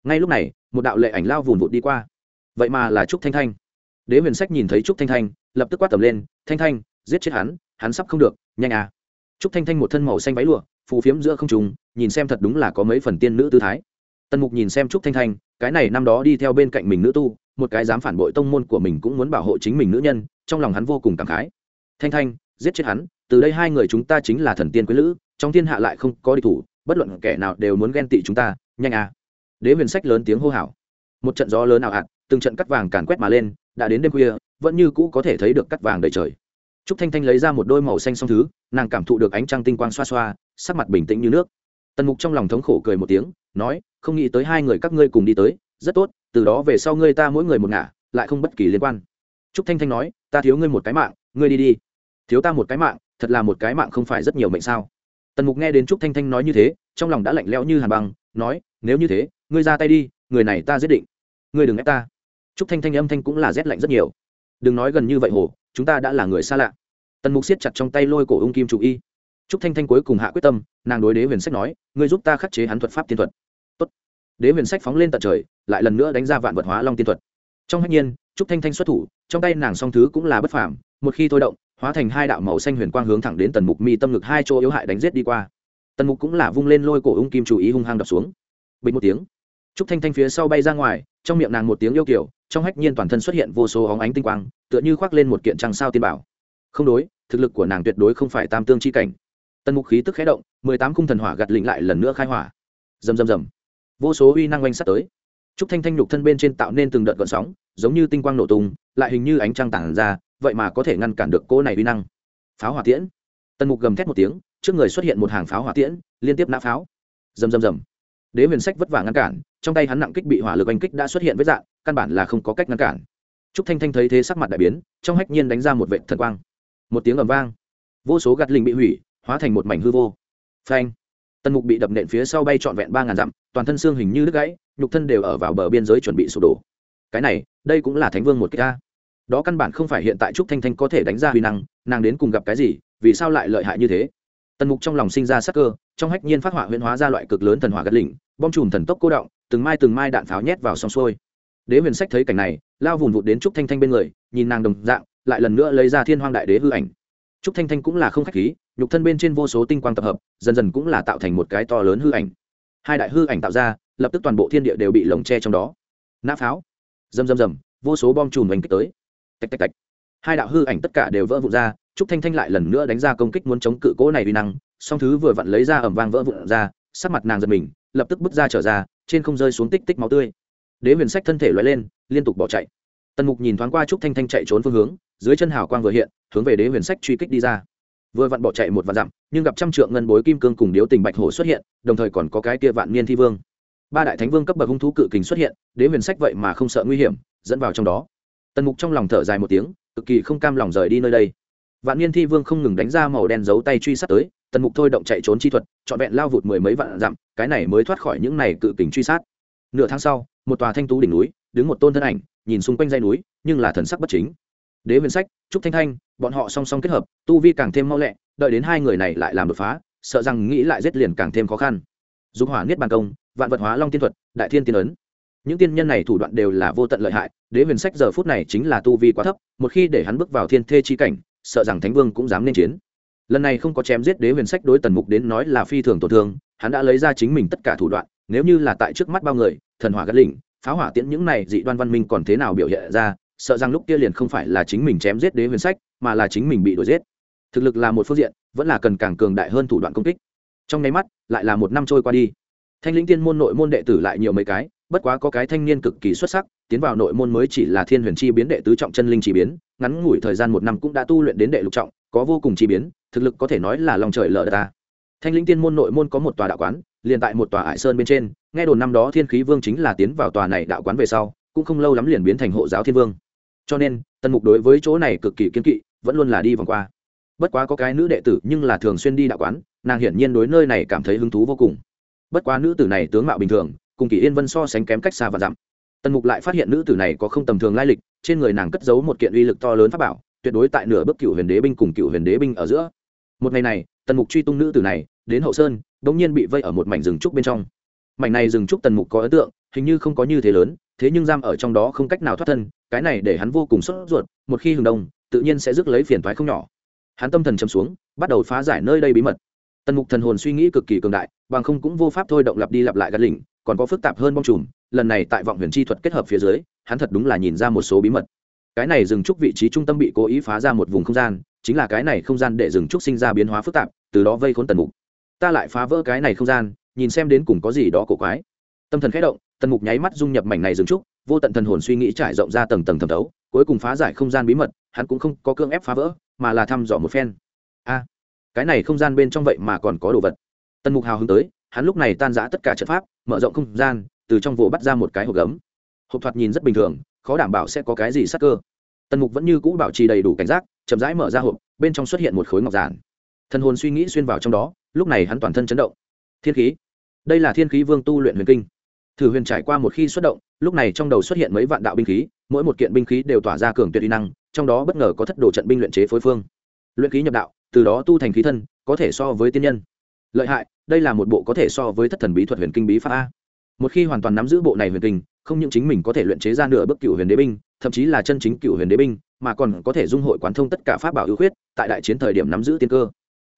Ngay lúc này, một đạo lệ ảnh lao vùn vụt đi qua. Vậy mà là trúc thanh thanh. Đế huyền sách nhìn thấy trúc thanh thanh, lập tức quát tầm lên, thanh thanh, giết chết hắn hắn sắp không được, nhanh à. Trúc thanh thanh một thân màu xanh váy lụa, phù phiếm giữa không trùng nhìn xem thật đúng là có mấy phần tiên nữ tư thái. Tần mục nhìn xem trúc thanh thanh, cái này năm đó đi theo bên cạnh mình nữ tu một cái dám phản bội tông môn của mình cũng muốn bảo hộ chính mình nữ nhân, trong lòng hắn vô cùng cảm khái. Thanh thanh, giết chết hắn, từ đây hai người chúng ta chính là thần tiên quý lữ, trong thiên hạ lại không có địch thủ, bất luận kẻ nào đều muốn ghen tị chúng ta, nhanh à. Đế huyền sách lớn tiếng hô hào. Một trận gió lớn nào ạt, từng trận cắt vàng càn quét mà lên, đã đến đêm khuya, vẫn như cũ có thể thấy được cắt vàng đầy trời. Trúc thanh thanh lấy ra một đôi màu xanh song thứ, nàng cảm thụ được ánh trăng tinh quang xoa xoa, sắc mặt bình tĩnh như nước. Tần mục trong lòng thống khổ cười một tiếng, nói, không nghĩ tới hai người các ngươi cùng đi tới, rất tốt từ đó về sau ngươi ta mỗi người một ngả, lại không bất kỳ liên quan. Trúc thanh thanh nói, ta thiếu ngươi một cái mạng, ngươi đi đi. Thiếu ta một cái mạng, thật là một cái mạng không phải rất nhiều mệnh sao? Tần mục nghe đến trúc thanh thanh nói như thế, trong lòng đã lạnh lẽo như hàn băng, nói, nếu như thế, ngươi ra tay đi, người này ta giết định. Ngươi đừng ép ta. Trúc thanh thanh âm thanh cũng là rét lạnh rất nhiều. Đừng nói gần như vậy hồ, chúng ta đã là người xa lạ. Tần mục siết chặt trong tay lôi cổ ung kim chủ y. Trúc thanh thanh cuối cùng hạ quyết tâm, nàng đối đế huyền sách nói, ngươi giúp ta khắc chế hắn thuật pháp tiên thuật. Tốt. đế huyền sách phóng lên tận trời lại lần nữa đánh ra vạn vật hóa long tiên thuật. Trong hách nhiên, trúc thanh thanh xuất thủ, trong tay nàng song thứ cũng là bất phàm, một khi thôi động, hóa thành hai đạo màu xanh huyền quang hướng thẳng đến tần mục mi tâm ngực hai chỗ yếu hại đánh giết đi qua. Tần mục cũng là vung lên lôi cổ ung kim chủ ý hung hăng đập xuống. Bình một tiếng, trúc thanh thanh phía sau bay ra ngoài, trong miệng nàng một tiếng yêu kiểu, trong hách nhiên toàn thân xuất hiện vô số hóng ánh tinh quang, tựa như khoác lên một kiện trăng sao tiên bảo. Không đối, thực lực của nàng tuyệt đối không phải tam tương chi cảnh. Tần mục khí tức khé động, mười tám cung thần hỏa gạt lĩnh lại lần nữa khai hỏa. Rầm rầm rầm. Vô số uy năng oanh sắt tới trúc thanh thanh nhục thân bên trên tạo nên từng đợt gợn sóng, giống như tinh quang nổ tung, lại hình như ánh trăng tản ra, vậy mà có thể ngăn cản được cô này uy năng. Pháo hỏa tiễn. Tần mục gầm thét một tiếng, trước người xuất hiện một hàng pháo hỏa tiễn, liên tiếp nã pháo. Rầm rầm rầm. Đế huyền sách vất vả ngăn cản, trong tay hắn nặng kích bị hỏa lực anh kích đã xuất hiện với dạng, căn bản là không có cách ngăn cản. Trúc thanh thanh thấy thế sắc mặt đại biến, trong hách nhiên đánh ra một vệt thần quang. Một tiếng ầm vang. Vô số gạt linh bị hủy, hóa thành một mảnh hư vô. Phanh. Tần mục bị đập nện phía sau bay trọn vẹn ba ngàn dặm, toàn thân xương hình như đứt gãy nhục thân đều ở vào bờ biên giới chuẩn bị sụp đổ. Cái này, đây cũng là thánh vương một cái ca đó căn bản không phải hiện tại trúc thanh thanh có thể đánh ra huy năng, nàng đến cùng gặp cái gì, vì sao lại lợi hại như thế? Tần mục trong lòng sinh ra sắc cơ, trong hách nhiên phát họa huyễn hóa ra loại cực lớn thần hỏa gật lỉnh bom chùm thần tốc cô động, từng mai từng mai đạn pháo nhét vào xong xuôi. Đế huyền sách thấy cảnh này, lao vùn vụt đến trúc thanh thanh bên người, nhìn nàng đồng dạng, lại lần nữa lấy ra thiên hoang đại đế hư ảnh. Trúc thanh thanh cũng là không khách khí, nhục thân bên trên vô số tinh quang tập hợp, dần dần cũng là tạo thành một cái to lớn hư ảnh. Hai đại hư ảnh tạo ra lập tức toàn bộ thiên địa đều bị lồng che trong đó. Nã pháo. Rầm rầm rầm, vô số bom chùm đánh kích tới. Tạch tạch tạch. Hai đạo hư ảnh tất cả đều vỡ vụn ra, trúc thanh thanh lại lần nữa đánh ra công kích muốn chống cự cỗ này uy năng, song thứ vừa vặn lấy ra ẩm vang vỡ vụn ra, sắc mặt nàng giật mình, lập tức bước ra trở ra, trên không rơi xuống tích tích máu tươi. Đế huyền sách thân thể loại lên, liên tục bỏ chạy. Tần mục nhìn thoáng qua trúc thanh thanh chạy trốn phương hướng, dưới chân hào quang vừa hiện, hướng về đế huyền sách truy kích đi ra. Vừa vặn bỏ chạy một vạn dặm, nhưng gặp trăm trượng ngân bối kim cương cùng điếu tình bạch hổ xuất hiện, đồng thời còn có cái kia vạn niên thi vương ba đại thánh vương cấp bậc hung thú cự kình xuất hiện, đế huyền sách vậy mà không sợ nguy hiểm, dẫn vào trong đó. Tần mục trong lòng thở dài một tiếng, cực kỳ không cam lòng rời đi nơi đây. Vạn niên thi vương không ngừng đánh ra màu đen giấu tay truy sát tới, tần mục thôi động chạy trốn chi thuật, trọn vẹn lao vụt mười mấy vạn dặm, cái này mới thoát khỏi những này cự kình truy sát. Nửa tháng sau, một tòa thanh tú đỉnh núi, đứng một tôn thân ảnh, nhìn xung quanh dây núi, nhưng là thần sắc bất chính. Đế huyền sách, trúc thanh thanh, bọn họ song song kết hợp, tu vi càng thêm mau lẹ, đợi đến hai người này lại làm đột phá, sợ rằng nghĩ lại giết liền càng thêm khó khăn. Dục hỏa niết bàn công vạn vật hóa long tiên thuật, đại thiên tiên ấn. Những tiên nhân này thủ đoạn đều là vô tận lợi hại, đế huyền sách giờ phút này chính là tu vi quá thấp, một khi để hắn bước vào thiên thê chi cảnh, sợ rằng thánh vương cũng dám nên chiến. Lần này không có chém giết đế huyền sách đối tần mục đến nói là phi thường tổn thương, hắn đã lấy ra chính mình tất cả thủ đoạn, nếu như là tại trước mắt bao người, thần hỏa gắt lỉnh pháo hỏa tiễn những này dị đoan văn minh còn thế nào biểu hiện ra, sợ rằng lúc kia liền không phải là chính mình chém giết đế huyền sách, mà là chính mình bị đuổi giết. Thực lực là một phương diện, vẫn là cần càng cường đại hơn thủ đoạn công kích. Trong nháy mắt, lại là một năm trôi qua đi thanh lĩnh tiên môn nội môn đệ tử lại nhiều mấy cái, bất quá có cái thanh niên cực kỳ xuất sắc, tiến vào nội môn mới chỉ là thiên huyền chi biến đệ tứ trọng chân linh chi biến, ngắn ngủi thời gian một năm cũng đã tu luyện đến đệ lục trọng, có vô cùng chi biến, thực lực có thể nói là lòng trời lở ta. Thanh lĩnh tiên môn nội môn có một tòa đạo quán, liền tại một tòa hải sơn bên trên, nghe đồn năm đó thiên khí vương chính là tiến vào tòa này đạo quán về sau, cũng không lâu lắm liền biến thành hộ giáo thiên vương. Cho nên, tần mục đối với chỗ này cực kỳ kiên kỵ, vẫn luôn là đi vòng qua. Bất quá có cái nữ đệ tử nhưng là thường xuyên đi đạo quán, nàng hiển nhiên đối nơi này cảm thấy hứng thú vô cùng bất quá nữ tử này tướng mạo bình thường, cùng kỷ yên vân so sánh kém cách xa và dặm. Tần mục lại phát hiện nữ tử này có không tầm thường lai lịch, trên người nàng cất giấu một kiện uy lực to lớn pháp bảo, tuyệt đối tại nửa bước cựu huyền đế binh cùng cựu huyền đế binh ở giữa. Một ngày này, tần mục truy tung nữ tử này, đến hậu sơn đ ỗ n g nhiên bị vây ở một mảnh rừng trúc bên trong. Mảnh này rừng trúc tần mục có ấn tượng, hình như không có như thế lớn, thế nhưng giam ở trong đó không cách nào thoát thân, cái này để hắn vô cùng sốt ruột, một khi hừng đông, tự nhiên sẽ rước lấy phiền thoái không nhỏ. Hắn tâm thần châm xuống, bắt đầu phá giải nơi đây bí mật tần mục thần hồn suy nghĩ cực kỳ cường đại, bằng không cũng vô pháp thôi động lặp đi lặp lại gạt lỉnh, còn có phức tạp hơn bong trùm lần này tại vọng huyền chi thuật kết hợp phía dưới, hắn thật đúng là nhìn ra một số bí mật. Cái này dừng trúc vị trí trung tâm bị cố ý phá ra một vùng không gian, chính là cái này không gian để dừng trúc sinh ra biến hóa phức tạp, từ đó vây khốn tần mục. Ta lại phá vỡ cái này không gian, nhìn xem đến cùng có gì đó cổ quái. Tâm thần khẽ động, tần mục nháy mắt dung nhập mảnh này dừng trúc, vô tận thần hồn suy nghĩ trải rộng ra tầng tầng thẩm thấu, cuối cùng phá giải không gian bí mật, hắn cũng không có cương ép phá vỡ, mà là thăm dò một phen. A! Cái này không gian bên trong vậy mà còn có đồ vật. Tần mục hào hứng tới, hắn lúc này tan giã tất cả trận pháp, mở rộng không gian, từ trong vỗ bắt ra một cái hộp gấm. Hộp thoạt nhìn rất bình thường, khó đảm bảo sẽ có cái gì sắc cơ. Tần mục vẫn như cũ bảo trì đầy đủ cảnh giác, chậm rãi mở ra hộp, bên trong xuất hiện một khối ngọc giản. Thần hồn suy nghĩ xuyên vào trong đó, lúc này hắn toàn thân chấn động. Thiên khí. Đây là thiên khí vương tu luyện huyền kinh. Thử huyền trải qua một khi xuất động, lúc này trong đầu xuất hiện mấy vạn đạo binh khí, mỗi một kiện binh khí đều tỏa ra cường tuyệt uy năng, trong đó bất ngờ có thất đồ trận binh luyện chế phối phương. Luyện khí nhập đạo từ đó tu thành khí thân, có thể so với tiên nhân. Lợi hại, đây là một bộ có thể so với thất thần bí thuật huyền kinh bí pháp a. Một khi hoàn toàn nắm giữ bộ này huyền kinh, không những chính mình có thể luyện chế ra nửa bước cựu huyền đế binh, thậm chí là chân chính cựu huyền đế binh, mà còn có thể dung hội quán thông tất cả pháp bảo ưu khuyết, tại đại chiến thời điểm nắm giữ tiên cơ.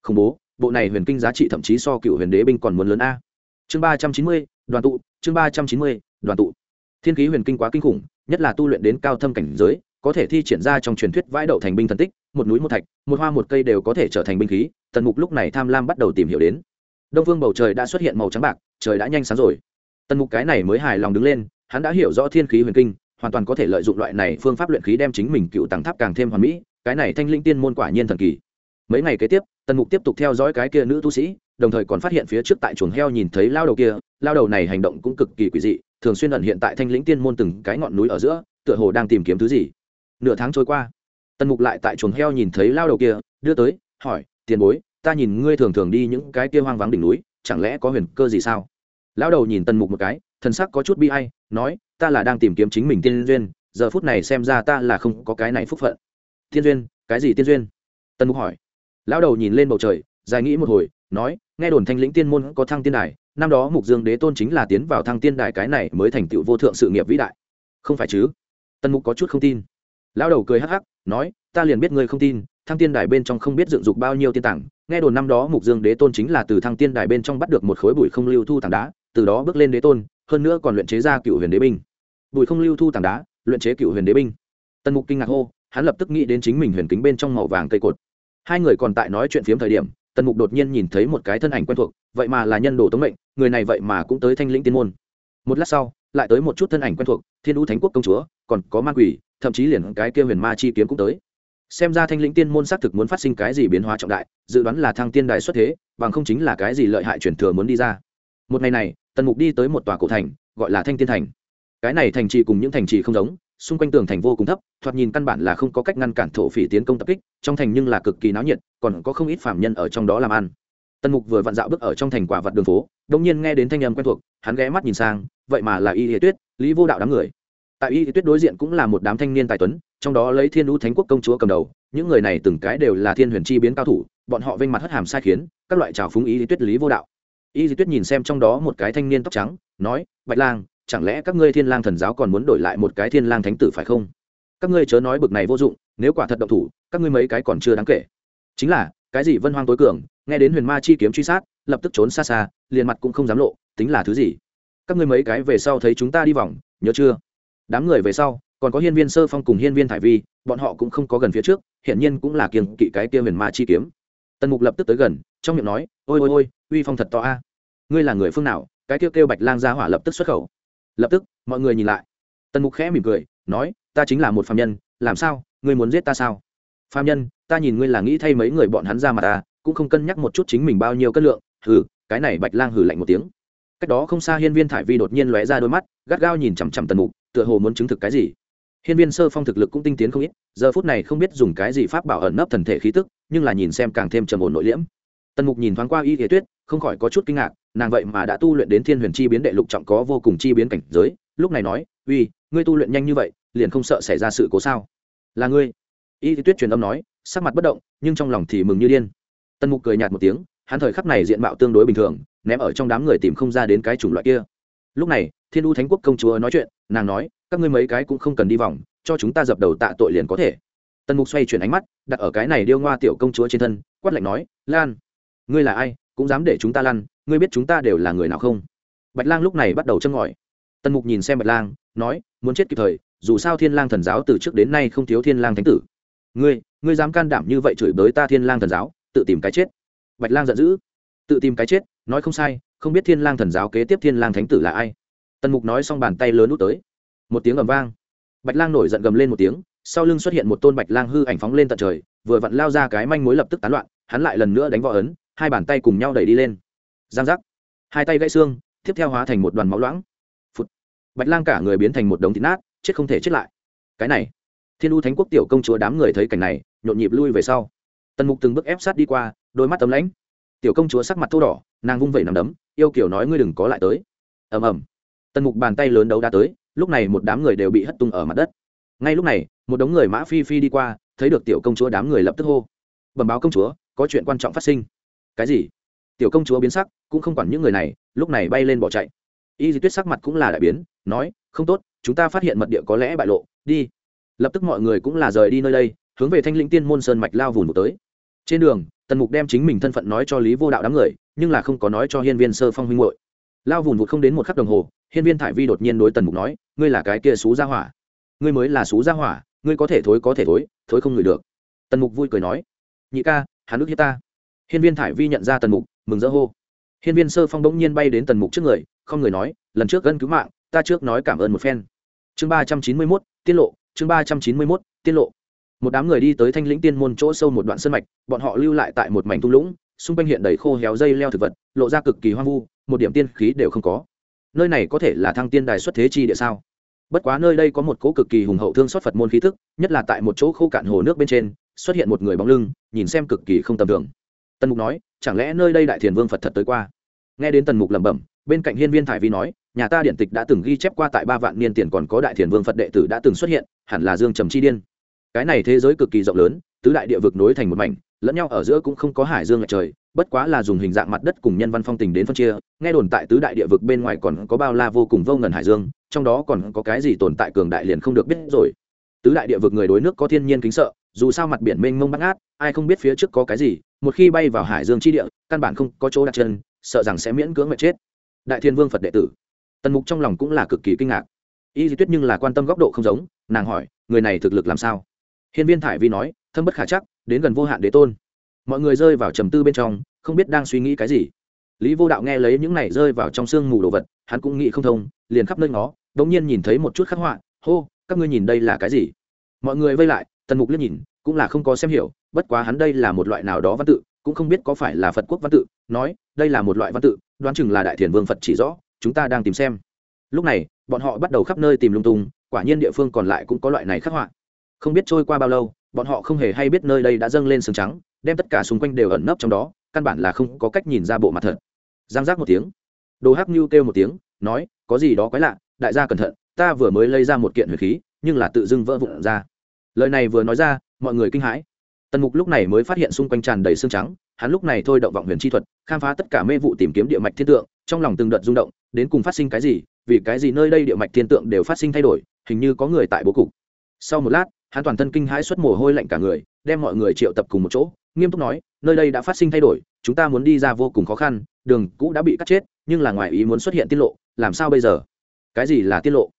Khủng bố, bộ này huyền kinh giá trị thậm chí so cựu huyền đế binh còn muốn lớn a. Chương ba trăm chín mươi, đoàn tụ, chương ba trăm chín mươi, đoàn tụ. Thiên khí huyền kinh quá kinh khủng, nhất là tu luyện đến cao thâm cảnh giới có thể thi triển ra trong truyền thuyết vãi đậu thành binh thần tích, một núi một thạch, một hoa một cây đều có thể trở thành binh khí, tần mục lúc này tham lam bắt đầu tìm hiểu đến. Đông phương bầu trời đã xuất hiện màu trắng bạc, trời đã nhanh sáng rồi. Tần mục cái này mới hài lòng đứng lên, hắn đã hiểu rõ thiên khí huyền kinh, hoàn toàn có thể lợi dụng loại này phương pháp luyện khí đem chính mình cựu tàng tháp càng thêm hoàn mỹ, cái này thanh linh tiên môn quả nhiên thần kỳ. Mấy ngày kế tiếp, tần mục tiếp tục theo dõi cái kia nữ tu sĩ, đồng thời còn phát hiện phía trước tại chuồng heo nhìn thấy lao đầu kia, lao đầu này hành động cũng cực kỳ quỷ dị, thường xuyên ẩn hiện tại thanh lĩnh tiên môn từng cái ngọn núi ở giữa, tựa hồ đang tìm kiếm thứ gì nửa tháng trôi qua. Tần mục lại tại chuồng heo nhìn thấy lao đầu kia, đưa tới, hỏi, tiền bối, ta nhìn ngươi thường thường đi những cái kia hoang vắng đỉnh núi, chẳng lẽ có huyền cơ gì sao? Lao đầu nhìn tần mục một cái, thần sắc có chút bi hay nói, ta là đang tìm kiếm chính mình tiên duyên, giờ phút này xem ra ta là không có cái này phúc phận. Tiên duyên? Cái gì tiên duyên? Tần mục hỏi. Lão đầu nhìn lên bầu trời, dài nghĩ một hồi, nói, nghe đồn thanh lĩnh tiên môn có thăng tiên đài, năm đó mục dương đế tôn chính là tiến vào thăng tiên đài cái này mới thành tựu vô thượng sự nghiệp vĩ đại. Không phải chứ? Tần mục có chút không tin lão đầu cười hắc hắc, nói, ta liền biết ngươi không tin, thăng tiên đài bên trong không biết dựng dục bao nhiêu tiên tảng. Nghe đồn năm đó mục dương đế tôn chính là từ thăng tiên đài bên trong bắt được một khối bụi không lưu thu tảng đá, từ đó bước lên đế tôn, hơn nữa còn luyện chế ra cựu huyền đế binh. Bụi không lưu thu tảng đá, luyện chế cựu huyền đế binh. Tần mục kinh ngạc hô, hắn lập tức nghĩ đến chính mình huyền kính bên trong màu vàng cây cột. Hai người còn tại nói chuyện phiếm thời điểm, tần mục đột nhiên nhìn thấy một cái thân ảnh quen thuộc, vậy mà là nhân đồ tống mệnh, người này vậy mà cũng tới thanh lĩnh tiên môn. Một lát sau lại tới một chút thân ảnh quen thuộc, thiên đũ thánh quốc công chúa, còn có ma quỷ, thậm chí liền cái kia huyền ma chi kiếm cũng tới. Xem ra thanh lĩnh tiên môn xác thực muốn phát sinh cái gì biến hóa trọng đại, dự đoán là thăng tiên đài xuất thế, bằng không chính là cái gì lợi hại truyền thừa muốn đi ra. Một ngày này, tần mục đi tới một tòa cổ thành, gọi là thanh tiên thành. Cái này thành trì cùng những thành trì không giống, xung quanh tường thành vô cùng thấp, thoạt nhìn căn bản là không có cách ngăn cản thổ phỉ tiến công tập kích, trong thành nhưng là cực kỳ náo nhiệt, còn có không ít phạm nhân ở trong đó làm ăn tần mục vừa vặn dạo bước ở trong thành quả vặt đường phố đông nhiên nghe đến thanh âm quen thuộc, hắn ghé mắt nhìn sang, vậy mà là y hiệ tuyết, lý vô đạo đám người. Tại y hiệ tuyết đối diện cũng là một đám thanh niên tài tuấn, trong đó lấy thiên lũ thánh quốc công chúa cầm đầu, những người này từng cái đều là thiên huyền chi biến cao thủ, bọn họ vênh mặt hất hàm sai khiến, các loại trào phúng y tuyết lý vô đạo. Y tuyết nhìn xem trong đó một cái thanh niên tóc trắng, nói, bạch lang, chẳng lẽ các ngươi thiên lang thần giáo còn muốn đổi lại một cái thiên lang thánh tử phải không? Các ngươi chớ nói bực này vô dụng, nếu quả thật động thủ, các ngươi mấy cái còn chưa đáng kể. Chính là, cái gì vân hoang tối cường nghe đến huyền ma chi kiếm truy sát, lập tức trốn xa xa, liền mặt cũng không dám lộ, tính là thứ gì? Các ngươi mấy cái về sau thấy chúng ta đi vòng, nhớ chưa? Đám người về sau, còn có hiên viên sơ phong cùng hiên viên thải vi, bọn họ cũng không có gần phía trước, hiển nhiên cũng là kiềng kỵ cái kia huyền ma chi kiếm. Tần mục lập tức tới gần, trong miệng nói, ôi ôi ôi, uy phong thật to a. Ngươi là người phương nào? Cái kêu kêu bạch lang ra hỏa lập tức xuất khẩu. Lập tức, mọi người nhìn lại. Tần mục khẽ mỉm cười, nói, ta chính là một phạm nhân, làm sao? Ngươi muốn giết ta sao? Phạm nhân, ta nhìn ngươi là nghĩ thay mấy người bọn hắn ra mà ta cũng không cân nhắc một chút chính mình bao nhiêu cân lượng, hừ, cái này bạch lang hừ lạnh một tiếng. Cách đó không xa hiên viên thải vi đột nhiên lóe ra đôi mắt, gắt gao nhìn chằm chằm tần mục, tựa hồ muốn chứng thực cái gì. Hiên viên sơ phong thực lực cũng tinh tiến không ít, giờ phút này không biết dùng cái gì pháp bảo ẩn nấp thần thể khí tức, nhưng là nhìn xem càng thêm trầm ổn nội liễm. Tần mục nhìn thoáng qua y thế tuyết, không khỏi có chút kinh ngạc, nàng vậy mà đã tu luyện đến thiên huyền chi biến đệ lục trọng có vô cùng chi biến cảnh giới, lúc này nói, uy, ngươi tu luyện nhanh như vậy, liền không sợ xảy ra sự cố sao? Là ngươi. Y tuyết truyền âm nói, sắc mặt bất động, nhưng trong lòng thì mừng như điên tần mục cười nhạt một tiếng, hắn thời khắc này diện mạo tương đối bình thường, ném ở trong đám người tìm không ra đến cái chủng loại kia. Lúc này, thiên u thánh quốc công chúa nói chuyện, nàng nói, các ngươi mấy cái cũng không cần đi vòng, cho chúng ta dập đầu tạ tội liền có thể. Tần mục xoay chuyển ánh mắt, đặt ở cái này điêu ngoa tiểu công chúa trên thân, quát lạnh nói, lan, ngươi là ai, cũng dám để chúng ta lăn, ngươi biết chúng ta đều là người nào không? Bạch lang lúc này bắt đầu châm ngòi. Tần mục nhìn xem bạch lang, nói, muốn chết kịp thời, dù sao thiên lang thần giáo từ trước đến nay không thiếu thiên lang thánh tử. Ngươi ngươi dám can đảm như vậy chửi bới ta thiên lang thần giáo? Tự tìm cái chết. Bạch lang giận dữ. Tự tìm cái chết, nói không sai, không biết thiên lang thần giáo kế tiếp thiên lang thánh tử là ai. Tần mục nói xong bàn tay lớn út tới. Một tiếng ầm vang. Bạch lang nổi giận gầm lên một tiếng, sau lưng xuất hiện một tôn bạch lang hư ảnh phóng lên tận trời, vừa vặn lao ra cái manh mối lập tức tán loạn, hắn lại lần nữa đánh võ ấn, hai bàn tay cùng nhau đẩy đi lên. Giang giác. Hai tay gãy xương, tiếp theo hóa thành một đoàn máu loãng. Phụt. bạch lang cả người biến thành một đống thịt nát, chết không thể chết lại. Cái này. Thiên u thánh quốc tiểu công chúa đám người thấy cảnh này, nhộn nhịp lui về sau tần mục từng bước ép sát đi qua, đôi mắt tấm lãnh. Tiểu công chúa sắc mặt thô đỏ, nàng vung vẩy nằm đấm, yêu kiểu nói ngươi đừng có lại tới. Ầm ầm. Tần mục bàn tay lớn đấu đá tới, lúc này một đám người đều bị hất tung ở mặt đất. Ngay lúc này, một đống người mã phi phi đi qua, thấy được tiểu công chúa đám người lập tức hô. Bẩm báo công chúa, có chuyện quan trọng phát sinh. Cái gì? Tiểu công chúa biến sắc, cũng không quản những người này, lúc này bay lên bỏ chạy. Y di tuyết sắc mặt cũng là đại biến, nói, không tốt, chúng ta phát hiện mật địa có lẽ bại lộ, đi. Lập tức mọi người cũng là rời đi nơi đây, hướng về thanh lĩnh tiên môn sơn mạch lao vùn một tới trên đường, tần mục đem chính mình thân phận nói cho lý vô đạo đám người, nhưng là không có nói cho hiên viên sơ phong huynh hội lao vùn vụt không đến một khắc đồng hồ, hiên viên thải vi đột nhiên đối tần mục nói, ngươi là cái kia xú gia hỏa. Ngươi mới là xú gia hỏa, ngươi có thể thối có thể thối thối không ngửi được. Tần mục vui cười nói, nhị ca, hắn ức hiếp ta. Hiên viên thải vi nhận ra tần mục, mừng rỡ hô. Hiên viên sơ phong bỗng nhiên bay đến tần mục trước người, không người nói, lần trước gân cứu mạng, ta trước nói cảm ơn một phen. Chương ba trăm chín mươi mốt, tiết lộ, chương ba trăm chín mươi mốt, tiết lộ một đám người đi tới thanh lĩnh tiên môn chỗ sâu một đoạn sân mạch, bọn họ lưu lại tại một mảnh thung lũng, xung quanh hiện đầy khô héo dây leo thực vật, lộ ra cực kỳ hoang vu, một điểm tiên khí đều không có. Nơi này có thể là thăng tiên đài xuất thế chi địa sao? Bất quá nơi đây có một cỗ cực kỳ hùng hậu thương xót phật môn khí thức nhất là tại một chỗ khô cạn hồ nước bên trên, xuất hiện một người bóng lưng, nhìn xem cực kỳ không tầm thường. Tần mục nói, chẳng lẽ nơi đây đại thiền vương phật thật tới qua? Nghe đến tần mục lẩm bẩm, bên cạnh hiên viên thải vi nói, nhà ta điện tịch đã từng ghi chép qua tại ba vạn niên tiền còn có đại thiền vương phật đệ tử đã từng xuất hiện, hẳn là dương trầm chi điên cái này thế giới cực kỳ rộng lớn, tứ đại địa vực nối thành một mảnh, lẫn nhau ở giữa cũng không có hải dương lệch trời, bất quá là dùng hình dạng mặt đất cùng nhân văn phong tình đến phân chia, nghe đồn tại tứ đại địa vực bên ngoài còn có bao la vô cùng vô ngần hải dương, trong đó còn có cái gì tồn tại cường đại liền không được biết rồi. Tứ đại địa vực người đối nước có thiên nhiên kính sợ, dù sao mặt biển mênh mông bắt ngát, ai không biết phía trước có cái gì, một khi bay vào hải dương chi địa, căn bản không có chỗ đặt chân, sợ rằng sẽ miễn cưỡng mà chết. Đại thiên vương phật đệ tử. Tần mục trong lòng cũng là cực kỳ kinh ngạc. Y di tuyết nhưng là quan tâm góc độ không giống, nàng hỏi, người này thực lực làm sao? Hiên viên thải vi nói, thâm bất khả chắc, đến gần vô hạn đế tôn. Mọi người rơi vào trầm tư bên trong, không biết đang suy nghĩ cái gì. Lý vô đạo nghe lấy những này rơi vào trong sương mù đồ vật, hắn cũng nghĩ không thông, liền khắp nơi ngó đ ỗ n g nhiên nhìn thấy một chút khắc họa, hô, các ngươi nhìn đây là cái gì? Mọi người vây lại, tần mục liếc nhìn, cũng là không có xem hiểu, bất quá hắn đây là một loại nào đó văn tự, cũng không biết có phải là phật quốc văn tự, nói, đây là một loại văn tự, đoán chừng là đại thiền vương phật chỉ rõ, chúng ta đang tìm xem. Lúc này, bọn họ bắt đầu khắp nơi tìm lung tung, quả nhiên địa phương còn lại cũng có loại này khắc họa không biết trôi qua bao lâu, bọn họ không hề hay biết nơi đây đã dâng lên sương trắng, đem tất cả xung quanh đều ẩn nấp trong đó, căn bản là không có cách nhìn ra bộ mặt thật. Giang giác một tiếng. Đồ hắc như kêu một tiếng, nói, có gì đó quái lạ, đại gia cẩn thận, ta vừa mới lấy ra một kiện huyền khí, nhưng là tự dưng vỡ vụn ra. Lời này vừa nói ra, mọi người kinh hãi. Tần mục lúc này mới phát hiện xung quanh tràn đầy xương trắng, hắn lúc này thôi động vọng huyền chi thuật, khám phá tất cả mê vụ tìm kiếm địa mạch thiên tượng, trong lòng từng đợt rung động, đến cùng phát sinh cái gì, vì cái gì nơi đây địa mạch thiên tượng đều phát sinh thay đổi, hình như có người tại bố cục. Sau một lát hắn toàn thân kinh hãi xuất mồ hôi lạnh cả người, đem mọi người triệu tập cùng một chỗ, nghiêm túc nói, nơi đây đã phát sinh thay đổi, chúng ta muốn đi ra vô cùng khó khăn, đường cũ đã bị cắt chết, nhưng là ngoài ý muốn xuất hiện tiết lộ, làm sao bây giờ? Cái gì là tiết lộ?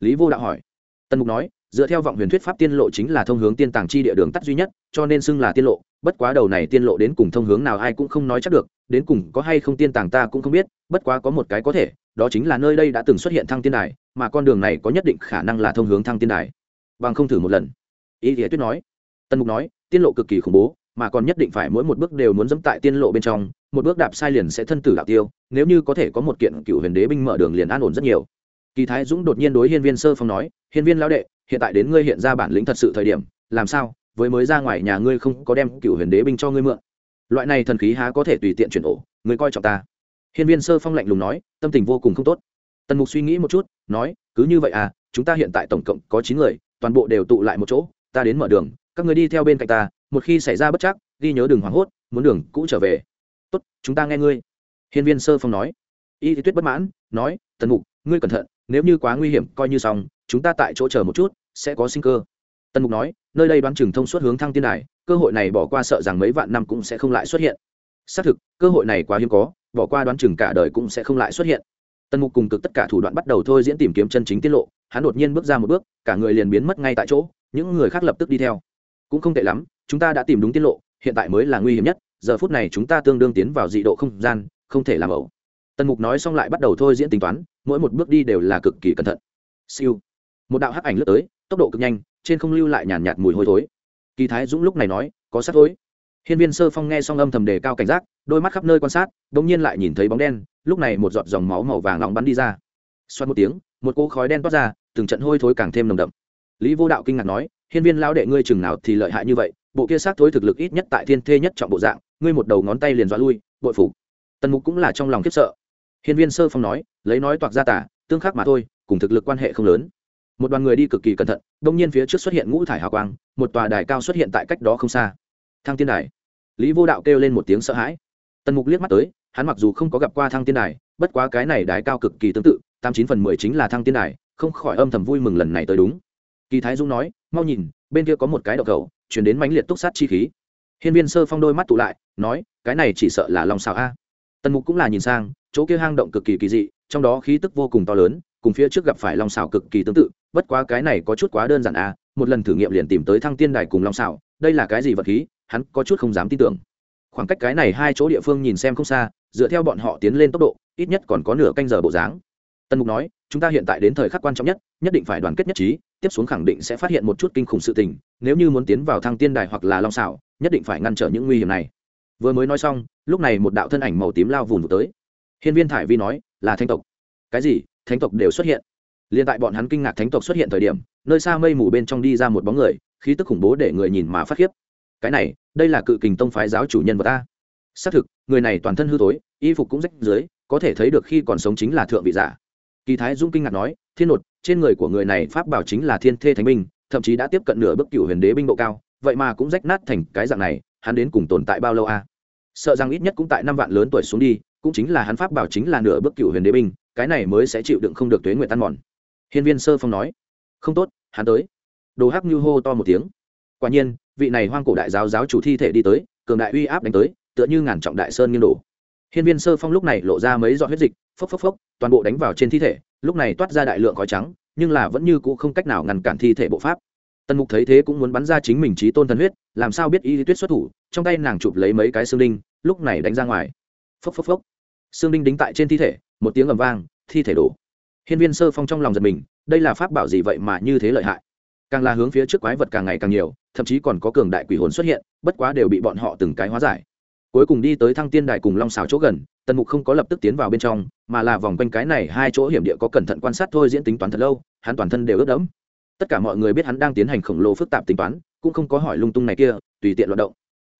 Lý vô đạo hỏi. Tân mục nói, dựa theo vọng huyền thuyết pháp tiên lộ chính là thông hướng tiên tàng chi địa đường tắt duy nhất, cho nên xưng là tiên lộ, bất quá đầu này tiên lộ đến cùng thông hướng nào ai cũng không nói chắc được, đến cùng có hay không tiên tàng ta cũng không biết, bất quá có một cái có thể, đó chính là nơi đây đã từng xuất hiện thăng tiên đài, mà con đường này có nhất định khả năng là thông hướng thăng tiên đài. Bằng không thử một lần ý nghĩa tuyết nói. Tân mục nói, tiên lộ cực kỳ khủng bố, mà còn nhất định phải mỗi một bước đều muốn dẫm tại tiên lộ bên trong, một bước đạp sai liền sẽ thân tử đạo tiêu, nếu như có thể có một kiện cựu huyền đế binh mở đường liền an ổn rất nhiều. Kỳ thái dũng đột nhiên đối hiên viên sơ phong nói, hiên viên lão đệ, hiện tại đến ngươi hiện ra bản lĩnh thật sự thời điểm, làm sao? Với mới ra ngoài nhà ngươi không có đem cựu huyền đế binh cho ngươi mượn. Loại này thần khí há có thể tùy tiện chuyển ổ, ngươi coi trọng ta. Hiên viên sơ phong lạnh lùng nói, tâm tình vô cùng không tốt. Tần mục suy nghĩ một chút, nói, cứ như vậy à chúng ta hiện tại tổng cộng có chín người, toàn bộ đều tụ lại một chỗ ta đến mở đường, các người đi theo bên cạnh ta, một khi xảy ra bất chắc, ghi nhớ đường hoảng hốt, muốn đường cũ trở về. Tốt, chúng ta nghe ngươi. Hiên viên sơ phong nói. Y thì tuyết bất mãn, nói, tần mục, ngươi cẩn thận, nếu như quá nguy hiểm, coi như xong, chúng ta tại chỗ chờ một chút, sẽ có sinh cơ. Tần mục nói, nơi đây đoán chừng thông suốt hướng thăng tiên đài, cơ hội này bỏ qua sợ rằng mấy vạn năm cũng sẽ không lại xuất hiện. Xác thực, cơ hội này quá hiếm có, bỏ qua đoán chừng cả đời cũng sẽ không lại xuất hiện. Tần mục cùng cực tất cả thủ đoạn bắt đầu thôi diễn tìm kiếm chân chính tiết lộ, hắn đột nhiên bước ra một bước, cả người liền biến mất ngay tại chỗ những người khác lập tức đi theo. Cũng không tệ lắm chúng ta đã tìm đúng tiết lộ hiện tại mới là nguy hiểm nhất giờ phút này chúng ta tương đương tiến vào dị độ không gian không thể làm ẩu. Tần mục nói xong lại bắt đầu thôi diễn tính toán mỗi một bước đi đều là cực kỳ cẩn thận. Siêu. Một đạo hắc ảnh lướt tới tốc độ cực nhanh trên không lưu lại nhàn nhạt, nhạt mùi hôi thối. Kỳ thái dũng lúc này nói có sát thối. Hiên viên sơ phong nghe xong âm thầm đề cao cảnh giác đôi mắt khắp nơi quan sát đ ỗ n g nhiên lại nhìn thấy bóng đen lúc này một giọt dòng máu màu vàng nóng bắn đi ra. Xoát một tiếng một cỗ khói đen toát ra từng trận hôi thối càng thêm nồng đậm lý vô đạo kinh ngạc nói, hiên viên lão đệ ngươi chừng nào thì lợi hại như vậy, bộ kia xác thối thực lực ít nhất tại thiên thê nhất trọng bộ dạng, ngươi một đầu ngón tay liền dọa lui, bội phục. Tần mục cũng là trong lòng khiếp sợ. Hiên viên sơ phong nói, lấy nói toạc ra tả, tương khắc mà thôi, cùng thực lực quan hệ không lớn. Một đoàn người đi cực kỳ cẩn thận, đông nhiên phía trước xuất hiện ngũ thải hào quang, một tòa đài cao xuất hiện tại cách đó không xa. Thăng tiên đài. Lý vô đạo kêu lên một tiếng sợ hãi. Tần mục liếc mắt tới, hắn mặc dù không có gặp qua thăng tiên đài, bất quá cái này đài cao cực kỳ tương tự, tám chín phần mười chính là thăng tiên đài, không khỏi âm thầm vui mừng lần này tới đúng kỳ thái dung nói, mau nhìn, bên kia có một cái đậu cầu, chuyển đến mãnh liệt túc sát chi khí. Hiên viên sơ phong đôi mắt tụ lại, nói, cái này chỉ sợ là lòng xào a. Tần mục cũng là nhìn sang, chỗ kia hang động cực kỳ kỳ dị, trong đó khí tức vô cùng to lớn, cùng phía trước gặp phải long xào cực kỳ tương tự, bất quá cái này có chút quá đơn giản à một lần thử nghiệm liền tìm tới thăng tiên đài cùng long xào đây là cái gì vật khí, hắn có chút không dám tin tưởng. Khoảng cách cái này hai chỗ địa phương nhìn xem không xa, dựa theo bọn họ tiến lên tốc độ, ít nhất còn có nửa canh giờ bộ dáng. Tần mục nói chúng ta hiện tại đến thời khắc quan trọng nhất nhất định phải đoàn kết nhất trí, tiếp xuống khẳng định sẽ phát hiện một chút kinh khủng sự tình, nếu như muốn tiến vào thăng tiên đài hoặc là long xảo, nhất định phải ngăn trở những nguy hiểm này. Vừa mới nói xong, lúc này một đạo thân ảnh màu tím lao vùn vụt tới. Hiên viên thải vi nói, là thánh tộc. Cái gì? Thánh tộc đều xuất hiện? Liền tại bọn hắn kinh ngạc thánh tộc xuất hiện thời điểm, nơi xa mây mù bên trong đi ra một bóng người, khí tức khủng bố để người nhìn mà phát khiếp. Cái này, đây là cự kình tông phái giáo chủ nhân vật ta. Xác thực, người này toàn thân hư tối, y phục cũng rách dưới, có thể thấy được khi còn sống chính là thượng vị giả kỳ thái dung kinh ngạc nói, thiên nột, trên người của người này pháp bảo chính là thiên thê thánh binh, thậm chí đã tiếp cận nửa bức cựu huyền đế binh độ cao, vậy mà cũng rách nát thành cái dạng này, hắn đến cùng tồn tại bao lâu a? À? sợ rằng ít nhất cũng tại năm vạn lớn tuổi xuống đi, cũng chính là hắn pháp bảo chính là nửa bức cựu huyền đế binh, cái này mới sẽ chịu đựng không được tuế nguyện tan mòn. Hiên viên sơ phong nói, không tốt, hắn tới. Đồ hắc như hô to một tiếng. Quả nhiên, vị này hoang cổ đại giáo giáo chủ thi thể đi tới, cường đại uy áp đánh tới, tựa như ngàn trọng đại sơn nghiêng đổ hiên viên sơ phong lúc này lộ ra mấy giọt huyết dịch, phốc phốc phốc, toàn bộ đánh vào trên thi thể, lúc này toát ra đại lượng khói trắng, nhưng là vẫn như cũ không cách nào ngăn cản thi thể bộ pháp. Tần mục thấy thế cũng muốn bắn ra chính mình chí tôn thần huyết, làm sao biết y lý tuyết xuất thủ, trong tay nàng chụp lấy mấy cái xương đinh, lúc này đánh ra ngoài. Phốc phốc phốc. Xương đinh đính tại trên thi thể, một tiếng ầm vang, thi thể đổ. Hiên viên sơ phong trong lòng giật mình, đây là pháp bảo gì vậy mà như thế lợi hại? Càng là hướng phía trước quái vật càng ngày càng nhiều, thậm chí còn có cường đại quỷ hồn xuất hiện, bất quá đều bị bọn họ từng cái hóa giải cuối cùng đi tới thăng tiên đài cùng long xào chỗ gần, tần mục không có lập tức tiến vào bên trong, mà là vòng quanh cái này hai chỗ hiểm địa có cẩn thận quan sát thôi diễn tính toán thật lâu, hắn toàn thân đều ướt đẫm. Tất cả mọi người biết hắn đang tiến hành khổng lồ phức tạp tính toán, cũng không có hỏi lung tung này kia, tùy tiện loạt động.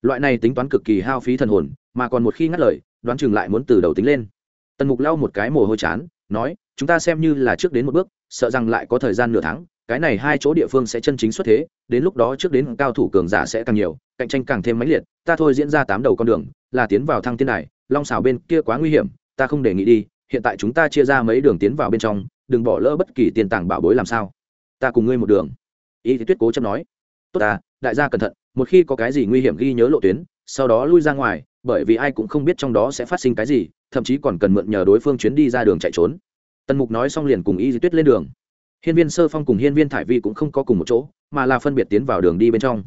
Loại này tính toán cực kỳ hao phí thần hồn, mà còn một khi ngắt lời, đoán chừng lại muốn từ đầu tính lên. Tần mục lau một cái mồ hôi chán, nói, chúng ta xem như là trước đến một bước, sợ rằng lại có thời gian nửa tháng, cái này hai chỗ địa phương sẽ chân chính xuất thế, đến lúc đó trước đến cao thủ cường giả sẽ càng nhiều cạnh tranh càng thêm mãnh liệt, ta thôi diễn ra tám đầu con đường, là tiến vào thăng tiên đài, long xào bên kia quá nguy hiểm, ta không đề nghị đi, hiện tại chúng ta chia ra mấy đường tiến vào bên trong, đừng bỏ lỡ bất kỳ tiền tàng bảo bối làm sao. Ta cùng ngươi một đường. Y thì tuyết cố chấp nói. Tốt ta, đại gia cẩn thận, một khi có cái gì nguy hiểm ghi nhớ lộ tuyến, sau đó lui ra ngoài, bởi vì ai cũng không biết trong đó sẽ phát sinh cái gì, thậm chí còn cần mượn nhờ đối phương chuyến đi ra đường chạy trốn. Tần mục nói xong liền cùng y di tuyết lên đường. Hiên viên sơ phong cùng hiên viên thải vi cũng không có cùng một chỗ, mà là phân biệt tiến vào đường đi bên trong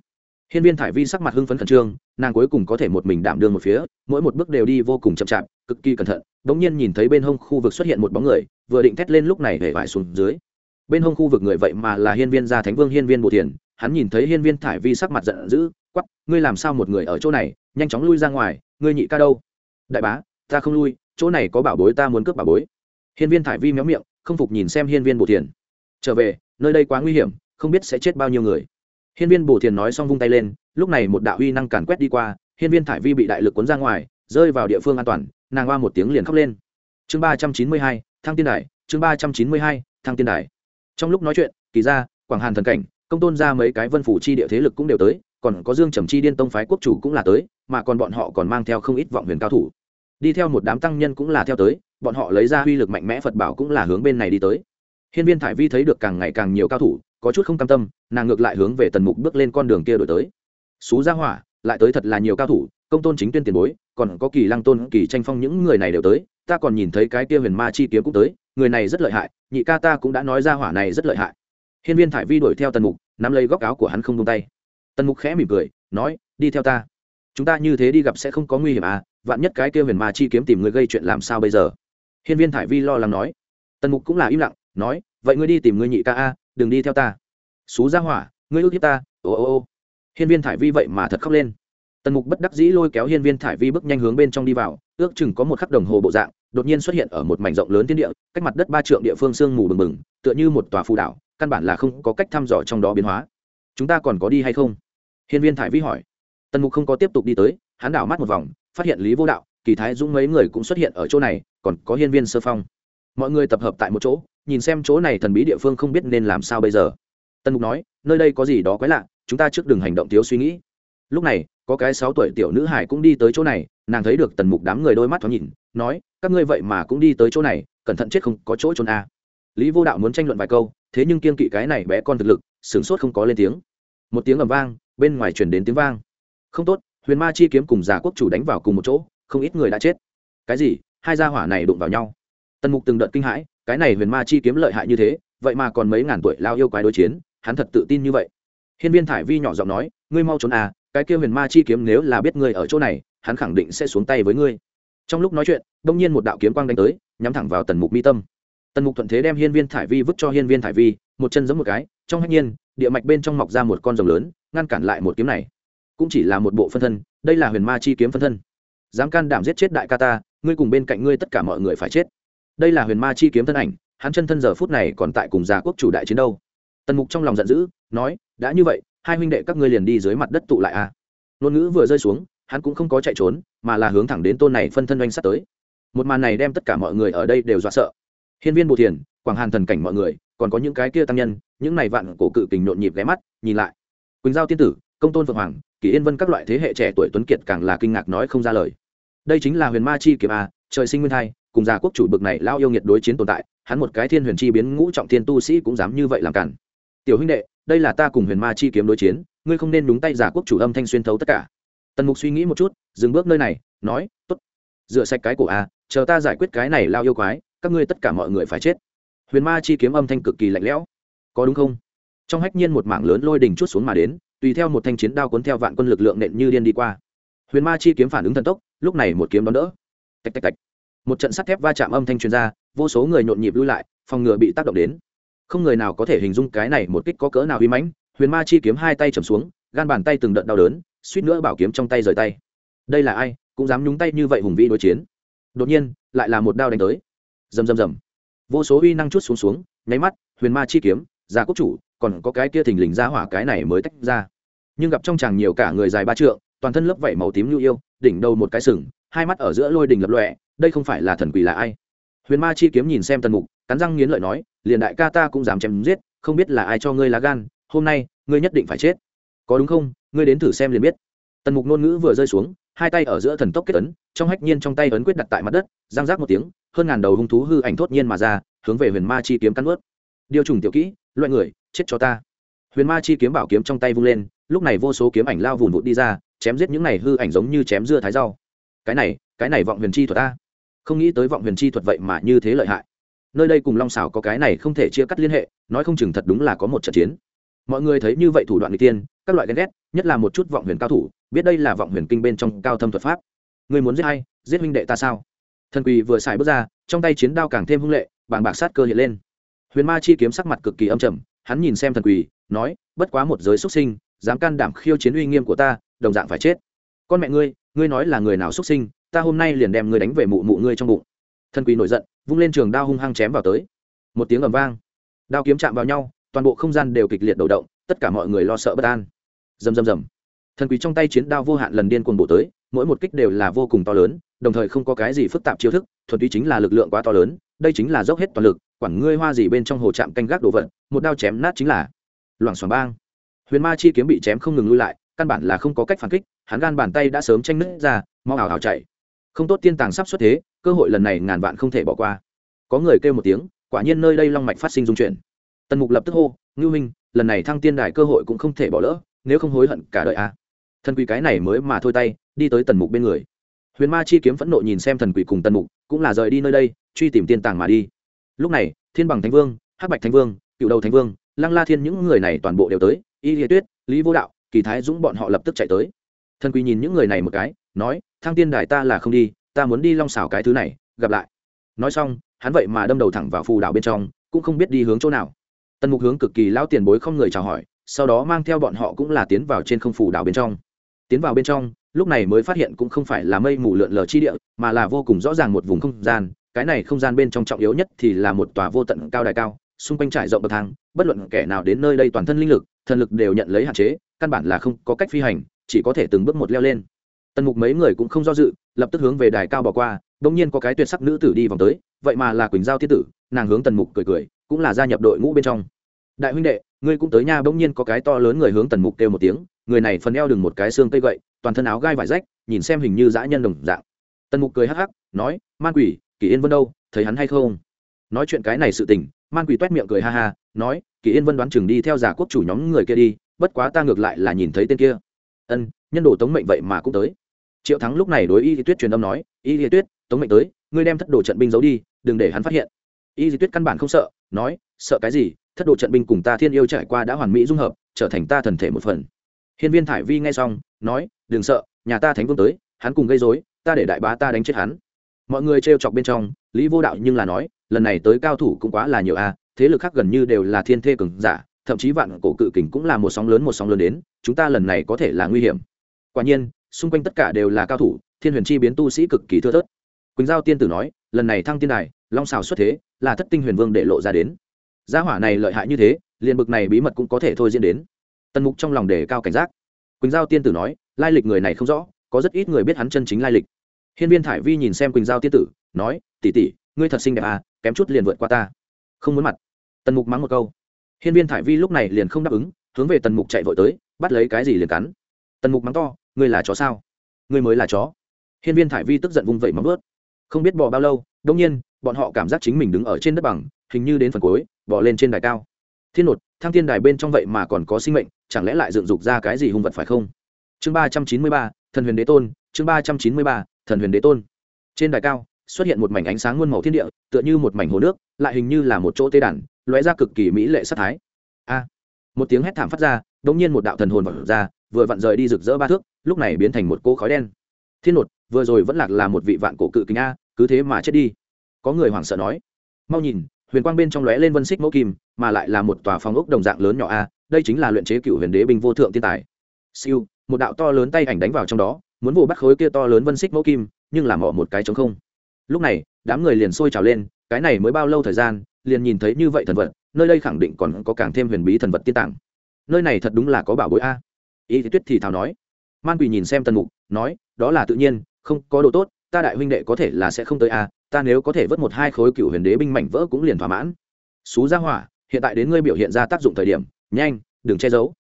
hiên viên thải vi sắc mặt hưng phấn khẩn trương nàng cuối cùng có thể một mình đảm đương một phía mỗi một bước đều đi vô cùng chậm chạp cực kỳ cẩn thận Đống nhiên nhìn thấy bên hông khu vực xuất hiện một bóng người vừa định thét lên lúc này hề vải xuống dưới. Bên hông khu vực người vậy mà là hiên viên gia thánh vương hiên viên Bộ thiền hắn nhìn thấy hiên viên thải vi sắc mặt giận dữ quắc, ngươi làm sao một người ở chỗ này nhanh chóng lui ra ngoài ngươi nhị ca đâu? Đại bá ta không lui chỗ này có bảo bối ta muốn cướp bảo bối. Hiên viên thải vi méo miệng không phục nhìn xem hiên viên Bộ thiền. Trở về nơi đây quá nguy hiểm không biết sẽ chết bao nhiêu người hiên viên bổ thiền nói xong vung tay lên, lúc này một đạo uy năng càn quét đi qua, hiên viên thải vi bị đại lực cuốn ra ngoài, rơi vào địa phương an toàn, nàng oa một tiếng liền khóc lên. Chương ba trăm chín mươi hai, thăng tiên đài, chương ba trăm chín mươi hai, thăng tiên đài. Trong lúc nói chuyện, kỳ ra quảng hàn thần cảnh, công tôn ra mấy cái vân phủ chi địa thế lực cũng đều tới, còn có dương trầm chi điên tông phái quốc chủ cũng là tới, mà còn bọn họ còn mang theo không ít vọng huyền cao thủ. Đi theo một đám tăng nhân cũng là theo tới, bọn họ lấy ra uy lực mạnh mẽ phật bảo cũng là hướng bên này đi tới hiên viên thải vi thấy được càng ngày càng nhiều cao thủ, có chút không cam tâm, nàng ngược lại hướng về tần mục bước lên con đường kia đổi tới. Xú ra hỏa, lại tới thật là nhiều cao thủ, công tôn chính tuyên tiền bối, còn có kỳ lăng tôn, kỳ tranh phong những người này đều tới, ta còn nhìn thấy cái kia huyền ma chi kiếm cũng tới, người này rất lợi hại, nhị ca ta cũng đã nói ra hỏa này rất lợi hại. Hiên viên thải vi đuổi theo tần mục, nắm lấy góc áo của hắn không tung tay. Tần mục khẽ mỉm cười, nói, đi theo ta. Chúng ta như thế đi gặp sẽ không có nguy hiểm à vạn nhất cái kia huyền ma chi kiếm tìm người gây chuyện làm sao bây giờ? Hiên viên thải vi lo lắng nói. Tần mục cũng là im lặng nói, vậy ngươi đi tìm ngươi nhị ca a, đừng đi theo ta. Xú ra hỏa, ngươi ước hiếp ta, ô ô ô. Hiên viên thải vi vậy mà thật khóc lên. Tần mục bất đắc dĩ lôi kéo hiên viên thải vi bước nhanh hướng bên trong đi vào, ước chừng có một khắc đồng hồ bộ dạng, đột nhiên xuất hiện ở một mảnh rộng lớn thiên địa, cách mặt đất ba trượng địa phương sương mù bừng bừng, tựa như một tòa phù đảo, căn bản là không có cách thăm dò trong đó biến hóa. Chúng ta còn có đi hay không? Hiên viên thải vi hỏi. Tần mục không có tiếp tục đi tới, hắn đảo mắt một vòng, phát hiện lý vô đạo, kỳ thái dũng mấy người cũng xuất hiện ở chỗ này, còn có hiên viên sơ phong. Mọi người tập hợp tại một chỗ nhìn xem chỗ này thần bí địa phương không biết nên làm sao bây giờ. Tân mục nói, nơi đây có gì đó quái lạ, chúng ta trước đừng hành động thiếu suy nghĩ. Lúc này, có cái sáu tuổi tiểu nữ hải cũng đi tới chỗ này, nàng thấy được tần mục đám người đôi mắt thoáng nhìn, nói, các ngươi vậy mà cũng đi tới chỗ này, cẩn thận chết không có chỗ trốn a. À. lý vô đạo muốn tranh luận vài câu, thế nhưng kiên kỵ cái này bé con thực lực, sửng sốt không có lên tiếng. Một tiếng ầm vang, bên ngoài truyền đến tiếng vang. Không tốt, huyền ma chi kiếm cùng giả quốc chủ đánh vào cùng một chỗ, không ít người đã chết. Cái gì? Hai gia hỏa này đụng vào nhau. Tần mục từng đợt kinh hãi cái này huyền ma chi kiếm lợi hại như thế, vậy mà còn mấy ngàn tuổi lao yêu quái đối chiến, hắn thật tự tin như vậy. Hiên viên thải vi nhỏ giọng nói, ngươi mau trốn à cái kia huyền ma chi kiếm nếu là biết ngươi ở chỗ này, hắn khẳng định sẽ xuống tay với ngươi. Trong lúc nói chuyện, đông nhiên một đạo kiếm quang đánh tới, nhắm thẳng vào tần mục mi tâm. Tần mục thuận thế đem hiên viên thải vi vứt cho hiên viên thải vi, một chân giống một cái, trong hạnh nhiên, địa mạch bên trong mọc ra một con rồng lớn, ngăn cản lại một kiếm này. Cũng chỉ là một bộ phân thân, đây là huyền ma chi kiếm phân thân. Dám can đảm giết chết đại ca ta, ngươi cùng bên cạnh ngươi tất cả mọi người phải chết đây là huyền ma chi kiếm thân ảnh, hắn chân thân giờ phút này còn tại cùng già quốc chủ đại chiến đâu. Tần mục trong lòng giận dữ, nói, đã như vậy, hai huynh đệ các ngươi liền đi dưới mặt đất tụ lại a à. ngôn ngữ vừa rơi xuống, hắn cũng không có chạy trốn, mà là hướng thẳng đến tôn này phân thân oanh sắt tới. Một màn này đem tất cả mọi người ở đây đều dọa sợ. Hiên viên bồ thiền, quảng hàn thần cảnh mọi người, còn có những cái kia tăng nhân, những này vạn cổ cự kình nhộn nhịp ghé mắt, nhìn lại. Quỳnh giao tiên tử, công tôn phượng hoàng, kỳ yên vân các loại thế hệ trẻ tuổi tuấn kiệt càng là kinh ngạc nói không ra lời. Đây chính là huyền ma chi kiếm a trời sinh nguyên thai cùng già quốc chủ bực này lao yêu nghiệt đối chiến tồn tại, hắn một cái thiên huyền chi biến ngũ trọng thiên tu sĩ cũng dám như vậy làm cản. Tiểu huynh đệ, đây là ta cùng huyền ma chi kiếm đối chiến, ngươi không nên đúng tay giả quốc chủ âm thanh xuyên thấu tất cả. Tần mục suy nghĩ một chút, dừng bước nơi này, nói t ố t rửa sạch cái cổ a chờ ta giải quyết cái này lao yêu quái, các ngươi tất cả mọi người phải chết. Huyền ma chi kiếm âm thanh cực kỳ lạnh lẽo. Có đúng không? Trong hách nhiên một mảng lớn lôi đình chút xuống mà đến, tùy theo một thanh chiến đao cuốn theo vạn quân lực lượng nện như điên đi qua. Huyền ma chi kiếm phản ứng thần tốc, lúc này một kiếm đón đỡ. Tạch tạch tạch một trận sắt thép va chạm âm thanh truyền ra, vô số người nhộn nhịp lui lại, phòng ngừa bị tác động đến. Không người nào có thể hình dung cái này một kích có cỡ nào uy mãnh, huyền ma chi kiếm hai tay trầm xuống, gan bàn tay từng đợt đau đớn, suýt nữa bảo kiếm trong tay rời tay. Đây là ai, cũng dám nhúng tay như vậy hùng vĩ đối chiến. Đột nhiên, lại là một đao đánh tới. Rầm rầm rầm. Vô số uy năng chút xuống xuống, nháy mắt, huyền ma chi kiếm già quốc chủ, còn có cái kia thình lình ra hỏa cái này mới tách ra. Nhưng gặp trong chàng nhiều cả người dài ba trượng, toàn thân lớp vảy màu tím nhu yêu, đỉnh đầu một cái sừng hai mắt ở giữa lôi đình lập lọe đây không phải là thần quỷ là ai? Huyền ma chi kiếm nhìn xem tần mục, cắn răng nghiến lợi nói, liền đại ca ta cũng dám chém giết, không biết là ai cho ngươi lá gan, hôm nay, ngươi nhất định phải chết. Có đúng không? Ngươi đến thử xem liền biết. Tần mục ngôn ngữ vừa rơi xuống, hai tay ở giữa thần tốc kết ấn, trong hách nhiên trong tay ấn quyết đặt tại mặt đất giang rác một tiếng, hơn ngàn đầu hung thú hư ảnh thốt nhiên mà ra, hướng về huyền ma chi kiếm cắn ướt điều trùng tiểu kỹ, loại người, chết cho ta. Huyền ma chi kiếm bảo kiếm trong tay vung lên, lúc này vô số kiếm ảnh lao vùn vụt đi ra, chém giết những này hư ảnh giống như chém dưa thái rau cái này cái này vọng huyền chi thuật ta. Không nghĩ tới vọng huyền chi thuật vậy mà như thế lợi hại. Nơi đây cùng long xảo có cái này không thể chia cắt liên hệ, nói không chừng thật đúng là có một trận chiến. Mọi người thấy như vậy thủ đoạn n g tiên, các loại ghen ghét, nhất là một chút vọng huyền cao thủ, biết đây là vọng huyền kinh bên trong cao thâm thuật pháp. Người muốn giết hay giết huynh đệ ta sao? Thần quỳ vừa xài bước ra, trong tay chiến đao càng thêm hung lệ bảng bạc sát cơ hiện lên. Huyền ma chi kiếm sắc mặt cực kỳ âm trầm, hắn nhìn xem thần quỳ, nói, bất quá một giới xuất sinh, dám can đảm khiêu chiến uy nghiêm của ta, đồng dạng phải chết. Con mẹ ngươi ngươi nói là người nào xuất sinh, ta hôm nay liền đem ngươi đánh về mụ mụ ngươi trong bụng. Thần quỷ nổi giận, vung lên trường đao hung hăng chém vào tới. Một tiếng ầm vang. Đao kiếm chạm vào nhau, toàn bộ không gian đều kịch liệt đầu động, tất cả mọi người lo sợ bất an. Rầm rầm rầm. Thần quý trong tay chiến đao vô hạn lần điên cuồng bổ tới, mỗi một kích đều là vô cùng to lớn, đồng thời không có cái gì phức tạp chiêu thức, thuần túy chính là lực lượng quá to lớn, đây chính là dốc hết toàn lực, quản ngươi hoa gì bên trong hồ trạm canh gác đồ vật, một đao chém nát chính là. Loảng xoảng bang. Huyền ma chi kiếm bị chém không ngừng lui lại căn bản là không có cách phản kích, hắn gan bàn tay đã sớm tranh nứt ra, mau ảo ảo chạy. Không tốt tiên tàng sắp xuất thế, cơ hội lần này ngàn vạn không thể bỏ qua. Có người kêu một tiếng, quả nhiên nơi đây long mạch phát sinh dung chuyển. Tần mục lập tức hô, ngưu minh lần này thăng tiên đài cơ hội cũng không thể bỏ lỡ, nếu không hối hận cả đời a. À. thần quỷ cái này mới mà thôi tay, đi tới tần mục bên người. Huyền ma chi kiếm phẫn nộ nhìn xem thần quỷ cùng tần mục, cũng là rời đi nơi đây, truy tìm tiên tàng mà đi. Lúc này, thiên bằng thánh vương, hắc bạch thánh vương, cựu đầu thánh vương, lăng la thiên những người này toàn bộ đều tới, y liệt tuyết, lý vô đạo kỳ thái dũng bọn họ lập tức chạy tới. Thần quỳ nhìn những người này một cái, nói, thăng tiên đài ta là không đi, ta muốn đi long xảo cái thứ này, gặp lại. Nói xong, hắn vậy mà đâm đầu thẳng vào phù đảo bên trong, cũng không biết đi hướng chỗ nào. Tần mục hướng cực kỳ lao tiền bối không người chào hỏi, sau đó mang theo bọn họ cũng là tiến vào trên không phù đảo bên trong. Tiến vào bên trong, lúc này mới phát hiện cũng không phải là mây mù lượn lờ chi địa, mà là vô cùng rõ ràng một vùng không gian, cái này không gian bên trong trọng yếu nhất thì là một tòa vô tận cao đài cao, xung quanh trải rộng bậc thang, bất luận kẻ nào đến nơi đây toàn thân linh lực thần lực đều nhận lấy hạn chế, căn bản là không có cách phi hành, chỉ có thể từng bước một leo lên. Tần mục mấy người cũng không do dự, lập tức hướng về đài cao bỏ qua đ ỗ n g nhiên có cái tuyệt sắc nữ tử đi vòng tới, vậy mà là quỳnh giao tiết tử, nàng hướng tần mục cười cười, cũng là gia nhập đội ngũ bên trong. Đại huynh đệ, ngươi cũng tới nha, bỗng nhiên có cái to lớn người hướng tần mục kêu một tiếng, người này phần eo đừng một cái xương cây gậy, toàn thân áo gai vải rách, nhìn xem hình như dã nhân đồng dạng. Tần mục cười hắc hắc, nói, man quỷ, kỳ yên vân đâu, thấy hắn hay không? Nói chuyện cái này sự tình, man quỷ toét miệng cười ha ha nói, kỳ yên vân đoán chừng đi theo giả quốc chủ nhóm người kia đi, bất quá ta ngược lại là nhìn thấy tên kia. Ân, nhân đồ tống mệnh vậy mà cũng tới. Triệu thắng lúc này đối y di tuyết truyền âm nói, y di tuyết, tống mệnh tới, ngươi đem thất đồ trận binh giấu đi, đừng để hắn phát hiện. Y di tuyết căn bản không sợ, nói, sợ cái gì? Thất độ trận binh cùng ta thiên yêu trải qua đã hoàn mỹ dung hợp, trở thành ta thần thể một phần. Hiên viên thải vi nghe xong, nói, đừng sợ, nhà ta thánh vương tới, hắn cùng gây dối ta để đại bá ta đánh chết hắn. Mọi người trêu chọc bên trong, lý vô đạo nhưng là nói, lần này tới cao thủ cũng quá là nhiều a thế lực khác gần như đều là thiên thê cường giả, thậm chí vạn cổ cự kình cũng là một sóng lớn một sóng lớn đến, chúng ta lần này có thể là nguy hiểm. Quả nhiên, xung quanh tất cả đều là cao thủ, thiên huyền chi biến tu sĩ cực kỳ thưa thớt. Quỳnh giao tiên tử nói, lần này thăng tiên đài, long xào xuất thế, là thất tinh huyền vương để lộ ra đến. Gia hỏa này lợi hại như thế, liền bực này bí mật cũng có thể thôi diễn đến. Tần mục trong lòng đề cao cảnh giác. Quỳnh giao tiên tử nói, lai lịch người này không rõ, có rất ít người biết hắn chân chính lai lịch. Hiên viên thải vi nhìn xem quỳnh giao tiên tử, nói tỉ tỉ ngươi thật xinh đẹp à kém chút liền vượt qua ta. Không muốn mặt tần mục mắng một câu. Hiên viên thải vi lúc này liền không đáp ứng, hướng về tần mục chạy vội tới, bắt lấy cái gì liền cắn. Tần mục mắng to, ngươi là chó sao? Ngươi mới là chó. Hiên viên thải vi tức giận vung vẩy móng ướt không biết bỏ bao lâu đông nhiên, bọn họ cảm giác chính mình đứng ở trên đất bằng, hình như đến phần cuối, bỏ lên trên đài cao. Thiên nột thang thiên đài bên trong vậy mà còn có sinh mệnh, chẳng lẽ lại dựng dục ra cái gì hung vật phải không? Chương ba trăm chín mươi ba, thần huyền đế tôn, chương ba trăm chín mươi ba, thần huyền đế tôn. Trên đài cao, xuất hiện một mảnh ánh sáng muôn màu thiên địa, tựa như một mảnh hồ nước, lại hình như là một chỗ tê đàn lóe ra cực kỳ mỹ lệ sát thái. A, một tiếng hét thảm phát ra đ nhiên một đạo thần hồn vọt ra, vừa vặn rời đi rực rỡ ba thước, lúc này biến thành một cỗ khói đen. Thiên nột, vừa rồi vẫn lạc là một vị vạn cổ cự kính a, cứ thế mà chết đi. Có người hoảng sợ nói, mau nhìn, huyền quang bên trong lóe lên vân xích mẫu kim, mà lại là một tòa phòng ốc đồng dạng lớn nhỏ a, đây chính là luyện chế cựu huyền đế binh vô thượng thiên tài. Siêu, một đạo to lớn tay ảnh đánh vào trong đó, muốn vụ bắt khối kia to lớn vân xích mẫu kim, nhưng làm mỏ một cái chống không. Lúc này, đám người liền sôi trào lên cái này mới bao lâu thời gian liền nhìn thấy như vậy thần vật nơi đây khẳng định còn có càng thêm huyền bí thần vật tiên tàng, nơi này thật đúng là có bảo bối a. Y tuyết thì thào nói. Man quỳ nhìn xem tần mục nói đó là tự nhiên không có đồ tốt ta đại huynh đệ có thể là sẽ không tới a ta nếu có thể vớt một hai khối cựu huyền đế binh mảnh vỡ cũng liền thỏa mãn. Xú ra hỏa hiện tại đến ngươi biểu hiện ra tác dụng thời điểm nhanh đừng che giấu.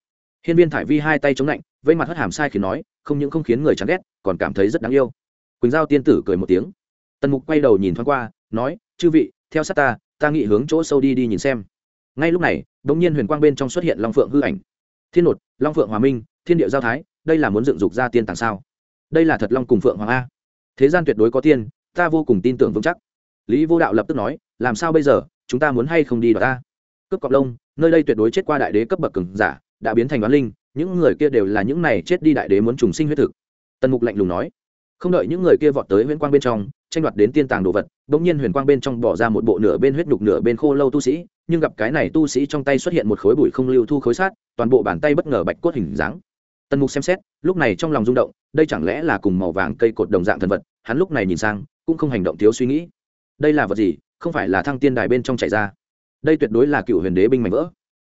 Hiên viên thải vi hai tay chống lạnh vây mặt hất hàm sai khi nói không những không khiến người chán ghét còn cảm thấy rất đáng yêu. Quỳnh giao tiên tử cười một tiếng. Tần mục quay đầu nhìn thoáng qua nói chư vị, theo sát ta ta nghĩ hướng chỗ sâu đi đi nhìn xem. Ngay lúc này đ ỗ n g nhiên huyền quang bên trong xuất hiện long phượng hư ảnh. Thiên nột, long phượng hòa minh, thiên điệu giao thái, đây là muốn dựng dục ra tiên tàng sao? Đây là thật long cùng phượng hoàng a. Thế gian tuyệt đối có tiên, ta vô cùng tin tưởng vững chắc. Lý vô đạo lập tức nói, làm sao bây giờ, chúng ta muốn hay không đi đ ta? Cướp cọc lông, nơi đây tuyệt đối chết qua đại đế cấp bậc cứng giả, đã biến thành đoán linh, những người kia đều là những này chết đi đại đế muốn trùng sinh huyết thực. Tần mục lạnh lùng nói. Không đợi những người kia vọt tới huyễn quang bên trong tranh đoạt đến tiên tàng đồ vật bỗng nhiên huyền quang bên trong bỏ ra một bộ nửa bên huyết nhục nửa bên khô lâu tu sĩ, nhưng gặp cái này tu sĩ trong tay xuất hiện một khối bụi không lưu thu khối sát, toàn bộ bàn tay bất ngờ bạch cốt hình dáng. Tần mục xem xét, lúc này trong lòng rung động, đây chẳng lẽ là cùng màu vàng cây cột đồng dạng thần vật, hắn lúc này nhìn sang, cũng không hành động thiếu suy nghĩ. Đây là vật gì? Không phải là thăng tiên đài bên trong chạy ra. Đây tuyệt đối là cựu huyền đế binh mảnh vỡ.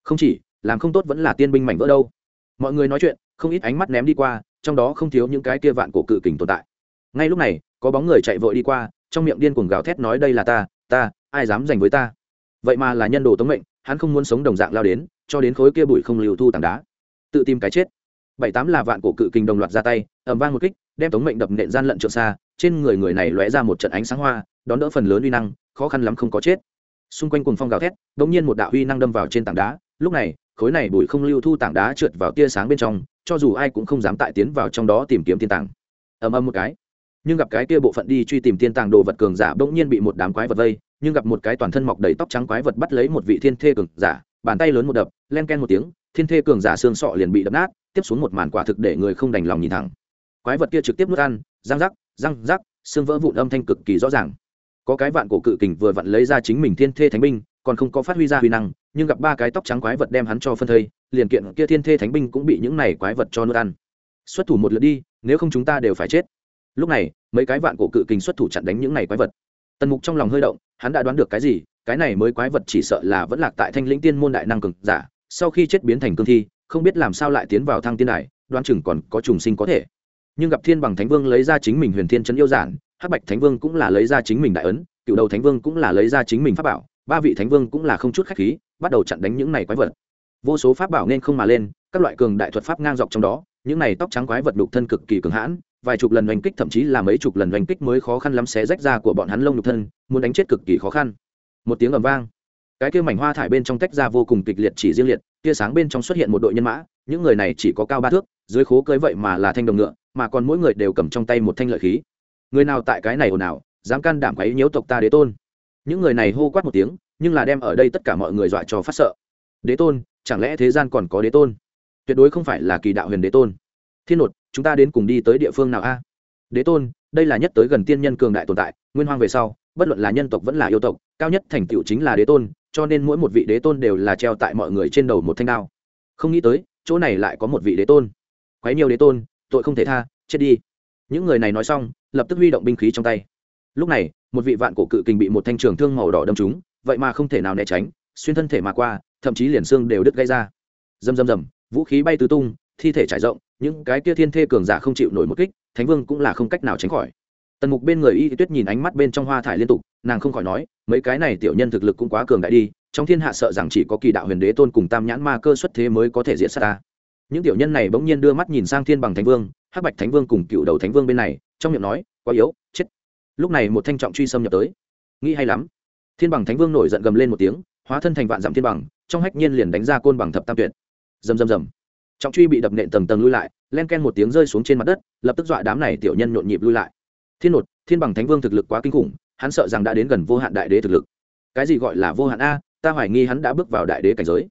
Không chỉ, làm không tốt vẫn là tiên binh mảnh vỡ đâu. Mọi người nói chuyện, không ít ánh mắt ném đi qua, trong đó không thiếu những cái kia vạn cổ cự kình tồn tại. Ngay lúc này có bóng người chạy vội đi qua, trong miệng điên cuồng gào thét nói, đây là ta ta, ai dám giành với ta? Vậy mà là nhân đồ tống mệnh, hắn không muốn sống đồng dạng lao đến, cho đến khối kia bụi không liều thu tảng đá. Tự tìm cái chết. Bảy tám là vạn cổ cự kinh đồng loạt ra tay ẩm vang một kích, đem tống mệnh đập nện gian lận trượng xa, trên người người này lóe ra một trận ánh sáng hoa, đón đỡ phần lớn uy năng, khó khăn lắm không có chết. Xung quanh cùng phong gào thét đ ỗ n g nhiên một đạo uy năng đâm vào trên tảng đá, lúc này, khối này bụi không lưu thu tảng đá trượt vào tia sáng bên trong, cho dù ai cũng không dám tại tiến vào trong đó tìm kiếm tiên tảng. Ầm ầm một cái nhưng gặp cái kia bộ phận đi truy tìm tiên tàng đồ vật cường giả bỗng nhiên bị một đám quái vật vây, nhưng gặp một cái toàn thân mọc đầy tóc trắng quái vật bắt lấy một vị thiên thê cường giả, bàn tay lớn một đập, len ken một tiếng, thiên thê cường giả xương sọ liền bị đập nát, tiếp xuống một màn quả thực để người không đành lòng nhìn thẳng. Quái vật kia trực tiếp nuốt ăn, răng rắc răng rắc, xương vỡ vụn âm thanh cực kỳ rõ ràng. Có cái vạn cổ cự kình vừa vặn lấy ra chính mình thiên thê thánh binh, còn không có phát huy ra huy năng, nhưng gặp ba cái tóc trắng quái vật đem hắn cho phân thây, liền kiện kia thiên thê thánh binh cũng bị những này quái vật cho nuốt ăn. Xuất thủ một lượt đi, nếu không chúng ta đều phải chết lúc này, mấy cái vạn cổ cự kình xuất thủ chặn đánh những này quái vật. Tần mục trong lòng hơi động, hắn đã đoán được cái gì, cái này mới quái vật chỉ sợ là vẫn lạc tại thanh lĩnh tiên môn đại năng cực giả, sau khi chết biến thành cương thi, không biết làm sao lại tiến vào thăng tiên đài, đoán chừng còn có trùng sinh có thể. Nhưng gặp thiên bằng thánh vương lấy ra chính mình huyền thiên trấn yêu giản, hắc bạch thánh vương cũng là lấy ra chính mình đại ấn, cựu đầu thánh vương cũng là lấy ra chính mình pháp bảo, ba vị thánh vương cũng là không chút khách khí, bắt đầu chặn đánh những này quái vật. Vô số pháp bảo nên không mà lên, các loại cường đại thuật pháp ngang dọc trong đó, những này tóc trắng quái vật đục thân cực kỳ cường hãn vài chục lần oanh kích, thậm chí là mấy chục lần oanh kích mới khó khăn lắm xé rách ra của bọn hắn lông nhục thân, muốn đánh chết cực kỳ khó khăn. Một tiếng ầm vang. Cái kia mảnh hoa thải bên trong tách ra vô cùng kịch liệt chỉ riêng liệt, tia sáng bên trong xuất hiện một đội nhân mã, những người này chỉ có cao ba thước, dưới khố cưới vậy mà là thanh đồng ngựa, mà còn mỗi người đều cầm trong tay một thanh lợi khí. Người nào tại cái này ồn ào, dám can đảm quấy nhiễu tộc ta đế tôn. Những người này hô quát một tiếng, nhưng là đem ở đây tất cả mọi người dọa cho phát sợ. Đế tôn, chẳng lẽ thế gian còn có đế tôn? Tuyệt đối không phải là kỳ đạo huyền đế tôn. Thiên nột chúng ta đến cùng đi tới địa phương nào a? Đế tôn, đây là nhất tới gần tiên nhân cường đại tồn tại, nguyên hoang về sau, bất luận là nhân tộc vẫn là yêu tộc, cao nhất thành tựu chính là đế tôn, cho nên mỗi một vị đế tôn đều là treo tại mọi người trên đầu một thanh đao. Không nghĩ tới, chỗ này lại có một vị đế tôn. Quấy nhiều đế tôn, tội không thể tha, chết đi. Những người này nói xong, lập tức huy động binh khí trong tay. Lúc này, một vị vạn cổ cự kình bị một thanh trường thương màu đỏ đâm trúng, vậy mà không thể nào né tránh, xuyên thân thể mà qua, thậm chí liền xương đều đứt gây ra. Rầm rầm rầm, vũ khí bay tứ tung, thi thể trải rộng những cái kia thiên thê cường giả không chịu nổi một kích, thánh vương cũng là không cách nào tránh khỏi. Tần mục bên người y tuyết nhìn ánh mắt bên trong hoa thải liên tục, nàng không khỏi nói, mấy cái này tiểu nhân thực lực cũng quá cường đại đi, trong thiên hạ sợ rằng chỉ có kỳ đạo huyền đế tôn cùng tam nhãn ma cơ xuất thế mới có thể diễn sát ta. Những tiểu nhân này bỗng nhiên đưa mắt nhìn sang thiên bằng thánh vương, hắc bạch thánh vương cùng cựu đầu thánh vương bên này, trong miệng nói, quá yếu, chết. Lúc này một thanh trọng truy xâm nhập tới. Nghĩ hay lắm. Thiên bằng thánh vương nổi giận gầm lên một tiếng, hóa thân thành vạn dặm thiên bằng, trong hách nhiên liền đánh ra côn bằng thập tam tuyệt. Rầm rầm rầm trọng truy bị đập nện tầng tầng lui lại, len ken một tiếng rơi xuống trên mặt đất, lập tức dọa đám này tiểu nhân nhộn nhịp lui lại. Thiên nột, thiên bằng thánh vương thực lực quá kinh khủng, hắn sợ rằng đã đến gần vô hạn đại đế thực lực. Cái gì gọi là vô hạn a, ta hoài nghi hắn đã bước vào đại đế cảnh giới.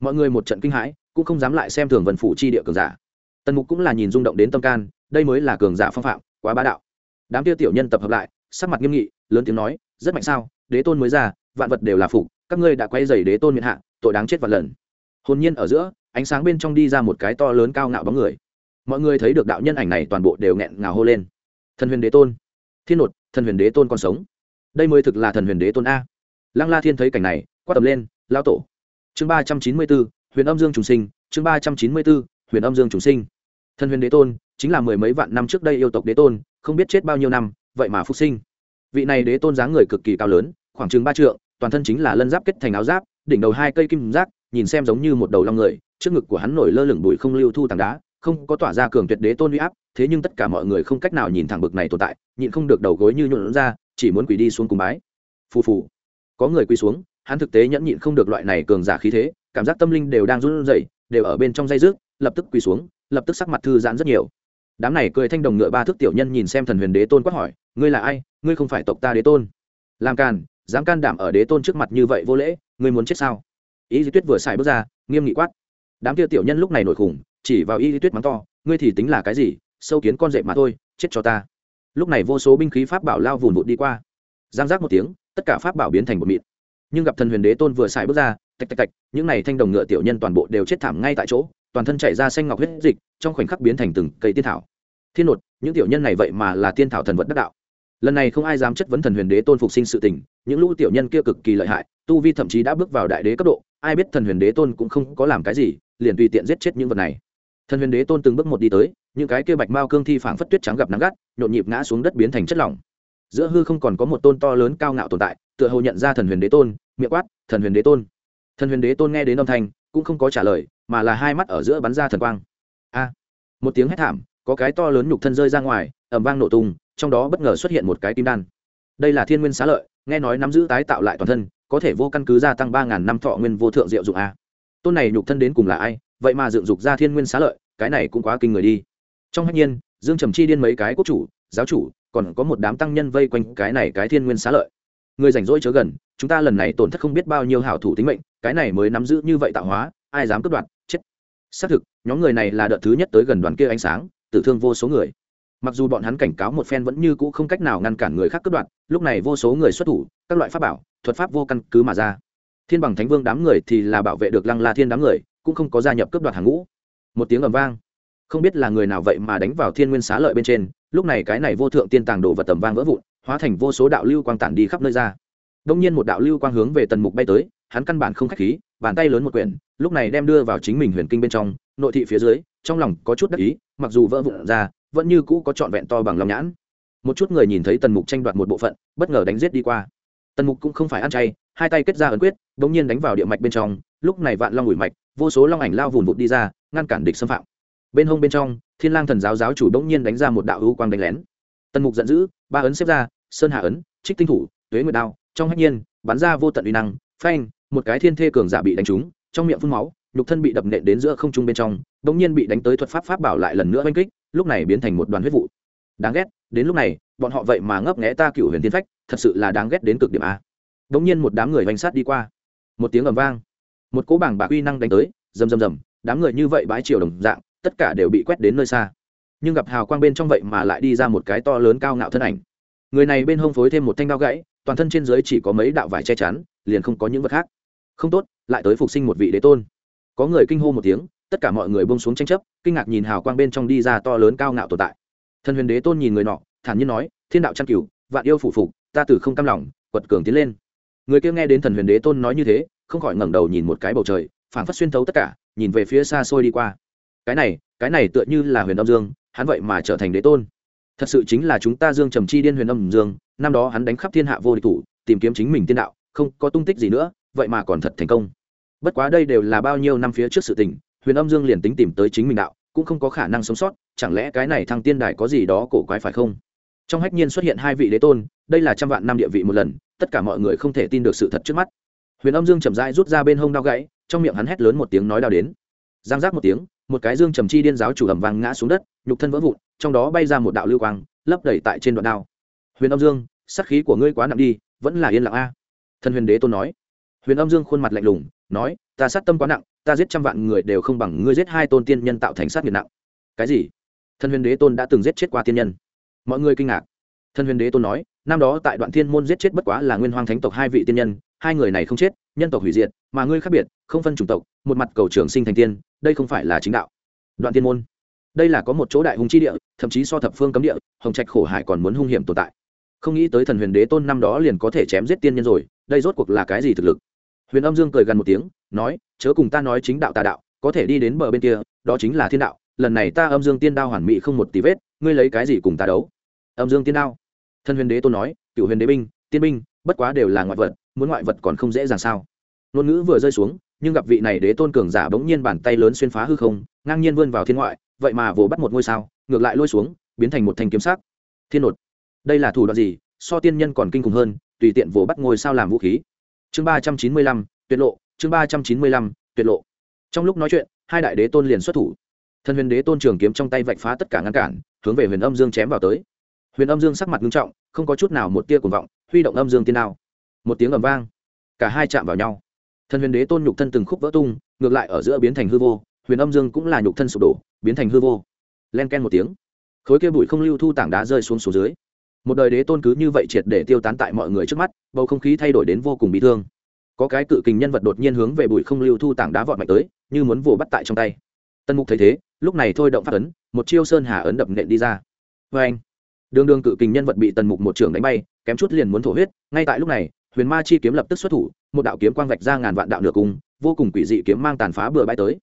Mọi người một trận kinh hãi, cũng không dám lại xem thường vần phủ chi địa cường giả. Tần mục cũng là nhìn rung động đến tâm can, đây mới là cường giả phong phạm, quá bá đạo. Đám tiêu tiểu nhân tập hợp lại, sắc mặt nghiêm nghị, lớn tiếng nói, rất mạnh sao, đế tôn mới ra, vạn vật đều là phục, các ngươi đã quay dày đế tôn miệng hạ, tội đáng chết vạn lần. Hồn nhiên ở giữa ánh sáng bên trong đi ra một cái to lớn cao ngạo bóng người. Mọi người thấy được đạo nhân ảnh này toàn bộ đều nghẹn ngào hô lên. Thần huyền đế tôn. Thiên nột, thần huyền đế tôn còn sống. Đây mới thực là thần huyền đế tôn a. Lăng la thiên thấy cảnh này, quát tầm lên lao tổ. Chương ba trăm chín mươi bốn, huyền âm dương trùng sinh, chương ba trăm chín mươi bốn, huyền âm dương trùng sinh. Thần huyền đế tôn, chính là mười mấy vạn năm trước đây yêu tộc đế tôn, không biết chết bao nhiêu năm, vậy mà phục sinh. Vị này đế tôn dáng người cực kỳ cao lớn, khoảng chừng ba trượng, toàn thân chính là lân giáp kết thành áo giáp, đỉnh đầu hai cây kim giáp nhìn xem giống như một đầu long người trước ngực của hắn nổi lơ lửng bụi không lưu thu tảng đá, không có tỏa ra cường tuyệt đế tôn uy áp, thế nhưng tất cả mọi người không cách nào nhìn thẳng bực này tồn tại, nhịn không được đầu gối như nhuộn ra, chỉ muốn quỳ đi xuống cùng bái. Phù phù. Có người quỳ xuống, hắn thực tế nhẫn nhịn không được loại này cường giả khí thế, cảm giác tâm linh đều đang run rẩy, đều ở bên trong dây rước lập tức quỳ xuống, lập tức sắc mặt thư giãn rất nhiều. Đám này cười thanh đồng ngựa ba thước tiểu nhân nhìn xem thần huyền đế tôn quát hỏi, ngươi là ai? Ngươi không phải tộc ta đế tôn? Làm càn, dám can đảm ở đế tôn trước mặt như vậy vô lễ, ngươi muốn chết sao? Ý di tuyết vừa xài bước ra, nghiêm nghị quát đám kia tiểu nhân lúc này nổi khủng, chỉ vào y tuyết mắng to, ngươi thì tính là cái gì? Sâu kiến con dậy mà thôi, chết cho ta. Lúc này vô số binh khí pháp bảo lao vùn vụt đi qua. Giang giác một tiếng, tất cả pháp bảo biến thành một mịn. Nhưng gặp thần huyền đế tôn vừa xài bước ra, tạch tạch tạch, những này thanh đồng ngựa tiểu nhân toàn bộ đều chết thảm ngay tại chỗ, toàn thân chảy ra xanh ngọc huyết dịch, trong khoảnh khắc biến thành từng cây tiên thảo. Thiên nột, những tiểu nhân này vậy mà là tiên thảo thần vật đắc đạo. Lần này không ai dám chất vấn thần huyền đế tôn phục sinh sự tình, những lũ tiểu nhân kia cực kỳ lợi hại, tu vi thậm chí đã bước vào đại đế cấp độ ai biết thần huyền đế tôn cũng không có làm cái gì, liền tùy tiện giết chết những vật này. Thần huyền đế tôn từng bước một đi tới, những cái kia bạch mao cương thi phảng phất tuyết trắng gặp nắng gắt, nhộn nhịp ngã xuống đất biến thành chất lỏng. Giữa hư không còn có một tôn to lớn cao ngạo tồn tại, tựa hồ nhận ra thần huyền đế tôn, miệng quát, thần huyền đế tôn. Thần huyền đế tôn nghe đến âm thanh, cũng không có trả lời, mà là hai mắt ở giữa bắn ra thần quang. A! Một tiếng hét thảm, có cái to lớn nhục thân rơi ra ngoài ẩm vang nổ tung, trong đó bất ngờ xuất hiện một cái kim đan. Đây là thiên nguyên xá lợi, nghe nói nắm giữ tái tạo lại toàn thân có thể vô căn cứ gia tăng ba ngàn năm thọ nguyên vô thượng diệu dụng a. Tôn này nhục thân đến cùng là ai, vậy mà dựng dục ra thiên nguyên xá lợi, cái này cũng quá kinh người đi. Trong hạnh nhiên, dương trầm chi điên mấy cái quốc chủ, giáo chủ, còn có một đám tăng nhân vây quanh cái này cái thiên nguyên xá lợi. Người rảnh rỗi chớ gần, chúng ta lần này tổn thất không biết bao nhiêu hảo thủ tính mệnh, cái này mới nắm giữ như vậy tạo hóa, ai dám cướp đoạt, chết. Xác thực, nhóm người này là đợt thứ nhất tới gần đoàn kia ánh sáng, tử thương vô số người mặc dù bọn hắn cảnh cáo một phen vẫn như cũ không cách nào ngăn cản người khác cướp đoạt, lúc này vô số người xuất thủ, các loại pháp bảo, thuật pháp vô căn cứ mà ra. Thiên bằng thánh vương đám người thì là bảo vệ được lăng la thiên đám người, cũng không có gia nhập cướp đoạt hàng ngũ. Một tiếng ầm vang. Không biết là người nào vậy mà đánh vào thiên nguyên xá lợi bên trên, lúc này cái này vô thượng tiên tàng đồ vật tầm vang vỡ vụn, hóa thành vô số đạo lưu quang tản đi khắp nơi ra. Đông nhiên một đạo lưu quang hướng về tần mục bay tới, hắn căn bản không khách khí, bàn tay lớn một quyển, lúc này đem đưa vào chính mình huyền kinh bên trong, nội thị phía dưới, trong lòng có chút đắc ý, mặc dù vỡ vụn ra vẫn như cũ có trọn vẹn to bằng lòng nhãn. Một chút người nhìn thấy tần mục tranh đoạt một bộ phận, bất ngờ đánh giết đi qua. Tần mục cũng không phải ăn chay, hai tay kết ra ấn quyết đ ỗ n g nhiên đánh vào địa mạch bên trong, lúc này vạn long ủi mạch, vô số long ảnh lao vùn vụt đi ra, ngăn cản địch xâm phạm. Bên hông bên trong, thiên lang thần giáo giáo chủ đ ỗ n g nhiên đánh ra một đạo hữu quang đánh lén. Tần mục giận dữ, ba ấn xếp ra, sơn hạ ấn, trích tinh thủ, tuế nguyệt đao, trong hách nhiên, bắn ra vô tận uy năng, phanh, một cái thiên thê cường giả bị đánh trúng, trong miệng phun máu, nhục thân bị đập nện đến giữa không trung bên trong đ ỗ n g nhiên bị đánh tới thuật pháp pháp bảo lại lần nữa oanh kích lúc này biến thành một đoàn huyết vụ. Đáng ghét, đến lúc này, bọn họ vậy mà ngấp nghẽ ta cựu huyền thiên phách, thật sự là đáng ghét đến cực điểm a. Đ ỗ n g nhiên một đám người oanh sát đi qua. Một tiếng ầm vang. Một cỗ bảng bạc uy năng đánh tới, rầm rầm rầm, đám người như vậy bãi chiều đồng dạng, tất cả đều bị quét đến nơi xa. Nhưng gặp hào quang bên trong vậy mà lại đi ra một cái to lớn cao ngạo thân ảnh. Người này bên hông phối thêm một thanh đao gãy, toàn thân trên dưới chỉ có mấy đạo vải che chắn, liền không có những vật khác. Không tốt, lại tới phục sinh một vị đế tôn. Có người kinh hô một tiếng tất cả mọi người bông xuống tranh chấp, kinh ngạc nhìn hào quang bên trong đi ra to lớn cao ngạo tồn tại. Thần huyền đế tôn nhìn người nọ, thản nhiên nói, thiên đạo trăn cửu vạn yêu phủ phục, ta từ không cam lòng, quật cường tiến lên. Người kia nghe đến thần huyền đế tôn nói như thế, không khỏi ngẩng đầu nhìn một cái bầu trời, phảng phất xuyên thấu tất cả, nhìn về phía xa xôi đi qua. Cái này cái này tựa như là huyền âm dương, hắn vậy mà trở thành đế tôn. Thật sự chính là chúng ta dương trầm chi điên huyền âm dương, năm đó hắn đánh khắp thiên hạ vô địch thủ, tìm kiếm chính mình tiên đạo, không có tung tích gì nữa, vậy mà còn thật thành công. Bất quá đây đều là bao nhiêu năm phía trước sự tình huyền âm dương liền tính tìm tới chính mình đạo, cũng không có khả năng sống sót, chẳng lẽ cái này thăng tiên đài có gì đó cổ quái phải không? Trong hách nhiên xuất hiện hai vị đế tôn, đây là trăm vạn năm địa vị một lần, tất cả mọi người không thể tin được sự thật trước mắt. Huyền âm dương chậm rãi rút ra bên hông đao gãy, trong miệng hắn hét lớn một tiếng nói đao đến. Giang giác một tiếng, một cái dương trầm chi điên giáo chủ ẩm vàng ngã xuống đất, nhục thân vỡ vụn, trong đó bay ra một đạo lưu quang, lấp đầy tại trên đoạn đao. Huyền âm dương sắc khí của ngươi quá nặng đi, vẫn là yên lặng a. Thần huyền đế tôn nói. Huyền âm dương khuôn mặt lạnh lùng nói, ta sát tâm quá nặng, ta giết trăm vạn người đều không bằng ngươi giết hai tôn tiên nhân tạo thành sát nghiệt nặng. Cái gì? Thần huyền đế tôn đã từng giết chết qua tiên nhân. Mọi người kinh ngạc. Thần huyền đế tôn nói, năm đó tại đoạn thiên môn giết chết bất quá là nguyên hoàng thánh tộc hai vị tiên nhân, hai người này không chết, nhân tộc hủy diệt, mà ngươi khác biệt, không phân chủng tộc, một mặt cầu trường sinh thành tiên, đây không phải là chính đạo. Đoạn thiên môn. Đây là có một chỗ đại hùng chi địa, thậm chí so thập phương cấm địa, hồng trạch khổ hải còn muốn hung hiểm tồn tại. Không nghĩ tới thần huyền đế tôn năm đó liền có thể chém giết tiên nhân rồi, đây rốt cuộc là cái gì thực lực? Huyền âm dương cười gần một tiếng, nói, chớ cùng ta nói chính đạo tà đạo, có thể đi đến bờ bên kia, đó chính là thiên đạo, lần này ta âm dương tiên đao hoàn mỹ không một tí vết, ngươi lấy cái gì cùng ta đấu? Âm dương tiên đao. Thân huyền đế tôn nói, cựu huyền đế binh, tiên binh, bất quá đều là ngoại vật, muốn ngoại vật còn không dễ dàng sao? Ngôn ngữ vừa rơi xuống, nhưng gặp vị này đế tôn cường giả bỗng nhiên bàn tay lớn xuyên phá hư không, ngang nhiên vươn vào thiên ngoại, vậy mà vồ bắt một ngôi sao, ngược lại lôi xuống, biến thành một thanh kiếm sắc. Thiên nột. Đây là thủ đoạn gì? So tiên nhân còn kinh khủng hơn, tùy tiện vồ bắt ngôi sao làm vũ khí chương ba trăm chín mươi lăm, tuyệt lộ, chương ba trăm chín mươi lăm, tuyệt lộ. Trong lúc nói chuyện, hai đại đế tôn liền xuất thủ. Thân huyền đế tôn trường kiếm trong tay vạch phá tất cả ngăn cản, hướng về huyền âm dương chém vào tới. Huyền âm dương sắc mặt nghiêm trọng, không có chút nào một tia cuồng vọng, huy động âm dương tiên đao. Một tiếng ầm vang, cả hai chạm vào nhau. Thân huyền đế tôn nhục thân từng khúc vỡ tung, ngược lại ở giữa biến thành hư vô, huyền âm dương cũng là nhục thân sụp đổ, biến thành hư vô. Len ken một tiếng, khối kia bụi không lưu thu tảng đá rơi xuống số dưới một đời đế tôn cứ như vậy triệt để tiêu tán tại mọi người trước mắt, bầu không khí thay đổi đến vô cùng bị thương. Có cái cự kình nhân vật đột nhiên hướng về bụi không lưu thu tảng đá vọt mạnh tới, như muốn vồ bắt tại trong tay. Tân mục thấy thế, lúc này thôi động phát ấn, một chiêu sơn hà ấn đập nện đi ra. Vê anh đường đường cự kình nhân vật bị tần mục một trưởng đánh bay, kém chút liền muốn thổ huyết, ngay tại lúc này, huyền ma chi kiếm lập tức xuất thủ, một đạo kiếm quang vạch ra ngàn vạn đạo nửa cung, vô cùng quỷ dị kiếm mang tàn phá bừa bãi tới.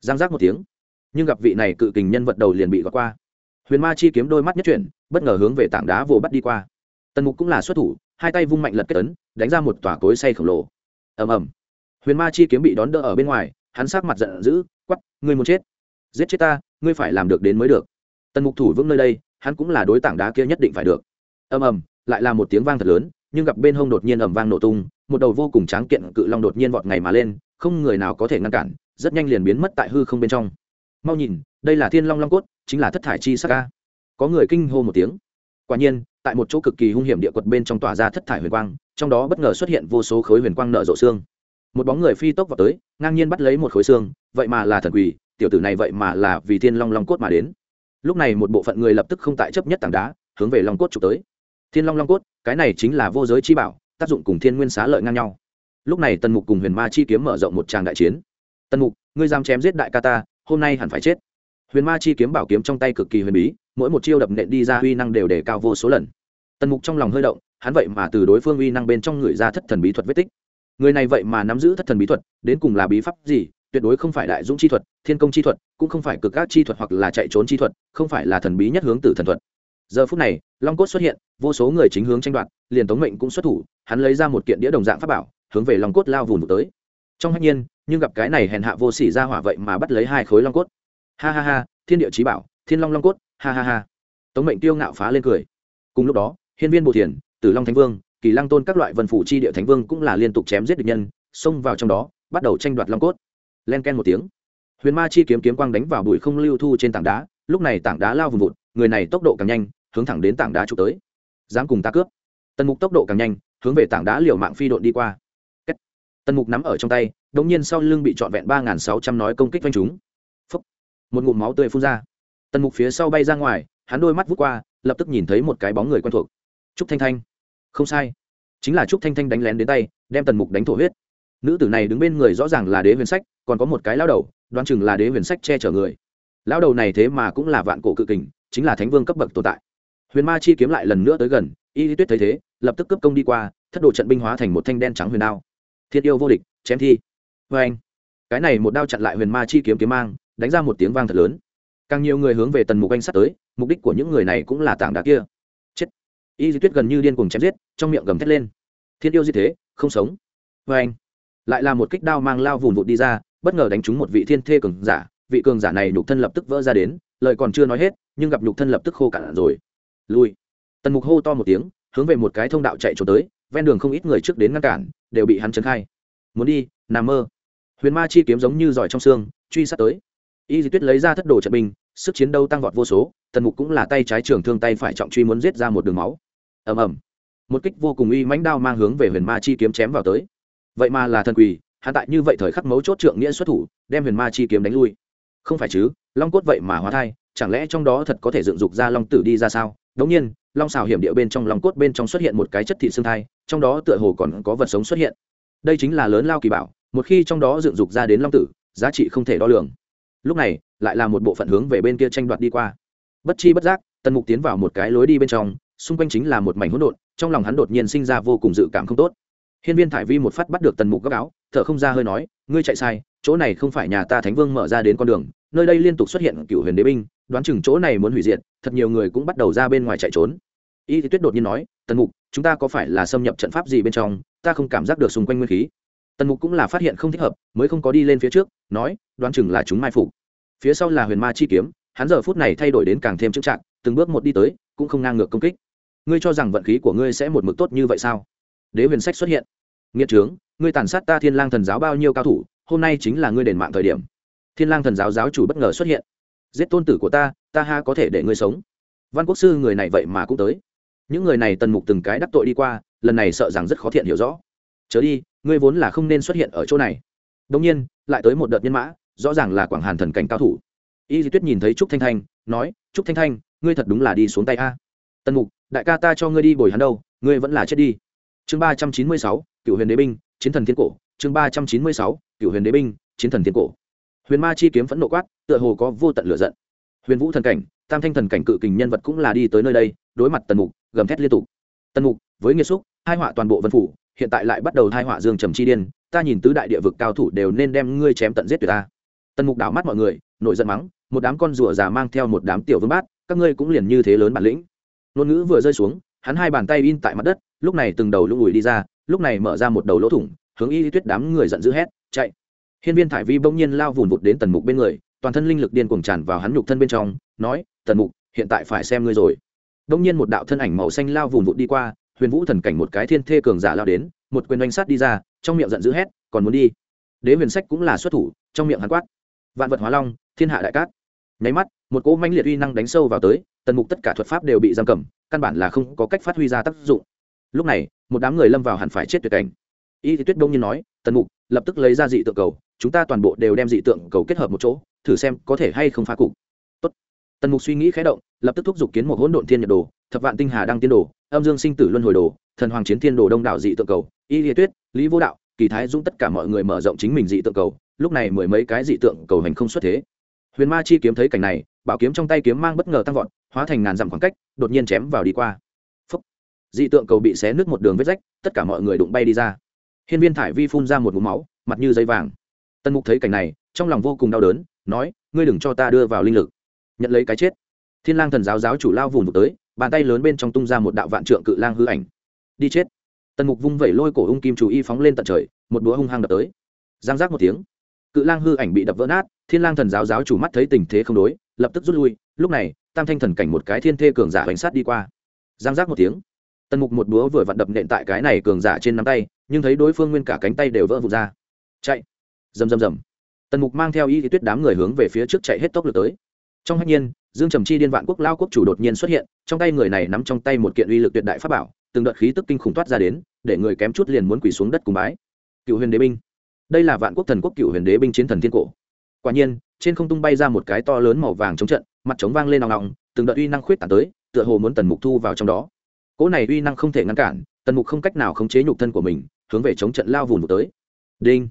Giang giác một tiếng, nhưng gặp vị này cự kình nhân vật đầu liền bị gọt qua huyền ma chi kiếm đôi mắt nhất chuyển, bất ngờ hướng về tảng đá vồ bắt đi qua. Tần mục cũng là xuất thủ, hai tay vung mạnh lật kết tấn đánh ra một tòa cối say khổng lồ. Ầm ầm. Huyền ma chi kiếm bị đón đỡ ở bên ngoài, hắn sắc mặt giận dữ quắp ngươi muốn chết? Giết chết ta, ngươi phải làm được đến mới được. Tần mục thủ vững nơi đây, hắn cũng là đối tảng đá kia nhất định phải được. Ầm ầm, lại là một tiếng vang thật lớn, nhưng gặp bên hông đột nhiên ầm vang nổ tung, một đầu vô cùng tráng kiện cự long đột nhiên vọt ngày mà lên, không người nào có thể ngăn cản, rất nhanh liền biến mất tại hư không bên trong. Mau nhìn, đây là thiên long long cốt chính là thất thải chi sắc ca có người kinh hô một tiếng. Quả nhiên, tại một chỗ cực kỳ hung hiểm địa quật bên trong tỏa ra thất thải huyền quang, trong đó bất ngờ xuất hiện vô số khối huyền quang nở rộ xương. Một bóng người phi tốc vào tới, ngang nhiên bắt lấy một khối xương, vậy mà là thần quỷ, tiểu tử này vậy mà là vì thiên long long cốt mà đến. Lúc này một bộ phận người lập tức không tại chấp nhất tảng đá, hướng về long cốt trục tới. Thiên long long cốt, cái này chính là vô giới chi bảo, tác dụng cùng thiên nguyên xá lợi ngang nhau. Lúc này tần mục cùng huyền ma chi kiếm mở rộng một tràng đại chiến. Tần mục, ngươi dám chém giết đại ca ta, hôm nay hẳn phải chết huyền ma chi kiếm bảo kiếm trong tay cực kỳ huyền bí, mỗi một chiêu đập nện đi ra uy năng đều đề cao vô số lần. Tần mục trong lòng hơi động, hắn vậy mà từ đối phương uy năng bên trong người ra thất thần bí thuật vết tích. Người này vậy mà nắm giữ thất thần bí thuật, đến cùng là bí pháp gì, tuyệt đối không phải đại dũng chi thuật, thiên công chi thuật, cũng không phải cực các chi thuật hoặc là chạy trốn chi thuật, không phải là thần bí nhất hướng tử thần thuật. Giờ phút này, long cốt xuất hiện, vô số người chính hướng tranh đoạt, liền tống mệnh cũng xuất thủ, hắn lấy ra một kiện đĩa đồng dạng pháp bảo, hướng về long cốt lao vùn tới. Trong hạnh nhiên, nhưng gặp cái này hèn hạ vô sỉ ra hỏa vậy mà bắt lấy hai khối long cốt ha ha ha, thiên địa trí bảo, thiên long long cốt, ha ha ha. Tống mệnh tiêu ngạo phá lên cười. Cùng lúc đó, hiên viên bồ thiền, tử long thánh vương, kỳ lăng tôn các loại vân phủ chi địa thánh vương cũng là liên tục chém giết địch nhân, xông vào trong đó, bắt đầu tranh đoạt long cốt. Len ken một tiếng. Huyền ma chi kiếm kiếm quang đánh vào bụi không lưu thu trên tảng đá, lúc này tảng đá lao vùng vụt, người này tốc độ càng nhanh, hướng thẳng đến tảng đá trục tới. Dám cùng ta cướp. Tần mục tốc độ càng nhanh, hướng về tảng đá liều mạng phi độn đi qua. Tần mục nắm ở trong tay đ ỗ n g nhiên sau lưng bị trọn vẹn ba sáu trăm nói công kích quanh chúng một ngụm máu tươi phun ra. Tần mục phía sau bay ra ngoài, hắn đôi mắt vút qua, lập tức nhìn thấy một cái bóng người quen thuộc. Trúc thanh thanh. Không sai. Chính là trúc thanh thanh đánh lén đến tay, đem tần mục đánh thổ huyết. Nữ tử này đứng bên người rõ ràng là đế huyền sách, còn có một cái lao đầu, đoán chừng là đế huyền sách che chở người. Lao đầu này thế mà cũng là vạn cổ cự kình, chính là thánh vương cấp bậc tồn tại. Huyền ma chi kiếm lại lần nữa tới gần, y lý tuyết thấy thế, lập tức cấp công đi qua, thất độ trận binh hóa thành một thanh đen trắng huyền đao. Thiết yêu vô địch, chém thi. Vê anh cái này một đao chặn lại huyền ma chi kiếm kiếm mang đánh ra một tiếng vang thật lớn. Càng nhiều người hướng về tần mục anh sắp tới, mục đích của những người này cũng là tảng đá kia. Chết. Y di tuyết gần như điên cùng chém giết, trong miệng gầm thét lên. Thiên yêu gì thế, không sống. Vê anh, lại là một kích đao mang lao vùn vụt đi ra, bất ngờ đánh trúng một vị thiên thê cường giả, vị cường giả này nhục thân lập tức vỡ ra đến, lời còn chưa nói hết, nhưng gặp nhục thân lập tức khô cạn rồi. Lui. Tần mục hô to một tiếng, hướng về một cái thông đạo chạy trốn tới, ven đường không ít người trước đến ngăn cản, đều bị hắn trấn khai. Muốn đi, nằm mơ. Huyền ma chi kiếm giống như giỏi trong xương, truy sát tới y di tuyết lấy ra thất đồ trận binh, sức chiến đấu tăng vọt vô số, tần mục cũng là tay trái trường thương tay phải trọng truy muốn giết ra một đường máu. Ầm ầm. Một kích vô cùng uy mãnh đao mang hướng về huyền ma chi kiếm chém vào tới. Vậy mà là thần quỳ hạ tại như vậy thời khắc mấu chốt trượng nghĩa xuất thủ, đem huyền ma chi kiếm đánh lui. Không phải chứ, long cốt vậy mà hóa thai, chẳng lẽ trong đó thật có thể dựng dục ra long tử đi ra sao? Đống nhiên, long xào hiểm địa bên trong long cốt bên trong xuất hiện một cái chất thị xương thai, trong đó tựa hồ còn có vật sống xuất hiện. Đây chính là lớn lao kỳ bảo, một khi trong đó dựng dục ra đến long tử, giá trị không thể đo lường lúc này, lại là một bộ phận hướng về bên kia tranh đoạt đi qua. Bất chi bất giác, tần mục tiến vào một cái lối đi bên trong, xung quanh chính là một mảnh hỗn độn, trong lòng hắn đột nhiên sinh ra vô cùng dự cảm không tốt. Hiên viên thải vi một phát bắt được tần mục gấp áo, thở không ra hơi nói, ngươi chạy sai, chỗ này không phải nhà ta thánh vương mở ra đến con đường, nơi đây liên tục xuất hiện cựu huyền đế binh, đoán chừng chỗ này muốn hủy diệt, thật nhiều người cũng bắt đầu ra bên ngoài chạy trốn. Y thì tuyết đột nhiên nói, tần mục, chúng ta có phải là xâm nhập trận pháp gì bên trong, ta không cảm giác được xung quanh nguyên khí tần mục cũng là phát hiện không thích hợp, mới không có đi lên phía trước, nói, đoán chừng là chúng mai phục. Phía sau là huyền ma chi kiếm, hắn giờ phút này thay đổi đến càng thêm chững trạng từng bước một đi tới, cũng không ngang ngược công kích. Ngươi cho rằng vận khí của ngươi sẽ một mực tốt như vậy sao? Đế huyền sách xuất hiện. Nghiệt trướng, ngươi tàn sát ta thiên lang thần giáo bao nhiêu cao thủ, hôm nay chính là ngươi đền mạng thời điểm. Thiên lang thần giáo giáo chủ bất ngờ xuất hiện. Giết tôn tử của ta ta ha có thể để ngươi sống. Văn quốc sư người này vậy mà cũng tới. Những người này tần mục từng cái đắc tội đi qua, lần này sợ rằng rất khó thiện hiểu rõ. Chớ đi ngươi vốn là không nên xuất hiện ở chỗ này. Đông nhiên, lại tới một đợt nhân mã, rõ ràng là quảng hàn thần cảnh cao thủ. Y di tuyết nhìn thấy trúc thanh thanh, nói, trúc thanh thanh, ngươi thật đúng là đi xuống tay a. Tần mục, đại ca ta cho ngươi đi bồi hắn đâu, ngươi vẫn là chết đi. Chương ba trăm chín mươi sáu cựu huyền đế binh, chiến thần thiên cổ. Chương ba trăm chín mươi sáu cựu huyền đế binh, chiến thần thiên cổ. Huyền ma chi kiếm phẫn nộ quát, tựa hồ có vô tận lửa giận. Huyền vũ thần cảnh, tam thanh thần cảnh cự kình nhân vật cũng là đi tới nơi đây, đối mặt tần mục, gầm thét liên tục. Tần mục, với nghiệt xúc, hai họa toàn bộ vân phủ hiện tại lại bắt đầu thai họa dương trầm chi điên, ta nhìn tứ đại địa vực cao thủ đều nên đem ngươi chém tận giết tuyệt ta. Tần mục đảo mắt mọi người, nổi giận mắng, một đám con rùa già mang theo một đám tiểu vương bát, các ngươi cũng liền như thế lớn bản lĩnh. Ngôn ngữ vừa rơi xuống, hắn hai bàn tay in tại mặt đất, lúc này từng đầu lũng ủi đi ra, lúc này mở ra một đầu lỗ thủng, hướng y tuyết đám người giận dữ hét, chạy! Hiên viên thải vi bỗng nhiên lao vùn vụt đến tần mục bên người, toàn thân linh lực điên cuồng tràn vào hắn nhục thân bên trong, nói, tần mục, hiện tại phải xem ngươi rồi. Đông nhiên một đạo thân ảnh màu xanh lao vùn vụt đi qua huyền vũ thần cảnh một cái thiên thê cường giả lao đến, một quyền oanh sát đi ra, trong miệng giận dữ hét, còn muốn đi? Đế huyền sách cũng là xuất thủ, trong miệng hắn quát, vạn vật hóa long, thiên hạ đại cát. Nháy mắt, một cỗ manh liệt uy năng đánh sâu vào tới, tần mục tất cả thuật pháp đều bị giam cầm, căn bản là không có cách phát huy ra tác dụng. Lúc này, một đám người lâm vào hẳn phải chết tuyệt cảnh. Y thì tuyết đông nhiên nói, tần mục, lập tức lấy ra dị tượng cầu, chúng ta toàn bộ đều đem dị tượng cầu kết hợp một chỗ, thử xem có thể hay không phá cục. Tốt. tần mục suy nghĩ khé động, lập tức thúc giục kiến một hỗn độn thiên nhật đồ thập vạn tinh hà đang tiên đồ, âm dương sinh tử luân hồi đồ, thần hoàng chiến thiên đồ đông đảo dị tượng cầu, y liệt tuyết, lý vô đạo, kỳ thái dũng tất cả mọi người mở rộng chính mình dị tượng cầu, lúc này mười mấy cái dị tượng cầu hành không xuất thế. Huyền ma chi kiếm thấy cảnh này, bảo kiếm trong tay kiếm mang bất ngờ tăng vọt, hóa thành ngàn dặm khoảng cách, đột nhiên chém vào đi qua. Phúc. dị tượng cầu bị xé nước một đường vết rách, tất cả mọi người đụng bay đi ra. Hiên viên thải vi phun ra một mũ máu, mặt như giấy vàng. Tân mục thấy cảnh này, trong lòng vô cùng đau đớn, nói, ngươi đừng cho ta đưa vào linh lực. Nhận lấy cái chết. Thiên lang thần giáo giáo chủ lao vùng vụt tới bàn tay lớn bên trong tung ra một đạo vạn trượng cự lang hư ảnh. Đi chết. Tần mục vung vẩy lôi cổ ung kim chủ y phóng lên tận trời, một búa hung hăng đập tới. Giang giác một tiếng. Cự lang hư ảnh bị đập vỡ nát, thiên lang thần giáo giáo chủ mắt thấy tình thế không đối, lập tức rút lui. Lúc này, tam thanh thần cảnh một cái thiên thê cường giả bánh sát đi qua. Giang giác một tiếng. Tần mục một búa vừa vặn đập nện tại cái này cường giả trên nắm tay, nhưng thấy đối phương nguyên cả cánh tay đều vỡ vụt ra. Chạy. Rầm rầm rầm. Tần mục mang theo y tuyết đám người hướng về phía trước chạy hết tốc lực tới trong hách nhiên, dương trầm chi điên vạn quốc lao quốc chủ đột nhiên xuất hiện, trong tay người này nắm trong tay một kiện uy lực tuyệt đại pháp bảo, từng đợt khí tức kinh khủng thoát ra đến, để người kém chút liền muốn quỳ xuống đất cùng bái. Cựu huyền đế binh. Đây là vạn quốc thần quốc cựu huyền đế binh chiến thần thiên cổ. Quả nhiên, trên không tung bay ra một cái to lớn màu vàng chống trận, mặt chống vang lên nòng nòng, từng đợt uy năng khuyết tàn tới, tựa hồ muốn tần mục thu vào trong đó. Cỗ này uy năng không thể ngăn cản, tần mục không cách nào khống chế nhục thân của mình, hướng về chống trận lao vùn một tới. Đinh.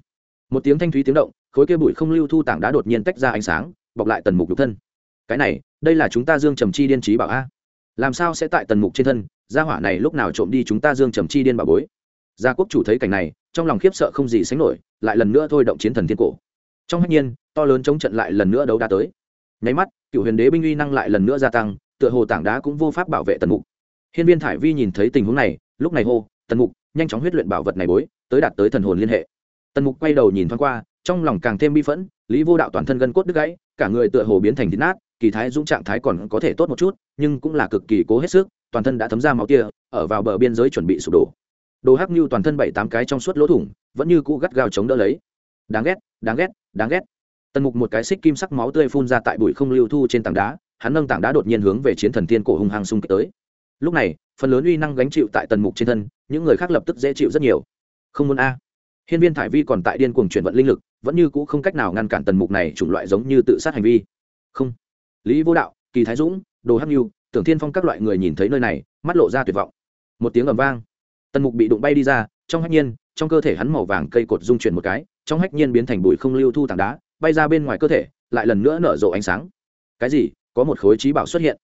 Một tiếng thanh thúy tiếng động, khối kia bụi không lưu thu tảng đá đột nhiên tách ra ánh sáng, bọc lại tần mục nhục thân cái này, đây là chúng ta dương trầm chi điên trí bảo a. Làm sao sẽ tại tần mục trên thân, gia hỏa này lúc nào trộm đi chúng ta dương trầm chi điên bảo bối? Gia quốc chủ thấy cảnh này, trong lòng khiếp sợ không gì sánh nổi, lại lần nữa thôi động chiến thần thiên cổ. Trong hách nhiên, to lớn chống trận lại lần nữa đấu đá tới. Nháy mắt, cựu huyền đế binh uy năng lại lần nữa gia tăng, tựa hồ tảng đá cũng vô pháp bảo vệ tần mục. Hiên viên thải vi nhìn thấy tình huống này, lúc này hô, tần mục, nhanh chóng huyết luyện bảo vật này bối, tới đạt tới thần hồn liên hệ. Tần mục quay đầu nhìn thoáng qua, trong lòng càng thêm bi phẫn, lý vô đạo toàn thân gân cốt đứt gãy, cả người tựa hồ biến thành thịt nát kỳ thái dũng trạng thái còn có thể tốt một chút, nhưng cũng là cực kỳ cố hết sức, toàn thân đã thấm ra máu tia, ở vào bờ biên giới chuẩn bị sụp đổ. Đồ hắc như toàn thân bảy tám cái trong suốt lỗ thủng, vẫn như cũ gắt gao chống đỡ lấy. Đáng ghét đáng ghét đáng ghét. Tần mục một cái xích kim sắc máu tươi phun ra tại bụi không lưu thu trên tảng đá, hắn nâng tảng đá đột nhiên hướng về chiến thần tiên cổ hung hăng xung kích tới. Lúc này, phần lớn uy năng gánh chịu tại tần mục trên thân, những người khác lập tức dễ chịu rất nhiều. Không muốn a. Hiên viên thải vi còn tại điên cuồng chuyển vận linh lực, vẫn như cũ không cách nào ngăn cản tần mục này chủng loại giống như tự sát hành vi. Không lý vô đạo, kỳ thái dũng, đồ hắc nhu, tưởng thiên phong các loại người nhìn thấy nơi này, mắt lộ ra tuyệt vọng. Một tiếng ầm vang, tần mục bị đụng bay đi ra, trong hách nhiên, trong cơ thể hắn màu vàng cây cột dung chuyển một cái, trong hách nhiên biến thành bụi không lưu thu tảng đá, bay ra bên ngoài cơ thể, lại lần nữa nở rộ ánh sáng. Cái gì? Có một khối trí bảo xuất hiện.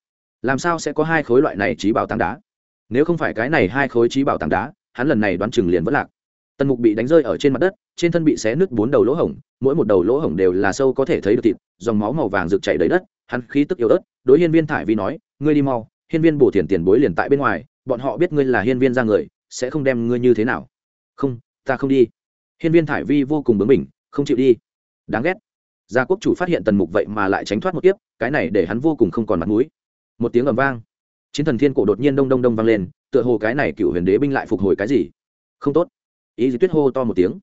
Làm sao sẽ có hai khối loại này trí bảo tảng đá? Nếu không phải cái này hai khối trí bảo tảng đá, hắn lần này đoán chừng liền vẫn lạc. Tần mục bị đánh rơi ở trên mặt đất, trên thân bị xé nứt bốn đầu lỗ hổng, mỗi một đầu lỗ hổng đều là sâu có thể thấy được thịt, dòng máu màu vàng rực chảy đầy đất hắn khí tức yếu ớt, đối hiên viên thải vi nói, ngươi đi mau, hiên viên bổ tiền tiền bối liền tại bên ngoài, bọn họ biết ngươi là hiên viên ra người, sẽ không đem ngươi như thế nào. Không, ta không đi. Hiên viên thải vi vô cùng bướng mình không chịu đi. Đáng ghét. Gia quốc chủ phát hiện tần mục vậy mà lại tránh thoát một tiếp cái này để hắn vô cùng không còn mặt mũi. Một tiếng ầm vang, chiến thần thiên cổ đột nhiên đông đông đông vang lên, tựa hồ cái này cựu huyền đế binh lại phục hồi cái gì? Không tốt. Ý gì tuyết hô to một tiếng.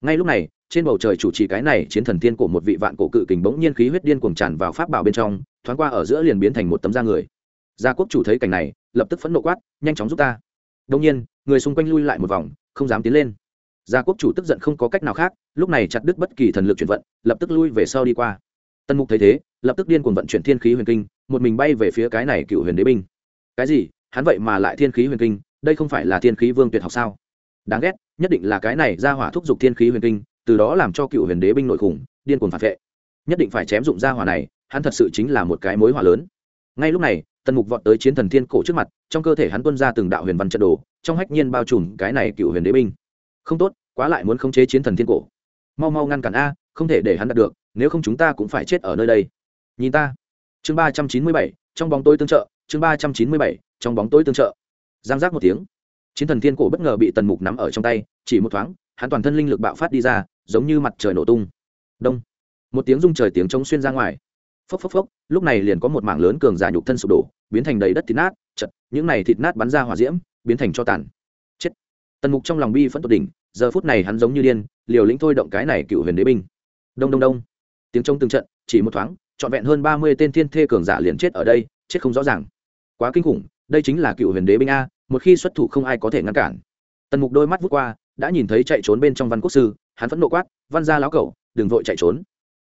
Ngay lúc này trên bầu trời chủ trì cái này chiến thần tiên của một vị vạn cổ cự kình bỗng nhiên khí huyết điên cuồng tràn vào pháp bảo bên trong, thoáng qua ở giữa liền biến thành một tấm da người. Gia quốc chủ thấy cảnh này, lập tức phẫn nộ quát, nhanh chóng giúp ta. Đông nhiên, người xung quanh lui lại một vòng, không dám tiến lên. Gia quốc chủ tức giận không có cách nào khác, lúc này chặt đứt bất kỳ thần lực chuyển vận, lập tức lui về sau đi qua. Tân mục thấy thế, lập tức điên cuồng vận chuyển thiên khí huyền kinh, một mình bay về phía cái này cựu huyền đế binh. Cái gì? Hắn vậy mà lại thiên khí huyền kinh? Đây không phải là thiên khí vương tuyệt học sao? Đáng ghét, nhất định là cái này ra hỏa thúc giục thiên khí huyền kinh từ đó làm cho cựu huyền đế binh nội khủng, điên cuồng phản vệ. Nhất định phải chém dụng ra hỏa này, hắn thật sự chính là một cái mối hỏa lớn. Ngay lúc này, tần mục vọt tới chiến thần thiên cổ trước mặt, trong cơ thể hắn tuân ra từng đạo huyền văn trận đồ, trong hách nhiên bao trùm cái này cựu huyền đế binh. Không tốt, quá lại muốn khống chế chiến thần thiên cổ. Mau mau ngăn cản a, không thể để hắn đạt được, nếu không chúng ta cũng phải chết ở nơi đây. Nhìn ta. Chương ba trăm chín mươi bảy, trong bóng tối tương trợ, chương ba trăm chín mươi bảy, trong bóng tối tương trợ. Giang giác một tiếng. Chiến thần thiên cổ bất ngờ bị tần mục nắm ở trong tay, chỉ một thoáng, hắn toàn thân linh lực bạo phát đi ra giống như mặt trời nổ tung. Đông. Một tiếng rung trời tiếng trống xuyên ra ngoài. Phốc phốc phốc, lúc này liền có một mảng lớn cường giả nhục thân sụp đổ, biến thành đầy đất thịt nát, chật, những này thịt nát bắn ra hỏa diễm, biến thành cho tàn. Chết. Tần mục trong lòng bi phẫn tột đỉnh, giờ phút này hắn giống như điên, liều lĩnh thôi động cái này cựu huyền đế binh. Đông đông đông. Tiếng trống từng trận, chỉ một thoáng, trọn vẹn hơn ba mươi tên thiên thê cường giả liền chết ở đây, chết không rõ ràng. Quá kinh khủng, đây chính là cựu huyền đế binh a, một khi xuất thủ không ai có thể ngăn cản. Tần mục đôi mắt vút qua, đã nhìn thấy chạy trốn bên trong văn quốc sư hắn vẫn nộ quát, văn ra láo cẩu, đừng vội chạy trốn.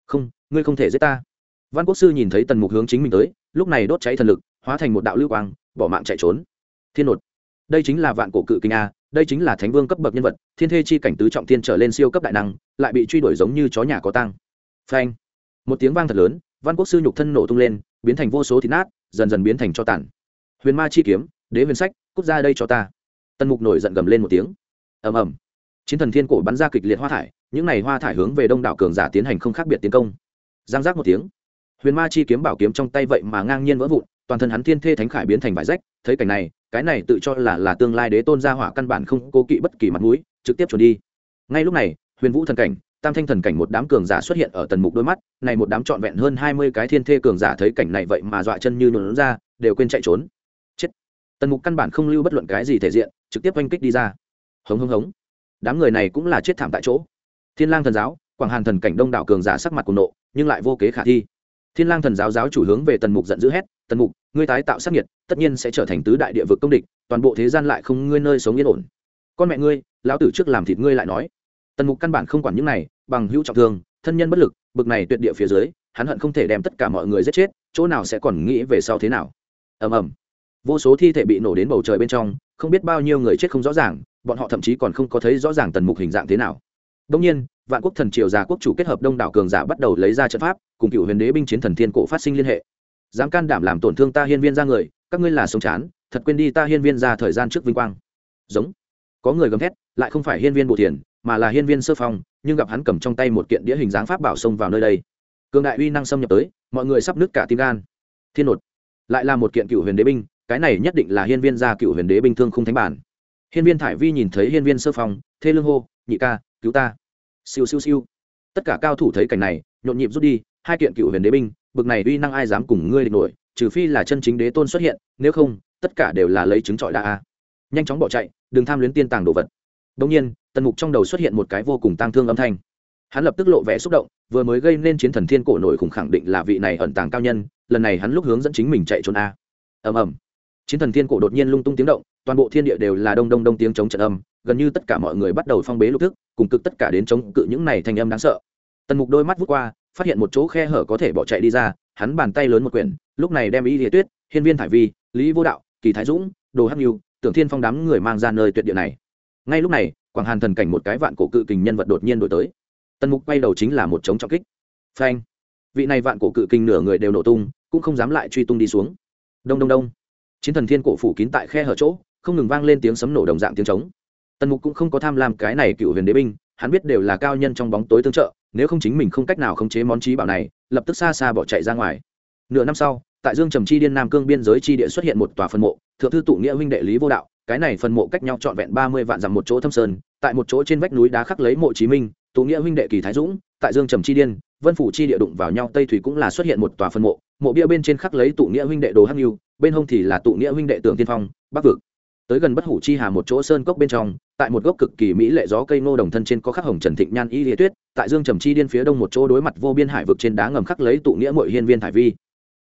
Không, ngươi không thể giết ta. Văn quốc sư nhìn thấy tần mục hướng chính mình tới, lúc này đốt cháy thần lực, hóa thành một đạo lưu quang, bỏ mạng chạy trốn. Thiên nột, đây chính là vạn cổ cự kinh a, đây chính là thánh vương cấp bậc nhân vật, thiên thê chi cảnh tứ trọng thiên trở lên siêu cấp đại năng, lại bị truy đuổi giống như chó nhà có tăng phanh. Một tiếng vang thật lớn, văn quốc sư nhục thân nổ tung lên, biến thành vô số thịt nát, dần dần biến thành cho tàn. Huyền ma chi kiếm, đế huyền sách, cút ra đây cho ta. Tần mục nổi giận gầm lên một tiếng. Ầm ầm chiến thần thiên cổ bắn ra kịch liệt hoa thải, những này hoa thải hướng về đông đảo cường giả tiến hành không khác biệt tiến công. Giang giác một tiếng, huyền ma chi kiếm bảo kiếm trong tay vậy mà ngang nhiên vỡ vụn, toàn thân hắn thiên thê thánh khải biến thành vải rách, thấy cảnh này, cái này tự cho là là tương lai đế tôn gia hỏa căn bản không cố kỵ bất kỳ mặt mũi, trực tiếp trốn đi. Ngay lúc này, huyền vũ thần cảnh, tam thanh thần cảnh một đám cường giả xuất hiện ở tần mục đôi mắt, này một đám trọn vẹn hơn hai mươi cái thiên thê cường giả thấy cảnh này vậy mà dọa chân như nhuộn ra, đều quên chạy trốn. Chết. Tần mục căn bản không lưu bất luận cái gì thể diện, trực tiếp oanh kích đi ra. Hống hống hống đám người này cũng là chết thảm tại chỗ. Thiên lang thần giáo, quảng hàn thần cảnh đông đảo cường giả sắc mặt cùng nộ, nhưng lại vô kế khả thi. Thiên lang thần giáo giáo chủ hướng về tần mục giận dữ hét, tần mục, ngươi tái tạo sát nhiệt tất nhiên sẽ trở thành tứ đại địa vực công địch, toàn bộ thế gian lại không ngươi nơi sống yên ổn. Con mẹ ngươi, lão tử trước làm thịt ngươi lại nói. Tần mục căn bản không quản những này, bằng hữu trọng thương, thân nhân bất lực, bực này tuyệt địa phía dưới, hắn hận không thể đem tất cả mọi người giết chết, chỗ nào sẽ còn nghĩ về sau thế nào. Ầm ầm. Vô số thi thể bị nổ đến bầu trời bên trong, không biết bao nhiêu người chết không rõ ràng bọn họ thậm chí còn không có thấy rõ ràng tần mục hình dạng thế nào. Đông nhiên, vạn quốc thần triều già quốc chủ kết hợp đông đảo cường giả bắt đầu lấy ra trận pháp, cùng cựu huyền đế binh chiến thần thiên cổ phát sinh liên hệ. Dám can đảm làm tổn thương ta hiên viên ra người, các ngươi là sống chán, thật quên đi ta hiên viên ra thời gian trước vinh quang. Giống. Có người gầm thét, lại không phải hiên viên bộ thiền, mà là hiên viên sơ phong, nhưng gặp hắn cầm trong tay một kiện đĩa hình dáng pháp bảo xông vào nơi đây. Cường đại uy năng xâm nhập tới, mọi người sắp nứt cả tim gan. Thiên nột. Lại là một kiện cựu huyền đế binh, cái này nhất định là hiên viên gia cựu huyền đế binh thương không thánh bản hiên viên thải vi nhìn thấy hiên viên sơ phong, thê lương hô, nhị ca, cứu ta. Siêu siêu siêu. Tất cả cao thủ thấy cảnh này, nhộn nhịp rút đi, hai kiện cựu huyền đế binh, bực này uy năng ai dám cùng ngươi địch nổi, trừ phi là chân chính đế tôn xuất hiện, nếu không, tất cả đều là lấy chứng trọi đa a. Nhanh chóng bỏ chạy, đừng tham luyến tiên tàng đồ vật. Đông nhiên, tần mục trong đầu xuất hiện một cái vô cùng tang thương âm thanh. Hắn lập tức lộ vẻ xúc động, vừa mới gây nên chiến thần thiên cổ nổi khủng khẳng định là vị này ẩn tàng cao nhân, lần này hắn lúc hướng dẫn chính mình chạy trốn a. Ầm ầm chiến thần thiên cổ đột nhiên lung tung tiếng động, toàn bộ thiên địa đều là đông đông đông tiếng chống trận âm, gần như tất cả mọi người bắt đầu phong bế lục thức, cùng cực tất cả đến chống cự những này thành âm đáng sợ. Tần mục đôi mắt vút qua, phát hiện một chỗ khe hở có thể bỏ chạy đi ra, hắn bàn tay lớn một quyển, lúc này đem y địa tuyết, hiên viên thải vi, lý vô đạo, kỳ thái dũng, đồ hắc nhu, tưởng thiên phong đám người mang ra nơi tuyệt địa này. Ngay lúc này, quảng hàn thần cảnh một cái vạn cổ cự kình nhân vật đột nhiên đổi tới. Tần mục quay đầu chính là một chống trọng kích. Phanh! Vị này vạn cổ cự kình nửa người đều nổ tung, cũng không dám lại truy tung đi xuống. Đông đông đông! Chiến thần thiên cổ phủ kín tại khe hở chỗ, không ngừng vang lên tiếng sấm nổ đồng dạng tiếng trống. Tần mục cũng không có tham lam cái này cựu huyền đế binh, hắn biết đều là cao nhân trong bóng tối tương trợ, nếu không chính mình không cách nào khống chế món trí bảo này, lập tức xa xa bỏ chạy ra ngoài. Nửa năm sau, tại dương trầm chi điên nam cương biên giới chi địa xuất hiện một tòa phân mộ, thượng thư tụ nghĩa huynh đệ lý vô đạo, cái này phân mộ cách nhau trọn vẹn ba mươi vạn dặm một chỗ thâm sơn, tại một chỗ trên vách núi đá khắc lấy mộ chí minh tụ nghĩa huynh đệ kỳ thái dũng, tại dương trầm chi điên, vân phủ chi địa đụng vào nhau, tây thủy cũng là xuất hiện một tòa phân mộ mộ bia bên trên khắc lấy tụ nghĩa huynh đệ đồ hắc lưu bên hông thì là tụ nghĩa huynh đệ tưởng tiên phong, bắc vực. Tới gần bất hủ chi hà một chỗ sơn cốc bên trong, tại một gốc cực kỳ mỹ lệ gió cây ngô đồng thân trên có khắc hồng trần thịnh nhan y lìa tuyết, tại dương trầm chi điên phía đông một chỗ đối mặt vô biên hải vực trên đá ngầm khắc lấy tụ nghĩa mội hiên viên thải vi.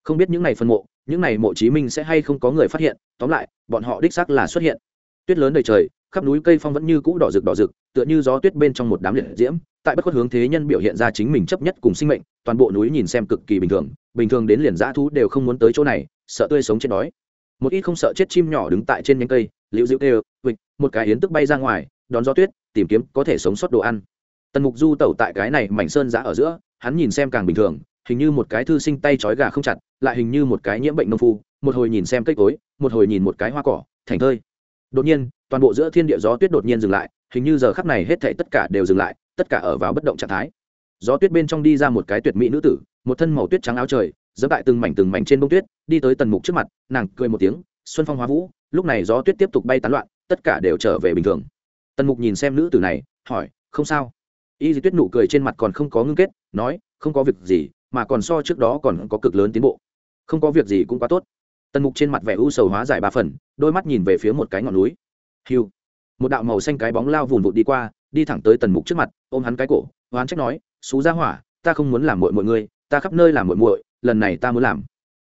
Không biết những này phân mộ, những này mộ chí minh sẽ hay không có người phát hiện, tóm lại, bọn họ đích xác là xuất hiện. Tuyết lớn đầy trời khắp núi cây phong vẫn như cũ đỏ rực đỏ rực, tựa như gió tuyết bên trong một đám liệt diễm, tại bất khuất hướng thế nhân biểu hiện ra chính mình chấp nhất cùng sinh mệnh, toàn bộ núi nhìn xem cực kỳ bình thường bình thường đến liền dã thú đều không muốn tới chỗ này, sợ tươi sống chết đói. Một ít không sợ chết chim nhỏ đứng tại trên nhánh cây, liễu dịu kêu vịnh một cái yến tức bay ra ngoài, đón gió tuyết, tìm kiếm có thể sống sót đồ ăn. Tần mục du tẩu tại cái này mảnh sơn giã ở giữa, hắn nhìn xem càng bình thường, hình như một cái thư sinh tay trói gà không chặt, lại hình như một cái nhiễm bệnh nông phu, một hồi nhìn xem cây cối, một hồi nhìn một cái hoa cỏ, thành thơi đột nhiên, toàn bộ giữa thiên địa gió tuyết đột nhiên dừng lại, hình như giờ khắp này hết thảy tất cả đều dừng lại, tất cả ở vào bất động trạng thái. Gió tuyết bên trong đi ra một cái tuyệt mỹ nữ tử, một thân màu tuyết trắng áo trời dẫm tại từng mảnh từng mảnh trên bông tuyết, đi tới tần mục trước mặt, nàng cười một tiếng, xuân phong hóa vũ, lúc này gió tuyết tiếp tục bay tán loạn, tất cả đều trở về bình thường. Tần mục nhìn xem nữ tử này, hỏi, không sao. Y di tuyết nụ cười trên mặt còn không có ngưng kết, nói, không có việc gì, mà còn so trước đó còn có cực lớn tiến bộ. Không có việc gì cũng quá tốt tần mục trên mặt vẻ u sầu hóa giải ba phần, đôi mắt nhìn về phía một cái ngọn núi. Hiu một đạo màu xanh cái bóng lao vùn vụt đi qua, đi thẳng tới tần mục trước mặt, ôm hắn cái cổ, oán trách nói, xú ra hỏa, ta không muốn làm muội mọi người ta khắp nơi làm muội muội, lần này ta muốn làm.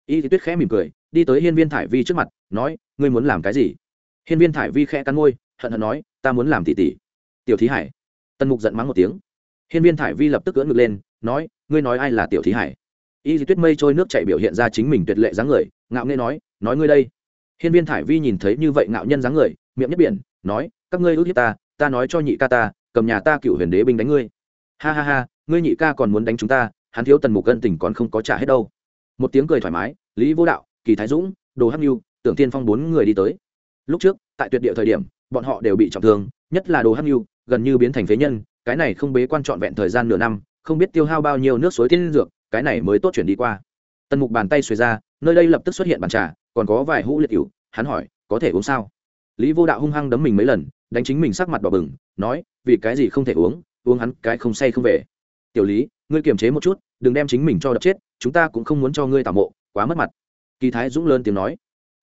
Y thì tuyết khẽ mỉm cười, đi tới hiên viên thải vi trước mặt, nói, ngươi muốn làm cái gì? Hiên viên thải vi khẽ cắn môi, hận hận nói, ta muốn làm tỷ tỷ. Tiểu thí hải. Tần mục giận mắng một tiếng. Hiên viên thải vi lập tức cưỡn ngực lên, nói, ngươi nói ai là tiểu thí hải? Y di tuyết mây trôi nước chạy biểu hiện ra chính mình tuyệt lệ dáng người, ngạo nghê nói nói ngươi đây. Hiên viên thải vi nhìn thấy như vậy ngạo nhân dáng người, miệng nhất biển, nói, các ngươi ước hiếp ta ta nói cho nhị ca ta, cầm nhà ta cựu huyền đế binh đánh ngươi. Ha ha ha, ngươi nhị ca còn muốn đánh chúng ta, hắn thiếu tần mục cân tình còn không có trả hết đâu. Một tiếng cười thoải mái, lý vô đạo, kỳ thái dũng, đồ hắc nhu tưởng tiên phong bốn người đi tới. Lúc trước, tại tuyệt địa thời điểm, bọn họ đều bị trọng thương, nhất là đồ hắc nhu gần như biến thành phế nhân, cái này không bế quan trọn vẹn thời gian nửa năm, không biết tiêu hao bao nhiêu nước suối tiên dược cái này mới tốt chuyển đi qua. Tần mục bàn tay xuề ra, nơi đây lập tức xuất hiện bàn trà, còn có vài hũ liệt cựu hắn hỏi, có thể uống sao? Lý vô đạo hung hăng đấm mình mấy lần, đánh chính mình sắc mặt đỏ bừng, nói, vì cái gì không thể uống uống hắn cái không say không về. Tiểu lý, ngươi kiềm chế một chút, đừng đem chính mình cho đập chết, chúng ta cũng không muốn cho ngươi tảo mộ, quá mất mặt. Kỳ thái dũng lớn tiếng nói.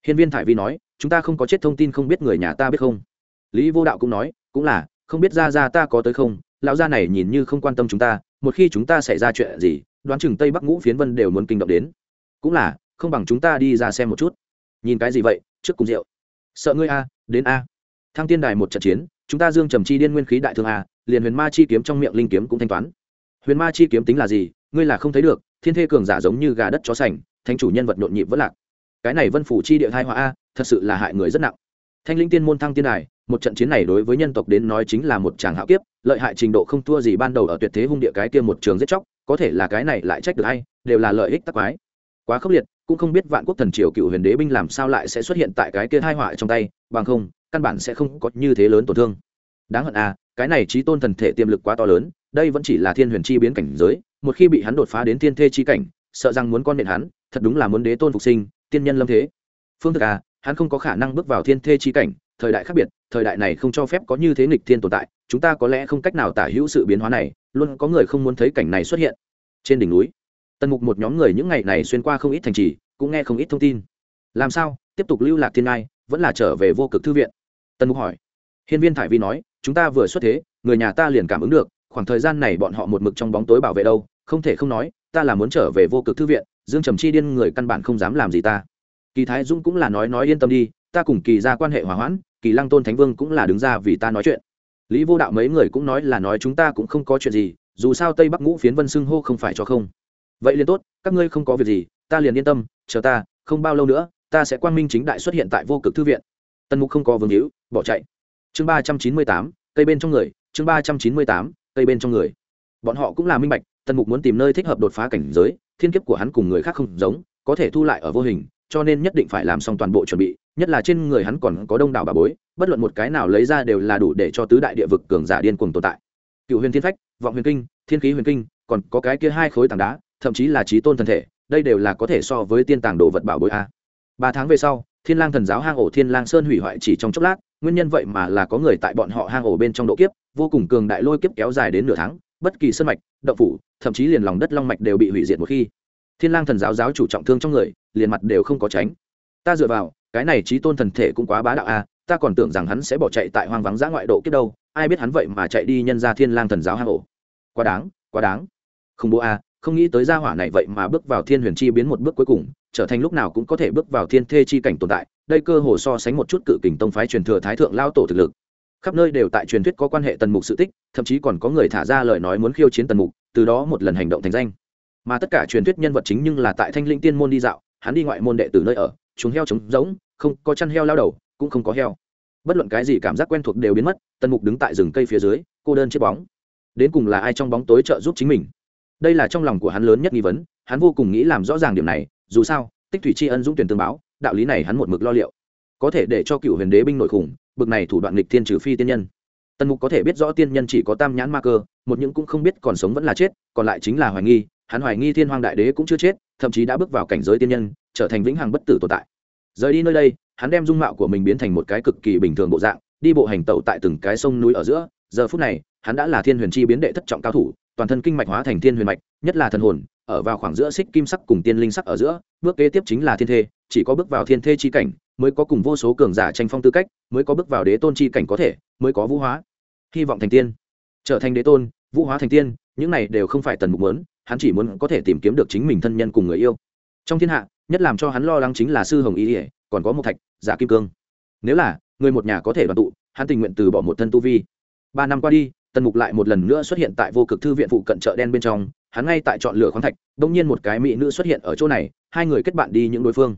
Hiên viên thải vi nói, chúng ta không có chết thông tin không biết người nhà ta biết không? Lý vô đạo cũng nói, cũng là, không biết ra ra ta có tới không, lão gia này nhìn như không quan tâm chúng ta, một khi chúng ta xảy ra chuyện gì đoán chừng tây bắc ngũ phiến vân đều muốn kinh động đến. Cũng là không bằng chúng ta đi ra xem một chút. Nhìn cái gì vậy trước cùng rượu. Sợ ngươi a đến a. Thăng tiên đài một trận chiến chúng ta dương trầm chi điên nguyên khí đại thương a, liền huyền ma chi kiếm trong miệng linh kiếm cũng thanh toán. Huyền ma chi kiếm tính là gì ngươi là không thấy được thiên thê cường giả giống như gà đất chó sành thanh chủ nhân vật nhộn nhịp vất lạc. Cái này vân phủ chi địa thai hóa a thật sự là hại người rất nặng. Thanh linh tiên môn thăng tiên đài một trận chiến này đối với nhân tộc đến nói chính là một tràng hạo kiếp, lợi hại trình độ không thua gì ban đầu ở tuyệt thế hung địa cái kia một trường giết chóc, có thể là cái này lại trách được hay đều là lợi ích tắc quái. Quá khốc liệt, cũng không biết vạn quốc thần triều cựu huyền đế binh làm sao lại sẽ xuất hiện tại cái kia hai họa trong tay, bằng không, căn bản sẽ không có như thế lớn tổn thương. Đáng hận à cái này trí tôn thần thể tiềm lực quá to lớn, đây vẫn chỉ là thiên huyền chi biến cảnh giới, một khi bị hắn đột phá đến thiên thê chi cảnh, sợ rằng muốn con nện hắn, thật đúng là muốn đế tôn phục sinh, tiên nhân lâm thế. Phương thức à hắn không có khả năng bước vào thiên thê chi cảnh thời đại khác biệt, thời đại này không cho phép có như thế nghịch thiên tồn tại, chúng ta có lẽ không cách nào tả hữu sự biến hóa này, luôn có người không muốn thấy cảnh này xuất hiện. Trên đỉnh núi, tần mục một nhóm người những ngày này xuyên qua không ít thành trì, cũng nghe không ít thông tin. Làm sao? Tiếp tục lưu lạc thiên ngai, vẫn là trở về vô cực thư viện? Tần mục hỏi. Hiên viên thải vi nói, chúng ta vừa xuất thế, người nhà ta liền cảm ứng được, khoảng thời gian này bọn họ một mực trong bóng tối bảo vệ đâu, không thể không nói, ta là muốn trở về vô cực thư viện, dương trầm chi điên người căn bản không dám làm gì ta. Kỳ thái dũng cũng là nói nói yên tâm đi, ta cùng kỳ ra quan hệ hòa hoãn kỳ lăng tôn thánh vương cũng là đứng ra vì ta nói chuyện. Lý vô đạo mấy người cũng nói là nói chúng ta cũng không có chuyện gì, dù sao tây bắc ngũ phiến vân xưng hô không phải cho không. Vậy liền tốt, các ngươi không có việc gì, ta liền yên tâm, chờ ta, không bao lâu nữa, ta sẽ quang minh chính đại xuất hiện tại vô cực thư viện. Tần mục không có vương hữu, bỏ chạy. Chương ba trăm chín mươi tám, cây bên trong người, chương ba trăm chín mươi tám, cây bên trong người. Bọn họ cũng là minh bạch, Tần mục muốn tìm nơi thích hợp đột phá cảnh giới, thiên kiếp của hắn cùng người khác không giống, có thể thu lại ở vô hình cho nên nhất định phải làm xong toàn bộ chuẩn bị, nhất là trên người hắn còn có đông đảo bà bối, bất luận một cái nào lấy ra đều là đủ để cho tứ đại địa vực cường giả điên cuồng tồn tại. Cựu huyền thiên phách, vọng huyền kinh, thiên khí huyền kinh, còn có cái kia hai khối tảng đá, thậm chí là trí tôn thân thể, đây đều là có thể so với tiên tàng đồ vật bảo bối a. Ba tháng về sau, thiên lang thần giáo hang ổ thiên lang sơn hủy hoại chỉ trong chốc lát, nguyên nhân vậy mà là có người tại bọn họ hang ổ bên trong độ kiếp, vô cùng cường đại lôi kiếp kéo dài đến nửa tháng, bất kỳ sơn mạch, động phủ, thậm chí liền lòng đất long mạch đều bị hủy diệt một khi. Thiên lang thần giáo giáo chủ trọng thương trong người liền mặt đều không có tránh. Ta dựa vào, cái này trí tôn thần thể cũng quá bá đạo a ta còn tưởng rằng hắn sẽ bỏ chạy tại hoang vắng giã ngoại độ kết đâu, ai biết hắn vậy mà chạy đi nhân ra thiên lang thần giáo hang ổ. Quá đáng quá đáng. Không bố a không nghĩ tới gia hỏa này vậy mà bước vào thiên huyền chi biến một bước cuối cùng, trở thành lúc nào cũng có thể bước vào thiên thê chi cảnh tồn tại, đây cơ hồ so sánh một chút cự kình tông phái truyền thừa thái thượng lao tổ thực lực. Khắp nơi đều tại truyền thuyết có quan hệ tần mục sự tích, thậm chí còn có người thả ra lời nói muốn khiêu chiến tần mục, từ đó một lần hành động thành danh. Mà tất cả truyền thuyết nhân vật chính nhưng là tại thanh linh tiên môn đi dạo hắn đi ngoại môn đệ tử nơi ở, chúng heo trống rỗng, không có chăn heo lao đầu, cũng không có heo. Bất luận cái gì cảm giác quen thuộc đều biến mất, tần mục đứng tại rừng cây phía dưới, cô đơn chiếc bóng. Đến cùng là ai trong bóng tối trợ giúp chính mình? Đây là trong lòng của hắn lớn nhất nghi vấn, hắn vô cùng nghĩ làm rõ ràng điểm này, dù sao, tích thủy tri ân dũng tuyển tương báo, đạo lý này hắn một mực lo liệu. Có thể để cho cựu huyền đế binh nội khủng, bực này thủ đoạn nghịch thiên trừ phi tiên nhân. Tần mục có thể biết rõ tiên nhân chỉ có tam nhãn ma cơ, một những cũng không biết còn sống vẫn là chết, còn lại chính là hoài nghi hắn hoài nghi thiên hoàng đại đế cũng chưa chết, thậm chí đã bước vào cảnh giới tiên nhân, trở thành vĩnh hằng bất tử tồn tại. Rời đi nơi đây, hắn đem dung mạo của mình biến thành một cái cực kỳ bình thường bộ dạng, đi bộ hành tẩu tại từng cái sông núi ở giữa. Giờ phút này, hắn đã là thiên huyền chi biến đệ thất trọng cao thủ, toàn thân kinh mạch hóa thành thiên huyền mạch, nhất là thần hồn, ở vào khoảng giữa xích kim sắc cùng tiên linh sắc ở giữa, bước kế tiếp chính là thiên thê, chỉ có bước vào thiên thê chi cảnh, mới có cùng vô số cường giả tranh phong tư cách, mới có bước vào đế tôn chi cảnh có thể, mới có vũ hóa. Hy vọng thành tiên. Trở thành đế tôn, vũ hóa thành tiên, những này đều không phải tần mục muốn hắn chỉ muốn có thể tìm kiếm được chính mình thân nhân cùng người yêu. Trong thiên hạ, nhất làm cho hắn lo lắng chính là sư hồng y ỉa còn có một thạch, giả kim cương. Nếu là, người một nhà có thể đoàn tụ, hắn tình nguyện từ bỏ một thân tu vi. Ba năm qua đi, tần mục lại một lần nữa xuất hiện tại vô cực thư viện phụ cận chợ đen bên trong, hắn ngay tại chọn lựa khoáng thạch đ ỗ n g nhiên một cái mỹ nữ xuất hiện ở chỗ này, hai người kết bạn đi những đối phương.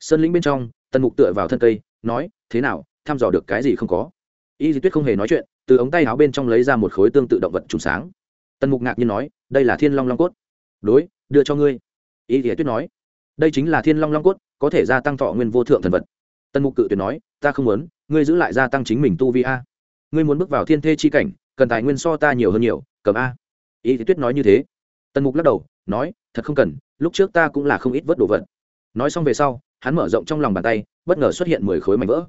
Sơn lĩnh bên trong, tần mục tựa vào thân cây, nói, thế nào, thăm dò được cái gì không có? Y di tuyết không hề nói chuyện, từ ống tay áo bên trong lấy ra một khối tương tự động vật trùng sáng tần mục ngạc nhiên nói, đây là thiên long long cốt. Đối, đưa cho ngươi. Y di tuyết nói, đây chính là thiên long long cốt, có thể gia tăng thọ nguyên vô thượng thần vật. Tần mục cự tuyệt nói, ta không muốn, ngươi giữ lại gia tăng chính mình tu vi a. Ngươi muốn bước vào thiên thê chi cảnh, cần tài nguyên so ta nhiều hơn nhiều, cầm a. Y thì tuyết nói như thế. Tần mục lắc đầu, nói, thật không cần, lúc trước ta cũng là không ít vớt đồ vật. Nói xong về sau, hắn mở rộng trong lòng bàn tay, bất ngờ xuất hiện mười khối mảnh vỡ.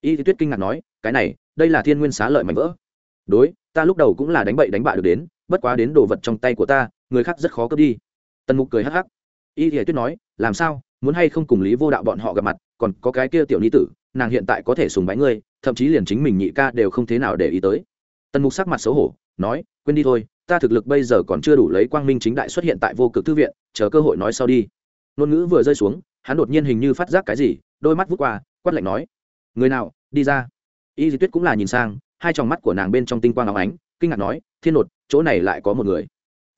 Y thì tuyết kinh ngạc nói, cái này, đây là thiên nguyên xá lợi mảnh vỡ. Đối, ta lúc đầu cũng là đánh bậy đánh bạ được đến bất quá đến đồ vật trong tay của ta, người khác rất khó cướp đi. Tần mục cười hắc hắc. Y thì tuyết nói, làm sao? Muốn hay không cùng lý vô đạo bọn họ gặp mặt, còn có cái kia tiểu ni tử, nàng hiện tại có thể sùng bái ngươi, thậm chí liền chính mình nhị ca đều không thế nào để ý tới. Tần mục sắc mặt xấu hổ, nói, quên đi thôi, ta thực lực bây giờ còn chưa đủ lấy quang minh chính đại xuất hiện tại vô cực thư viện, chờ cơ hội nói sau đi. Ngôn ngữ vừa rơi xuống, hắn đột nhiên hình như phát giác cái gì, đôi mắt vút qua, quát lạnh nói, người nào, đi ra. Y di tuyết cũng là nhìn sang, hai tròng mắt của nàng bên trong tinh quang áo ánh, kinh ngạc nói, thiên nột chỗ này lại có một người.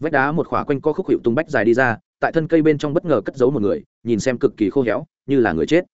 Vách đá một khỏa quanh co khúc hiệu tung bách dài đi ra, tại thân cây bên trong bất ngờ cất giấu một người, nhìn xem cực kỳ khô héo, như là người chết.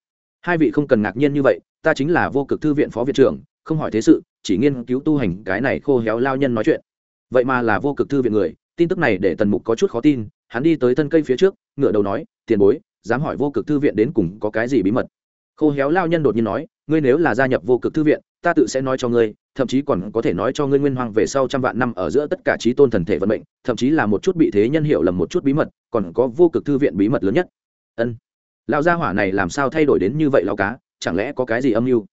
Hai vị không cần ngạc nhiên như vậy, ta chính là vô cực thư viện phó viện trưởng, không hỏi thế sự, chỉ nghiên cứu tu hành cái này khô héo lao nhân nói chuyện. Vậy mà là vô cực thư viện người, tin tức này để tần mục có chút khó tin, hắn đi tới thân cây phía trước ngựa đầu nói, tiền bối, dám hỏi vô cực thư viện đến cùng có cái gì bí mật? Khô héo lao nhân đột nhiên nói ngươi nếu là gia nhập vô cực thư viện, ta tự sẽ nói cho ngươi, thậm chí còn có thể nói cho ngươi nguyên hoàng về sau trăm vạn năm ở giữa tất cả trí tôn thần thể vận mệnh, thậm chí là một chút bị thế nhân hiểu lầm một chút bí mật, còn có vô cực thư viện bí mật lớn nhất. Ân. Lão gia hỏa này làm sao thay đổi đến như vậy lao cá, chẳng lẽ có cái gì âm mưu?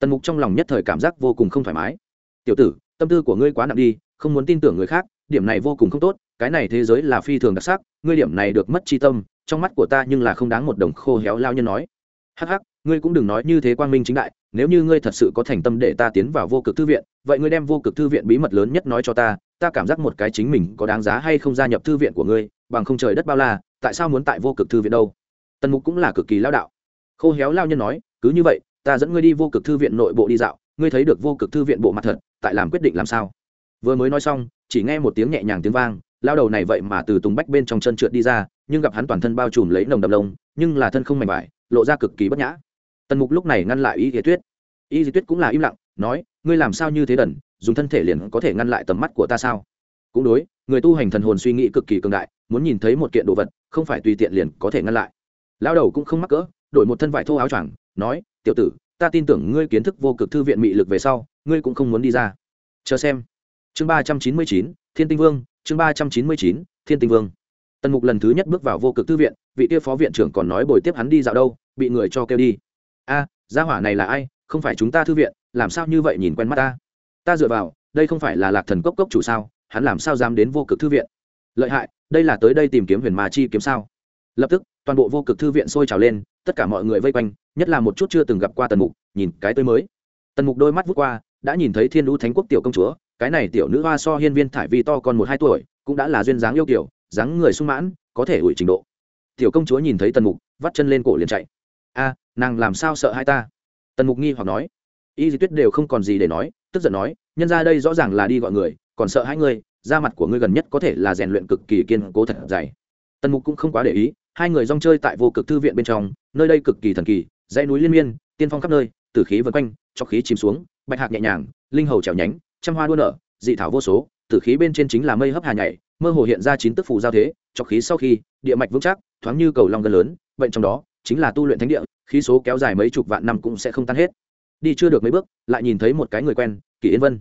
Tần mục trong lòng nhất thời cảm giác vô cùng không thoải mái. Tiểu tử, tâm tư của ngươi quá nặng đi, không muốn tin tưởng người khác, điểm này vô cùng không tốt, cái này thế giới là phi thường đặc sắc, ngươi điểm này được mất chi tâm, trong mắt của ta nhưng là không đáng một đồng khô héo lao nhân nói. Hắc hắc ngươi cũng đừng nói như thế quang minh chính đại, nếu như ngươi thật sự có thành tâm để ta tiến vào vô cực thư viện, vậy ngươi đem vô cực thư viện bí mật lớn nhất nói cho ta ta cảm giác một cái chính mình có đáng giá hay không gia nhập thư viện của ngươi, bằng không trời đất bao la, tại sao muốn tại vô cực thư viện đâu? Tần mục cũng là cực kỳ lao đạo. Khô héo lao nhân nói, cứ như vậy, ta dẫn ngươi đi vô cực thư viện nội bộ đi dạo, ngươi thấy được vô cực thư viện bộ mặt thật, tại làm quyết định làm sao? Vừa mới nói xong, chỉ nghe một tiếng nhẹ nhàng tiếng vang, lao đầu này vậy mà từ tùng bách bên trong chân trượt đi ra, nhưng gặp hắn toàn thân bao trùm lấy nồng đầm lông, nhưng là thân không mảnh vải, lộ ra cực kỳ bất nhã tần mục lúc này ngăn lại y di tuyết. Y di tuyết cũng là im lặng, nói, ngươi làm sao như thế đần, dùng thân thể liền có thể ngăn lại tầm mắt của ta sao? Cũng đối, người tu hành thần hồn suy nghĩ cực kỳ cường đại, muốn nhìn thấy một kiện đồ vật, không phải tùy tiện liền có thể ngăn lại. Lao đầu cũng không mắc cỡ, đổi một thân vải thô áo choàng, nói, tiểu tử, ta tin tưởng ngươi kiến thức vô cực thư viện mị lực về sau, ngươi cũng không muốn đi ra. Chờ xem. Chương ba trăm chín mươi chín, thiên tinh vương, chương ba trăm chín mươi chín, thiên tinh vương. Tần mục lần thứ nhất bước vào vô cực thư viện, vị kia phó viện trưởng còn nói bồi tiếp hắn đi dạo đâu, bị người cho kêu đi a, gia hỏa này là ai? Không phải chúng ta thư viện, làm sao như vậy nhìn quen mắt ta? Ta dựa vào, đây không phải là lạc thần cốc cốc chủ sao? Hắn làm sao dám đến vô cực thư viện? Lợi hại, đây là tới đây tìm kiếm huyền ma chi kiếm sao? Lập tức, toàn bộ vô cực thư viện sôi trào lên, tất cả mọi người vây quanh, nhất là một chút chưa từng gặp qua tần mục, nhìn cái tới mới. Tần mục đôi mắt vút qua, đã nhìn thấy thiên lũ thánh quốc tiểu công chúa, cái này tiểu nữ hoa so hiên viên thải vi to còn một hai tuổi, cũng đã là duyên dáng yêu kiểu, dáng người sung mãn, có thể ủi trình độ. Tiểu công chúa nhìn thấy tần mục, vắt chân lên cổ liền chạy a, nàng làm sao sợ hai ta tần mục nghi hoặc nói y di tuyết đều không còn gì để nói, tức giận nói, nhân ra đây rõ ràng là đi gọi người, còn sợ hai người? da mặt của ngươi gần nhất có thể là rèn luyện cực kỳ kiên cố thật dày tần mục cũng không quá để ý, hai người rong chơi tại vô cực thư viện bên trong, nơi đây cực kỳ thần kỳ, dãy núi liên miên, tiên phong khắp nơi, tử khí vân quanh, cho khí chìm xuống, bạch hạc nhẹ nhàng, linh hầu trèo nhánh, trăm hoa đua nở, dị thảo vô số, tử khí bên trên chính là mây hấp hà nhảy, mơ hồ hiện ra chín tức phù giao thế, cho khí sau khi, địa mạch vững chắc, thoáng như cầu long gần lớn bệnh trong đó, chính là tu luyện thánh địa khí số kéo dài mấy chục vạn năm cũng sẽ không tan hết. Đi chưa được mấy bước, lại nhìn thấy một cái người quen kỷ yên vân.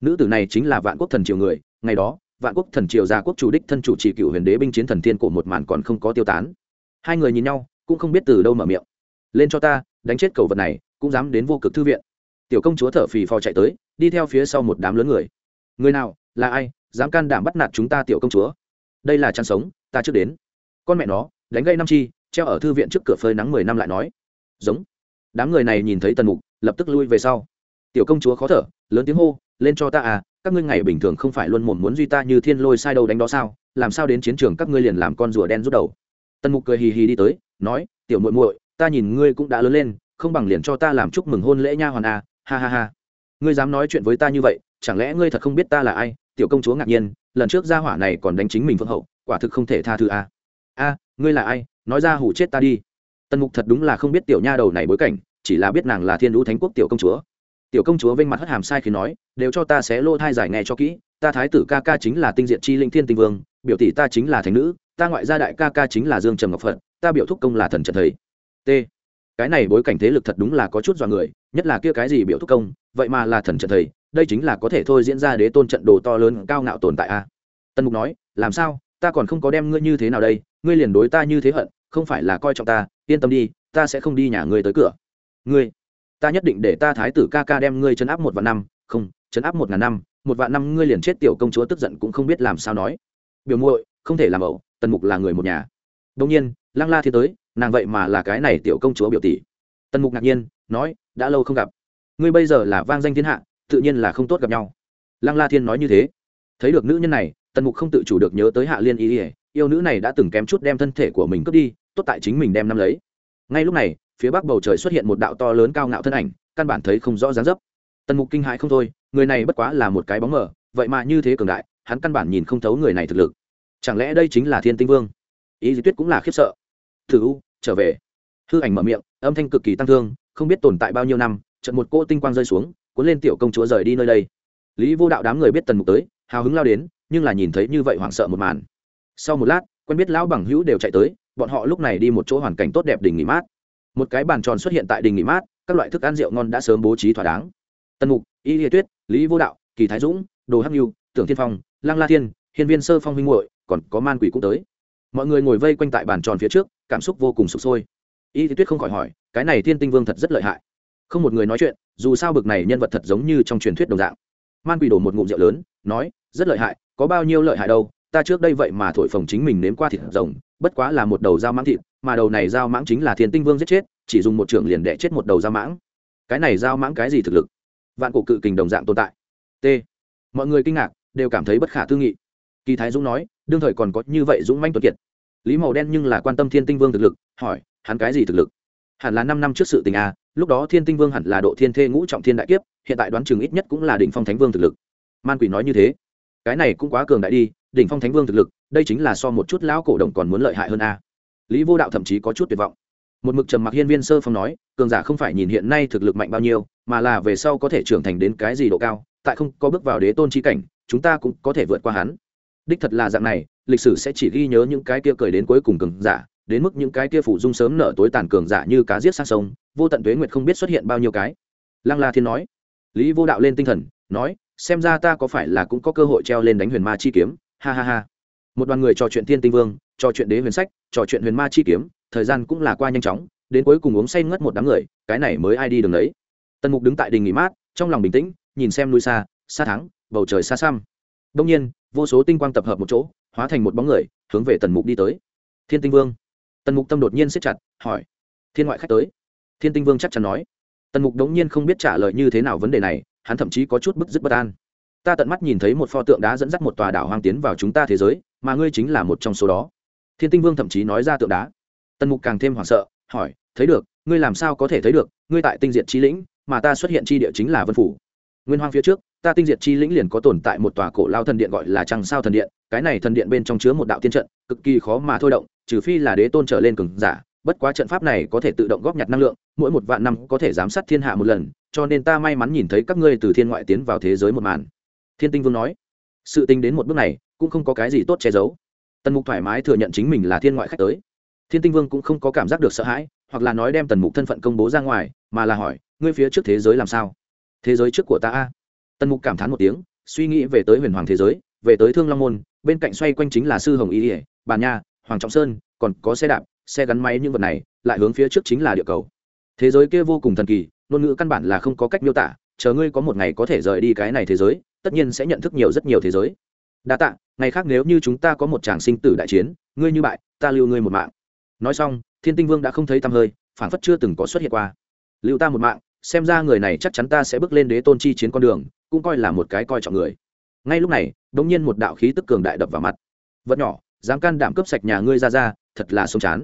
Nữ tử này chính là vạn quốc thần triều người, ngày đó, vạn quốc thần triều gia quốc chủ đích thân chủ trì cựu huyền đế binh chiến thần tiên cổ một màn còn không có tiêu tán. Hai người nhìn nhau, cũng không biết từ đâu mở miệng. Lên cho ta, đánh chết cầu vật này, cũng dám đến vô cực thư viện. Tiểu công chúa thở phì phò chạy tới, đi theo phía sau một đám lớn người. Người nào, là ai, dám can đảm bắt nạt chúng ta tiểu công chúa? Đây là chăn sống, ta trước đến. Con mẹ nó, đánh gây năm chi, treo ở thư viện trước cửa phơi nắng mười năm lại nói giống. Đám người này nhìn thấy tần mục, lập tức lui về sau. Tiểu công chúa khó thở, lớn tiếng hô, lên cho ta à các ngươi ngày bình thường không phải luôn mồm muốn duy ta như thiên lôi sai đâu đánh đó sao? Làm sao đến chiến trường các ngươi liền làm con rùa đen rút đầu? Tần mục cười hì hì đi tới, nói, tiểu muội muội, ta nhìn ngươi cũng đã lớn lên, không bằng liền cho ta làm chúc mừng hôn lễ nha hoàn à ha ha ha. Ngươi dám nói chuyện với ta như vậy, chẳng lẽ ngươi thật không biết ta là ai? Tiểu công chúa ngạc nhiên, lần trước gia hỏa này còn đánh chính mình vương hậu, quả thực không thể tha thứ à. a, ngươi là ai? Nói ra hủ chết ta đi tần mục thật đúng là không biết tiểu nha đầu này bối cảnh, chỉ là biết nàng là thiên lũ thánh quốc tiểu công chúa. Tiểu công chúa vênh mặt hất hàm sai khi nói, đều cho ta xé lô thai giải nghe cho kỹ, ta thái tử ca ca chính là tinh diện chi linh thiên tinh vương, biểu tỷ ta chính là thánh nữ, ta ngoại gia đại ca ca chính là dương trầm ngọc phật, ta biểu thúc công là thần trần thầy. T. Cái này bối cảnh thế lực thật đúng là có chút dọa người, nhất là kia cái gì biểu thúc công, vậy mà là thần trận thầy, đây chính là có thể thôi diễn ra đế tôn trận đồ to lớn cao ngạo tồn tại a. Tân mục nói, làm sao? Ta còn không có đem ngươi như thế nào đây, ngươi liền đối ta như thế hận không phải là coi trọng ta, yên tâm đi, ta sẽ không đi nhà ngươi tới cửa. Ngươi, ta nhất định để ta thái tử ca ca đem ngươi chấn áp một vạn năm. Không chấn áp một ngàn năm, một vạn năm ngươi liền chết, tiểu công chúa tức giận cũng không biết làm sao nói. Biểu muội, không thể làm ẩu, tần mục là người một nhà. Đông nhiên, lăng la thiên tới, nàng vậy mà là cái này tiểu công chúa biểu tỷ. Tần mục ngạc nhiên, nói, đã lâu không gặp. Ngươi bây giờ là vang danh thiên hạ, tự nhiên là không tốt gặp nhau. Lăng la thiên nói như thế. Thấy được nữ nhân này, tần mục không tự chủ được nhớ tới hạ liên y ỉa yêu nữ này đã từng kém chút đem thân thể của mình cướp đi, tốt tại chính mình đem nắm lấy. Ngay lúc này, phía bắc bầu trời xuất hiện một đạo to lớn cao ngạo thân ảnh, căn bản thấy không rõ dáng dấp. Tần mục kinh hãi không thôi, người này bất quá là một cái bóng mờ, vậy mà như thế cường đại, hắn căn bản nhìn không thấu người này thực lực. Chẳng lẽ đây chính là thiên tinh vương? Ý di tuyết cũng là khiếp sợ. Thử u, trở về. Hư ảnh mở miệng, âm thanh cực kỳ tăng thương, không biết tồn tại bao nhiêu năm trận một cỗ tinh quang rơi xuống, cuốn lên tiểu công chúa rời đi nơi đây. Lý vô đạo đám người biết tần mục tới, hào hứng lao đến, nhưng là nhìn thấy như vậy hoảng sợ một màn sau một lát, quen biết lão bằng hữu đều chạy tới, bọn họ lúc này đi một chỗ hoàn cảnh tốt đẹp đình nghỉ mát. Một cái bàn tròn xuất hiện tại đình nghỉ mát, các loại thức ăn rượu ngon đã sớm bố trí thỏa đáng. Tân mục, y hiệ tuyết, lý vô đạo, kỳ thái dũng, đồ hắc nhu tưởng thiên phong lang la thiên, hiên viên sơ phong huynh hội còn có man quỷ cũng tới. Mọi người ngồi vây quanh tại bàn tròn phía trước, cảm xúc vô cùng sụp sôi. Y tuyết không khỏi hỏi, cái này thiên tinh vương thật rất lợi hại. Không một người nói chuyện, dù sao bực này nhân vật thật giống như trong truyền thuyết đồng dạng. Man quỷ đổ một ngụm rượu lớn, nói, rất lợi hại, có bao nhiêu lợi hại đâu ta trước đây vậy mà thổi phồng chính mình nếm qua thịt rồng, bất quá là một đầu dao mãng thịt, mà đầu này dao mãng chính là thiên tinh vương giết chết, chỉ dùng một trưởng liền đẻ chết một đầu dao mãng. Cái này dao mãng cái gì thực lực? Vạn cổ cự kình đồng dạng tồn tại. T. Mọi người kinh ngạc, đều cảm thấy bất khả tư nghị. Kỳ thái dũng nói, đương thời còn có như vậy dũng manh tuấn kiệt. Lý màu đen nhưng là quan tâm thiên tinh vương thực lực, hỏi, hắn cái gì thực lực? Hẳn là năm năm trước sự tình a lúc đó thiên tinh vương hẳn là độ thiên thê ngũ trọng thiên đại kiếp, hiện tại đoán chừng ít nhất cũng là đỉnh phong thánh vương thực lực. Man quỷ nói như thế. Cái này cũng quá cường đại đi đỉnh phong thánh vương thực lực, đây chính là so một chút lão cổ đồng còn muốn lợi hại hơn a. Lý vô đạo thậm chí có chút tuyệt vọng. Một mực trầm mặc hiên viên sơ phong nói, cường giả không phải nhìn hiện nay thực lực mạnh bao nhiêu, mà là về sau có thể trưởng thành đến cái gì độ cao, tại không có bước vào đế tôn chi cảnh, chúng ta cũng có thể vượt qua hắn. Đích thật là dạng này, lịch sử sẽ chỉ ghi nhớ những cái kia cười đến cuối cùng cường giả, đến mức những cái kia phủ dung sớm nở tối tàn cường giả như cá giết sang sông, vô tận tuế nguyệt không biết xuất hiện bao nhiêu cái. Lăng la thiên nói. Lý vô đạo lên tinh thần, nói, xem ra ta có phải là cũng có cơ hội treo lên đánh huyền ma chi kiếm ha ha ha. Một đoàn người trò chuyện thiên tinh vương, trò chuyện đế huyền sách, trò chuyện huyền ma chi kiếm, thời gian cũng là qua nhanh chóng, đến cuối cùng uống say ngất một đám người, cái này mới ai đi đường đấy tần mục đứng tại đình nghỉ mát, trong lòng bình tĩnh, nhìn xem núi xa xa thắng, bầu trời xa xăm. Đông nhiên, vô số tinh quang tập hợp một chỗ, hóa thành một bóng người, hướng về tần mục đi tới. Thiên tinh vương. Tần mục tâm đột nhiên siết chặt, hỏi, thiên ngoại khách tới? Thiên tinh vương chắc chắn nói. Tần mục đống nhiên không biết trả lời như thế nào vấn đề này, hắn thậm chí có chút bức dứt bất an ta tận mắt nhìn thấy một pho tượng đá dẫn dắt một tòa đảo hoang tiến vào chúng ta thế giới, mà ngươi chính là một trong số đó. Thiên tinh vương thậm chí nói ra tượng đá. Tần mục càng thêm hoảng sợ, hỏi, thấy được, ngươi làm sao có thể thấy được? Ngươi tại tinh diện chi lĩnh, mà ta xuất hiện chi địa chính là vân phủ. Nguyên hoang phía trước, ta tinh diệt chi lĩnh liền có tồn tại một tòa cổ lao thần điện gọi là trăng sao thần điện, cái này thần điện bên trong chứa một đạo tiên trận, cực kỳ khó mà thôi động, trừ phi là đế tôn trở lên cường giả, bất quá trận pháp này có thể tự động góp nhặt năng lượng, mỗi một vạn năm có thể giám sát thiên hạ một lần, cho nên ta may mắn nhìn thấy các ngươi từ thiên ngoại tiến vào thế giới một màn thiên tinh vương nói sự tình đến một bước này cũng không có cái gì tốt che giấu. Tần mục thoải mái thừa nhận chính mình là thiên ngoại khách tới. Thiên tinh vương cũng không có cảm giác được sợ hãi hoặc là nói đem tần mục thân phận công bố ra ngoài mà là hỏi ngươi phía trước thế giới làm sao? Thế giới trước của ta a. Tần mục cảm thán một tiếng suy nghĩ về tới huyền hoàng thế giới về tới thương long môn bên cạnh xoay quanh chính là sư hồng Y, ỉa bàn nha hoàng trọng sơn còn có xe đạp xe gắn máy những vật này lại hướng phía trước chính là địa cầu. Thế giới kia vô cùng thần kỳ ngôn ngữ căn bản là không có cách miêu tả chờ ngươi có một ngày có thể rời đi cái này thế giới tất nhiên sẽ nhận thức nhiều rất nhiều thế giới. Đa tạ, ngày khác nếu như chúng ta có một tràng sinh tử đại chiến, ngươi như bại, ta lưu ngươi một mạng. Nói xong, thiên tinh vương đã không thấy tăm hơi phản phất chưa từng có xuất hiện qua. Lưu ta một mạng, xem ra người này chắc chắn ta sẽ bước lên đế tôn chi chiến con đường, cũng coi là một cái coi trọng người. Ngay lúc này đ ỗ n g nhiên một đạo khí tức cường đại đập vào mặt. Vật nhỏ, dám can đảm cướp sạch nhà ngươi ra ra, thật là sông chán.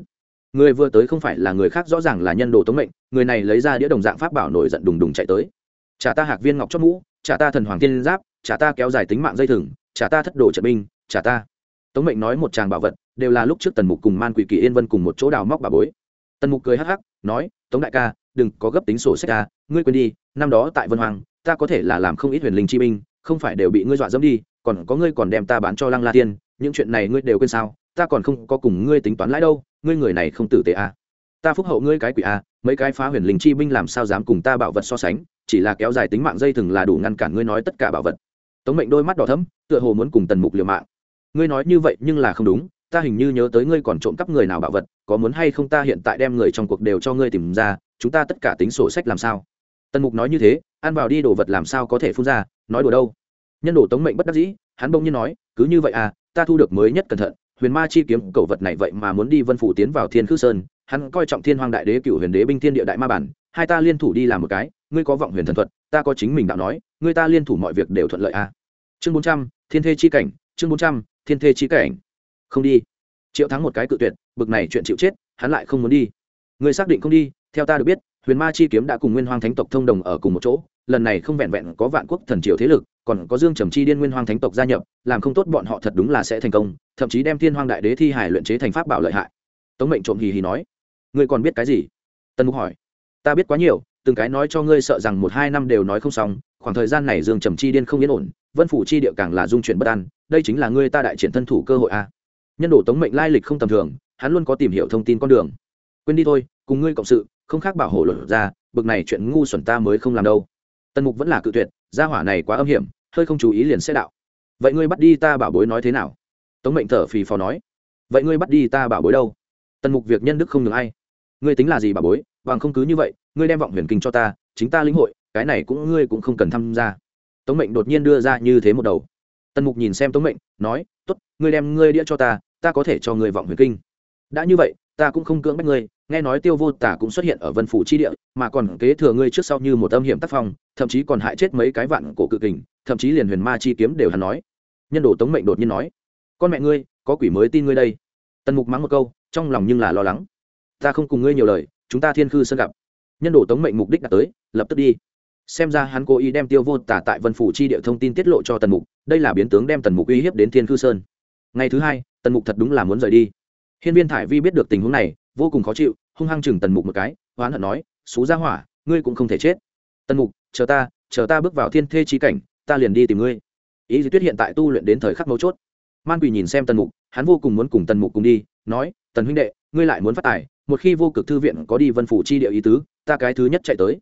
Người vừa tới không phải là người khác, rõ ràng là nhân đồ tống mệnh, người này lấy ra đĩa đồng dạng pháp bảo nổi giận đùng đùng chạy tới. Trả ta hạc viên ngọc chót mũ trả ta thần hoàng tiên giáp trả ta kéo dài tính mạng dây thừng trả ta thất đồ trận binh trả ta. Tống mệnh nói một tràng bảo vật đều là lúc trước tần mục cùng man quỷ kỳ yên vân cùng một chỗ đào móc bà bối. Tần mục cười hắc hắc nói tống đại ca đừng có gấp tính sổ sách ca ngươi quên đi năm đó tại vân hoàng ta có thể là làm không ít huyền linh chi binh không phải đều bị ngươi dọa dẫm đi còn có ngươi còn đem ta bán cho lăng la tiên những chuyện này ngươi đều quên sao ta còn không có cùng ngươi tính toán lãi đâu ngươi người này không tử tế à. ta phúc hậu ngươi cái quỷ à, mấy cái phá huyền linh chi binh làm sao dám cùng ta bảo vật so sánh chỉ là kéo dài tính mạng dây thừng là đủ ngăn cản ngươi nói tất cả bảo vật. Tống mệnh đôi mắt đỏ thấm tựa hồ muốn cùng tần mục liều mạng. Ngươi nói như vậy nhưng là không đúng, ta hình như nhớ tới ngươi còn trộm cắp người nào bảo vật, có muốn hay không ta hiện tại đem người trong cuộc đều cho ngươi tìm ra, chúng ta tất cả tính sổ sách làm sao? Tần mục nói như thế, ăn vào đi đồ vật làm sao có thể phun ra, nói đùa đâu? Nhân đồ tống mệnh bất đắc dĩ, hắn bỗng nhiên nói, cứ như vậy à ta thu được mới nhất cẩn thận, huyền ma chi kiếm cầu vật này vậy mà muốn đi vân phủ tiến vào thiên khư sơn, hắn coi trọng thiên hoàng đại đế cựu huyền đế binh thiên địa đại ma bản, hai ta liên thủ đi làm một cái ngươi có vọng huyền thần thuật, ta có chính mình đạo nói, ngươi ta liên thủ mọi việc đều thuận lợi à. Chương bốn trăm, thiên thê chi cảnh, chương bốn trăm, thiên thê chi cảnh. Không đi. Triệu thắng một cái cự tuyệt, bực này chuyện chịu chết, hắn lại không muốn đi. Ngươi xác định không đi, theo ta được biết, huyền ma chi kiếm đã cùng nguyên hoàng thánh tộc thông đồng ở cùng một chỗ, lần này không vẹn vẹn có vạn quốc thần triều thế lực, còn có dương trầm chi điên nguyên hoang thánh tộc gia nhập, làm không tốt bọn họ thật đúng là sẽ thành công, thậm chí đem thiên hoang đại đế thi hải luyện chế thành pháp bảo lợi hại. Tống mệnh trộm hì hì nói, ngươi còn biết cái gì? Tân mục hỏi, ta biết quá nhiều từng cái nói cho ngươi sợ rằng một hai năm đều nói không xong, khoảng thời gian này dương trầm chi điên không yên ổn, vân phủ chi địa càng là dung chuyển bất an, đây chính là ngươi ta đại triển thân thủ cơ hội a nhân đồ tống mệnh lai lịch không tầm thường, hắn luôn có tìm hiểu thông tin con đường. Quên đi thôi, cùng ngươi cộng sự, không khác bảo hộ luật ra, bực này chuyện ngu xuẩn ta mới không làm đâu. Tần mục vẫn là cự tuyệt, gia hỏa này quá âm hiểm, hơi không chú ý liền sẽ đạo. Vậy ngươi bắt đi ta bảo bối nói thế nào? Tống mệnh thở phì phò nói. Vậy ngươi bắt đi ta bảo bối đâu? Tần mục việc nhân đức không ngừng ai. Ngươi tính là gì bảo bối? Bằng không cứ như vậy, ngươi đem vọng huyền kinh cho ta, chính ta lĩnh hội, cái này cũng ngươi cũng không cần tham gia. Tống mệnh đột nhiên đưa ra như thế một đầu. Tần mục nhìn xem tống mệnh, nói t ố t ngươi đem ngươi đĩa cho ta ta có thể cho ngươi vọng huyền kinh. Đã như vậy, ta cũng không cưỡng bách ngươi. Nghe nói tiêu vô tả cũng xuất hiện ở vân phủ chi địa, mà còn kế thừa ngươi trước sau như một âm hiểm tác phong, thậm chí còn hại chết mấy cái vạn cổ cự kình, thậm chí liền huyền ma chi kiếm đều hắn nói. Nhân đồ tống mệnh đột nhiên nói, con mẹ ngươi, có quỷ mới tin ngươi đây. Tần mục mắng một câu, trong lòng nhưng là lo lắng. Ta không cùng ngươi nhiều lời chúng ta thiên khư sơn gặp. Nhân đồ tống mệnh mục đích đã tới, lập tức đi. Xem ra hắn cố ý đem tiêu vô tả tại vân phủ chi địa thông tin tiết lộ cho tần mục, đây là biến tướng đem tần mục uy hiếp đến thiên khư sơn. Ngày thứ hai, tần mục thật đúng là muốn rời đi. Hiên viên thải vi biết được tình huống này, vô cùng khó chịu, hung hăng chừng tần mục một cái hoán hận nói, xú ra hỏa, ngươi cũng không thể chết. Tần mục, chờ ta chờ ta bước vào thiên thê trí cảnh, ta liền đi tìm ngươi. Ý di tuyết hiện tại tu luyện đến thời khắc mấu chốt. Man quỳ nhìn xem tần mục, hắn vô cùng muốn cùng tần mục cùng đi, nói, tần huynh đệ, ngươi lại muốn phát tài một khi vô cực thư viện có đi vân phủ chi địa ý tứ, ta cái thứ nhất chạy tới.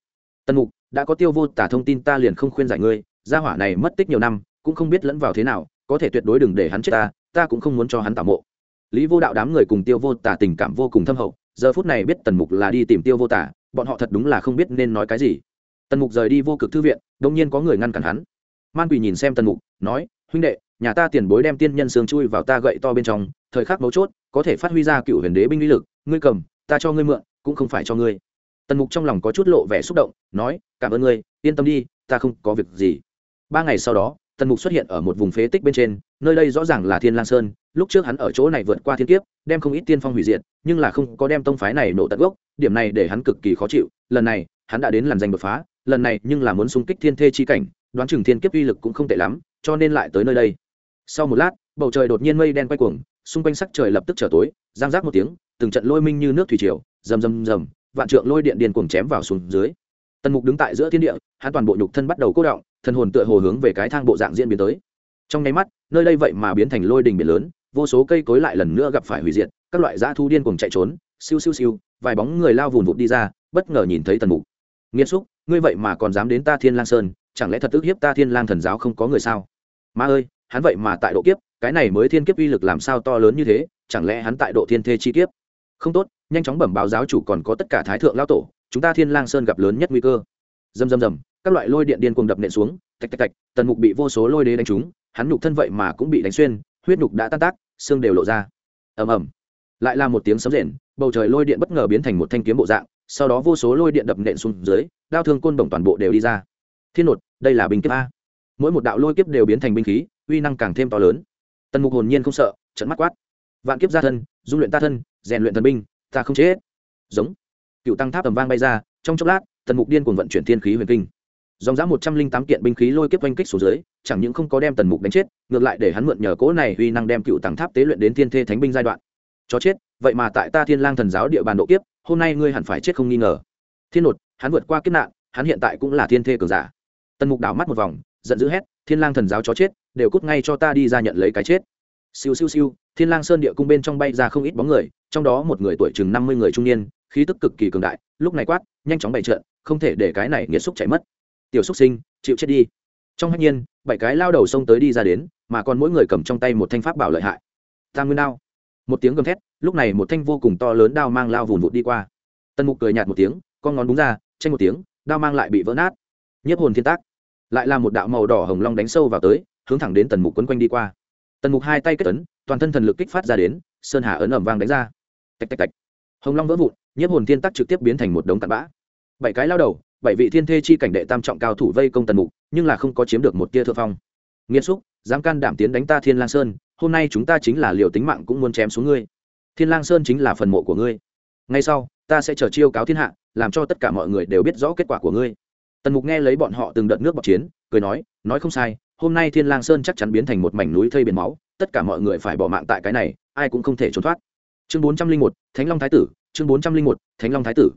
Tần mục, đã có tiêu vô tả thông tin ta liền không khuyên giải ngươi, gia hỏa này mất tích nhiều năm, cũng không biết lẫn vào thế nào, có thể tuyệt đối đừng để hắn chết ta ta cũng không muốn cho hắn tả mộ. Lý vô đạo đám người cùng tiêu vô tả tình cảm vô cùng thâm hậu, giờ phút này biết tần mục là đi tìm tiêu vô tả, bọn họ thật đúng là không biết nên nói cái gì. Tần mục rời đi vô cực thư viện, đông nhiên có người ngăn cản hắn. Man quỳ nhìn xem tần mục, nói, huynh đệ, nhà ta tiền bối đem tiên nhân sương chui vào ta gậy to bên trong, thời khắc mấu chốt, có thể phát huy ra cựu huyền đế binh lý lực, ngươi cầm ta cho ngươi mượn, cũng không phải cho ngươi. Tần mục trong lòng có chút lộ vẻ xúc động, nói, cảm ơn ngươi, yên tâm đi, ta không có việc gì. Ba ngày sau đó, tần mục xuất hiện ở một vùng phế tích bên trên, nơi đây rõ ràng là thiên lang sơn, lúc trước hắn ở chỗ này vượt qua thiên kiếp, đem không ít tiên phong hủy diệt, nhưng là không có đem tông phái này nổ tận gốc, điểm này để hắn cực kỳ khó chịu. Lần này, hắn đã đến làn danh đột phá, lần này nhưng là muốn xung kích thiên thê chi cảnh, đoán chừng thiên kiếp uy lực cũng không tệ lắm, cho nên lại tới nơi đây. Sau một lát, bầu trời đột nhiên mây đen quay cuồng xung quanh sắc trời lập tức trở tối, giang rác một tiếng, từng trận lôi minh như nước thủy triều, rầm rầm rầm, vạn trượng lôi điện điền cuồng chém vào xuống dưới. Tần mục đứng tại giữa thiên địa, hắn toàn bộ nhục thân bắt đầu cố động, thần hồn tựa hồ hướng về cái thang bộ dạng diễn biến tới. Trong nháy mắt, nơi đây vậy mà biến thành lôi đình biển lớn, vô số cây cối lại lần nữa gặp phải hủy diệt, các loại dã thu điên cuồng chạy trốn, siêu siêu siêu, vài bóng người lao vùn vụt đi ra, bất ngờ nhìn thấy tần mục. Nghiêm xúc, ngươi vậy mà còn dám đến ta thiên lang sơn, chẳng lẽ thật ức hiếp ta thiên lang thần giáo không có người sao? Ma ơi, hắn vậy mà tại độ kiếp cái này mới thiên kiếp uy lực làm sao to lớn như thế, chẳng lẽ hắn tại độ thiên thê chi kiếp? Không tốt, nhanh chóng bẩm báo giáo chủ còn có tất cả thái thượng lao tổ, chúng ta thiên lang sơn gặp lớn nhất nguy cơ. Dầm dầm dầm các loại lôi điện điên cuồng đập nện xuống, tạch tạch tạch, tần mục bị vô số lôi đế đánh trúng, hắn nhục thân vậy mà cũng bị đánh xuyên, huyết nhục đã tan tác, xương đều lộ ra. Ầm ầm. Lại là một tiếng sấm rền, bầu trời lôi điện bất ngờ biến thành một thanh kiếm bộ dạng, sau đó vô số lôi điện đập nện xuống dưới, đao thương côn đồng toàn bộ đều đi ra. Thiên nột, đây là binh kiếp a. Mỗi một đạo lôi kiếp đều biến thành binh khí, uy năng càng thêm to lớn tần mục hồn nhiên không sợ trận mắt quát. Vạn kiếp gia thân, dung luyện ta thân, rèn luyện thần binh, ta không chết. Giống. Cựu tăng tháp tầm vang bay ra, trong chốc lát, tần mục điên cuồng vận chuyển thiên khí huyền kinh. Dòng dã một trăm linh tám kiện binh khí lôi kiếp oanh kích xuống dưới, chẳng những không có đem tần mục đánh chết, ngược lại để hắn mượn nhờ cỗ này uy năng đem cựu tăng tháp tế luyện đến thiên thê thánh binh giai đoạn. Chó chết, vậy mà tại ta thiên lang thần giáo địa bàn độ kiếp, hôm nay ngươi hẳn phải chết không nghi ngờ. Thiên nột, hắn vượt qua kiếp nạn, hắn hiện tại cũng là thiên thê cường giả. Tần mục đảo mắt một vòng, giận dữ hét thiên lang thần giáo chó chết, đều cút ngay cho ta đi ra nhận lấy cái chết. Siêu siêu siêu, thiên lang sơn địa cung bên trong bay ra không ít bóng người, trong đó một người tuổi chừng năm mươi người trung niên, khí tức cực kỳ cường đại, lúc này quát, nhanh chóng bày trận, không thể để cái này nghiệt xúc chạy mất. Tiểu xúc sinh, chịu chết đi. Trong hách nhiên, bảy cái lao đầu xông tới đi ra đến, mà còn mỗi người cầm trong tay một thanh pháp bảo lợi hại. Tam nguyên đao. Một tiếng gầm thét, lúc này một thanh vô cùng to lớn đao mang lao vùn vụt đi qua. Tần mục cười nhạt một tiếng, con ngón búng ra tranh một tiếng, đao mang lại bị vỡ nát. Nhiếp hồn thiên tác lại là một đạo màu đỏ hồng long đánh sâu vào tới, hướng thẳng đến tần mục quấn quanh đi qua. Tần mục hai tay kết tấn toàn thân thần lực kích phát ra đến, sơn hà ấn ẩm vang đánh ra. Tạch tạch tạch. Hồng long vỡ vụn, nhiếp hồn thiên tắc trực tiếp biến thành một đống tạt bã. Bảy cái lao đầu, bảy vị thiên thê chi cảnh đệ tam trọng cao thủ vây công tần mục, nhưng là không có chiếm được một tia thượng phong. Nghiêm xúc, dám can đảm tiến đánh ta thiên lang sơn, hôm nay chúng ta chính là liều tính mạng cũng muốn chém xuống ngươi. Thiên lang sơn chính là phần mộ của ngươi. Ngay sau, ta sẽ chờ chiêu cáo thiên hạ, làm cho tất cả mọi người đều biết rõ kết quả của ngươi tần mục nghe lấy bọn họ từng đợt nước bọc chiến, cười nói nói không sai, hôm nay thiên lang sơn chắc chắn biến thành một mảnh núi thây biển máu, tất cả mọi người phải bỏ mạng tại cái này, ai cũng không thể trốn thoát. Chương bốn trăm linh một, thánh long thái tử, chương bốn trăm linh một, thánh long thái tử.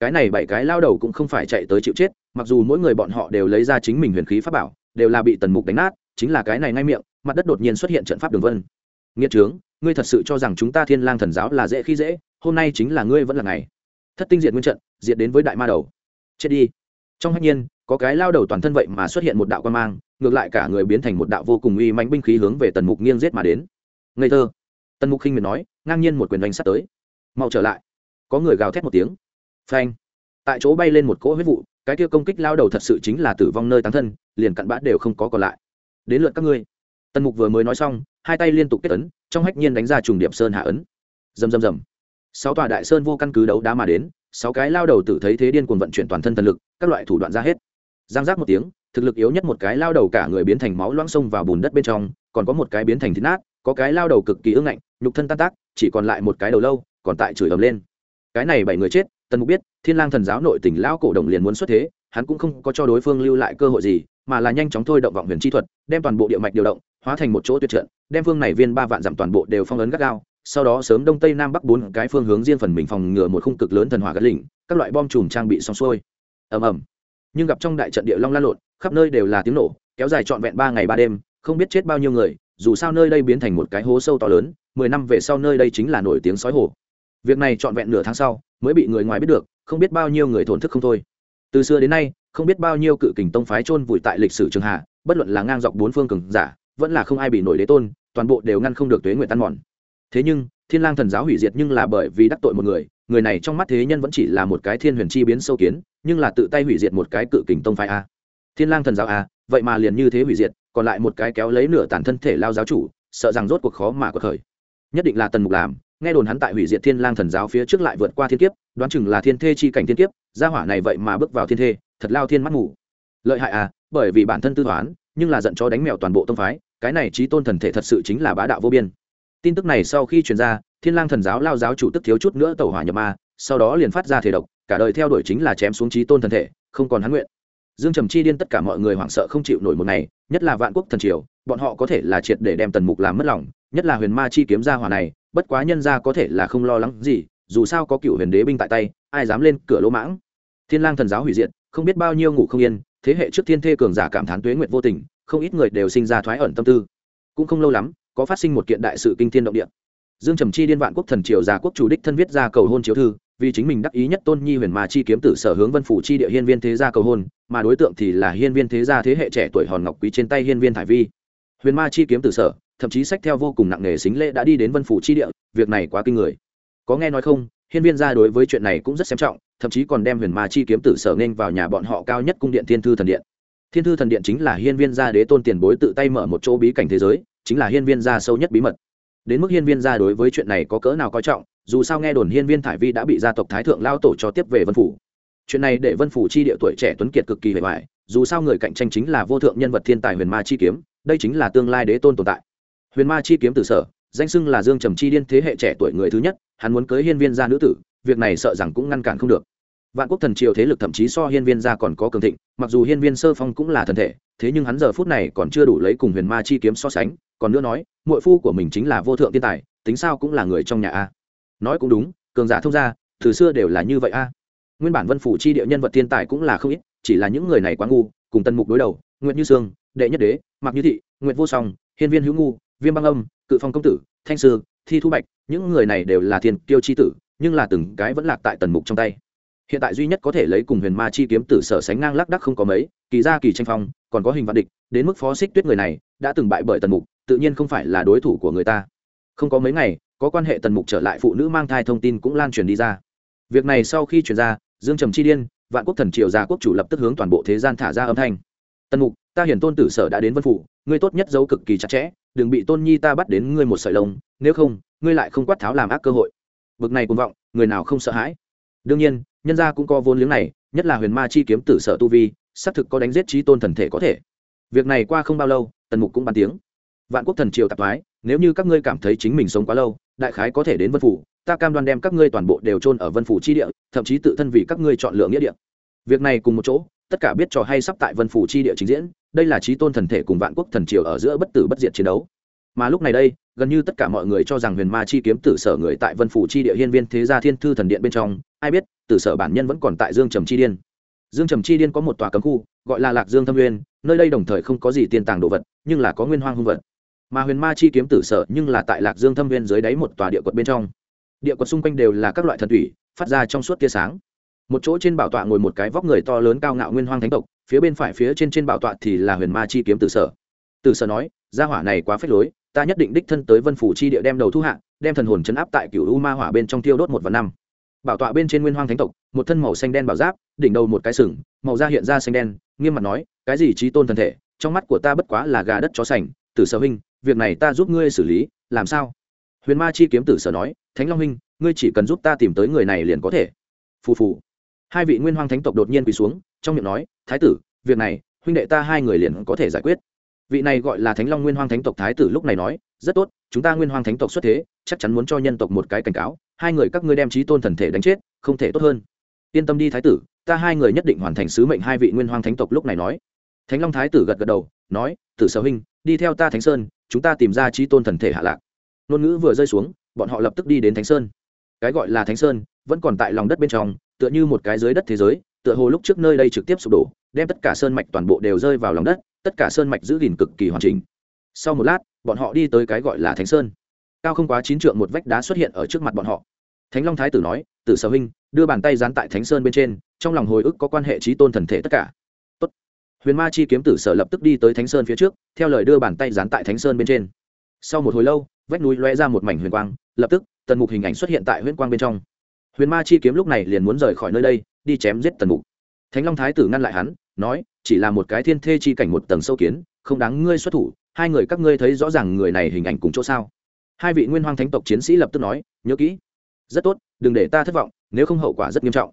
Cái này bảy cái lao đầu cũng không phải chạy tới chịu chết, mặc dù mỗi người bọn họ đều lấy ra chính mình huyền khí pháp bảo, đều là bị tần mục đánh nát, chính là cái này ngay miệng, mặt đất đột nhiên xuất hiện trận pháp đường vân. Nghĩa trướng, ngươi thật sự cho rằng chúng ta thiên lang thần giáo là dễ khi dễ, hôm nay chính là ngươi vẫn là ngày. Thất tinh diệt nguyên trận, diệt đến với đại ma đầu. Chết đi trong hắc nhiên, có cái lao đầu toàn thân vậy mà xuất hiện một đạo quan mang, ngược lại cả người biến thành một đạo vô cùng uy mạnh binh khí hướng về tần mục nghiêng giết mà đến. Ngây thơ. Tần mục khinh miệt nói, ngang nhiên một quyền đánh sắt tới. Mau trở lại. Có người gào thét một tiếng. Phanh. Tại chỗ bay lên một cỗ huyết vụ, cái kia công kích lao đầu thật sự chính là tử vong nơi tán thân, liền cặn bã đều không có còn lại. Đến lượt các ngươi. Tần mục vừa mới nói xong, hai tay liên tục kết ấn, trong hách nhiên đánh ra trùng điệp sơn hạ ấn. Rầm rầm rầm. Sáu tòa đại sơn vô căn cứ đấu đá mà đến sáu cái lao đầu tự thấy thế điên cuồng vận chuyển toàn thân thần lực, các loại thủ đoạn ra hết. Giang giác một tiếng, thực lực yếu nhất một cái lao đầu cả người biến thành máu loãng sông vào bùn đất bên trong, còn có một cái biến thành thịt nát, có cái lao đầu cực kỳ ưng ngạnh, nhục thân tan tác, chỉ còn lại một cái đầu lâu, còn tại chửi ầm lên. Cái này bảy người chết, tần mục biết, thiên lang thần giáo nội tỉnh lao cổ đồng liền muốn xuất thế, hắn cũng không có cho đối phương lưu lại cơ hội gì, mà là nhanh chóng thôi động vọng huyền chi thuật, đem toàn bộ địa mạch điều động, hóa thành một chỗ tuyệt trận, đem phương này viên ba vạn dặm toàn bộ đều phong ấn gắt gao sau đó sớm đông tây nam bắc bốn cái phương hướng riêng phần mình phòng ngừa một khung cực lớn thần hỏa gắt lỉnh, các loại bom chùm trang bị xong xuôi. Ầm ầm. Nhưng gặp trong đại trận địa long la lộn, khắp nơi đều là tiếng nổ, kéo dài trọn vẹn ba ngày ba đêm, không biết chết bao nhiêu người, dù sao nơi đây biến thành một cái hố sâu to lớn, mười năm về sau nơi đây chính là nổi tiếng sói hổ việc này trọn vẹn nửa tháng sau, mới bị người ngoài biết được, không biết bao nhiêu người thổn thức không thôi. Từ xưa đến nay, không biết bao nhiêu cự kình tông phái chôn vùi tại lịch sử trường hạ, bất luận là ngang dọc bốn phương cường giả, vẫn là không ai bị nổi đế tôn, toàn bộ đều ngăn không được tuế nguyện tan mòn thế nhưng, thiên lang thần giáo hủy diệt nhưng là bởi vì đắc tội một người người này trong mắt thế nhân vẫn chỉ là một cái thiên huyền chi biến sâu kiến, nhưng là tự tay hủy diệt một cái cự kình tông phái a. Thiên lang thần giáo a, vậy mà liền như thế hủy diệt, còn lại một cái kéo lấy nửa tàn thân thể lao giáo chủ, sợ rằng rốt cuộc khó mà có khởi. Nhất định là tần mục làm, nghe đồn hắn tại hủy diệt thiên lang thần giáo phía trước lại vượt qua thiên kiếp, đoán chừng là thiên thê chi cảnh thiên kiếp, gia hỏa này vậy mà bước vào thiên thê, thật lao thiên mắt ngủ lợi hại à bởi vì bản thân tư toán, nhưng là giận cho đánh mèo toàn bộ tông phái, cái này trí tôn thần thể thật sự chính là bá đạo vô biên tin tức này sau khi truyền ra, thiên lang thần giáo lao giáo chủ tức thiếu chút nữa tẩu hỏa nhập ma, sau đó liền phát ra thể độc, cả đời theo đuổi chính là chém xuống trí tôn thần thể, không còn hắn nguyện. Dương trầm chi điên tất cả mọi người hoảng sợ không chịu nổi một ngày, nhất là vạn quốc thần triều, bọn họ có thể là triệt để đem tần mục làm mất lòng, nhất là huyền ma chi kiếm ra hỏa này, bất quá nhân ra có thể là không lo lắng gì, dù sao có cựu huyền đế binh tại tay, ai dám lên cửa lỗ mãng. Thiên lang thần giáo hủy diệt, không biết bao nhiêu ngủ không yên, thế hệ trước thiên thê cường giả cảm thán tuế nguyện vô tình, không ít người đều sinh ra thoái ẩn tâm tư. Cũng không lâu lắm có phát sinh một kiện đại sự kinh thiên động địa. Dương trầm chi điên vạn quốc thần triều già quốc chủ đích thân viết ra cầu hôn chiếu thư, vì chính mình đắc ý nhất tôn nhi huyền ma chi kiếm tử sở hướng vân phủ chi địa hiên viên thế gia cầu hôn, mà đối tượng thì là hiên viên thế gia thế hệ trẻ tuổi hòn ngọc quý trên tay hiên viên thải vi. Huyền ma chi kiếm tử sở, thậm chí sách theo vô cùng nặng nề xính lễ đã đi đến vân phủ chi địa, việc này quá kinh người. Có nghe nói không, hiên viên gia đối với chuyện này cũng rất xem trọng, thậm chí còn đem huyền ma chi kiếm tử sở nên vào nhà bọn họ cao nhất cung điện thiên thư thần điện. Thiên thư thần điện chính là hiên viên gia đế tôn tiền bối tự tay mở một chỗ bí cảnh thế giới chính là hiên viên gia sâu nhất bí mật. Đến mức hiên viên gia đối với chuyện này có cỡ nào coi trọng, dù sao nghe đồn hiên viên thải vi đã bị gia tộc thái thượng lao tổ cho tiếp về vân phủ. Chuyện này để vân phủ chi địa tuổi trẻ tuấn kiệt cực kỳ hề hoài dù sao người cạnh tranh chính là vô thượng nhân vật thiên tài huyền ma chi kiếm, đây chính là tương lai đế tôn tồn tại. Huyền ma chi kiếm từ sở, danh xưng là dương trầm chi điên thế hệ trẻ tuổi người thứ nhất, hắn muốn cưới hiên viên gia nữ tử, việc này sợ rằng cũng ngăn cản không được. Vạn quốc thần triều thế lực thậm chí so hiên viên gia còn có cường thịnh, mặc dù hiên viên sơ phong cũng là thần thể, thế nhưng hắn giờ phút này còn chưa đủ lấy cùng huyền ma chi kiếm so sánh còn nữa nói, muội phu của mình chính là vô thượng tiên tài, tính sao cũng là người trong nhà a. Nói cũng đúng, cường giả thông gia, từ xưa đều là như vậy a. Nguyên bản vân phủ chi địa nhân vật thiên tài cũng là không ít, chỉ là những người này quá ngu, cùng tân mục đối đầu nguyện như sương, đệ nhất đế, mạc như thị nguyện vô song, hiên viên hữu ngu, viêm băng âm, cự phong công tử, thanh sư, thi thu bạch, những người này đều là thiên tiêu chi tử, nhưng là từng cái vẫn lạc tại tần mục trong tay. Hiện tại duy nhất có thể lấy cùng huyền ma chi kiếm tử sở sánh ngang lác đắc không có mấy, kỳ ra kỳ tranh phong, còn có hình vạn địch, đến mức phó xích tuyết người này, đã từng bại bởi tần mục tự nhiên không phải là đối thủ của người ta. Không có mấy ngày, có quan hệ tần mục trở lại phụ nữ mang thai thông tin cũng lan truyền đi ra. Việc này sau khi truyền ra, dương trầm chi điên, vạn quốc thần triều gia quốc chủ lập tức hướng toàn bộ thế gian thả ra âm thanh. Tần mục, ta hiển tôn tử sở đã đến vân phủ, ngươi tốt nhất giấu cực kỳ chặt chẽ, đừng bị tôn nhi ta bắt đến ngươi một sợi lông, nếu không, ngươi lại không quát tháo làm ác cơ hội. Bực này cuồng vọng, người nào không sợ hãi? Đương nhiên, nhân gia cũng có vốn liếng này, nhất là huyền ma chi kiếm tử sở tu vi xác thực có đánh giết trí tôn thần thể có thể. Việc này qua không bao lâu, tần mục cũng bàn tiếng vạn quốc thần triều tạp thoái, nếu như các ngươi cảm thấy chính mình sống quá lâu, đại khái có thể đến vân phủ, ta cam đoan đem các ngươi toàn bộ đều trôn ở vân phủ chi địa, thậm chí tự thân vì các ngươi chọn lựa nghĩa địa. Việc này cùng một chỗ, tất cả biết trò hay sắp tại vân phủ chi địa trình diễn, đây là trí tôn thần thể cùng vạn quốc thần triều ở giữa bất tử bất diệt chiến đấu. Mà lúc này đây, gần như tất cả mọi người cho rằng huyền ma chi kiếm tử sở người tại vân phủ chi địa hiên viên thế gia thiên thư thần điện bên trong, ai biết, tử sở bản nhân vẫn còn tại dương trầm chi điên. Dương trầm chi điên có một tòa cấm khu, gọi là lạc dương thâm nguyên, nơi đây đồng thời không có gì tiên tàng đồ vật, nhưng là có nguyên hoang hung vật mà huyền ma chi kiếm tử sở nhưng là tại lạc dương thâm nguyên dưới đáy một tòa địa quật bên trong. Địa quật xung quanh đều là các loại thần thủy, phát ra trong suốt tia sáng. Một chỗ trên bảo tọa ngồi một cái vóc người to lớn cao ngạo nguyên hoang thánh tộc, phía bên phải phía trên trên bảo tọa thì là huyền ma chi kiếm tử sở. Tử sở nói, gia hỏa này quá phết lối, ta nhất định đích thân tới vân phủ chi địa đem đầu thu hạ, đem thần hồn chấn áp tại cựu u ma hỏa bên trong tiêu đốt một và năm. Bảo tọa bên trên nguyên hoang thánh tộc, một thân màu xanh đen bảo giáp, đỉnh đầu một cái sừng, màu da hiện ra xanh đen, nghiêm mặt nói, cái gì trí tôn thần thể, trong mắt của ta bất quá là gà đất chó sành, tử sở huynh việc này ta giúp ngươi xử lý, làm sao? Huyền ma chi kiếm tử sở nói, thánh long huynh, ngươi chỉ cần giúp ta tìm tới người này liền có thể. Phù phù. Hai vị nguyên hoang thánh tộc đột nhiên quỳ xuống, trong miệng nói, thái tử, việc này, huynh đệ ta hai người liền có thể giải quyết. Vị này gọi là thánh long nguyên hoang thánh tộc thái tử lúc này nói, rất tốt, chúng ta nguyên hoang thánh tộc xuất thế, chắc chắn muốn cho nhân tộc một cái cảnh cáo, hai người các ngươi đem trí tôn thần thể đánh chết, không thể tốt hơn. Yên tâm đi thái tử, ta hai người nhất định hoàn thành sứ mệnh hai vị nguyên hoang thánh tộc lúc này nói. Thánh long thái tử gật gật đầu, nói, tử sở huynh, đi theo ta thánh sơn chúng ta tìm ra trí tôn thần thể hạ lạc. Ngôn ngữ vừa rơi xuống, bọn họ lập tức đi đến thánh sơn. Cái gọi là thánh sơn, vẫn còn tại lòng đất bên trong, tựa như một cái dưới đất thế giới, tựa hồ lúc trước nơi đây trực tiếp sụp đổ, đem tất cả sơn mạch toàn bộ đều rơi vào lòng đất, tất cả sơn mạch giữ gìn cực kỳ hoàn chỉnh. Sau một lát, bọn họ đi tới cái gọi là thánh sơn. Cao không quá chín trượng một vách đá xuất hiện ở trước mặt bọn họ. Thánh long thái tử nói, tử sở huynh, đưa bàn tay dán tại thánh sơn bên trên, trong lòng hồi ức có quan hệ trí tôn thần thể tất cả huyền ma chi kiếm tử sở lập tức đi tới thánh sơn phía trước, theo lời đưa bàn tay dán tại thánh sơn bên trên. Sau một hồi lâu, vách núi lóe ra một mảnh huyền quang, lập tức, tần mục hình ảnh xuất hiện tại huyền quang bên trong. Huyền ma chi kiếm lúc này liền muốn rời khỏi nơi đây, đi chém giết tần mục. Thánh long thái tử ngăn lại hắn, nói, chỉ là một cái thiên thê chi cảnh một tầng sâu kiến, không đáng ngươi xuất thủ, hai người các ngươi thấy rõ ràng người này hình ảnh cùng chỗ sao. Hai vị nguyên hoang thánh tộc chiến sĩ lập tức nói, nhớ kỹ. Rất tốt, đừng để ta thất vọng, nếu không hậu quả rất nghiêm trọng.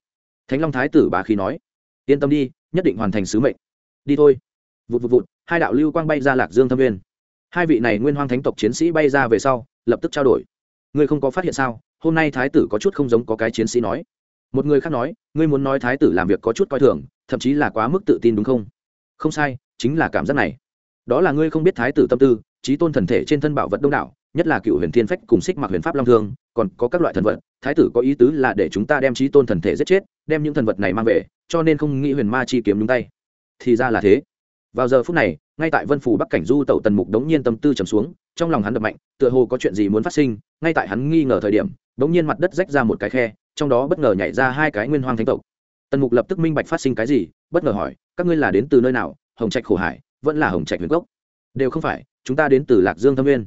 Thánh long thái tử bá khí nói, yên tâm đi, nhất định hoàn thành sứ mệnh đi thôi. Vụt vụt vụt, hai đạo lưu quang bay ra lạc dương thâm viên hai vị này nguyên hoang thánh tộc chiến sĩ bay ra về sau, lập tức trao đổi. Ngươi không có phát hiện sao? Hôm nay thái tử có chút không giống có cái chiến sĩ nói. Một người khác nói, ngươi muốn nói thái tử làm việc có chút coi thường, thậm chí là quá mức tự tin đúng không? Không sai, chính là cảm giác này. Đó là ngươi không biết thái tử tâm tư trí tôn thần thể trên thân bảo vật đông đảo, nhất là cựu huyền thiên phách cùng xích mặc huyền pháp long thương, còn có các loại thần vật, thái tử có ý tứ là để chúng ta đem trí tôn thần thể giết chết, đem những thần vật này mang về, cho nên không nghĩ huyền ma chi kiếm đúng tay thì ra là thế. Vào giờ phút này, ngay tại vân phủ bắc cảnh du tẩu tần mục đống nhiên tâm tư trầm xuống, trong lòng hắn đập mạnh, tựa hồ có chuyện gì muốn phát sinh, ngay tại hắn nghi ngờ thời điểm, đống nhiên mặt đất rách ra một cái khe, trong đó bất ngờ nhảy ra hai cái nguyên hoang thánh tộc. Tần mục lập tức minh bạch phát sinh cái gì, bất ngờ hỏi, các ngươi là đến từ nơi nào? Hồng trạch khổ hải, vẫn là hồng trạch huyền gốc? đều không phải, chúng ta đến từ lạc dương thâm nguyên.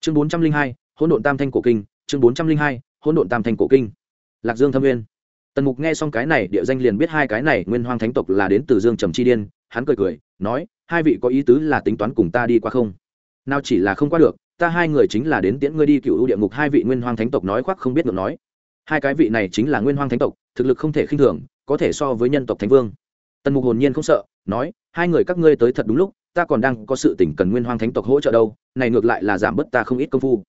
Chương bốn trăm linh hai, hỗn độn tam thanh cổ kinh, chương bốn trăm linh hai, hỗn độn tam thanh cổ kinh. Lạc dương thâm nguyên tần mục nghe xong cái này, địa danh liền biết hai cái này nguyên hoang thánh tộc là đến từ dương trầm chi điên, hắn cười cười, nói, hai vị có ý tứ là tính toán cùng ta đi qua không? Nào chỉ là không qua được, ta hai người chính là đến tiễn ngươi đi cựu địa ngục, hai vị nguyên hoang thánh tộc nói khoác không biết ngược nói. Hai cái vị này chính là nguyên hoang thánh tộc, thực lực không thể khinh thường, có thể so với nhân tộc thánh vương. Tần mục hồn nhiên không sợ, nói, hai người các ngươi tới thật đúng lúc, ta còn đang có sự tỉnh cần nguyên hoang thánh tộc hỗ trợ đâu, này ngược lại là giảm bớt ta không ít công phu.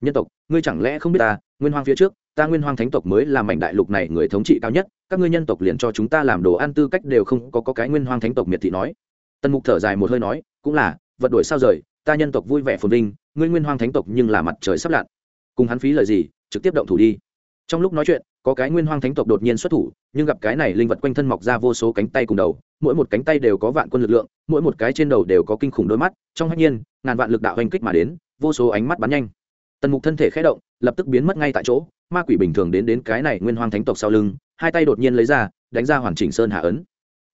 Nhân tộc, ngươi chẳng lẽ không biết ta, nguyên hoang phía trước ta nguyên hoang thánh tộc mới là mảnh đại lục này người thống trị cao nhất các ngươi nhân tộc liền cho chúng ta làm đồ ăn tư cách đều không có, có cái nguyên hoang thánh tộc miệt thị nói. Tần mục thở dài một hơi nói cũng là vật đổi sao rời ta nhân tộc vui vẻ phồn vinh ngươi nguyên hoang thánh tộc nhưng là mặt trời sắp lặn. Cùng hắn phí lời gì trực tiếp động thủ đi. Trong lúc nói chuyện có cái nguyên hoang thánh tộc đột nhiên xuất thủ nhưng gặp cái này linh vật quanh thân mọc ra vô số cánh tay cùng đầu mỗi một cánh tay đều có vạn quân lực lượng mỗi một cái trên đầu đều có kinh khủng đôi mắt trong hạnh nhiên ngàn vạn lực đạo hành kích mà đến vô số ánh mắt bắn nhanh tần mục thân thể khé động, lập tức biến mất ngay tại chỗ, ma quỷ bình thường đến đến cái này nguyên hoang thánh tộc sau lưng, hai tay đột nhiên lấy ra, đánh ra hoàn chỉnh sơn hạ ấn.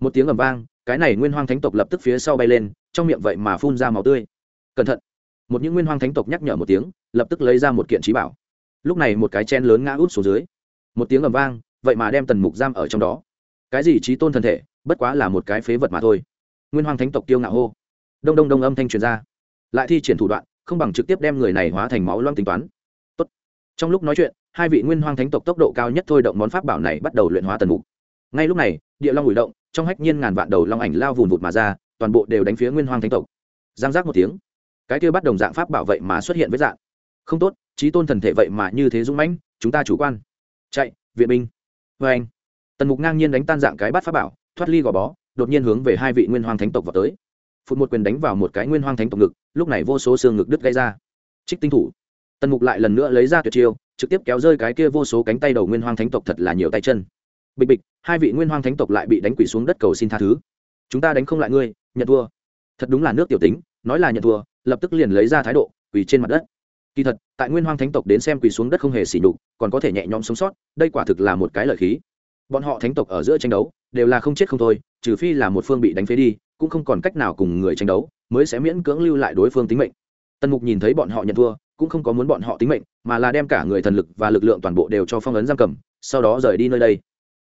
Một tiếng ầm vang, cái này nguyên hoang thánh tộc lập tức phía sau bay lên, trong miệng vậy mà phun ra màu tươi. Cẩn thận! Một những nguyên hoang thánh tộc nhắc nhở một tiếng, lập tức lấy ra một kiện trí bảo. Lúc này một cái chen lớn ngã út xuống dưới. Một tiếng ầm vang, vậy mà đem tần mục giam ở trong đó. Cái gì trí tôn thân thể, bất quá là một cái phế vật mà thôi. Nguyên hoàng thánh tộc tiêu ngạo hô. Đông đông đông âm thanh truyền ra. Lại thi triển thủ đoạn không bằng trực tiếp đem người này hóa thành máu loang tính toán. Tốt. trong lúc nói chuyện, hai vị nguyên hoang thánh tộc tốc độ cao nhất thôi động món pháp bảo này bắt đầu luyện hóa tần mục. Ngay lúc này, địa long ủi động, trong hách nhiên ngàn vạn đầu long ảnh lao vùn vụt mà ra, toàn bộ đều đánh phía nguyên hoang thánh tộc. Giang giác một tiếng. Cái kia bắt đồng dạng pháp bảo vậy mà xuất hiện với dạng. Không tốt trí tôn thần thể vậy mà như thế dũng mãnh, chúng ta chủ quan. Chạy, viện binh. Vê anh. Tần mục ngang nhiên đánh tan dạng cái bắt pháp bảo, thoát ly gò bó, đột nhiên hướng về hai vị nguyên hoang thánh tộc vào tới. Phụt một quyền đánh vào một cái nguyên hoang thánh tộc ngực lúc này vô số xương ngực đứt gây ra. Trích tinh thủ. Tần mục lại lần nữa lấy ra tuyệt chiêu, trực tiếp kéo rơi cái kia vô số cánh tay đầu nguyên hoang thánh tộc thật là nhiều tay chân. Bịch bịch, hai vị nguyên hoang thánh tộc lại bị đánh quỷ xuống đất cầu xin tha thứ. Chúng ta đánh không lại ngươi, nhận thua. Thật đúng là nước tiểu tính, nói là nhận thua, lập tức liền lấy ra thái độ, quỳ trên mặt đất. Kỳ thật, tại nguyên hoang thánh tộc đến xem quỳ xuống đất không hề xỉ nhục, còn có thể nhẹ nhõm sống sót, đây quả thực là một cái lợi khí. Bọn họ thánh tộc ở giữa tranh đấu, đều là không chết không thôi, trừ phi là một phương bị đánh phế đi, cũng không còn cách nào cùng người tranh đấu mới sẽ miễn cưỡng lưu lại đối phương tính mệnh. Tần mục nhìn thấy bọn họ nhận thua, cũng không có muốn bọn họ tính mệnh, mà là đem cả người thần lực và lực lượng toàn bộ đều cho phong ấn giam cầm, sau đó rời đi nơi đây.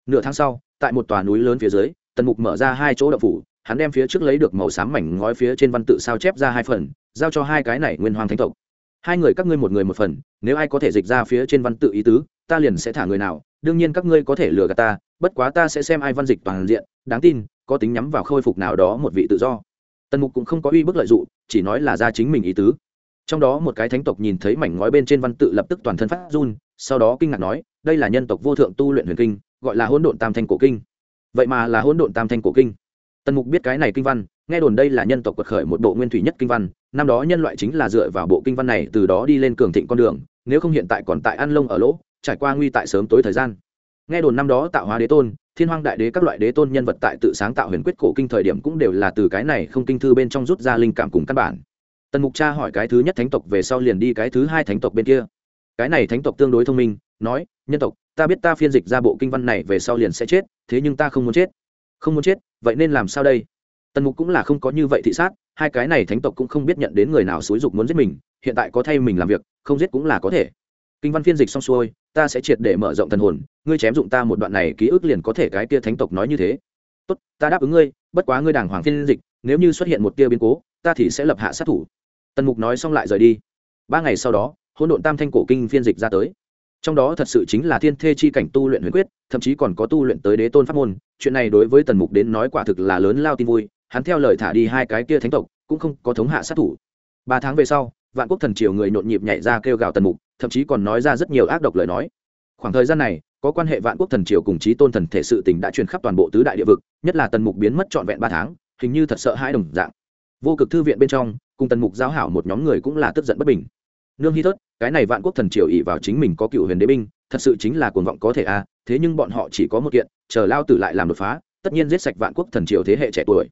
Nửa tháng sau, tại một tòa núi lớn phía dưới, tần mục mở ra hai chỗ đậu phủ, hắn đem phía trước lấy được màu xám mảnh ngói phía trên văn tự sao chép ra hai phần, giao cho hai cái này nguyên hoàng thánh tộc. Hai người các ngươi một người một phần, nếu ai có thể dịch ra phía trên văn tự ý tứ, ta liền sẽ thả người nào, đương nhiên các ngươi có thể lừa gạt ta, bất quá ta sẽ xem ai văn dịch toàn diện, đáng tin, có tính nhắm vào khôi phục nào đó một vị tự do tần mục cũng không có uy bức lợi dụng, chỉ nói là ra chính mình ý tứ. Trong đó một cái thánh tộc nhìn thấy mảnh ngói bên trên văn tự lập tức toàn thân phát run, sau đó kinh ngạc nói, đây là nhân tộc vô thượng tu luyện huyền kinh, gọi là hỗn độn tam thanh cổ kinh. Vậy mà là hỗn độn tam thanh cổ kinh. Tần mục biết cái này kinh văn, nghe đồn đây là nhân tộc quật khởi một bộ nguyên thủy nhất kinh văn, năm đó nhân loại chính là dựa vào bộ kinh văn này từ đó đi lên cường thịnh con đường, nếu không hiện tại còn tại ăn lông ở lỗ, trải qua nguy tại sớm tối thời gian. Nghe đồn năm đó tạo hóa đế tôn thiên Hoang đại đế các loại đế tôn nhân vật tại tự sáng tạo huyền quyết cổ kinh thời điểm cũng đều là từ cái này không kinh thư bên trong rút ra linh cảm cùng căn bản. Tần mục cha hỏi cái thứ nhất thánh tộc về sau liền đi cái thứ hai thánh tộc bên kia. Cái này thánh tộc tương đối thông minh, nói, nhân tộc, ta biết ta phiên dịch ra bộ kinh văn này về sau liền sẽ chết, thế nhưng ta không muốn chết. Không muốn chết? Vậy nên làm sao đây? Tần mục cũng là không có như vậy thị sát, hai cái này thánh tộc cũng không biết nhận đến người nào xúi dục muốn giết mình, hiện tại có thay mình làm việc, không giết cũng là có thể. Kinh văn phiên dịch xong xuôi, ta sẽ triệt để mở rộng thần hồn ngươi chém dụng ta một đoạn này ký ức liền có thể cái tia thánh tộc nói như thế. Tốt, ta đáp ứng ngươi, bất quá ngươi đàng hoàng phiên dịch, nếu như xuất hiện một tia biến cố, ta thì sẽ lập hạ sát thủ. Tần mục nói xong lại rời đi. Ba ngày sau đó, hỗn độn tam thanh cổ kinh phiên dịch ra tới. Trong đó thật sự chính là thiên thê chi cảnh tu luyện huyền quyết, thậm chí còn có tu luyện tới đế tôn pháp môn. Chuyện này đối với tần mục đến nói quả thực là lớn lao tin vui, hắn theo lời thả đi hai cái kia thánh tộc, cũng không có thống hạ sát thủ. Ba tháng về sau, vạn quốc thần triều người nhộn nhịp nhảy ra kêu gào tần mục, thậm chí còn nói ra rất nhiều ác độc lời nói. Khoảng thời gian này có quan hệ vạn quốc thần triều cùng chí tôn thần thể sự tình đã truyền khắp toàn bộ tứ đại địa vực nhất là tần mục biến mất trọn vẹn ba tháng hình như thật sợ hãi đồng dạng. Vô cực thư viện bên trong cùng tần mục giáo hảo một nhóm người cũng là tức giận bất bình. Nương hy thớt cái này vạn quốc thần triều ỉ vào chính mình có cựu huyền đế binh thật sự chính là cuồng vọng có thể a à, thế nhưng bọn họ chỉ có một kiện chờ lao tử lại làm đột phá tất nhiên giết sạch vạn quốc thần triều thế hệ trẻ tuổi.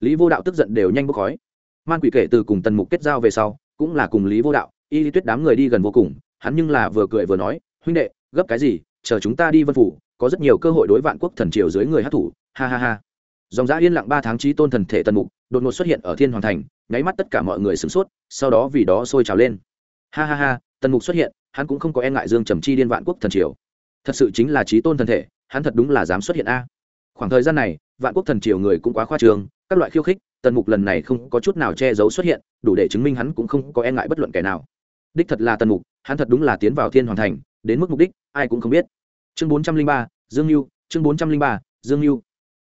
Lý vô đạo tức giận đều nhanh bốc khói. Man quỷ kể từ cùng tần mục kết giao về sau cũng là cùng lý vô đạo y lý tuyết đám người đi gần vô cùng hắn nhưng là vừa cười vừa nói huynh đệ gấp cái gì chờ chúng ta đi vân phủ, có rất nhiều cơ hội đối vạn quốc thần triều dưới người hát thủ, ha ha ha. Dòng giã yên lặng ba tháng trí tôn thần thể tần mục, đột ngột xuất hiện ở thiên hoàng thành, nháy mắt tất cả mọi người sửng sốt, sau đó vì đó sôi trào lên. Ha ha ha, tần mục xuất hiện, hắn cũng không có e ngại dương trầm chi điên vạn quốc thần triều. Thật sự chính là trí tôn thần thể, hắn thật đúng là dám xuất hiện a. Khoảng thời gian này, vạn quốc thần triều người cũng quá khoa trường các loại khiêu khích, tần mục lần này không có chút nào che giấu xuất hiện, đủ để chứng minh hắn cũng không có e ngại bất luận kẻ nào. Đích thật là tần mục, hắn thật đúng là tiến vào thiên hoàn thành, đến mức mục đích, ai cũng không biết chương bốn trăm linh ba, dương mưu chương bốn trăm linh ba, dương mưu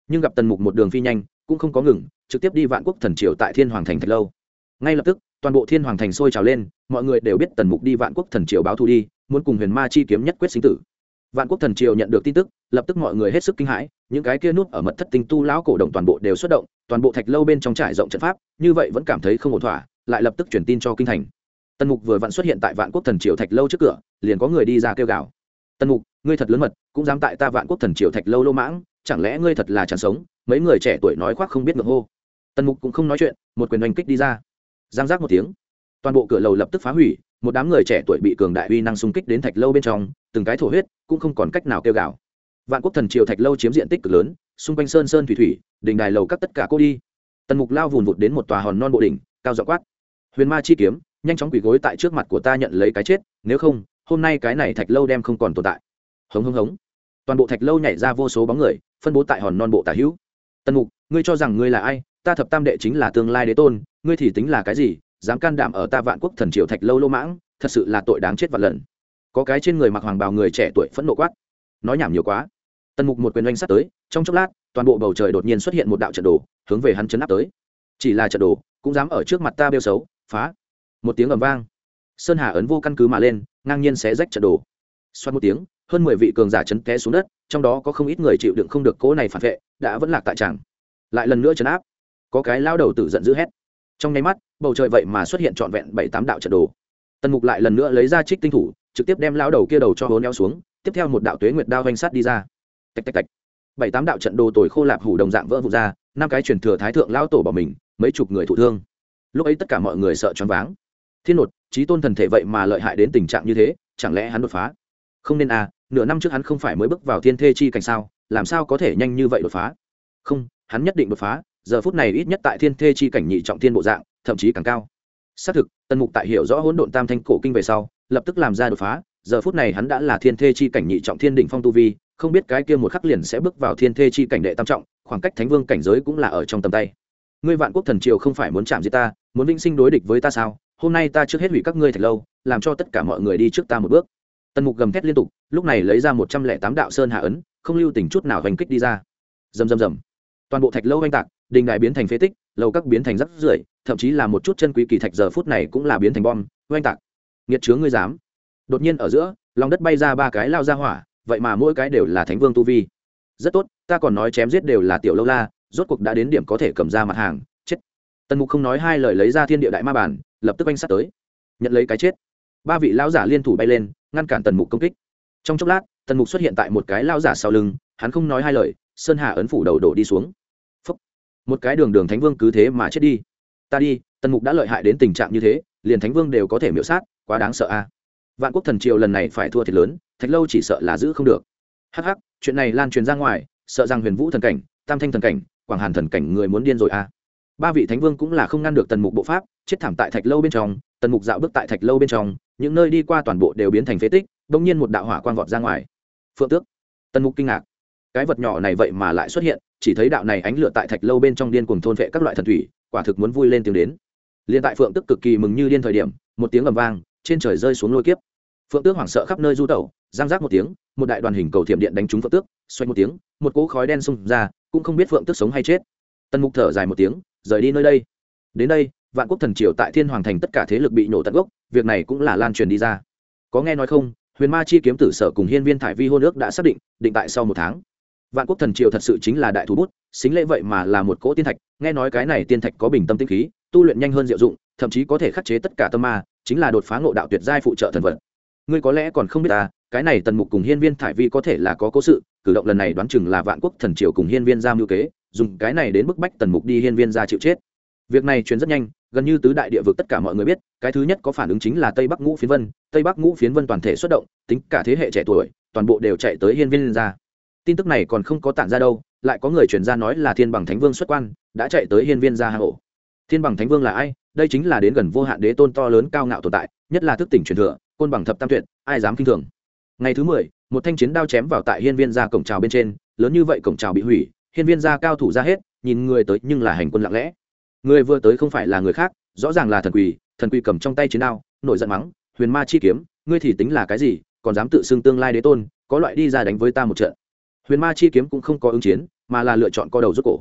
nhưng gặp tần mục một đường phi nhanh, cũng không có ngừng, trực tiếp đi vạn quốc thần triều tại thiên hoàng thành thật lâu. Ngay lập tức, toàn bộ thiên hoàng thành sôi trào lên, mọi người đều biết tần mục đi vạn quốc thần triều báo thù đi, muốn cùng huyền ma chi kiếm nhất quyết sinh tử. Vạn quốc thần triều nhận được tin tức, lập tức mọi người hết sức kinh hãi, những cái kia nút ở mật thất tinh tu lão cổ động toàn bộ đều xuất động, toàn bộ thạch lâu bên trong trải rộng trận pháp, như vậy vẫn cảm thấy không ổn thỏa, lại lập tức truyền tin cho kinh thành. Tần mục vừa vặn xuất hiện tại vạn quốc thần triều thạch lâu trước cửa, liền có người đi ra kêu gào. Tần mục ngươi thật lớn mật, cũng dám tại ta vạn quốc thần triều thạch lâu lô mãng, chẳng lẽ ngươi thật là chẳng sống? Mấy người trẻ tuổi nói khoác không biết ngượng hô. Tần mục cũng không nói chuyện, một quyền oanh kích đi ra. Giang giác một tiếng. Toàn bộ cửa lầu lập tức phá hủy, một đám người trẻ tuổi bị cường đại uy năng xung kích đến thạch lâu bên trong, từng cái thổ huyết cũng không còn cách nào kêu gào. Vạn quốc thần triều thạch lâu chiếm diện tích cực lớn, xung quanh sơn sơn thủy thủy đỉnh đài lầu các tất cả cô đi. Tần mục lao vùn vụt đến một tòa hòn non bộ đỉnh, cao dọ quát. Huyền ma chi kiếm, nhanh chóng quỳ gối tại trước mặt của ta nhận lấy cái chết, nếu không, hôm nay cái này thạch lâu đem không còn tồn tại hống hống hống. Toàn bộ thạch lâu nhảy ra vô số bóng người, phân bố tại hòn non bộ tả hữu. Tần mục, ngươi cho rằng ngươi là ai? Ta thập tam đệ chính là tương lai đế tôn, ngươi thì tính là cái gì? Dám can đảm ở ta vạn quốc thần triều thạch lâu lô mãng, thật sự là tội đáng chết vạn lần. Có cái trên người mặc hoàng bào người trẻ tuổi phẫn nộ quát. Nói nhảm nhiều quá. Tần mục một quyền oanh sắt tới, trong chốc lát, toàn bộ bầu trời đột nhiên xuất hiện một đạo trận đồ, hướng về hắn chấn áp tới. Chỉ là trận đồ, cũng dám ở trước mặt ta bêu xấu, phá. Một tiếng ầm vang. Sơn hà ấn vô căn cứ mà lên, ngang nhiên xé rách trận đồ. Xoát một tiếng hơn mười vị cường giả chấn té xuống đất, trong đó có không ít người chịu đựng không được cỗ này phản vệ, đã vẫn lạc tại tràng. Lại lần nữa chấn áp. Có cái lao đầu tử giận dữ hét. Trong nháy mắt, bầu trời vậy mà xuất hiện trọn vẹn bảy tám đạo trận đồ. Tần mục lại lần nữa lấy ra trích tinh thủ, trực tiếp đem lao đầu kia đầu cho hố neo xuống, tiếp theo một đạo tuế nguyệt đao vanh sát đi ra. Tạch tạch tạch. Bảy tám đạo trận đồ tồi khô lạp hủ đồng dạng vỡ vụt ra, năm cái truyền thừa thái thượng lao tổ bỏ mình, mấy chục người thụ thương. Lúc ấy tất cả mọi người sợ choáng váng. Thiên nột trí tôn thần thể vậy mà lợi hại đến tình trạng như thế, chẳng lẽ hắn đột phá? Không nên à nửa năm trước hắn không phải mới bước vào thiên thê chi cảnh sao, làm sao có thể nhanh như vậy đột phá? Không, hắn nhất định đột phá, giờ phút này ít nhất tại thiên thê chi cảnh nhị trọng thiên bộ dạng, thậm chí càng cao. Xác thực, tần mục tại hiểu rõ hỗn độn tam thanh cổ kinh về sau, lập tức làm ra đột phá, giờ phút này hắn đã là thiên thê chi cảnh nhị trọng thiên đỉnh phong tu vi, không biết cái kia một khắc liền sẽ bước vào thiên thê chi cảnh đệ tam trọng, khoảng cách thánh vương cảnh giới cũng là ở trong tầm tay. Ngươi vạn quốc thần triều không phải muốn chạm giết ta, muốn vinh sinh đối địch với ta sao? Hôm nay ta trước hết hủy các ngươi thật lâu, làm cho tất cả mọi người đi trước ta một bước tần mục gầm thét liên tục, lúc này lấy ra một trăm lẻ tám đạo sơn hạ ấn, không lưu tình chút nào hành kích đi ra. Rầm rầm rầm. Toàn bộ thạch lâu oanh tạc, đình đài biến thành phế tích, lầu các biến thành rắc rưởi, thậm chí là một chút chân quý kỳ thạch giờ phút này cũng là biến thành bom, oanh tạc. Nghiệt chướng ngươi dám. Đột nhiên ở giữa, lòng đất bay ra ba cái lao ra hỏa, vậy mà mỗi cái đều là thánh vương tu vi. Rất tốt, ta còn nói chém giết đều là tiểu lâu la, rốt cuộc đã đến điểm có thể cầm ra mặt hàng, chết. Tần mục không nói hai lời lấy ra thiên địa đại ma bản lập tức oanh sát tới. Nhận lấy cái chết. Ba vị lão giả liên thủ bay lên ngăn cản tần mục công kích. Trong chốc lát, tần mục xuất hiện tại một cái lão giả sau lưng, hắn không nói hai lời, sơn hà ấn phủ đầu đổ đi xuống. Phúc. một cái đường đường thánh vương cứ thế mà chết đi. Ta đi, tần mục đã lợi hại đến tình trạng như thế, liền thánh vương đều có thể miễu sát, quá đáng sợ a. Vạn quốc thần triều lần này phải thua thiệt lớn, thạch lâu chỉ sợ là giữ không được. Hắc hắc, chuyện này lan truyền ra ngoài, sợ rằng huyền vũ thần cảnh, tam thanh thần cảnh, quảng hàn thần cảnh người muốn điên rồi a. Ba vị thánh vương cũng là không ngăn được tần mục bộ pháp, chết thảm tại thạch lâu bên trong, tần mục dạo bước tại thạch lâu bên trong những nơi đi qua toàn bộ đều biến thành phế tích đ nhiên một đạo hỏa quang vọt ra ngoài. Phượng tước. Tần mục kinh ngạc. Cái vật nhỏ này vậy mà lại xuất hiện, chỉ thấy đạo này ánh lửa tại thạch lâu bên trong điên cùng thôn vệ các loại thần thủy, quả thực muốn vui lên tiếng đến. Liền tại phượng tức cực kỳ mừng như điên thời điểm, một tiếng ầm vang, trên trời rơi xuống lôi kiếp. Phượng tước hoảng sợ khắp nơi du tẩu giang giác một tiếng, một đại đoàn hình cầu thiểm điện đánh trúng phượng tước, xoay một tiếng, một cỗ khói đen xông ra, cũng không biết phượng tước sống hay chết. Tần mục thở dài một tiếng, rời đi nơi đây. Đến đây, vạn quốc thần triều tại thiên hoàng thành tất cả thế lực bị nổ tận gốc việc này cũng là lan truyền đi ra. Có nghe nói không, huyền ma chi kiếm tử sở cùng hiên viên thải vi hôn ước đã xác định định tại sau một tháng. Vạn quốc thần triều thật sự chính là đại thủ bút, xính lễ vậy mà là một cỗ tiên thạch, nghe nói cái này tiên thạch có bình tâm tinh khí, tu luyện nhanh hơn diệu dụng, thậm chí có thể khắc chế tất cả tâm ma, chính là đột phá ngộ đạo tuyệt giai phụ trợ thần vật. Ngươi có lẽ còn không biết ta, cái này tần mục cùng hiên viên thải vi có thể là có cố sự, cử động lần này đoán chừng là vạn quốc thần triều cùng hiên viên ra mưu kế, dùng cái này đến bức bách tần mục đi hiên viên ra chịu chết việc này truyền rất nhanh, gần như tứ đại địa vực tất cả mọi người biết, cái thứ nhất có phản ứng chính là tây bắc ngũ phiến vân. Tây bắc ngũ phiến vân toàn thể xuất động, tính cả thế hệ trẻ tuổi, toàn bộ đều chạy tới hiên viên ra tin tức này còn không có tản ra đâu, lại có người truyền ra nói là thiên bằng thánh vương xuất quan, đã chạy tới hiên viên ra hà hộ thiên bằng thánh vương là ai? Đây chính là đến gần vô hạn đế tôn to lớn cao ngạo tồn tại, nhất là thức tỉnh truyền thừa, côn bằng thập tam tuyệt, ai dám kinh thường? Ngày thứ mười, một thanh chiến đao chém vào tại hiên viên ra cổng trào bên trên, lớn như vậy cổng trào bị hủy, hiên viên ra cao thủ ra hết, nhìn người tới nhưng là hành quân lặng lẽ người vừa tới không phải là người khác, rõ ràng là thần quỳ thần quỳ cầm trong tay chiến đao, nổi giận mắng, huyền ma chi kiếm, ngươi thì tính là cái gì, còn dám tự xưng tương lai đế tôn, có loại đi ra đánh với ta một trận. Huyền ma chi kiếm cũng không có ứng chiến, mà là lựa chọn co đầu rút cổ.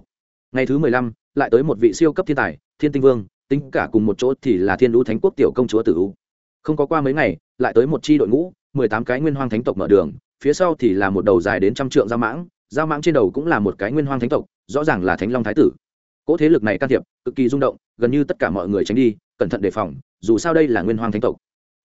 Ngày thứ mười lăm, lại tới một vị siêu cấp thiên tài, thiên tinh vương, tính cả cùng một chỗ thì là thiên lũ thánh quốc tiểu công chúa tử u. Không có qua mấy ngày, lại tới một c h i đội ngũ, mười tám cái nguyên hoang thánh tộc mở đường, phía sau thì là một đầu dài đến trăm trượng giao mãng giao mãng trên đầu cũng là một cái nguyên hoang thánh tộc, rõ ràng là thánh long thái tử cỗ thế lực này can thiệp, cực kỳ rung động, gần như tất cả mọi người tránh đi, cẩn thận đề phòng, dù sao đây là nguyên Hoàng thánh tộc.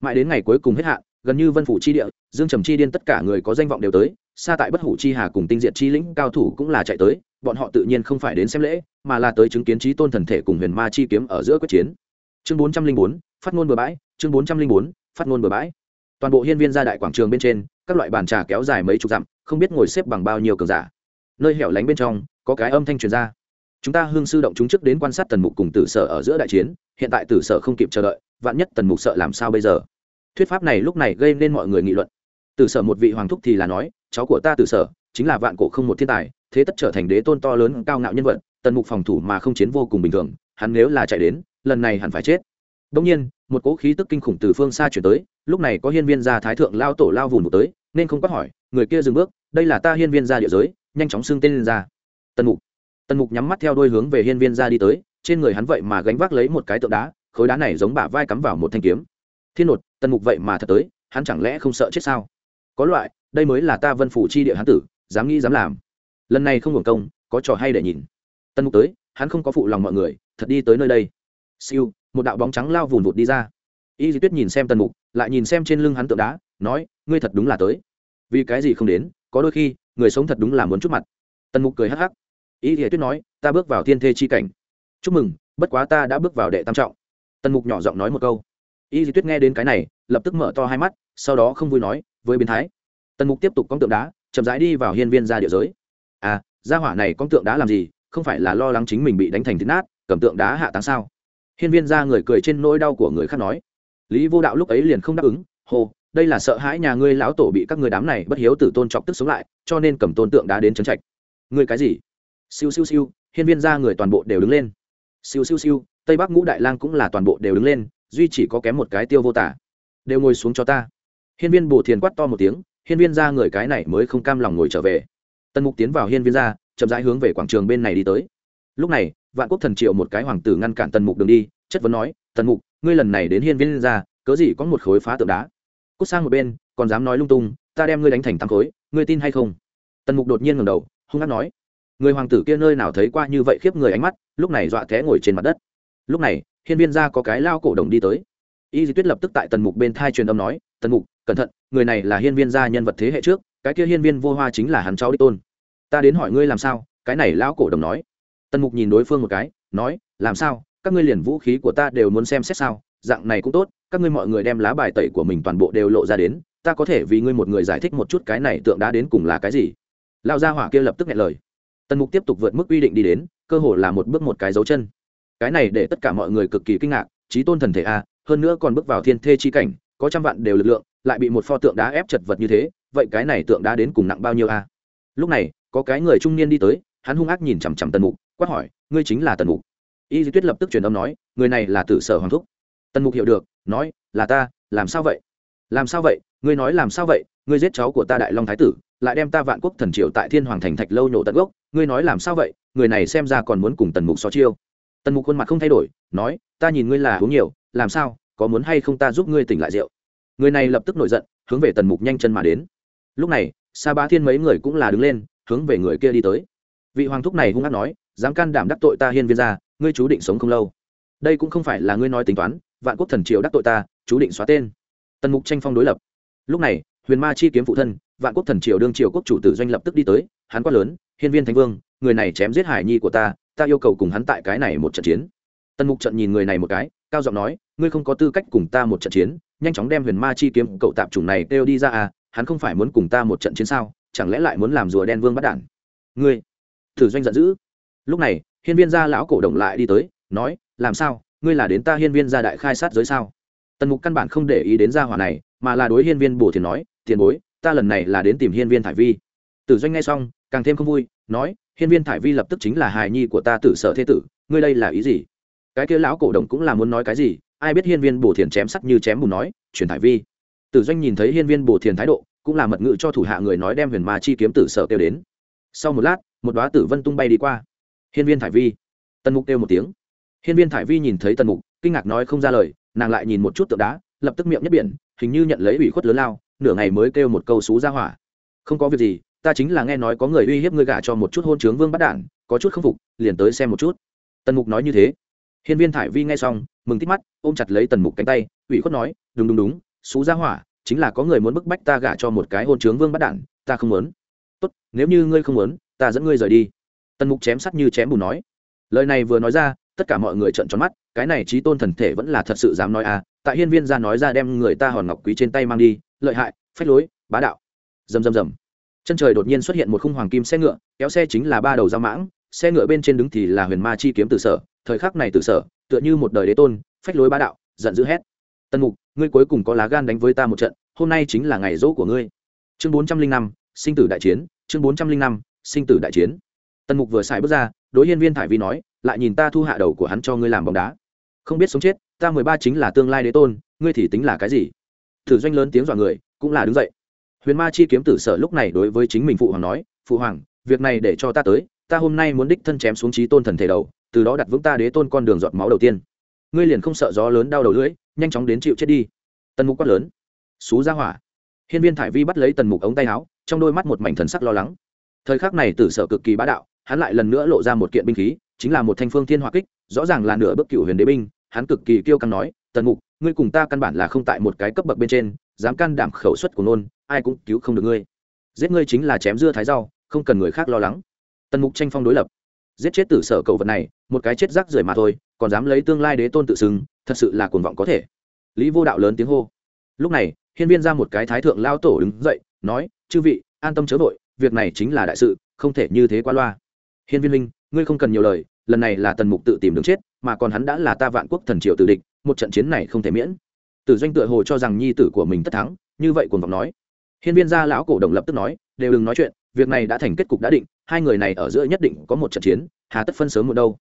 Mãi đến ngày cuối cùng hết hạn, gần như vân phủ chi địa, dương trầm chi điên tất cả người có danh vọng đều tới xa tại bất hủ chi hà cùng tinh diệt chi lĩnh cao thủ cũng là chạy tới, bọn họ tự nhiên không phải đến xem lễ, mà là tới chứng kiến trí tôn thần thể cùng huyền ma chi kiếm ở giữa quyết chiến. Chương bốn trăm linh bốn, phát ngôn bừa bãi, chương bốn trăm linh bốn, phát ngôn bừa bãi. Toàn bộ hiên viên gia đại quảng trường bên trên, các loại bàn trà kéo dài mấy chục dặm, không biết ngồi xếp bằng bao nhiêu cường giả. Nơi hẻo lánh bên trong, có cái âm thanh truyền ra chúng ta hương sư động chúng trước đến quan sát tần mục cùng tử sở ở giữa đại chiến, hiện tại tử sở không kịp chờ đợi, vạn nhất tần mục sợ làm sao bây giờ? Thuyết pháp này lúc này gây nên mọi người nghị luận. Tử sở một vị hoàng thúc thì là nói, cháu của ta tử sở, chính là vạn cổ không một thiên tài, thế tất trở thành đế tôn to lớn cao ngạo nhân vật, tần mục phòng thủ mà không chiến vô cùng bình thường, hắn nếu là chạy đến, lần này hẳn phải chết. Đông nhiên, một cỗ khí tức kinh khủng từ phương xa chuyển tới, lúc này có hiên viên gia thái thượng lao tổ lao vùng một tới, nên không quát hỏi, người kia dừng bước, đây là ta hiên viên gia địa giới, nhanh chóng xưng tên lên ra. Tần mục tần mục nhắm mắt theo đôi hướng về hiên viên ra đi tới, trên người hắn vậy mà gánh vác lấy một cái tượng đá, khối đá này giống bả vai cắm vào một thanh kiếm. Thiên nột, tần mục vậy mà thật tới, hắn chẳng lẽ không sợ chết sao? Có loại, đây mới là ta vân phủ chi địa hán tử, dám nghĩ dám làm. Lần này không hưởng công, có trò hay để nhìn. Tần mục tới, hắn không có phụ lòng mọi người, thật đi tới nơi đây. Siêu, một đạo bóng trắng lao vùn vụt đi ra. Y di tuyết nhìn xem tần mục, lại nhìn xem trên lưng hắn tượng đá, nói, ngươi thật đúng là tới. Vì cái gì không đến, có đôi khi, người sống thật đúng là muốn chút mặt. Tần mục cười hắc hắc y thì tuyết nói, ta bước vào thiên thê chi cảnh. Chúc mừng, bất quá ta đã bước vào đệ tam trọng. Tần mục nhỏ giọng nói một câu. Y di tuyết nghe đến cái này, lập tức mở to hai mắt, sau đó không vui nói, với biến thái. Tần mục tiếp tục con tượng đá, chậm rãi đi vào hiên viên ra địa giới. À gia hỏa này con tượng đá làm gì? Không phải là lo lắng chính mình bị đánh thành thịt nát, cầm tượng đá hạ táng sao? Hiên viên ra người cười trên nỗi đau của người khác nói. Lý vô đạo lúc ấy liền không đáp ứng hô đây là sợ hãi nhà ngươi lão tổ bị các người đám này bất hiếu tử tôn trọng tức sống lại, cho nên cầm tôn tượng đá đến trấn trạch. Ngươi cái gì? Siêu siêu siêu, hiên viên ra người toàn bộ đều đứng lên. Siêu siêu siêu, tây bắc ngũ đại lang cũng là toàn bộ đều đứng lên, duy chỉ có kém một cái tiêu vô tả. Đều ngồi xuống cho ta. Hiên viên bồ thiền quát to một tiếng, hiên viên ra người cái này mới không cam lòng ngồi trở về. Tần mục tiến vào hiên viên ra, chậm rãi hướng về quảng trường bên này đi tới. Lúc này, vạn quốc thần triệu một cái hoàng tử ngăn cản tần mục đường đi, chất vấn nói, tần mục, ngươi lần này đến hiên viên ra, cớ gì có một khối phá tượng đá? Cút sang một bên, còn dám nói lung tung, ta đem ngươi đánh thành tám khối, ngươi tin hay không? Tần mục đột nhiên ngầm đầu, hung hát nói người hoàng tử kia nơi nào thấy qua như vậy khiếp người ánh mắt, lúc này dọa té ngồi trên mặt đất. Lúc này, hiên viên ra có cái lao cổ đồng đi tới. Y di tuyết lập tức tại tần mục bên thai truyền âm nói, tần mục, cẩn thận, người này là hiên viên gia nhân vật thế hệ trước, cái kia hiên viên vô hoa chính là hắn cháu đích tôn. Ta đến hỏi ngươi làm sao? Cái này lão cổ đồng nói. Tần mục nhìn đối phương một cái, nói, làm sao? Các ngươi liền vũ khí của ta đều muốn xem xét sao? Dạng này cũng tốt, các ngươi mọi người đem lá bài tẩy của mình toàn bộ đều lộ ra đến, ta có thể vì ngươi một người giải thích một chút cái này tượng đá đến cùng là cái gì. Lao gia hỏa kia lập tức nghe lời tần mục tiếp tục vượt mức quy định đi đến, cơ hồ là một bước một cái dấu chân. Cái này để tất cả mọi người cực kỳ kinh ngạc, trí tôn thần thể a, hơn nữa còn bước vào thiên thê chi cảnh, có trăm vạn đều lực lượng, lại bị một pho tượng đá ép chật vật như thế, vậy cái này tượng đá đến cùng nặng bao nhiêu a? Lúc này, có cái người trung niên đi tới, hắn hung ác nhìn chằm chằm tần mục, quát hỏi, ngươi chính là tần mục? Y di tuyết lập tức truyền âm nói, người này là tử sở hoàng thúc. Tần mục hiểu được, nói, là ta, làm sao vậy? Làm sao vậy? Ngươi nói làm sao vậy? Ngươi giết cháu của ta đại long thái tử, lại đem ta vạn quốc thần triều tại thiên hoàng thành thạch lâu nhổ tận gốc, ngươi nói làm sao vậy? Người này xem ra còn muốn cùng tần mục so chiêu. Tần mục khuôn mặt không thay đổi, nói, ta nhìn ngươi là uống nhiều, làm sao, có muốn hay không ta giúp ngươi tỉnh lại rượu? Người này lập tức nổi giận, hướng về tần mục nhanh chân mà đến. Lúc này, sa bá thiên mấy người cũng là đứng lên, hướng về người kia đi tới. Vị hoàng thúc này hung hát nói, dám can đảm đắc tội ta hiên viên ra ngươi chú định sống không lâu. Đây cũng không phải là ngươi nói tính toán, vạn quốc thần triều đắc tội ta, chú định xóa tên. Tần mục tranh phong đối lập. Lúc này huyền ma chi kiếm phụ thân, vạn quốc thần triều đương triều quốc chủ tử doanh lập tức đi tới, hắn quát lớn, hiên viên thánh vương, người này chém giết hải nhi của ta ta yêu cầu cùng hắn tại cái này một trận chiến. Tần mục trận nhìn người này một cái, cao giọng nói, ngươi không có tư cách cùng ta một trận chiến, nhanh chóng đem huyền ma chi kiếm cậu tạp chủng này kêu đi ra à hắn không phải muốn cùng ta một trận chiến sao, chẳng lẽ lại muốn làm rùa đen vương bắt đản ngươi? Thử doanh giận dữ. Lúc này, hiên viên gia lão cổ động lại đi tới, nói, làm sao? Ngươi là đến ta hiên viên gia đại khai sát giới sao? Tần mục căn bản không để ý đến gia hỏa này, mà là đối hiên viên bổ thiền nói tiền bối, ta lần này là đến tìm hiên viên thải vi. Tử doanh nghe xong, càng thêm không vui, nói, hiên viên thải vi lập tức chính là hài nhi của ta tử sở thế tử, ngươi đây là ý gì? Cái kia lão cổ động cũng là muốn nói cái gì? Ai biết hiên viên bổ thiền chém sắt như chém bùn nói, chuyển thải vi. Tử doanh nhìn thấy hiên viên bổ thiền thái độ, cũng là mật ngữ cho thủ hạ người nói đem huyền ma chi kiếm tử sở kêu đến. Sau một lát, một đoá tử vân tung bay đi qua. Hiên viên thải vi. Tần mục kêu một tiếng. Hiên viên thải vi nhìn thấy tần mục, kinh ngạc nói không ra lời, nàng lại nhìn một chút tượng đá, lập tức miệng nhất biển, hình như nhận lấy ủy khuất lớn lao nửa ngày mới kêu một câu xú ra hỏa. Không có việc gì, ta chính là nghe nói có người uy hiếp ngươi gả cho một chút hôn trướng vương bắt đản, có chút k phục, liền tới xem một chút. Tần mục nói như thế. Hiên viên thải vi nghe xong, mừng tít mắt, ôm chặt lấy tần mục cánh tay, ủy khuất nói, đúng đúng đúng, xú ra hỏa, chính là có người muốn bức bách ta gả cho một cái hôn trướng vương bắt đản, ta không muốn. Tốt, nếu như ngươi không muốn, ta dẫn ngươi rời đi. Tần mục chém sắt như chém bùn nói. Lời này vừa nói ra, tất cả mọi người trợn tròn mắt, cái này trí tôn thần thể vẫn là thật sự dám nói à tại hiên viên ra nói ra đem người ta hòn ngọc quý trên tay mang đi lợi hại, phách lối, bá đạo. Rầm rầm rầm. Chân trời đột nhiên xuất hiện một khung hoàng kim xe ngựa, kéo xe chính là ba đầu dao mãng, xe ngựa bên trên đứng thì là huyền ma chi kiếm từ sở, thời khắc này từ sở, tựa như một đời đế tôn, phách lối bá đạo, giận dữ hét. Tân mục, ngươi cuối cùng có lá gan đánh với ta một trận, hôm nay chính là ngày rỗ của ngươi. Chương bốn trăm linh năm, sinh tử đại chiến, chương bốn trăm linh năm, sinh tử đại chiến. Tần mục vừa xài bước ra, đối hiên viên thải vi nói, lại nhìn ta thu hạ đầu của hắn cho ngươi làm bóng đá. Không biết sống chết, ta mười ba chính là tương lai đế tôn, ngươi thì tính là cái gì? Thử doanh lớn tiếng dọa người, cũng là đứng dậy. Huyền ma chi kiếm tử sở lúc này đối với chính mình phụ hoàng nói, phụ hoàng, việc này để cho ta tới, ta hôm nay muốn đích thân chém xuống trí tôn thần thể đầu, từ đó đặt vững ta đế tôn con đường giọt máu đầu tiên. Ngươi liền không sợ gió lớn đau đầu lưỡi, nhanh chóng đến chịu chết đi. Tần mục quát lớn. Xú ra hỏa. Hiên viên thải vi bắt lấy tần mục ống tay áo, trong đôi mắt một mảnh thần sắc lo lắng. Thời khắc này tử sở cực kỳ bá đạo, hắn lại lần nữa lộ ra một kiện binh khí, chính là một thanh phương thiên hỏa kích, rõ ràng là nửa bước cựu huyền đế binh, hắn cực kỳ kiêu căng nói, tần mục ngươi cùng ta căn bản là không tại một cái cấp bậc bên trên dám can đảm khẩu suất của nôn ai cũng cứu không được ngươi. Giết ngươi chính là chém dưa thái rau không cần người khác lo lắng. Tần mục tranh phong đối lập. Giết chết tử sở cầu vật này một cái chết rác rưởi mà thôi còn dám lấy tương lai đế tôn tự xưng thật sự là cuồng vọng có thể. Lý vô đạo lớn tiếng hô. Lúc này hiên viên ra một cái thái thượng lao tổ đứng dậy nói chư vị an tâm chớ vội việc này chính là đại sự không thể như thế qua loa. Hiên viên Linh, ngươi không cần nhiều lời lần này là tần mục tự tìm đường chết, mà còn hắn đã là ta vạn quốc thần triều tự địch, một trận chiến này không thể miễn. Tử doanh tựa hồ cho rằng nhi tử của mình tất thắng, như vậy cuồng vọng nói. Hiên viên gia lão cổ đồng lập tức nói, đều đừng nói chuyện, việc này đã thành kết cục đã định, hai người này ở giữa nhất định có một trận chiến, hà tất phân sớm một đâu.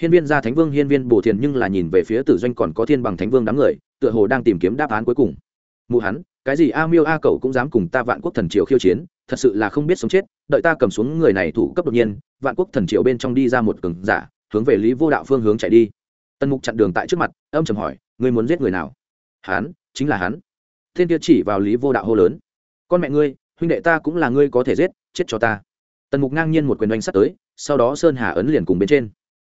Hiên viên gia thánh vương, hiên viên bổ thiền nhưng là nhìn về phía tử doanh còn có thiên bằng thánh vương đám người, tựa hồ đang tìm kiếm đáp án cuối cùng. Mụ hắn, cái gì a miêu a cậu cũng dám cùng ta vạn quốc thần triều khiêu chiến thật sự là không biết sống chết, đợi ta cầm xuống người này thủ cấp đột nhiên, vạn quốc thần triều bên trong đi ra một cường giả, hướng về lý vô đạo phương hướng chạy đi. Tần mục chặn đường tại trước mặt, âm trầm hỏi, ngươi muốn giết người nào? Hắn, chính là hắn. Thiên kia chỉ vào lý vô đạo hô lớn, con mẹ ngươi, huynh đệ ta cũng là ngươi có thể giết, chết cho ta. Tần mục ngang nhiên một quyền đánh sắt tới, sau đó sơn hà ấn liền cùng bên trên.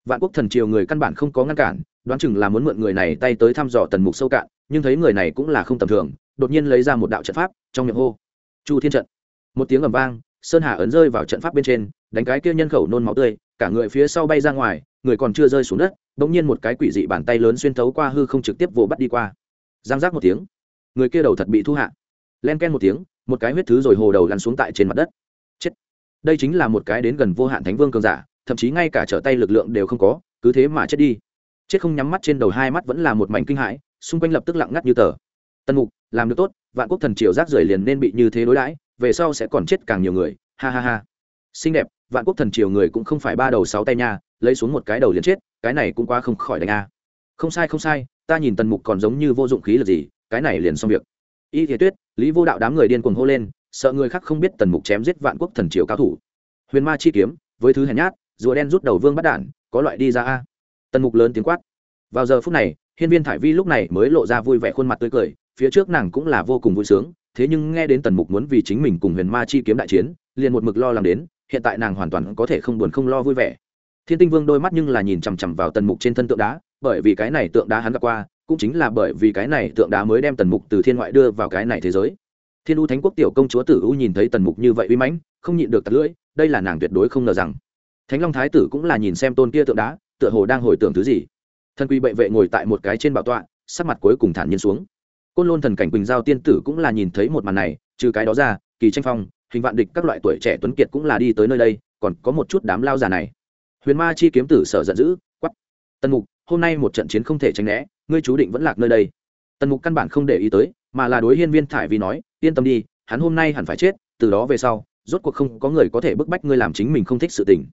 Vạn quốc thần triều người căn bản không có ngăn cản, đoán chừng là muốn mượn người này tay tới thăm dò tần mục sâu cạn, nhưng thấy người này cũng là không tầm thường, đột nhiên lấy ra một đạo trận pháp, trong miệng hô, chu thiên trận một tiếng ầm vang, sơn hà ấn rơi vào trận pháp bên trên, đánh cái kia nhân khẩu nôn máu tươi, cả người phía sau bay ra ngoài, người còn chưa rơi xuống đất đ ỗ n g nhiên một cái quỷ dị bàn tay lớn xuyên thấu qua hư không trực tiếp vỗ bắt đi qua. Giang giác một tiếng, người kia đầu thật bị thu hạ. Len ken một tiếng, một cái huyết thứ rồi hồ đầu lăn xuống tại trên mặt đất. Chết. Đây chính là một cái đến gần vô hạn thánh vương cường giả, thậm chí ngay cả trở tay lực lượng đều không có, cứ thế mà chết đi. Chết không nhắm mắt trên đầu hai mắt vẫn là một mảnh kinh hãi, xung quanh lập tức lặng ngắt như tờ. Tân mục, làm được tốt, vạn quốc thần triều rác rưởi liền nên bị như thế đối đãi về sau sẽ còn chết càng nhiều người, ha ha ha. Xinh đẹp, vạn quốc thần triều người cũng không phải ba đầu sáu tay nha, lấy xuống một cái đầu liền chết, cái này cũng quá không khỏi đánh a. Không sai không sai, ta nhìn tần mục còn giống như vô dụng khí là gì, cái này liền xong việc. Y thế tuyết, lý vô đạo đám người điên cuồng hô lên, sợ người khác không biết tần mục chém giết vạn quốc thần triều cao thủ. Huyền ma chi kiếm, với thứ hèn nhát, rùa đen rút đầu vương bắt đản có loại đi ra a. Tần mục lớn tiếng quát. Vào giờ phút này, hiên viên thải vi lúc này mới lộ ra vui vẻ khuôn mặt tươi cười, phía trước nàng cũng là vô cùng vui sướng thế nhưng nghe đến tần mục muốn vì chính mình cùng huyền ma chi kiếm đại chiến, liền một mực lo làm đến, hiện tại nàng hoàn toàn có thể không buồn không lo vui vẻ. Thiên tinh vương đôi mắt nhưng là nhìn chằm chằm vào tần mục trên thân tượng đá, bởi vì cái này tượng đá hắn gặp qua, cũng chính là bởi vì cái này tượng đá mới đem tần mục từ thiên ngoại đưa vào cái này thế giới. Thiên u thánh quốc tiểu công chúa tử u nhìn thấy tần mục như vậy uy mãnh, không nhịn được tật lưỡi, đây là nàng tuyệt đối không ngờ rằng. Thánh long thái tử cũng là nhìn xem tôn kia tượng đá, tựa hồ đang hồi tưởng thứ gì. Thân quy bệ vệ ngồi tại một cái trên bảo tọa, sắc mặt cuối cùng thản nhiên xuống côn lôn thần cảnh quỳnh giao tiên tử cũng là nhìn thấy một màn này, trừ cái đó ra, kỳ tranh phong, hình vạn địch các loại tuổi trẻ tuấn kiệt cũng là đi tới nơi đây, còn có một chút đám lao già này. Huyền ma chi kiếm tử sở giận dữ quắp tần mục, hôm nay một trận chiến không thể tránh né, ngươi chú định vẫn lạc nơi đây. Tần mục căn bản không để ý tới, mà là đối hiên viên thải vì nói, yên tâm đi, hắn hôm nay hẳn phải chết, từ đó về sau, rốt cuộc không có người có thể bức bách ngươi làm chính mình không thích sự tình.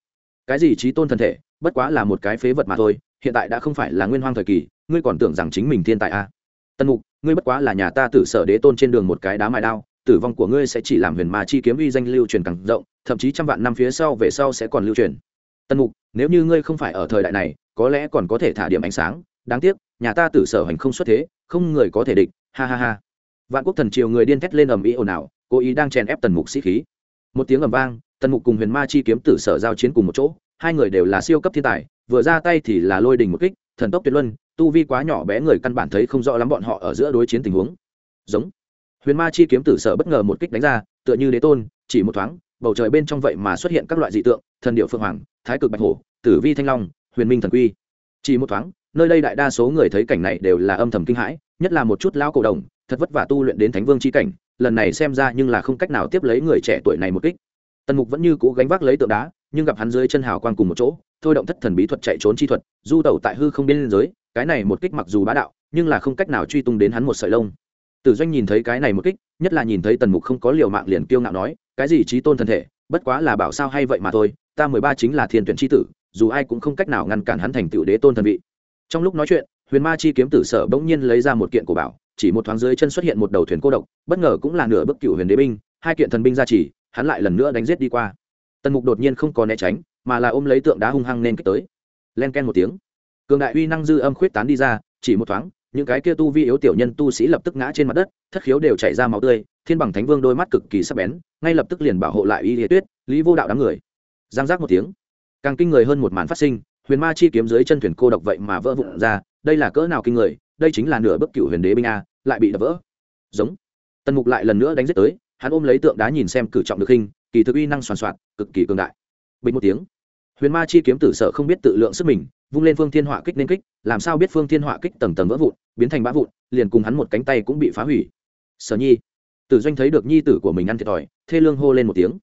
Cái gì trí tôn thân thể, bất quá là một cái phế vật mà thôi, hiện tại đã không phải là nguyên hoang thời kỳ, ngươi còn tưởng rằng chính mình thiên tài a à. tần mục ngươi bất quá là nhà ta tử sở đế tôn trên đường một cái đá mài đao, tử vong của ngươi sẽ chỉ làm huyền ma chi kiếm uy danh lưu truyền càng rộng, thậm chí trăm vạn năm phía sau về sau sẽ còn lưu truyền. Tần mục, nếu như ngươi không phải ở thời đại này, có lẽ còn có thể thả điểm ánh sáng. Đáng tiếc, nhà ta tử sở hành không xuất thế, không người có thể địch. Ha ha ha. Vạn quốc thần triều người điên thét lên ầm ĩ ồn ào, cố ý đang chèn ép tần mục sĩ khí. Một tiếng ầm vang tần mục cùng huyền ma chi kiếm tử sở giao chiến cùng một chỗ, hai người đều là siêu cấp thiên tài, vừa ra tay thì là lôi đình một kích, thần tốc tuyệt luân tu vi quá nhỏ bé người căn bản thấy không rõ lắm bọn họ ở giữa đối chiến tình huống. Giống. Huyền ma chi kiếm tử sở bất ngờ một kích đánh ra, tựa như đế tôn, chỉ một thoáng, bầu trời bên trong vậy mà xuất hiện các loại dị tượng, thần điệu phượng hoàng, thái cực bạch hổ, tử vi thanh long, huyền minh thần quy. Chỉ một thoáng, nơi đây đại đa số người thấy cảnh này đều là âm thầm kinh hãi, nhất là một chút lao cổ đồng, thật vất vả tu luyện đến thánh vương chi cảnh, lần này xem ra nhưng là không cách nào tiếp lấy người trẻ tuổi này một kích. Tần mục vẫn như cố gánh vác lấy tượng đá, nhưng gặp hắn dưới chân hào quang cùng một chỗ, thôi động thất thần bí thuật chạy trốn chi thuật, du tẩu tại hư không biên giới cái này một kích mặc dù bá đạo, nhưng là không cách nào truy tung đến hắn một sợi lông. Tử doanh nhìn thấy cái này một kích, nhất là nhìn thấy tần mục không có liều mạng liền kiêu ngạo nói, cái gì trí tôn thân thể, bất quá là bảo sao hay vậy mà thôi, ta mười ba chính là thiên tuyển tri tử, dù ai cũng không cách nào ngăn cản hắn thành tựu đế tôn thần vị. Trong lúc nói chuyện, huyền ma chi kiếm tử sở bỗng nhiên lấy ra một kiện của bảo, chỉ một thoáng dưới chân xuất hiện một đầu thuyền cô độc, bất ngờ cũng là nửa bức cựu huyền đế binh, hai kiện thần binh ra chỉ hắn lại lần nữa đánh giết đi qua. Tần mục đột nhiên không có né tránh, mà là ôm lấy tượng đá hung hăng nên kích tới. Len ken một tiếng cường đại uy năng dư âm khuyết tán đi ra, chỉ một thoáng, những cái kia tu vi yếu tiểu nhân tu sĩ lập tức ngã trên mặt đất, thất khiếu đều chảy ra máu tươi, thiên bằng thánh vương đôi mắt cực kỳ sắc bén, ngay lập tức liền bảo hộ lại y lý tuyết, lý vô đạo đám người. Giang giác một tiếng, càng kinh người hơn một màn phát sinh, huyền ma chi kiếm dưới chân thuyền cô độc vậy mà vỡ vụn ra, đây là cỡ nào kinh người, đây chính là nửa bước cựu huyền đế binh a, lại bị đập vỡ. Giống. Tần mục lại lần nữa đánh giết tới, hắn ôm lấy tượng đá nhìn xem cử trọng được hình, kỳ thực uy năng soàn soạt, cực kỳ cường đại. Bình một tiếng huyền ma chi kiếm tử sợ không biết tự lượng sức mình, vung lên phương thiên họa kích nên kích, làm sao biết phương thiên họa kích tầng tầng vỡ vụn, biến thành bã vụn, liền cùng hắn một cánh tay cũng bị phá hủy. Sở nhi, tử doanh thấy được nhi tử của mình ăn thiệt thòi, thê lương hô lên một tiếng.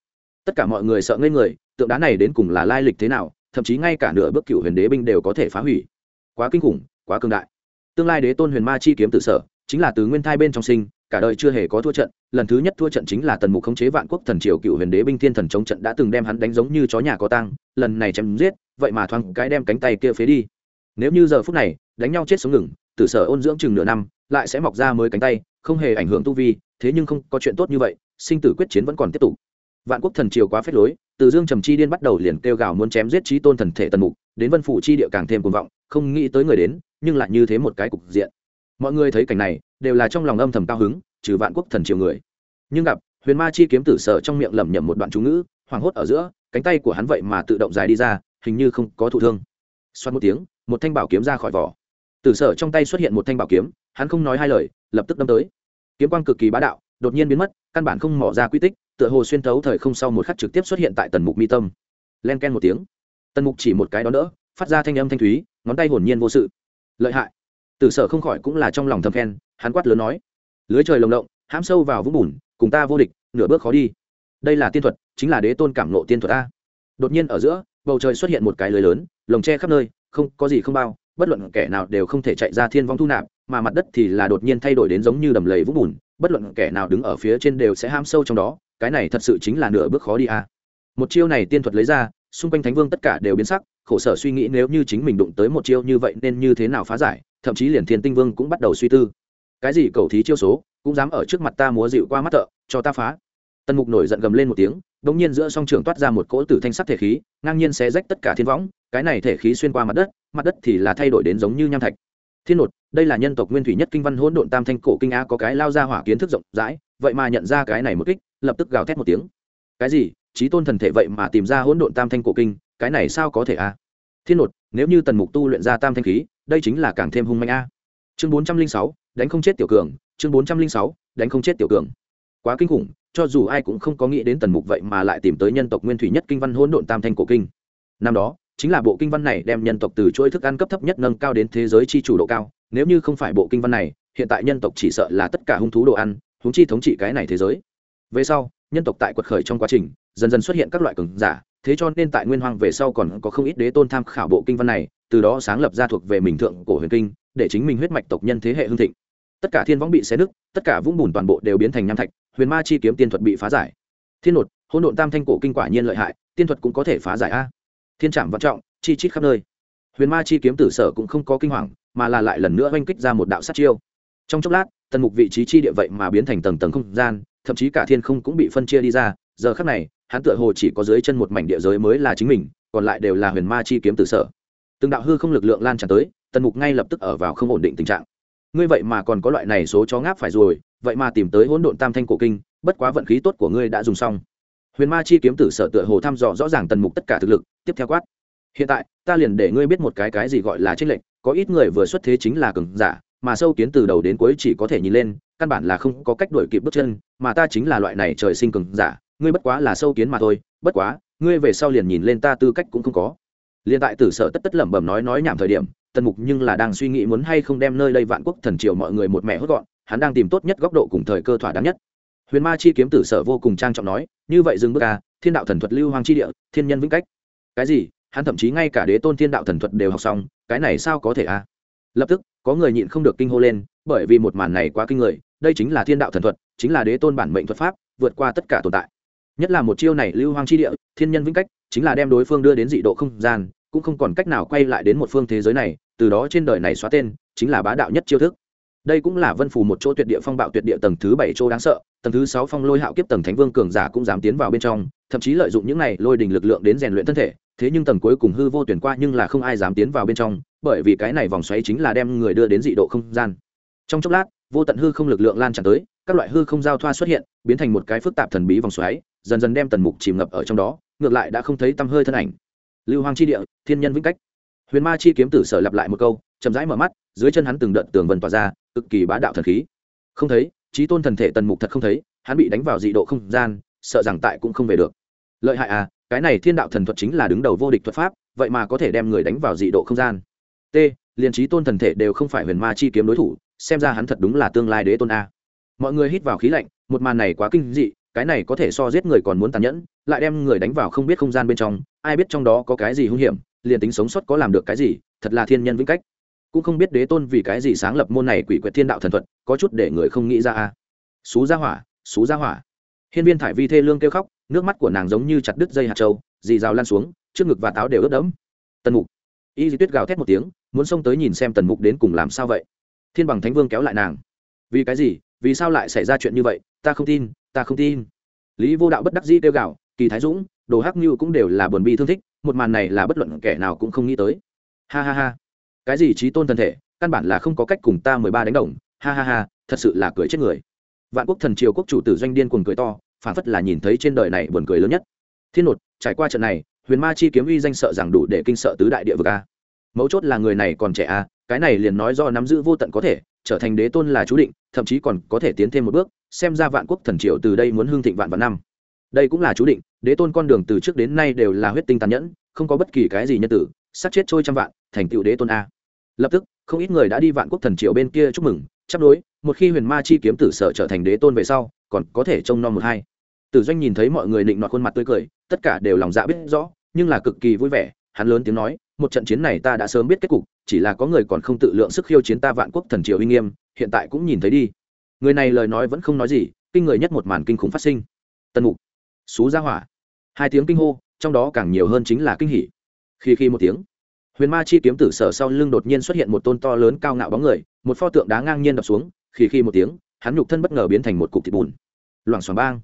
Tất cả mọi người sợ ngây người, tượng đá này đến cùng là lai lịch thế nào, thậm chí ngay cả nửa bước cựu huyền đế binh đều có thể phá hủy. Quá kinh khủng, quá cương đại. Tương lai đế tôn huyền ma chi kiếm tự sở, chính là từ nguyên thai bên trong sinh cả đời chưa hề có thua trận lần thứ nhất thua trận chính là tần mục khống chế vạn quốc thần triều cựu huyền đế binh thiên thần chống trận đã từng đem hắn đánh giống như chó nhà có tang, lần này chém giết vậy mà thoáng cái đem cánh tay kia phế đi. Nếu như giờ phút này đánh nhau chết sống ngừng tử sở ôn dưỡng chừng nửa năm lại sẽ mọc ra mới cánh tay không hề ảnh hưởng tu vi thế nhưng không có chuyện tốt như vậy sinh tử quyết chiến vẫn còn tiếp tục. Vạn quốc thần triều quá phết lối từ dương trầm chi điên bắt đầu liền kêu gào muốn chém giết trí tôn thần thể tần mục đến vân phủ chi địa càng thêm cuồng vọng không nghĩ tới người đến nhưng lại như thế một cái cục diện mọi người thấy cảnh này, đều là trong lòng âm thầm cao hứng, trừ vạn quốc thần triều người. Nhưng gặp, huyền ma chi kiếm tử sở trong miệng lẩm nhẩm một đoạn chú ngữ, hoảng hốt ở giữa, cánh tay của hắn vậy mà tự động dài đi ra, hình như không có thụ thương. Xoát một tiếng, một thanh bảo kiếm ra khỏi vỏ. Tử sở trong tay xuất hiện một thanh bảo kiếm, hắn không nói hai lời, lập tức đâm tới. Kiếm quang cực kỳ bá đạo, đột nhiên biến mất, căn bản không mỏ ra quy tích, tựa hồ xuyên thấu thời không sau một khắc trực tiếp xuất hiện tại tần mục mi tâm. Len ken một tiếng. Tần mục chỉ một cái đó nữa, phát ra thanh âm thanh thúy, ngón tay hồn nhiên vô sự. Lợi hại tử sở không khỏi cũng là trong lòng thầm khen, hắn quát lớn nói, lưới trời lồng động hãm sâu vào vũng bùn, cùng ta vô địch, nửa bước khó đi. Đây là tiên thuật, chính là đế tôn cảm nộ tiên thuật a. Đột nhiên ở giữa, bầu trời xuất hiện một cái lưới lớn, lồng tre khắp nơi, không có gì không bao, bất luận kẻ nào đều không thể chạy ra thiên vong thu nạp, mà mặt đất thì là đột nhiên thay đổi đến giống như đầm lầy vũng bùn, bất luận kẻ nào đứng ở phía trên đều sẽ ham sâu trong đó, cái này thật sự chính là nửa bước khó đi a. Một chiêu này tiên thuật lấy ra, xung quanh thánh vương tất cả đều biến sắc, khổ sở suy nghĩ nếu như chính mình đụng tới một chiêu như vậy nên như thế nào phá giải thậm chí liền thiên tinh vương cũng bắt đầu suy tư. Cái gì cầu thí chiêu số, cũng dám ở trước mặt ta múa dịu qua mắt thợ, cho ta phá. Tần mục nổi giận gầm lên một tiếng đ ỗ n g nhiên giữa song trường toát ra một cỗ tử thanh sắc thể khí, ngang nhiên xé rách tất cả thiên võng, cái này thể khí xuyên qua mặt đất mặt đất thì là thay đổi đến giống như nham thạch. Thiên nột, đây là nhân tộc nguyên thủy nhất kinh văn hỗn độn tam thanh cổ kinh a có cái lao ra hỏa kiến thức rộng rãi, vậy mà nhận ra cái này một kích, lập tức gào thét một tiếng. Cái gì? Trí tôn thần thể vậy mà tìm ra hỗn độn tam thanh cổ kinh, cái này sao có thể a thiên nột, nếu như tần mục tu luyện ra tam thanh khí đây chính là càng thêm hung manh a. Chương bốn trăm linh sáu, đánh không chết tiểu cường, chương bốn trăm linh sáu, đánh không chết tiểu cường. Quá kinh khủng, cho dù ai cũng không có nghĩ đến tần mục vậy mà lại tìm tới nhân tộc nguyên thủy nhất kinh văn hỗn độn tam thanh cổ kinh. Năm đó, chính là bộ kinh văn này đem nhân tộc từ chuỗi thức ăn cấp thấp nhất nâng cao đến thế giới chi chủ độ cao, nếu như không phải bộ kinh văn này, hiện tại nhân tộc chỉ sợ là tất cả hung thú đồ ăn húng chi thống trị cái này thế giới. Về sau, nhân tộc tại quật khởi trong quá trình, dần dần xuất hiện các loại cường giả, thế cho nên tại nguyên hoàng về sau còn có không ít đế tôn tham khảo bộ kinh văn này từ đó sáng lập ra thuộc về mình thượng cổ huyền kinh, để chính mình huyết mạch tộc nhân thế hệ hương thịnh. Tất cả thiên võng bị xé nứt, tất cả vũng bùn toàn bộ đều biến thành nham thạch, huyền ma chi kiếm tiên thuật bị phá giải. Thiên nột hỗn độn tam thanh cổ kinh quả nhiên lợi hại, tiên thuật cũng có thể phá giải a. Thiên trạm vận trọng, chi chít khắp nơi. Huyền ma chi kiếm tử sở cũng không có kinh hoàng, mà là lại lần nữa oanh kích ra một đạo sát chiêu. Trong chốc lát, tần mục vị trí chi địa vậy mà biến thành tầng tầng không gian, thậm chí cả thiên không cũng bị phân chia đi ra. Giờ khắc này, hắn tựa hồ chỉ có dưới chân một mảnh địa giới mới là chính mình, còn lại đều là huyền ma chi kiếm tử sở từng đạo hư không lực lượng lan tràn tới, tần mục ngay lập tức ở vào không ổn định tình trạng. Ngươi vậy mà còn có loại này số chó ngáp phải rồi, vậy mà tìm tới hỗn độn tam thanh cổ kinh, bất quá vận khí tốt của ngươi đã dùng xong. Huyền ma chi kiếm tử sở tựa hồ thăm dò rõ ràng tần mục tất cả thực lực, tiếp theo quát. Hiện tại, ta liền để ngươi biết một cái cái gì gọi là trích lệnh có ít người vừa xuất thế chính là cường giả, mà sâu kiến từ đầu đến cuối chỉ có thể nhìn lên, căn bản là không có cách đuổi kịp bước chân, mà ta chính là loại này trời sinh cường giả, ngươi bất quá là sâu kiến mà thôi, bất quá, ngươi về sau liền nhìn lên ta tư cách cũng không có liền tại tử sở tất tất lẩm bẩm nói nói nhảm thời điểm, tần mục nhưng là đang suy nghĩ muốn hay không đem nơi đây vạn quốc thần triều mọi người một mẹ hốt gọn, hắn đang tìm tốt nhất góc độ cùng thời cơ thỏa đáng nhất. Huyền ma chi kiếm tử sở vô cùng trang trọng nói, như vậy dừng bước ca thiên đạo thần thuật lưu hoàng chi địa, thiên nhân vĩnh cách. Cái gì? Hắn thậm chí ngay cả đế tôn thiên đạo thần thuật đều học xong, cái này sao có thể a lập tức, có người nhịn không được kinh hô lên, bởi vì một màn này quá kinh người, đây chính là thiên đạo thần thuật, chính là đế tôn bản mệnh thuật pháp, vượt qua tất cả tồn tại. Nhất là một chiêu này lưu hoang chi địa, thiên nhân vĩnh cách chính là đem đối phương đưa đến dị độ không gian, cũng không còn cách nào quay lại đến một phương thế giới này, từ đó trên đời này xóa tên, chính là bá đạo nhất chiêu thức. Đây cũng là vân phù một chỗ tuyệt địa phong bạo tuyệt địa tầng thứ bảy chỗ đáng sợ, tầng thứ sáu phong lôi hạo kiếp tầng thánh vương cường giả cũng dám tiến vào bên trong, thậm chí lợi dụng những này lôi đình lực lượng đến rèn luyện thân thể, thế nhưng tầng cuối cùng hư vô tuyển qua nhưng là không ai dám tiến vào bên trong, bởi vì cái này vòng xoáy chính là đem người đưa đến dị độ không gian. Trong chốc lát, vô tận hư không lực lượng lan tràn tới, các loại hư không giao thoa xuất hiện, biến thành một cái phức tạp thần bí vòng xoáy, dần dần đem tần mục chìm ngập ở trong đó ngược lại đã không thấy tăm hơi thân ảnh. Lưu hoang chi địa, thiên nhân vĩnh cách. Huyền ma chi kiếm tử sở lặp lại một câu, chậm rãi mở mắt, dưới chân hắn từng đợt tường vần tỏa ra, cực kỳ bá đạo thần khí. Không thấy trí tôn thần thể tần mục thật không thấy, hắn bị đánh vào dị độ không gian, sợ rằng tại cũng không về được. Lợi hại à cái này thiên đạo thần thuật chính là đứng đầu vô địch thuật pháp, vậy mà có thể đem người đánh vào dị độ không gian. T, liền trí tôn thần thể đều không phải huyền ma chi kiếm đối thủ, xem ra hắn thật đúng là tương lai đế tôn a. Mọi người hít vào khí lạnh, một màn này quá kinh dị cái này có thể so giết người còn muốn tàn nhẫn, lại đem người đánh vào không biết không gian bên trong, ai biết trong đó có cái gì hung hiểm, liền tính sống sót có làm được cái gì, thật là thiên nhân vĩnh cách. Cũng không biết đế tôn vì cái gì sáng lập môn này quỷ quyệt thiên đạo thần thuật, có chút để người không nghĩ ra a. Xú ra hỏa, xú ra hỏa. Hiên viên thải vi thê lương kêu khóc, nước mắt của nàng giống như chặt đứt dây hạt trâu dì rào lan xuống, trước ngực và táo đều ướt đẫm. Tần mục. Y di tuyết gào thét một tiếng, muốn xông tới nhìn xem tần mục đến cùng làm sao vậy. Thiên bằng thánh vương kéo lại nàng. Vì cái gì? Vì sao lại xảy ra chuyện như vậy? Ta không tin ta không tin. Lý vô đạo bất đắc dĩ kêu gào, kỳ thái dũng, đồ hắc như cũng đều là buồn bi thương thích, một màn này là bất luận kẻ nào cũng không nghĩ tới. Ha ha ha. Cái gì trí tôn thân thể, căn bản là không có cách cùng ta mười ba đánh đồng. Ha ha ha, thật sự là cười chết người. Vạn quốc thần triều quốc chủ tử doanh điên cuồng cười to phản phất là nhìn thấy trên đời này buồn cười lớn nhất. Thiên nột, trải qua trận này, huyền ma chi kiếm uy danh sợ rằng đủ để kinh sợ tứ đại địa vực a. Mấu chốt là người này còn trẻ a, cái này liền nói do nắm giữ vô tận có thể, trở thành đế tôn là chú định thậm chí còn có thể tiến thêm một bước, xem ra vạn quốc thần triều từ đây muốn hương thịnh vạn vạn năm. Đây cũng là chú định, đế tôn con đường từ trước đến nay đều là huyết tinh tàn nhẫn, không có bất kỳ cái gì nhân tử sát chết trôi trăm vạn, thành tựu đế tôn a. Lập tức, không ít người đã đi vạn quốc thần triều bên kia chúc mừng chấp đối, một khi huyền ma chi kiếm tử sở trở thành đế tôn về sau, còn có thể trông nom một hai. Tử doanh nhìn thấy mọi người định nọt khuôn mặt tươi cười, tất cả đều lòng dạ biết rõ, nhưng là cực kỳ vui vẻ, hắn lớn tiếng nói một trận chiến này ta đã sớm biết kết cục, chỉ là có người còn không tự lượng sức khiêu chiến ta vạn quốc thần triều uy nghiêm, hiện tại cũng nhìn thấy đi. Người này lời nói vẫn không nói gì, kinh người nhất một màn kinh khủng phát sinh. Tần mục, xú ra hỏa. Hai tiếng kinh hô, trong đó càng nhiều hơn chính là kinh hỉ. Khi khi một tiếng, huyền ma chi kiếm tử sở sau lưng đột nhiên xuất hiện một tôn to lớn cao ngạo bóng người, một pho tượng đá ngang nhiên đập xuống, khi khi một tiếng, hắn nhục thân bất ngờ biến thành một cục thịt bùn. Loảng xoảng bang.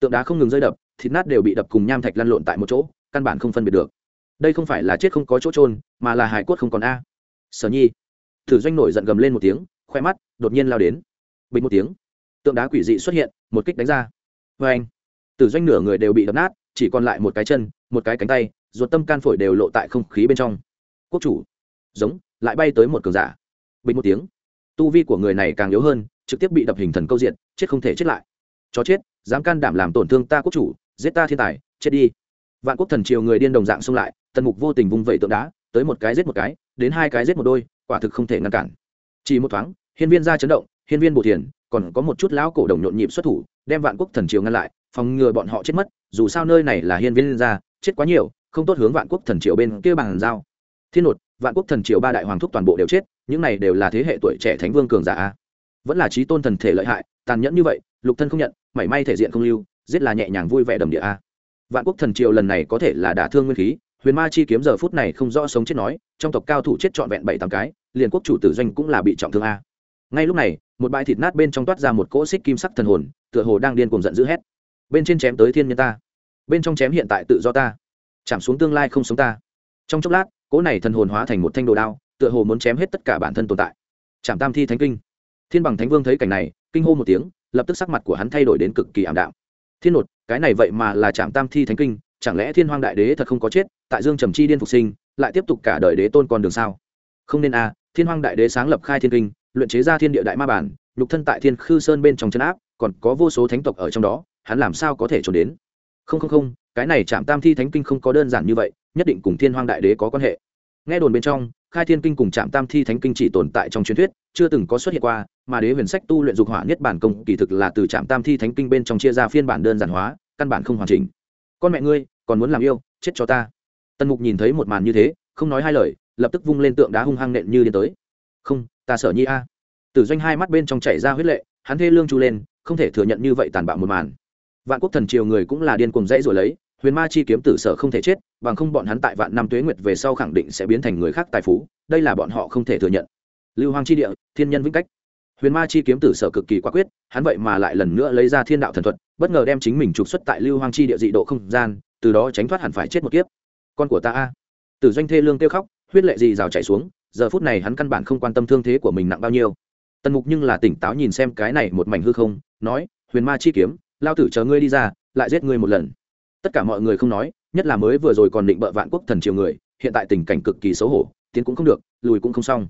Tượng đá không ngừng rơi đập, thịt nát đều bị đập cùng nham thạch lăn lộn tại một chỗ, căn bản không phân biệt được đây không phải là chết không có chỗ trôn mà là hải quất không còn a. Sở nhi, thử doanh nổi giận gầm lên một tiếng, khoe mắt đột nhiên lao đến. Bình một tiếng, tượng đá quỷ dị xuất hiện, một kích đánh ra. Vê anh, tử doanh nửa người đều bị đập nát, chỉ còn lại một cái chân, một cái cánh tay, ruột tâm can phổi đều lộ tại không khí bên trong. Quốc chủ, giống, lại bay tới một cường giả. Bình một tiếng, tu vi của người này càng yếu hơn, trực tiếp bị đập hình thần câu diện chết không thể chết lại. Chó chết, dám can đảm làm tổn thương ta quốc chủ, giết ta thiên tài, chết đi. Vạn quốc thần triều người điên đồng dạng xông lại tần mục vô tình vung vẩy tượng đá, tới một cái giết một cái, đến hai cái giết một đôi, quả thực không thể ngăn cản. Chỉ một thoáng, hiên viên ra chấn động, hiên viên bồ thiền, còn có một chút lão cổ đồng nhộn nhịp xuất thủ, đem vạn quốc thần triều ngăn lại, phòng ngừa bọn họ chết mất, dù sao nơi này là hiên viên ra, chết quá nhiều, không tốt hướng vạn quốc thần triều bên kia bàn giao. Thiên nột, vạn quốc thần triều ba đại hoàng thúc toàn bộ đều chết, những này đều là thế hệ tuổi trẻ thánh vương cường giả vẫn là trí tôn thần thể lợi hại, tàn nhẫn như vậy, lục thân không nhận, mảy may thể diện không lưu, giết là nhẹ nhàng vui vẻ đầm địa a. Vạn quốc thần triều lần này có thể là đả thương nguyên khí huyền ma chi kiếm giờ phút này không rõ sống chết nói, trong tộc cao thủ chết trọn vẹn bảy tám cái, liền quốc chủ tử doanh cũng là bị trọng thương a. Ngay lúc này, một bãi thịt nát bên trong toát ra một cỗ xích kim sắc thần hồn, tựa hồ đang điên cùng giận dữ hét. Bên trên chém tới thiên nhân ta, bên trong chém hiện tại tự do ta, chạm xuống tương lai không sống ta. Trong chốc lát, cỗ này thần hồn hóa thành một thanh đồ đao, tựa hồ muốn chém hết tất cả bản thân tồn tại. Chạm tam thi thánh kinh. Thiên bằng thánh vương thấy cảnh này, kinh hô một tiếng, lập tức sắc mặt của hắn thay đổi đến cực kỳ ảm đạm. Thiên nột cái này vậy mà là chạm tam thi thánh kinh chẳng lẽ thiên Hoang đại đế thật không có chết, tại dương trầm chi điên phục sinh, lại tiếp tục cả đời đế tôn con đường sao? Không nên a, thiên Hoang đại đế sáng lập khai thiên kinh, luyện chế ra thiên địa đại ma bản lục thân tại thiên khư sơn bên trong chân áp, còn có vô số thánh tộc ở trong đó, hắn làm sao có thể trốn đến? Không không không, cái này chạm tam thi thánh kinh không có đơn giản như vậy, nhất định cùng thiên Hoang đại đế có quan hệ. Nghe đồn bên trong, khai thiên kinh cùng trạm tam thi thánh kinh chỉ tồn tại trong truyền thuyết, chưa từng có xuất hiện qua, mà đế huyền sách tu luyện dục hỏa nhất bản công kỳ thực là từ trạm tam thi thánh kinh bên trong chia ra phiên bản đơn giản hóa, căn bản không hoàn chỉnh. Con mẹ ngươi còn muốn làm yêu, chết cho ta. Tần mục nhìn thấy một màn như thế, không nói hai lời, lập tức vung lên tượng đá hung hăng nện như điên tới. Không, ta sợ nhi a. Tử doanh hai mắt bên trong chảy ra huyết lệ, hắn thê lương chu lên, không thể thừa nhận như vậy tàn bạo một màn. Vạn quốc thần triều người cũng là điên cuồng dãy rồi lấy, huyền ma chi kiếm tử sở không thể chết, bằng không bọn hắn tại vạn năm tuế nguyệt về sau khẳng định sẽ biến thành người khác tài phú, đây là bọn họ không thể thừa nhận. Lưu hoàng chi địa, thiên nhân vĩnh cách. Huyền ma chi kiếm tử sở cực kỳ quả quyết, hắn vậy mà lại lần nữa lấy ra thiên đạo thần thuật, bất ngờ đem chính mình trục xuất tại lưu hoàng chi địa dị độ không gian từ đó tránh thoát hẳn phải chết một kiếp. Con của ta a. Tử doanh thê lương kêu khóc, huyết lệ gì rào chảy xuống, giờ phút này hắn căn bản không quan tâm thương thế của mình nặng bao nhiêu. Tần mục nhưng là tỉnh táo nhìn xem cái này một mảnh hư không, nói, huyền ma chi kiếm, lao tử chờ ngươi đi ra, lại giết ngươi một lần. Tất cả mọi người không nói, nhất là mới vừa rồi còn định bợ vạn quốc thần triều người, hiện tại tình cảnh cực kỳ xấu hổ, tiến cũng không được, lùi cũng không xong.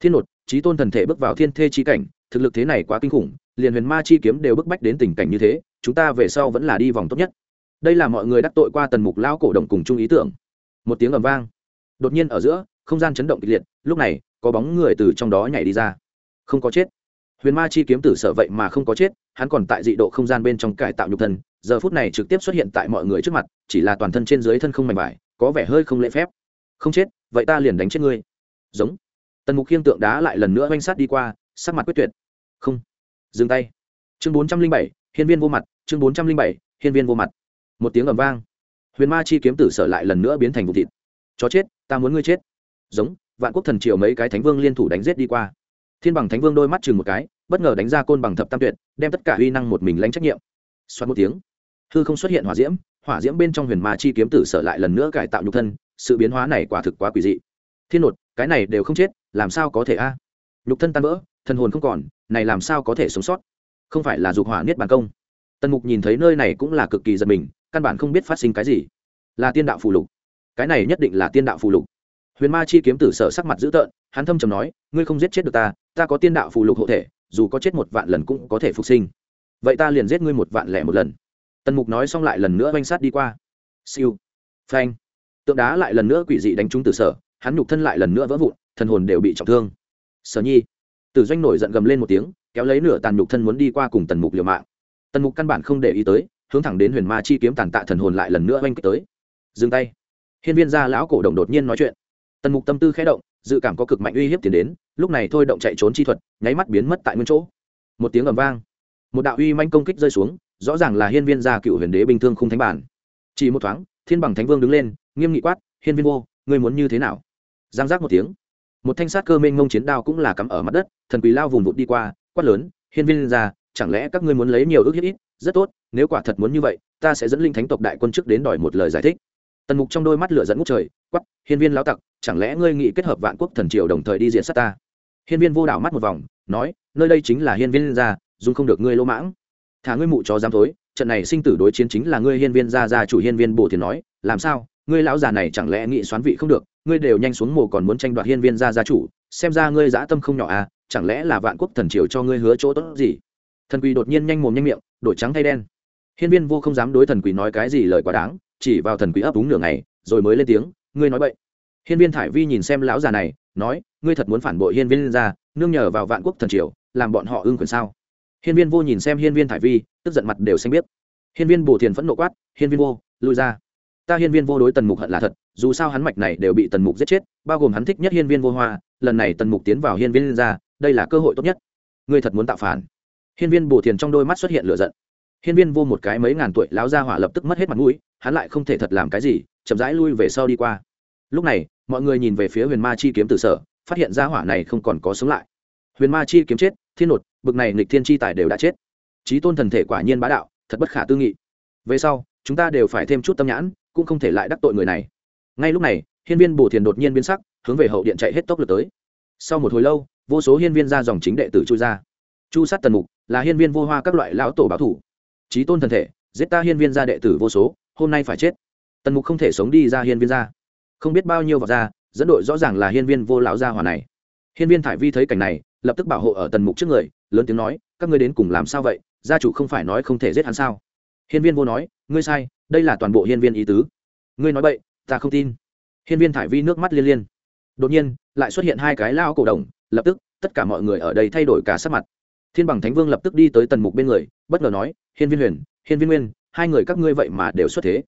Thiên nột trí tôn thần thể bước vào thiên thê chi cảnh, thực lực thế này quá kinh khủng, liền huyền ma chi kiếm đều bức bách đến tình cảnh như thế, chúng ta về sau vẫn là đi vòng tốt nhất đây là mọi người đắc tội qua tần mục lao cổ đồng cùng chung ý tưởng. Một tiếng ầm vang. Đột nhiên ở giữa, không gian chấn động kịch liệt, lúc này, có bóng người từ trong đó nhảy đi ra. Không có chết. Huyền ma chi kiếm tử sợ vậy mà không có chết, hắn còn tại dị độ không gian bên trong cải tạo nhục thân, giờ phút này trực tiếp xuất hiện tại mọi người trước mặt, chỉ là toàn thân trên dưới thân không mảnh vải, có vẻ hơi không lễ phép. Không chết, vậy ta liền đánh chết ngươi. Giống. Tần mục khiêng tượng đá lại lần nữa oanh sát đi qua, sắc mặt quyết tuyệt. Không. Dừng tay. Chương bốn trăm linh bảy, hiên viên vô mặt, chương bốn trăm linh bảy, hiên viên vô mặt một tiếng ầm vang. Huyền ma chi kiếm tử sở lại lần nữa biến thành vụ thịt. Chó chết, ta muốn ngươi chết. Giống, vạn quốc thần triều mấy cái thánh vương liên thủ đánh giết đi qua. Thiên bằng thánh vương đôi mắt chừng một cái, bất ngờ đánh ra côn bằng thập tam tuyệt, đem tất cả uy năng một mình lãnh trách nhiệm. Xoát một tiếng, hư không xuất hiện hỏa diễm hỏa diễm bên trong huyền ma chi kiếm tử sở lại lần nữa cải tạo nhục thân, sự biến hóa này quả thực quá quỷ dị. Thiên nột, cái này đều không chết, làm sao có thể a? Nhục thân tan vỡ, thần hồn không còn, này làm sao có thể sống sót? Không phải là dục hỏa niết bàn công. Tần mục nhìn thấy nơi này cũng là cực kỳ giật mình căn bản không biết phát sinh cái gì. Là tiên đạo phù lục. Cái này nhất định là tiên đạo phù lục. Huyền ma chi kiếm tử sở sắc mặt dữ tợn, hắn thâm trầm nói, ngươi không giết chết được ta ta có tiên đạo phù lục hộ thể, dù có chết một vạn lần cũng có thể phục sinh. Vậy ta liền giết ngươi một vạn lẻ một lần. Tần mục nói xong lại lần nữa oanh sát đi qua. Siêu. Phanh. Tượng đá lại lần nữa quỷ dị đánh trúng tử sở, hắn nhục thân lại lần nữa vỡ vụn, thần hồn đều bị trọng thương. Sở nhi. Tử doanh nổi giận gầm lên một tiếng, kéo lấy nửa tàn nhục thân muốn đi qua cùng tần mục liều mạng. Tần mục căn bản không để ý tới hướng thẳng đến huyền ma chi kiếm tàn tạ thần hồn lại lần nữa oanh kích tới. Dừng tay. Hiên viên gia lão cổ đồng đột nhiên nói chuyện. Tần mục tâm tư khẽ động, dự cảm có cực mạnh uy hiếp tiến đến, lúc này thôi động chạy trốn chi thuật, nháy mắt biến mất tại nguyên chỗ. Một tiếng ầm vang. Một đạo uy manh công kích rơi xuống, rõ ràng là hiên viên gia cựu huyền đế bình thương không thánh bản. Chỉ một thoáng, thiên bằng thánh vương đứng lên, nghiêm nghị quát, hiên viên vô, ngươi muốn như thế nào? Giang giác một tiếng. Một thanh sát cơ mênh ngông chiến đao cũng là cắm ở mặt đất, thần quỳ lao vùng vụt đi qua, quát lớn, hiên viên gia chẳng lẽ các ngươi muốn lấy nhiều ước hiếp ít? Rất tốt, nếu quả thật muốn như vậy, ta sẽ dẫn linh thánh tộc đại quân trước đến đòi một lời giải thích. Tần mục trong đôi mắt lửa dẫn ngút trời quắp hiên viên lão tặc, chẳng lẽ ngươi nghĩ kết hợp vạn quốc thần triều đồng thời đi diện sát ta? Hiên viên vô đảo mắt một vòng, nói, nơi đây chính là hiên viên gia dung không được ngươi lỗ mãng. Thả ngươi mụ cho dám thối, trận này sinh tử đối chiến chính là ngươi hiên viên gia gia chủ hiên viên bồ thiền nói, làm sao? Ngươi lão già này chẳng lẽ nghĩ xoán vị không được, ngươi đều nhanh xuống mồ còn muốn tranh đoạt hiên viên gia gia chủ, xem ra ngươi dã tâm không nhỏ à chẳng lẽ là vạn quốc thần triều cho ngươi hứa chỗ tốt gì? Thần quỷ đột nhiên nhanh mồm nhanh miệng, đổi trắng thay đen. Hiên viên vô không dám đối thần quỷ nói cái gì lời quá đáng, chỉ vào thần quỷ ấp úng nửa ngày, rồi mới lên tiếng, ngươi nói vậy hiên viên thải vi nhìn xem lão già này, nói, ngươi thật muốn phản bội hiên viên ra, nương nhờ vào vạn quốc thần triều, làm bọn họ ưng quyền sao? Hiên viên vô nhìn xem hiên viên thải vi, tức giận mặt đều xanh biết hiên viên bồ thiền phẫn nộ quát, hiên viên vô, lui ra. Ta hiên viên vô đối tần mục hận là thật, dù sao hắn mạch này đều bị tần mục giết chết, bao gồm hắn thích nhất hiên viên vô hoa, lần này tần mục tiến vào hiên viên ra, đây là cơ hội tốt nhất. Ngươi thật muốn tạo phản hiên viên bồ thiền trong đôi mắt xuất hiện lửa giận. Hiên viên vô một cái mấy ngàn tuổi lão gia hỏa lập tức mất hết mặt mũi, hắn lại không thể thật làm cái gì, chậm rãi lui về sau đi qua. Lúc này, mọi người nhìn về phía huyền ma chi kiếm từ sở, phát hiện gia hỏa này không còn có sống lại. Huyền ma chi kiếm chết, thiên nột, bực này nghịch thiên chi tài đều đã chết. Trí tôn thần thể quả nhiên bá đạo, thật bất khả tư nghị. Về sau, chúng ta đều phải thêm chút tâm nhãn, cũng không thể lại đắc tội người này. Ngay lúc này, hiên viên bổ thiền đột nhiên biến sắc, hướng về hậu điện chạy hết tốc lực tới. Sau một hồi lâu, vô số hiên viên ra dòng chính đệ tử chui ra. Chu sát tần mục là hiên viên vô hoa các loại lão tổ báo thủ. Trí tôn thần thể, giết ta hiên viên gia đệ tử vô số, hôm nay phải chết. Tần mục không thể sống đi ra hiên viên gia. Không biết bao nhiêu vào ra, dẫn đội rõ ràng là hiên viên vô lão gia hỏa này. Hiên viên thải vi thấy cảnh này, lập tức bảo hộ ở tần mục trước người, lớn tiếng nói, các ngươi đến cùng làm sao vậy? Gia chủ không phải nói không thể giết hắn sao? Hiên viên vô nói, ngươi sai, đây là toàn bộ hiên viên ý tứ. Ngươi nói vậy ta không tin. Hiên viên thải vi nước mắt liên liên. Đột nhiên, lại xuất hiện hai cái lao cổ đồng, lập tức, tất cả mọi người ở đây thay đổi cả sắc mặt thiên bằng thánh vương lập tức đi tới tần mục bên người, bất ngờ nói, hiên viên huyền, hiên viên nguyên, hai người các ngươi vậy mà đều xuất thế.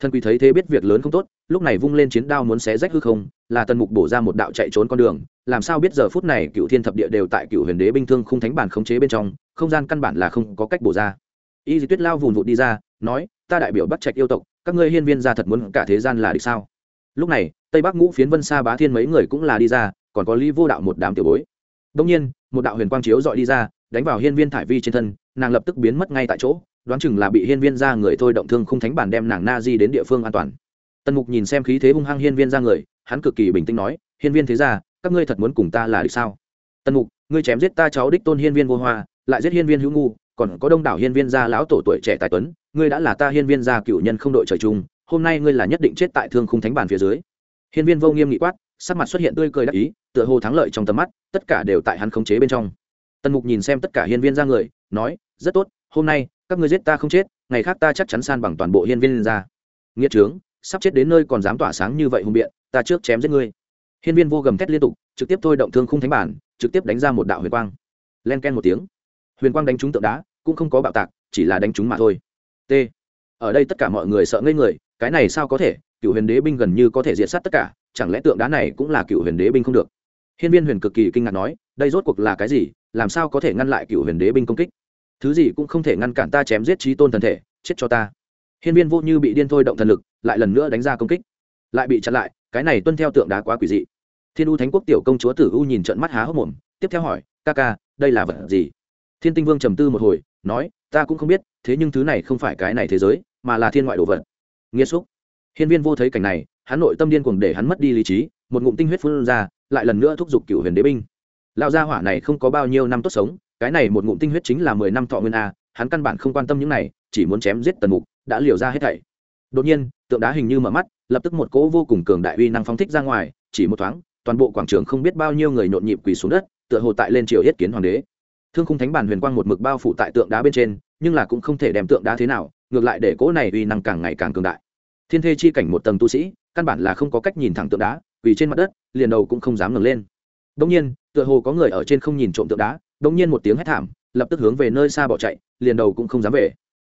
Thần quỳ thấy thế biết việc lớn không tốt, lúc này vung lên chiến đao muốn xé rách hư không, là tần mục bổ ra một đạo chạy trốn con đường, làm sao biết giờ phút này cựu thiên thập địa đều tại cựu huyền đế binh thương không thánh bản khống chế bên trong, không gian căn bản là không có cách bổ ra. Y di tuyết lao vùn vụt đi ra, nói, ta đại biểu bắt trạch yêu tộc, các ngươi hiên viên ra thật muốn cả thế gian là địch sao? Lúc này, tây bắc ngũ phiến vân Sa bá thiên mấy người cũng là đi ra, còn có Lý vô đạo một đám tiểu bối. Đông nhiên một đạo huyền quang chiếu dọi đi ra, đánh vào hiên viên thải vi trên thân, nàng lập tức biến mất ngay tại chỗ, đoán chừng là bị hiên viên ra người thôi động thương không thánh bản đem nàng na di đến địa phương an toàn. Tần mục nhìn xem khí thế hung hăng hiên viên ra người, hắn cực kỳ bình tĩnh nói, hiên viên thế ra các ngươi thật muốn cùng ta là địch sao? Tần mục, ngươi chém giết ta cháu đích tôn hiên viên vô hoa, lại giết hiên viên hữu ngu, còn có đông đảo hiên viên gia lão tổ tuổi trẻ tài tuấn, ngươi đã là ta hiên viên gia cựu nhân không đội trời chung, hôm nay ngươi là nhất định chết tại thương khung thánh bản phía dưới. Hiên viên vô nghiêm nghị quát sắc mặt xuất hiện tươi cười đắc ý, tựa hồ thắng lợi trong tầm mắt, tất cả đều tại hắn khống chế bên trong. Tần mục nhìn xem tất cả hiên viên ra người, nói, rất tốt, hôm nay, các ngươi giết ta không chết, ngày khác ta chắc chắn san bằng toàn bộ hiên viên ra. Nghĩa trướng, sắp chết đến nơi còn dám tỏa sáng như vậy hùng biện, ta trước chém giết ngươi. Hiên viên vô gầm thét liên tục, trực tiếp thôi động thương khung thánh bản, trực tiếp đánh ra một đạo huyền quang. Len ken một tiếng. Huyền quang đánh trúng tượng đá, cũng không có bạo tạc, chỉ là đánh trúng mà thôi. T. Ở đây tất cả mọi người sợ ngây người, cái này sao có thể? Cựu huyền đế binh gần như có thể diệt sát tất cả chẳng lẽ tượng đá này cũng là cựu huyền đế binh không được? Hiên viên huyền cực kỳ kinh ngạc nói, đây rốt cuộc là cái gì? Làm sao có thể ngăn lại cựu huyền đế binh công kích? Thứ gì cũng không thể ngăn cản ta chém giết trí tôn thần thể, chết cho ta. Hiên viên vô như bị điên thôi động thần lực, lại lần nữa đánh ra công kích. Lại bị chặn lại, cái này tuân theo tượng đá quá quỷ dị. Thiên u thánh quốc tiểu công chúa tử u nhìn trận mắt há hốc mồm, tiếp theo hỏi, ca ca, đây là vật gì? Thiên tinh vương trầm tư một hồi, nói, ta cũng không biết, thế nhưng thứ này không phải cái này thế giới, mà là thiên ngoại đồ vật. Nghĩa xúc hiên viên vô thấy cảnh này hắn nội tâm điên cuồng để hắn mất đi lý trí, một ngụm tinh huyết phun ra, lại lần nữa thúc giục cựu huyền đế binh. Lão gia hỏa này không có bao nhiêu năm tốt sống, cái này một ngụm tinh huyết chính là mười năm thọ nguyên a, hắn căn bản không quan tâm những này, chỉ muốn chém giết tần mục, đã liều ra hết thảy. Đột nhiên, tượng đá hình như mở mắt, lập tức một cỗ vô cùng cường đại uy năng phóng thích ra ngoài, chỉ một thoáng, toàn bộ quảng trường không biết bao nhiêu người nhộn nhịp quỳ xuống đất, tựa hồ tại lên triều yết kiến hoàng đế. Thương khung thánh bản huyền quang một mực bao phủ tại tượng đá bên trên, nhưng là cũng không thể đem tượng đá thế nào, ngược lại để cỗ này uy năng càng ngày càng cường đại thiên thê chi cảnh một tầng tu sĩ, căn bản là không có cách nhìn thẳng tượng đá, vì trên mặt đất, liền đầu cũng không dám ngẩng lên. Đông nhiên, tựa hồ có người ở trên không nhìn trộm tượng đá đông nhiên một tiếng hét thảm, lập tức hướng về nơi xa bỏ chạy, liền đầu cũng không dám về.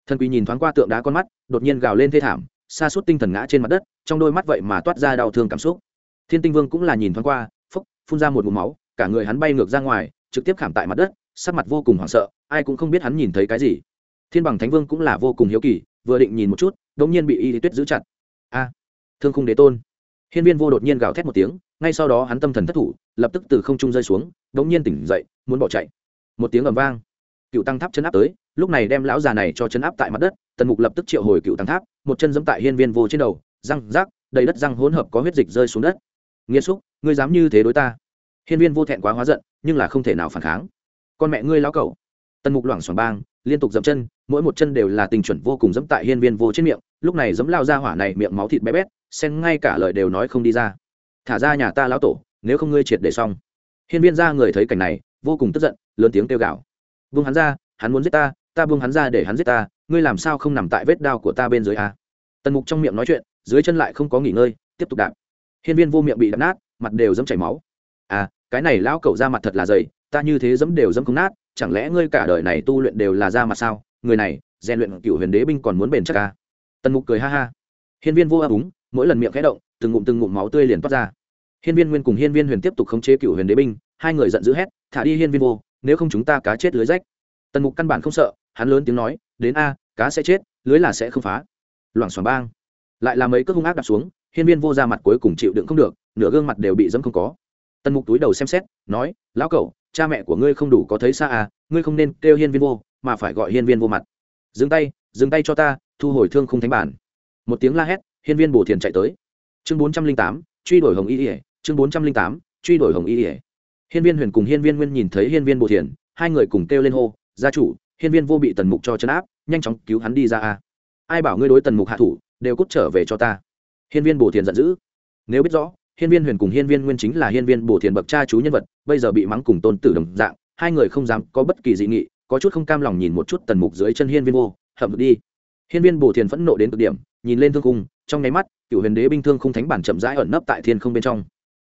Thần quỳ nhìn thoáng qua tượng đá con mắt, đột nhiên gào lên thê thảm xa suốt tinh thần ngã trên mặt đất, trong đôi mắt vậy mà toát ra đau thương cảm xúc. Thiên tinh vương cũng là nhìn thoáng qua phúc phun ra một mụm máu, cả người hắn bay ngược ra ngoài, trực tiếp khảm tại mặt đất, sắc mặt vô cùng hoảng sợ, ai cũng không biết hắn nhìn thấy cái gì. Thiên bằng thánh vương cũng là vô cùng hiếu kỳ, vừa định nhìn một chút đột nhiên bị y lý tuyết giữ chặt. A, thương khung đế tôn. Hiên viên vô đột nhiên gào thét một tiếng, ngay sau đó hắn tâm thần thất thủ, lập tức từ không trung rơi xuống đột nhiên tỉnh dậy, muốn bỏ chạy. Một tiếng ầm vang, cựu tăng tháp chân áp tới, lúc này đem lão già này cho chân áp tại mặt đất, tần mục lập tức triệu hồi cựu tăng tháp, một chân giẫm tại hiên viên vô trên đầu, răng rác, đầy đất răng hỗn hợp có huyết dịch rơi xuống đất. Nghĩa xúc, ngươi dám như thế đối ta? Hiên viên vô thẹn quá hóa giận, nhưng là không thể nào phản kháng. Con mẹ ngươi lão cẩu. Tần mục loảng xoảng bang, liên tục dậm chân mỗi một chân đều là tình chuẩn vô cùng dẫm tại hiên viên vô trên miệng, lúc này dẫm lao ra hỏa này miệng máu thịt bé bét, xen ngay cả lời đều nói không đi ra. Thả ra nhà ta lão tổ, nếu không ngươi triệt để xong. Hiên viên ra người thấy cảnh này, vô cùng tức giận, lớn tiếng kêu gào. Vương hắn ra, hắn muốn giết ta ta buông hắn ra để hắn giết ta, ngươi làm sao không nằm tại vết đao của ta bên dưới a tần mục trong miệng nói chuyện, dưới chân lại không có nghỉ ngơi, tiếp tục đạp. Hiên viên vô miệng bị đập nát, mặt đều dẫm chảy máu. À cái này lão cẩu ra mặt thật là dày, ta như thế dẫm đều dẫm không nát, chẳng lẽ ngươi cả đời này tu luyện đều là ra mặt sao? Người này, rèn luyện cựu huyền đế binh còn muốn bền chắc ca tần mục cười ha ha. Hiên viên vô ấp úng, mỗi lần miệng khẽ động, từng ngụm từng ngụm máu tươi liền toát ra. Hiên viên nguyên cùng hiên viên huyền tiếp tục khống chế cựu huyền đế binh, hai người giận dữ hét, thả đi hiên viên vô, nếu không chúng ta cá chết lưới rách. Tần mục căn bản không sợ, hắn lớn tiếng nói, đến a, cá sẽ chết, lưới là sẽ không phá. Loảng xoảng bang. Lại là mấy cước hung ác đạp xuống, hiên viên vô ra mặt cuối cùng chịu đựng không được, nửa gương mặt đều bị dẫm không có. Tần mục túi đầu xem xét, nói, lão cậu cha mẹ của ngươi không đủ có thấy xa à ngươi không nên kêu hiên viên vô mà phải gọi hiên viên vô mặt. Dừng tay dừng tay cho ta, thu hồi thương không thánh bản. Một tiếng la hét, hiên viên bổ thiền chạy tới. Chương bốn trăm linh tám, truy đổi hồng y ỉa chương bốn trăm linh tám, truy đổi hồng y ỉa hiên viên huyền cùng hiên viên nguyên nhìn thấy hiên viên bổ thiền, hai người cùng kêu lên hô, gia chủ, hiên viên vô bị tần mục cho chấn áp, nhanh chóng cứu hắn đi ra a. Ai bảo ngươi đối tần mục hạ thủ, đều cút trở về cho ta. Hiên viên bổ thiền giận dữ. Nếu biết rõ, hiên viên huyền cùng hiên viên nguyên chính là hiên viên bổ thiền bậc cha chú nhân vật, bây giờ bị mắng cùng tôn tử đồng dạng, hai người không dám có bất kỳ dị nghị có chút không cam lòng nhìn một chút tần mục dưới chân hiên viên vô, hậm đi. Hiên viên bổ thiền phẫn nộ đến cực điểm, nhìn lên thương cung trong nháy mắt, cựu huyền đế binh thương không thánh bản chậm rãi ẩn nấp tại thiên không bên trong.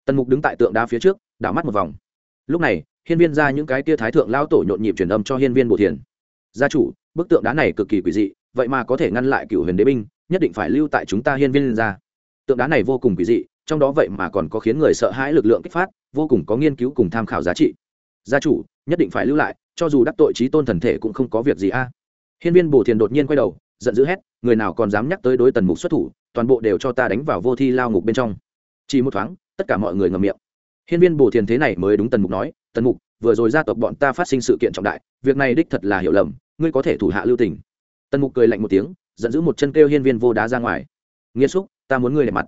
Tần mục đứng tại tượng đá phía trước, đảo mắt một vòng. Lúc này, hiên viên ra những cái tia thái thượng lao tổ nhộn nhịp truyền âm cho hiên viên bổ thiền. Gia chủ, bức tượng đá này cực kỳ quỷ dị, vậy mà có thể ngăn lại cựu huyền đế binh, nhất định phải lưu tại chúng ta hiên viên ra. Tượng đá này vô cùng quỷ dị, trong đó vậy mà còn có khiến người sợ hãi lực lượng kích phát, vô cùng có nghiên cứu cùng tham khảo giá trị. Gia chủ, nhất định phải lưu lại cho dù đắc tội trí tôn thần thể cũng không có việc gì a. Hiên viên bổ thiền đột nhiên quay đầu, giận dữ hét, người nào còn dám nhắc tới đối tần mục xuất thủ, toàn bộ đều cho ta đánh vào vô thi lao ngục bên trong. Chỉ một thoáng, tất cả mọi người ngầm miệng. Hiên viên bổ thiền thế này mới đúng tần mục nói, tần mục, vừa rồi gia tộc bọn ta phát sinh sự kiện trọng đại, việc này đích thật là hiểu lầm, ngươi có thể thủ hạ lưu tình. Tần mục cười lạnh một tiếng, giận dữ một chân kêu hiên viên vô đá ra ngoài. Nghiêm xúc, ta muốn ngươi đẹp mặt.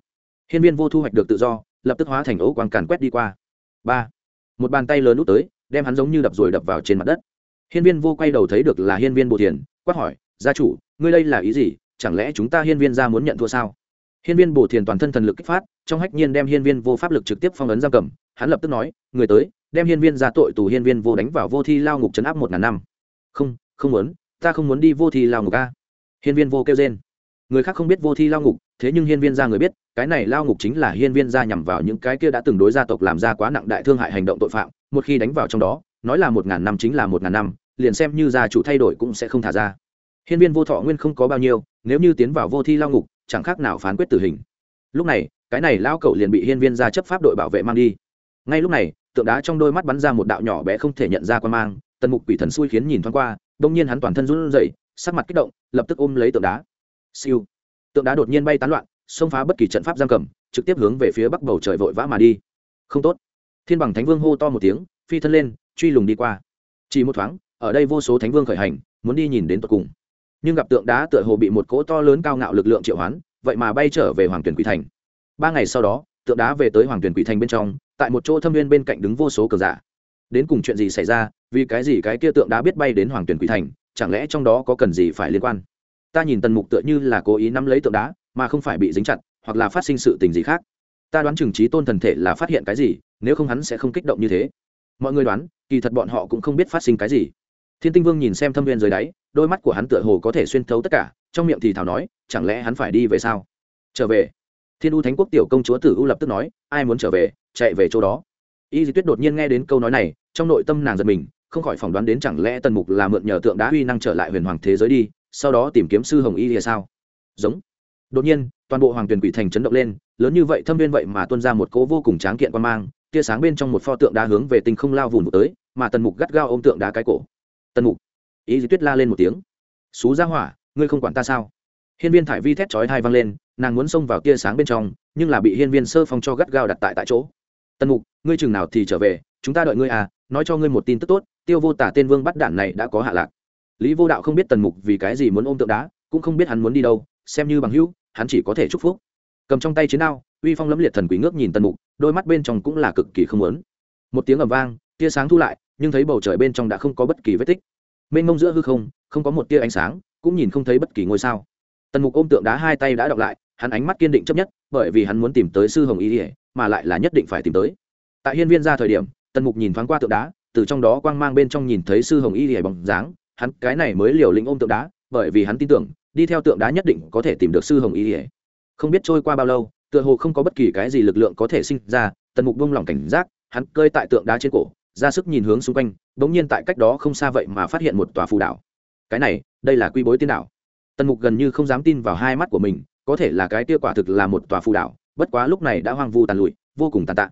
Hiên viên vô thu hoạch được tự do, lập tức hóa thành ấu quang càn quét đi qua. Ba. Một bàn tay lớn út tới đem hắn giống như đập rồi đập vào trên mặt đất hiên viên vô quay đầu thấy được là hiên viên bồ thiền quát hỏi gia chủ ngươi đây là ý gì chẳng lẽ chúng ta hiên viên ra muốn nhận thua sao hiên viên bồ thiền toàn thân thần lực kích phát trong hách nhiên đem hiên viên vô pháp lực trực tiếp phong ấn giam cầm hắn lập tức nói người tới đem hiên viên ra tội tù hiên viên vô đánh vào vô thi lao ngục chấn áp một ngàn năm không không muốn ta không muốn đi vô thi lao ngục a hiên viên vô kêu trên người khác không biết vô thi lao ngục thế nhưng hiên viên gia người biết cái này lao ngục chính là hiên viên gia nhằm vào những cái kia đã từng đối gia tộc làm ra quá nặng đại thương hại hành động tội phạm một khi đánh vào trong đó, nói là một ngàn năm chính là một ngàn năm, liền xem như gia chủ thay đổi cũng sẽ không thả ra. Hiên viên vô thọ nguyên không có bao nhiêu, nếu như tiến vào vô thi lao ngục, chẳng khác nào phán quyết tử hình. Lúc này, cái này lao cậu liền bị hiên viên gia chấp pháp đội bảo vệ mang đi. Ngay lúc này, tượng đá trong đôi mắt bắn ra một đạo nhỏ bé không thể nhận ra quan mang, tần mục quỷ thần xui khiến nhìn thoáng qua đông nhiên hắn toàn thân run rẩy, sắc mặt kích động, lập tức ôm lấy tượng đá. Siêu. Tượng đá đột nhiên bay tán loạn, xông phá bất kỳ trận pháp giam cầm, trực tiếp hướng về phía bắc bầu trời vội vã mà đi. Không tốt thiên bằng thánh vương hô to một tiếng, phi thân lên, truy lùng đi qua. Chỉ một thoáng, ở đây vô số thánh vương khởi hành, muốn đi nhìn đến tận cùng. Nhưng gặp tượng đá tựa hồ bị một cỗ to lớn cao ngạo lực lượng triệu hoán, vậy mà bay trở về hoàng tuyển quỷ thành. Ba ngày sau đó, tượng đá về tới hoàng tuyển quỷ thành bên trong, tại một chỗ thâm viên bên cạnh đứng vô số cờ giả. Đến cùng chuyện gì xảy ra, vì cái gì cái kia tượng đá biết bay đến hoàng tuyển quỷ thành, chẳng lẽ trong đó có cần gì phải liên quan? Ta nhìn tần mục tựa như là cố ý nắm lấy tượng đá, mà không phải bị dính chặt, hoặc là phát sinh sự tình gì khác ta đoán chừng trí tôn thần thể là phát hiện cái gì, nếu không hắn sẽ không kích động như thế. Mọi người đoán, kỳ thật bọn họ cũng không biết phát sinh cái gì. Thiên tinh vương nhìn xem thâm viên dưới đáy, đôi mắt của hắn tựa hồ có thể xuyên thấu tất cả, trong miệng thì thảo nói, chẳng lẽ hắn phải đi về sao? Trở về. Thiên u thánh quốc tiểu công chúa tử u lập tức nói, ai muốn trở về, chạy về chỗ đó. Y di tuyết đột nhiên nghe đến câu nói này, trong nội tâm nàng giật mình, không khỏi phỏng đoán đến chẳng lẽ tần mục là mượn nhờ tượng đá uy năng trở lại huyền hoàng thế giới đi, sau đó tìm kiếm sư hồng y thì sao? Giống. Đột nhiên toàn bộ hoàng tuyển quỷ thành chấn động lên, lớn như vậy thâm viên vậy mà tuân ra một cỗ vô cùng tráng kiện quan mang, tia sáng bên trong một pho tượng đá hướng về tinh không lao vùn một tới, mà tần mục gắt gao ôm tượng đá cái cổ. Tần mục, ý di tuyết la lên một tiếng. Xú ra hỏa, ngươi không quản ta sao? Hiên viên thải vi thét chói hai văng lên, nàng muốn xông vào tia sáng bên trong, nhưng là bị hiên viên sơ phong cho gắt gao đặt tại tại chỗ. Tần mục, ngươi chừng nào thì trở về, chúng ta đợi ngươi à nói cho ngươi một tin tức tốt, tiêu vô tả tên vương bắt đản này đã có hạ lạc. Lý vô đạo không biết tần mục vì cái gì muốn ôm tượng đá, cũng không biết hắn muốn đi đâu, xem như bằng hữu hắn chỉ có thể chúc phúc. Cầm trong tay chiến đao, uy phong lẫm liệt thần quỷ ngước nhìn tần mục, đôi mắt bên trong cũng là cực kỳ không muốn. Một tiếng ầm vang, tia sáng thu lại, nhưng thấy bầu trời bên trong đã không có bất kỳ vết tích. Mênh mông giữa hư không không có một tia ánh sáng, cũng nhìn không thấy bất kỳ ngôi sao. Tần mục ôm tượng đá hai tay đã đọc lại, hắn ánh mắt kiên định chấp nhất, bởi vì hắn muốn tìm tới sư hồng ý ỉa mà lại là nhất định phải tìm tới. Tại hiên viên ra thời điểm, tần mục nhìn thoáng qua tượng đá, từ trong đó quang mang bên trong nhìn thấy sư hồng y ỉa bóng dáng, hắn cái này mới liều lĩnh ôm tượng đá, bởi vì hắn tin tưởng đi theo tượng đá nhất định có thể tìm được sư hồng y ỉa. Không biết trôi qua bao lâu, tựa hồ không có bất kỳ cái gì lực lượng có thể sinh ra, tần mục buông lòng cảnh giác, hắn cơi tại tượng đá trên cổ, ra sức nhìn hướng xung quanh, bỗng nhiên tại cách đó không xa vậy mà phát hiện một tòa phù đảo. Cái này, đây là quy bối tiên đảo. Tần mục gần như không dám tin vào hai mắt của mình, có thể là cái tia quả thực là một tòa phù đảo, bất quá lúc này đã hoang vu tàn lụi, vô cùng tàn tạ.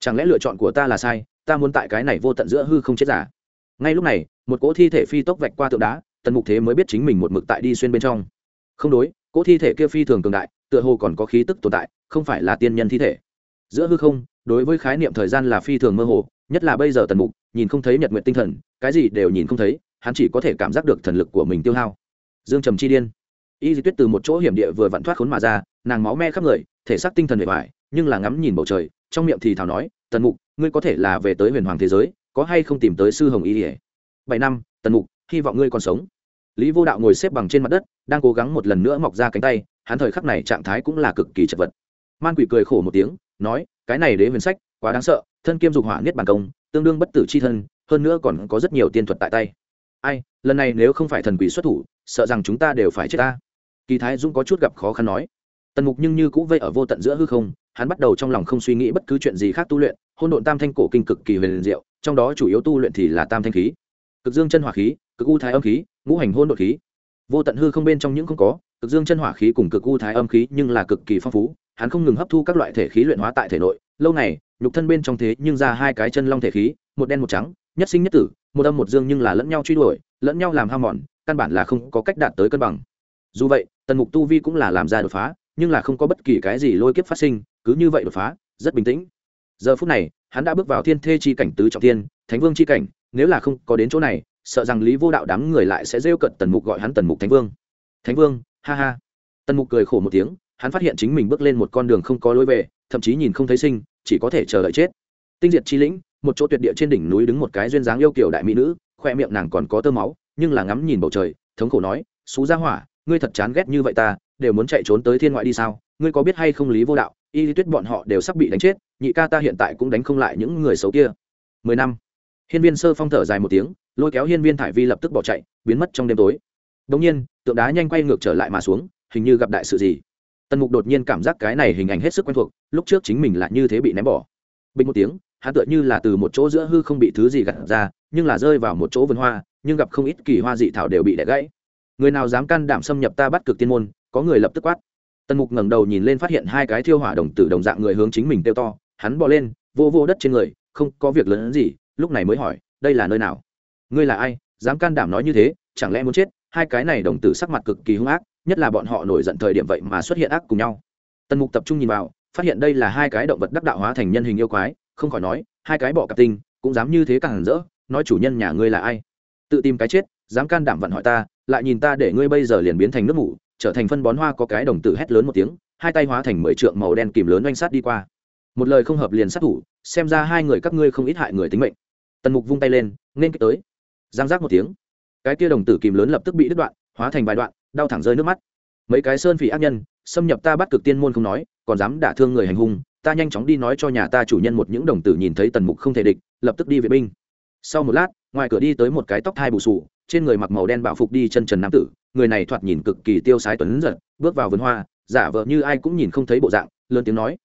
Chẳng lẽ lựa chọn của ta là sai, ta muốn tại cái này vô tận giữa hư không chết giả? Ngay lúc này, một cỗ thi thể phi tốc vạch qua tượng đá tần mục thế mới biết chính mình một mực tại đi xuyên bên trong. Không đối, cỗ thi thể kia phi thường cường đại, tựa hồ còn có khí tức tồn tại, không phải là tiên nhân thi thể. Giữa hư không, đối với khái niệm thời gian là phi thường mơ hồ, nhất là bây giờ tần mục, nhìn không thấy nhật nguyện tinh thần, cái gì đều nhìn không thấy, hắn chỉ có thể cảm giác được thần lực của mình tiêu hao. Dương trầm chi điên. Y di tuyết từ một chỗ hiểm địa vừa vặn thoát khốn mà ra, nàng máu me khắp người, thể xác tinh thần bề bài nhưng là ngắm nhìn bầu trời, trong miệng thì thảo nói, tần mục, ngươi có thể là về tới huyền hoàng thế giới, có hay không tìm tới sư hồng y ỉa bảy năm, tần mục, hy vọng ngươi còn sống lý vô đạo ngồi xếp bằng trên mặt đất, đang cố gắng một lần nữa mọc ra cánh tay, hắn thời khắc này trạng thái cũng là cực kỳ chật vật. Man quỷ cười khổ một tiếng, nói, cái này đế huyền sách, quá đáng sợ, thân kiêm dục hỏa niết bàn công, tương đương bất tử c h i thân, hơn nữa còn có rất nhiều tiên thuật tại tay. Ai, lần này nếu không phải thần quỷ xuất thủ, sợ rằng chúng ta đều phải chết ta. Kỳ thái dũng có chút gặp khó khăn nói. Tần mục nhưng như cũng vây ở vô tận giữa hư không, hắn bắt đầu trong lòng không suy nghĩ bất cứ chuyện gì khác tu luyện, hôn độn tam thanh cổ kinh cực kỳ huyền diệu, trong đó chủ yếu tu luyện thì là tam thanh khí. Cực dương chân hỏa khí cực u thái âm khí, ngũ hành hôn đột khí. Vô tận hư không bên trong những không có, cực dương chân hỏa khí cùng cực u thái âm khí nhưng là cực kỳ phong phú, hắn không ngừng hấp thu các loại thể khí luyện hóa tại thể nội. Lâu này nhục thân bên trong thế nhưng ra hai cái chân long thể khí, một đen một trắng, nhất sinh nhất tử, một âm một dương nhưng là lẫn nhau truy đuổi, lẫn nhau làm ham mòn, căn bản là không có cách đạt tới cân bằng. Dù vậy, tần mục tu vi cũng là làm ra đột phá, nhưng là không có bất kỳ cái gì lôi kiếp phát sinh, cứ như vậy đột phá, rất bình tĩnh. Giờ phút này, hắn đã bước vào thiên thê chi cảnh tứ trọng thiên, thánh vương chi cảnh, nếu là không có đến chỗ này sợ rằng lý vô đạo đám người lại sẽ rêu cận tần mục gọi hắn tần mục thánh vương. Thánh vương, ha ha. Tần mục cười khổ một tiếng, hắn phát hiện chính mình bước lên một con đường không có lối về, thậm chí nhìn không thấy sinh, chỉ có thể chờ đợi chết. Tinh diệt chi lĩnh, một chỗ tuyệt địa trên đỉnh núi đứng một cái duyên dáng yêu kiểu đại mỹ nữ, khoe miệng nàng còn có tơ máu, nhưng là ngắm nhìn bầu trời, thống khổ nói, xú ra hỏa, ngươi thật chán ghét như vậy ta, đều muốn chạy trốn tới thiên ngoại đi sao? Ngươi có biết hay không lý vô đạo, y lý tuyết bọn họ đều sắp bị đánh chết, nhị ca ta hiện tại cũng đánh không lại những người xấu kia. Mười năm. Hiên viên sơ phong thở dài một tiếng lôi kéo hiên viên thải vi lập tức bỏ chạy, biến mất trong đêm tối. Đ ỗ n g nhiên, tượng đá nhanh quay ngược trở lại mà xuống, hình như gặp đại sự gì. Tần mục đột nhiên cảm giác cái này hình ảnh hết sức quen thuộc, lúc trước chính mình là như thế bị ném bỏ. Bình một tiếng, hắn tựa như là từ một chỗ giữa hư không bị thứ gì gặt ra, nhưng là rơi vào một chỗ vườn hoa, nhưng gặp không ít kỳ hoa dị thảo đều bị đẻ gãy. Người nào dám can đảm xâm nhập ta bắt cực tiên môn, có người lập tức quát. Tần mục ngẩng đầu nhìn lên phát hiện hai cái thiêu hỏa đồng tử đồng dạng người hướng chính mình tiêu to, hắn bò lên, vô vô đất trên người, không có việc lớn gì, lúc này mới hỏi, đây là nơi nào? Ngươi là ai, dám can đảm nói như thế, chẳng lẽ muốn chết? Hai cái này đồng tử sắc mặt cực kỳ hung ác, nhất là bọn họ nổi giận thời điểm vậy mà xuất hiện ác cùng nhau. Tần mục tập trung nhìn vào, phát hiện đây là hai cái động vật đắc đạo hóa thành nhân hình yêu quái, không khỏi nói, hai cái bọ cặp tinh, cũng dám như thế càng hẳn rỡ, nói chủ nhân nhà ngươi là ai? Tự tìm cái chết, dám can đảm vận hỏi ta, lại nhìn ta để ngươi bây giờ liền biến thành nước mủ, trở thành phân bón hoa có cái đồng tử hét lớn một tiếng, hai tay hóa thành mười trượng màu đen kìm lớn oanh sát đi qua. Một lời không hợp liền sát thủ, xem ra hai người các ngươi không ít hại người tính mệnh. Tần mục vung tay lên, nên kích tới giang giác một tiếng. Cái kia đồng tử kìm lớn lập tức bị đứt đoạn, hóa thành vài đoạn, đau thẳng rơi nước mắt. Mấy cái sơn phỉ ác nhân, xâm nhập ta bắt cực tiên môn không nói, còn dám đả thương người hành hung, ta nhanh chóng đi nói cho nhà ta chủ nhân một những đồng tử nhìn thấy tần mục không thể địch, lập tức đi vệ binh. Sau một lát, ngoài cửa đi tới một cái tóc thai bù sù, trên người mặc màu đen bạo phục đi chân trần nam tử, người này thoạt nhìn cực kỳ tiêu sái tuấn giật, bước vào vườn hoa, giả vờ như ai cũng nhìn không thấy bộ dạng, lớn tiếng nói,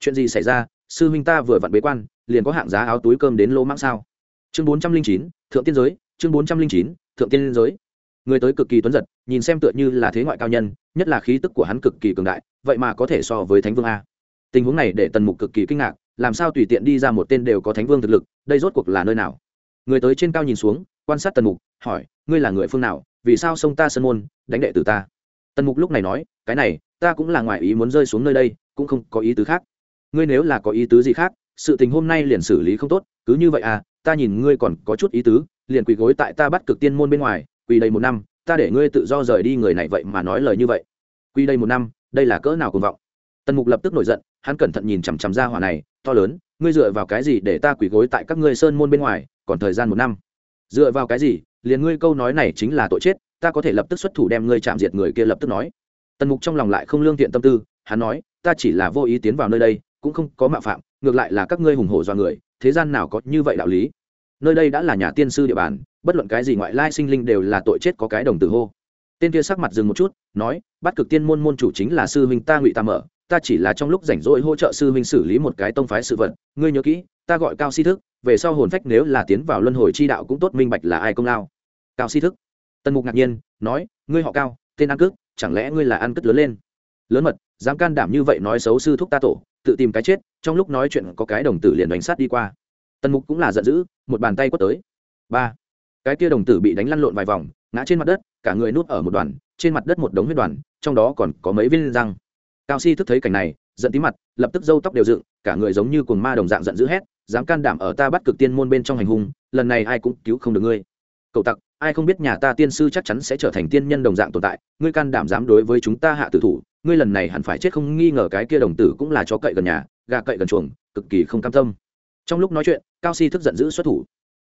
chuyện gì xảy ra? Sư huynh ta vừa vặn bế quan, liền có hạng giá áo túi cơm đến lô mãng sao? Chương bốn trăm linh chín, thượng tiên giới chương bốn trăm linh chín, thượng tiên giới. Người tới cực kỳ tuấn giật, nhìn xem tựa như là thế ngoại cao nhân, nhất là khí tức của hắn cực kỳ cường đại, vậy mà có thể so với thánh vương a. Tình huống này để tần mục cực kỳ kinh ngạc, làm sao tùy tiện đi ra một tên đều có thánh vương thực lực, đây rốt cuộc là nơi nào? Người tới trên cao nhìn xuống, quan sát tần mục, hỏi, ngươi là người phương nào? Vì sao sông ta sân môn, đánh đệ tử ta? Tần mục lúc này nói, cái này, ta cũng là ngoại ý muốn rơi xuống nơi đây, cũng không có ý tứ khác. Ngươi nếu là có ý tứ gì khác, sự tình hôm nay liền xử lý không tốt, cứ như vậy à ta nhìn ngươi còn có chút ý tứ liền quỳ gối tại ta bắt cực tiên môn bên ngoài, quỳ đầy một năm, ta để ngươi tự do rời đi người này vậy mà nói lời như vậy. Quỳ đầy một năm, đây là cỡ nào cùng vọng. Tần mục lập tức nổi giận, hắn cẩn thận nhìn chằm chằm ra hỏa này, to lớn, ngươi dựa vào cái gì để ta quỳ gối tại các ngươi sơn môn bên ngoài, còn thời gian một năm. Dựa vào cái gì? Liền ngươi câu nói này chính là tội chết, ta có thể lập tức xuất thủ đem ngươi chạm diệt, người kia lập tức nói. Tần mục trong lòng lại không lương thiện tâm tư, hắn nói, ta chỉ là vô ý tiến vào nơi đây, cũng không có mạo phạm, ngược lại là các ngươi hùng hổ do người, thế gian nào có như vậy đạo lý? Nơi đây đã là nhà tiên sư địa bàn, bất luận cái gì ngoại lai sinh linh đều là tội chết có cái đồng tử hô. Tên kia sắc mặt dừng một chút, nói bắt cực tiên môn môn chủ chính là sư huynh ta ngụy ta mở, ta chỉ là trong lúc rảnh rỗi hỗ trợ sư huynh xử lý một cái tông phái sự vật, ngươi nhớ kỹ, ta gọi cao si thức, về sau hồn phách nếu là tiến vào luân hồi chi đạo cũng tốt, minh bạch là ai công lao. Cao si thức. Tần mục ngạc nhiên, nói, ngươi họ cao, tên ăn cước chẳng lẽ ngươi là ăn cất lớn lên? Lớn mật, dám can đảm như vậy nói xấu sư thúc ta tổ, tự tìm cái chết, trong lúc nói chuyện có cái đồng tử liền đánh sát đi qua. Tần mục cũng là giận dữ một bàn tay quất tới. Ba. Cái kia đồng tử bị đánh lăn lộn vài vòng, ngã trên mặt đất, cả người nuốt ở một đoàn, trên mặt đất một đống huyết đoàn, trong đó còn có mấy viên răng. Cao si thức thấy cảnh này, giận tí mặt, lập tức râu tóc đều dựng, cả người giống như cồn ma đồng dạng giận dữ hét, dám can đảm ở ta bắt cực tiên môn bên trong hành hung, lần này ai cũng cứu không được ngươi. Cậu tặc, ai không biết nhà ta tiên sư chắc chắn sẽ trở thành tiên nhân đồng dạng tồn tại, ngươi can đảm dám đối với chúng ta hạ tử thủ, ngươi lần này hẳn phải chết không nghi ngờ cái kia đồng tử cũng là chó cậy gần nhà, gà cậy gần chuồng, cực kỳ không cam tâm trong lúc nói chuyện, cao si thức giận dữ xuất thủ.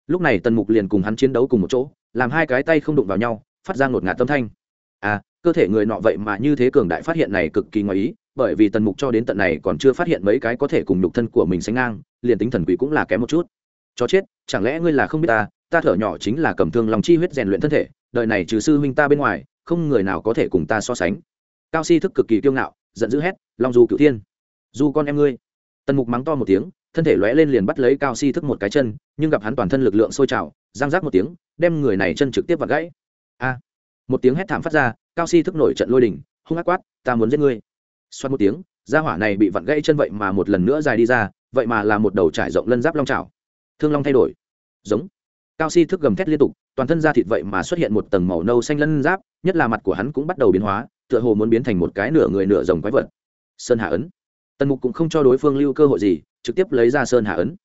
Lúc này tần mục liền cùng hắn chiến đấu cùng một chỗ, làm hai cái tay không đụng vào nhau, phát ra ngột ngạt tâm thanh. À cơ thể người nọ vậy mà như thế cường đại phát hiện này cực kỳ ngoài ý, bởi vì tần mục cho đến tận này còn chưa phát hiện mấy cái có thể cùng nhục thân của mình sánh ngang, liền tính thần quỷ cũng là kém một chút. Cho chết, chẳng lẽ ngươi là không biết ta ta thở nhỏ chính là cầm thương lòng chi huyết rèn luyện thân thể, đời này trừ sư huynh ta bên ngoài, không người nào có thể cùng ta so sánh. Cao si thức cực kỳ kiêu ngạo, giận dữ hét, long du cựu thiên du con em ngươi. Tần mục mắng to một tiếng thân thể lóe lên liền bắt lấy cao si thức một cái chân nhưng gặp hắn toàn thân lực lượng sôi trào giang rác một tiếng đem người này chân trực tiếp vặt gãy. A! Một tiếng hét thảm phát ra cao si thức nổi trận lôi đình, hung ác quát ta muốn giết ngươi. Xoát một tiếng da hỏa này bị vặn gãy chân vậy mà một lần nữa dài đi ra vậy mà là một đầu trải rộng lân giáp long trào thương long thay đổi. Giống. Cao si thức gầm thét liên tục toàn thân da thịt vậy mà xuất hiện một tầng màu nâu xanh lân giáp nhất là mặt của hắn cũng bắt đầu biến hóa tựa hồ muốn biến thành một cái nửa người nửa rồng quái vật. Sơn hạ ấn. Tần mục cũng không cho đối phương lưu cơ hội gì trực tiếp lấy ra sơn hạ ấn.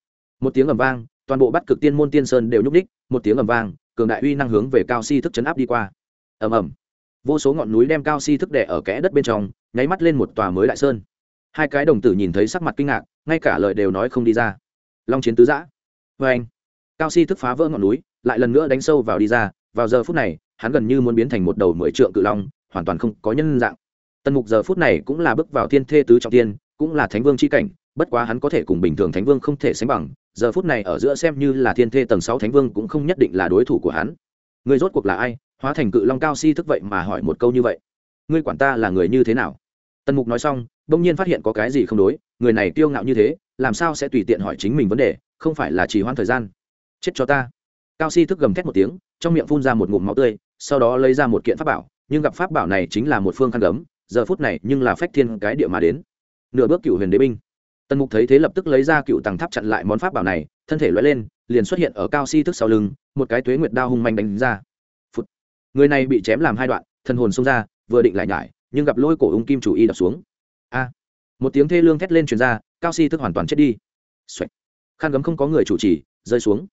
Một tiếng ầm vang, toàn bộ bắt cực tiên môn tiên sơn đều nhúc ních một tiếng ầm vang, cường đại uy năng hướng về cao si thức chấn áp đi qua. Ầm ầm. Vô số ngọn núi đem cao si thức đẻ ở kẽ đất bên trong, nháy mắt lên một tòa mới đại sơn. Hai cái đồng tử nhìn thấy sắc mặt kinh ngạc, ngay cả lời đều nói không đi ra. Long chiến tứ giã. Vê anh cao si thức phá vỡ ngọn núi, lại lần nữa đánh sâu vào đi ra, vào giờ phút này, hắn gần như muốn biến thành một đầu mười trượng cự long, hoàn toàn không có nhân dạng. Tần mục giờ phút này cũng là bước vào thiên thê tứ trọng tiên, cũng là thánh vương c h i cảnh bất quá hắn có thể cùng bình thường thánh vương không thể sánh bằng, giờ phút này ở giữa xem như là thiên thê tầng sáu thánh vương cũng không nhất định là đối thủ của hắn. Người rốt cuộc là ai? Hóa thành cự long cao si thức vậy mà hỏi một câu như vậy. Ngươi quản ta là người như thế nào? Tần mục nói xong, bỗng nhiên phát hiện có cái gì không đối, người này kiêu ngạo như thế, làm sao sẽ tùy tiện hỏi chính mình vấn đề, không phải là chỉ hoãn thời gian? Chết cho ta. Cao si thức gầm thét một tiếng, trong miệng phun ra một ngụm máu tươi, sau đó lấy ra một kiện pháp bảo, nhưng gặp pháp bảo này chính là một phương khăn gấm, giờ phút này nhưng là phách thiên cái địa mà đến. Nửa bước cựu huyền đế binh tần mục thấy thế lập tức lấy ra cựu tàng tháp chặn lại món pháp bảo này, thân thể loại lên, liền xuất hiện ở cao si thức sau lưng, một cái tuế nguyệt đao hung manh đánh ra. Phụt. người này bị chém làm hai đoạn thân hồn xông ra, vừa định lại nhải, nhưng gặp lôi cổ ung kim chủ y đập xuống. A. Một tiếng thê lương thét lên truyền ra, cao si thức hoàn toàn chết đi. Xoạch. khăn gấm không có người chủ trì, rơi xuống.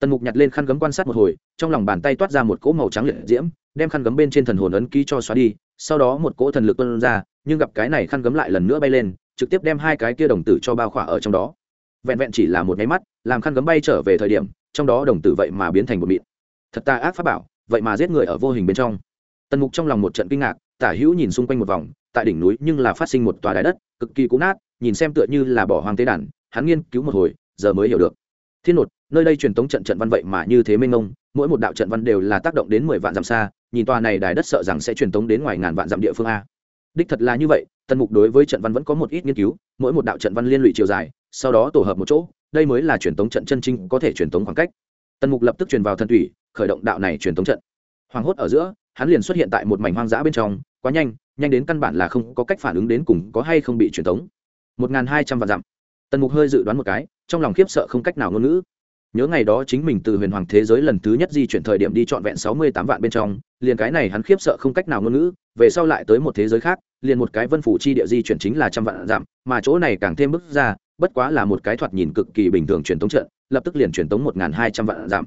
Tần mục nhặt lên khăn gấm quan sát một hồi, trong lòng bàn tay toát ra một cỗ màu trắng liệt diễm, đem khăn gấm bên trên thần hồn ấn ký cho xóa đi, sau đó một cỗ thần lực tuân ra, nhưng gặp cái này khăn gấm lại lần nữa bay lên trực tiếp đem hai cái kia đồng tử cho bao khỏa ở trong đó. Vẹn vẹn chỉ là một nháy mắt, làm khăn gấm bay trở về thời điểm, trong đó đồng tử vậy mà biến thành một mịn. Thật ta ác pháp bảo, vậy mà giết người ở vô hình bên trong. Tần mục trong lòng một trận kinh ngạc, tả hữu nhìn xung quanh một vòng, tại đỉnh núi nhưng là phát sinh một tòa đáy đất, cực kỳ cũ nát, nhìn xem tựa như là bỏ hoang tế đàn, hắn nghiên cứu một hồi, giờ mới hiểu được. Thiên nột, nơi đây truyền tống trận trận văn vậy mà như thế mênh mông, mỗi một đạo trận văn đều là tác động đến mười vạn dặm xa, nhìn tòa này đài đất sợ rằng sẽ truyền tống đến ngoài ngàn vạn dặm địa phương a đích thật là như vậy, tần mục đối với trận văn vẫn có một ít nghiên cứu, mỗi một đạo trận văn liên lụy chiều dài, sau đó tổ hợp một chỗ, đây mới là truyền tống trận chân chính có thể truyền tống khoảng cách. Tần mục lập tức truyền vào thần thủy khởi động đạo này truyền tống trận. Hoàng hốt ở giữa, hắn liền xuất hiện tại một mảnh hoang dã bên trong, quá nhanh nhanh đến căn bản là không có cách phản ứng đến cùng có hay không bị truyền tống. Một n g h n hai trăm vạn dặm. Tần mục hơi dự đoán một cái, trong lòng khiếp sợ không cách nào ngôn ngữ nhớ ngày đó chính mình từ huyền hoàng thế giới lần thứ nhất di chuyển thời điểm đi trọn vẹn sáu mươi tám vạn bên trong liền cái này hắn khiếp sợ không cách nào ngôn ngữ về sau lại tới một thế giới khác liền một cái vân phủ chi địa di chuyển chính là trăm vạn giảm, mà chỗ này càng thêm bước ra bất quá là một cái thoạt nhìn cực kỳ bình thường truyền tống trận lập tức liền truyền tống một hai trăm vạn giảm,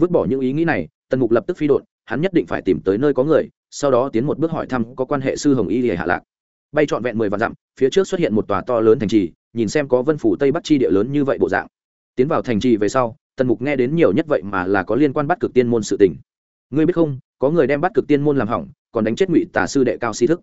vứt bỏ những ý nghĩ này tần mục lập tức phi đột hắn nhất định phải tìm tới nơi có người sau đó tiến một bước hỏi thăm có quan hệ sư hồng y lìa hạ lạc. Bay trọn vẹn mười vạn dặm phía trước xuất hiện một tòa to lớn thành trì nhìn xem có vân phủ tây bắc chi địa lớn như vậy bộ dạng. Tiến vào thành trì về sau tần mục nghe đến nhiều nhất vậy mà là có liên quan bắt cực tiên môn sự tình. Ngươi biết không, có người đem bắt cực tiên môn làm hỏng, còn đánh chết ngụy tà sư đệ cao si thức.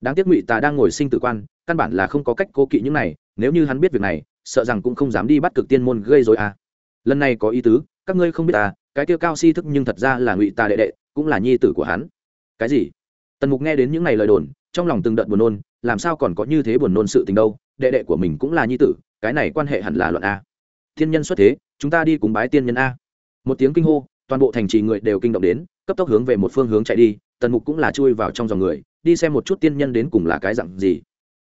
Đáng tiếc ngụy tà đang ngồi sinh tử quan, căn bản là không có cách cố kỵ những này, nếu như hắn biết việc này, sợ rằng cũng không dám đi bắt cực tiên môn gây dối à. lần này có ý tứ, các ngươi không biết à cái tiêu cao si thức nhưng thật ra là ngụy tà đệ đệ, cũng là nhi tử của hắn. Cái gì? Tần mục nghe đến những này lời đồn, trong lòng từng đợt buồn nôn, làm sao còn có như thế buồn nôn sự tình đâu, đệ đệ của mình cũng là nhi tử, cái này quan hệ hẳn là luận a à. thiên nhân xuất thế chúng ta đi cùng bái tiên nhân a. Một tiếng kinh hô, toàn bộ thành trì người đều kinh động đến, cấp tốc hướng về một phương hướng chạy đi, tần mục cũng là chui vào trong dòng người, đi xem một chút tiên nhân đến cùng là cái dặn gì.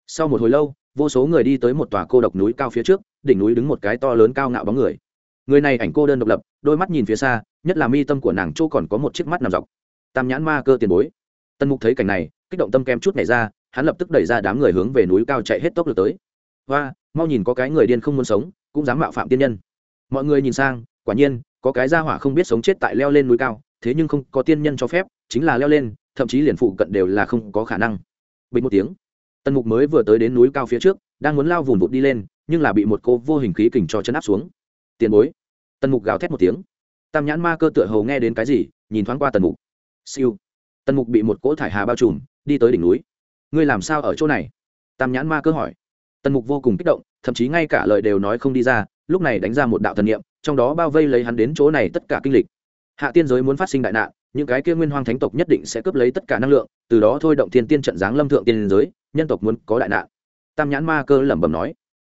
Sau một hồi lâu, vô số người đi tới một tòa cô độc núi cao phía trước, đỉnh núi đứng một cái to lớn cao ngạo bóng người. Người này ảnh cô đơn độc lập, đôi mắt nhìn phía xa, nhất là mi tâm của nàng chỗ còn có một chiếc mắt nằm dọc. Tam nhãn ma cơ tiền bối. Tần mục thấy cảnh này, kích động tâm kem chút này ra, hắn lập tức đẩy ra đám người hướng về núi cao chạy hết tốc lực tới. Và mau nhìn có cái người điên không muốn sống, cũng dám mạo phạm tiên nhân mọi người nhìn sang, quả nhiên, có cái gia hỏa không biết sống chết tại leo lên núi cao, thế nhưng không có tiên nhân cho phép, chính là leo lên, thậm chí liền phụ cận đều là không có khả năng. Bình một tiếng, tần mục mới vừa tới đến núi cao phía trước, đang muốn lao vùn vụt đi lên, nhưng là bị một cô vô hình khí kình cho chân áp xuống. Tiền bối, tần mục gào thét một tiếng. Tam nhãn ma cơ tựa hầu nghe đến cái gì, nhìn thoáng qua tần mục. Siêu. Tần mục bị một cỗ thải hà bao trùm, đi tới đỉnh núi. Ngươi làm sao ở chỗ này? Tam nhãn ma cơ hỏi. Tần mục vô cùng kích động, thậm chí ngay cả lời đều nói không đi ra lúc này đánh ra một đạo thần niệm, trong đó bao vây lấy hắn đến chỗ này tất cả kinh lịch. Hạ tiên giới muốn phát sinh đại nạn, những cái kia nguyên hoang thánh tộc nhất định sẽ cướp lấy tất cả năng lượng, từ đó thôi động thiên tiên trận giáng lâm thượng tiên giới, nhân tộc muốn có đại nạn. Tam nhãn ma cơ lẩm bẩm nói.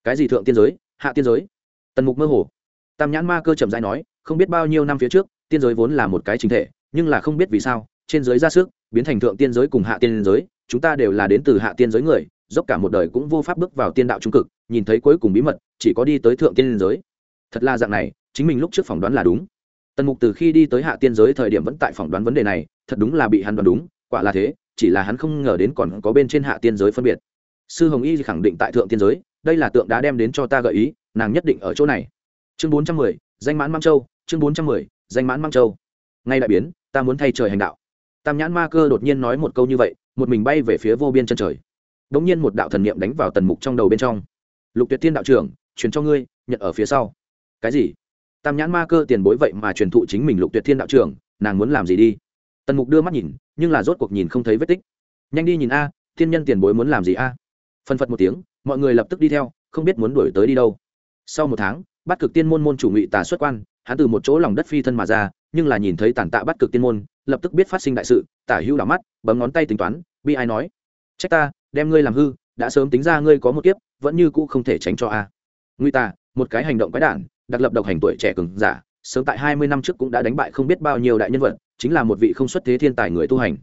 Cái gì thượng tiên giới? Hạ tiên giới? Tần mục mơ hồ. Tam nhãn ma cơ chậm rãi nói, không biết bao nhiêu năm phía trước, tiên giới vốn là một cái chính thể, nhưng là không biết vì sao, trên giới ra sức, biến thành thượng tiên giới cùng hạ tiên giới, chúng ta đều là đến từ hạ tiên giới người, dốc cả một đời cũng vô pháp bước vào tiên đạo trung cực nhìn thấy cuối cùng bí mật, chỉ có đi tới thượng tiên giới. Thật là dạng này, chính mình lúc trước phỏng đoán là đúng. Tần mục từ khi đi tới hạ tiên giới thời điểm vẫn tại phỏng đoán vấn đề này, thật đúng là bị hắn đoán đúng, quả là thế, chỉ là hắn không ngờ đến còn có bên trên hạ tiên giới phân biệt. Sư hồng y khẳng định tại thượng tiên giới, đây là tượng đã đem đến cho ta gợi ý, nàng nhất định ở chỗ này. Chương bốn trăm mười, danh mãn mang châu, chương bốn trăm mười, danh mãn mang châu. Ngay đại biến, ta muốn thay trời hành đạo. Tam nhãn ma cơ đột nhiên nói một câu như vậy, một mình bay về phía vô biên chân trời. Đ ỗ n g nhiên một đạo thần niệm đánh vào tần mục trong đầu bên trong lục tuyệt thiên đạo trưởng, truyền cho ngươi, nhận ở phía sau. Cái gì? Tam nhãn ma cơ tiền bối vậy mà truyền thụ chính mình lục tuyệt thiên đạo trưởng, nàng muốn làm gì đi? Tần mục đưa mắt nhìn, nhưng là rốt cuộc nhìn không thấy vết tích. Nhanh đi nhìn a, thiên nhân tiền bối muốn làm gì a? Phân phật một tiếng, mọi người lập tức đi theo, không biết muốn đuổi tới đi đâu. Sau một tháng bắt cực tiên môn môn chủ ngụy tà xuất quan, hắn từ một chỗ lòng đất phi thân mà ra, nhưng là nhìn thấy tàn tạ bắt cực tiên môn, lập tức biết phát sinh đại sự, tả hữu đảo mắt, bấm ngón tay tính toán, bi ai nói? Trách ta, đem ngươi làm hư đã sớm tính ra ngươi có một kiếp, vẫn như cũ không thể tránh cho a. Nguy ta một cái hành động quái đản, đặc lập độc hành tuổi trẻ cường giả, sớm tại hai mươi năm trước cũng đã đánh bại không biết bao nhiêu đại nhân vật, chính là một vị không xuất thế thiên tài người tu hành.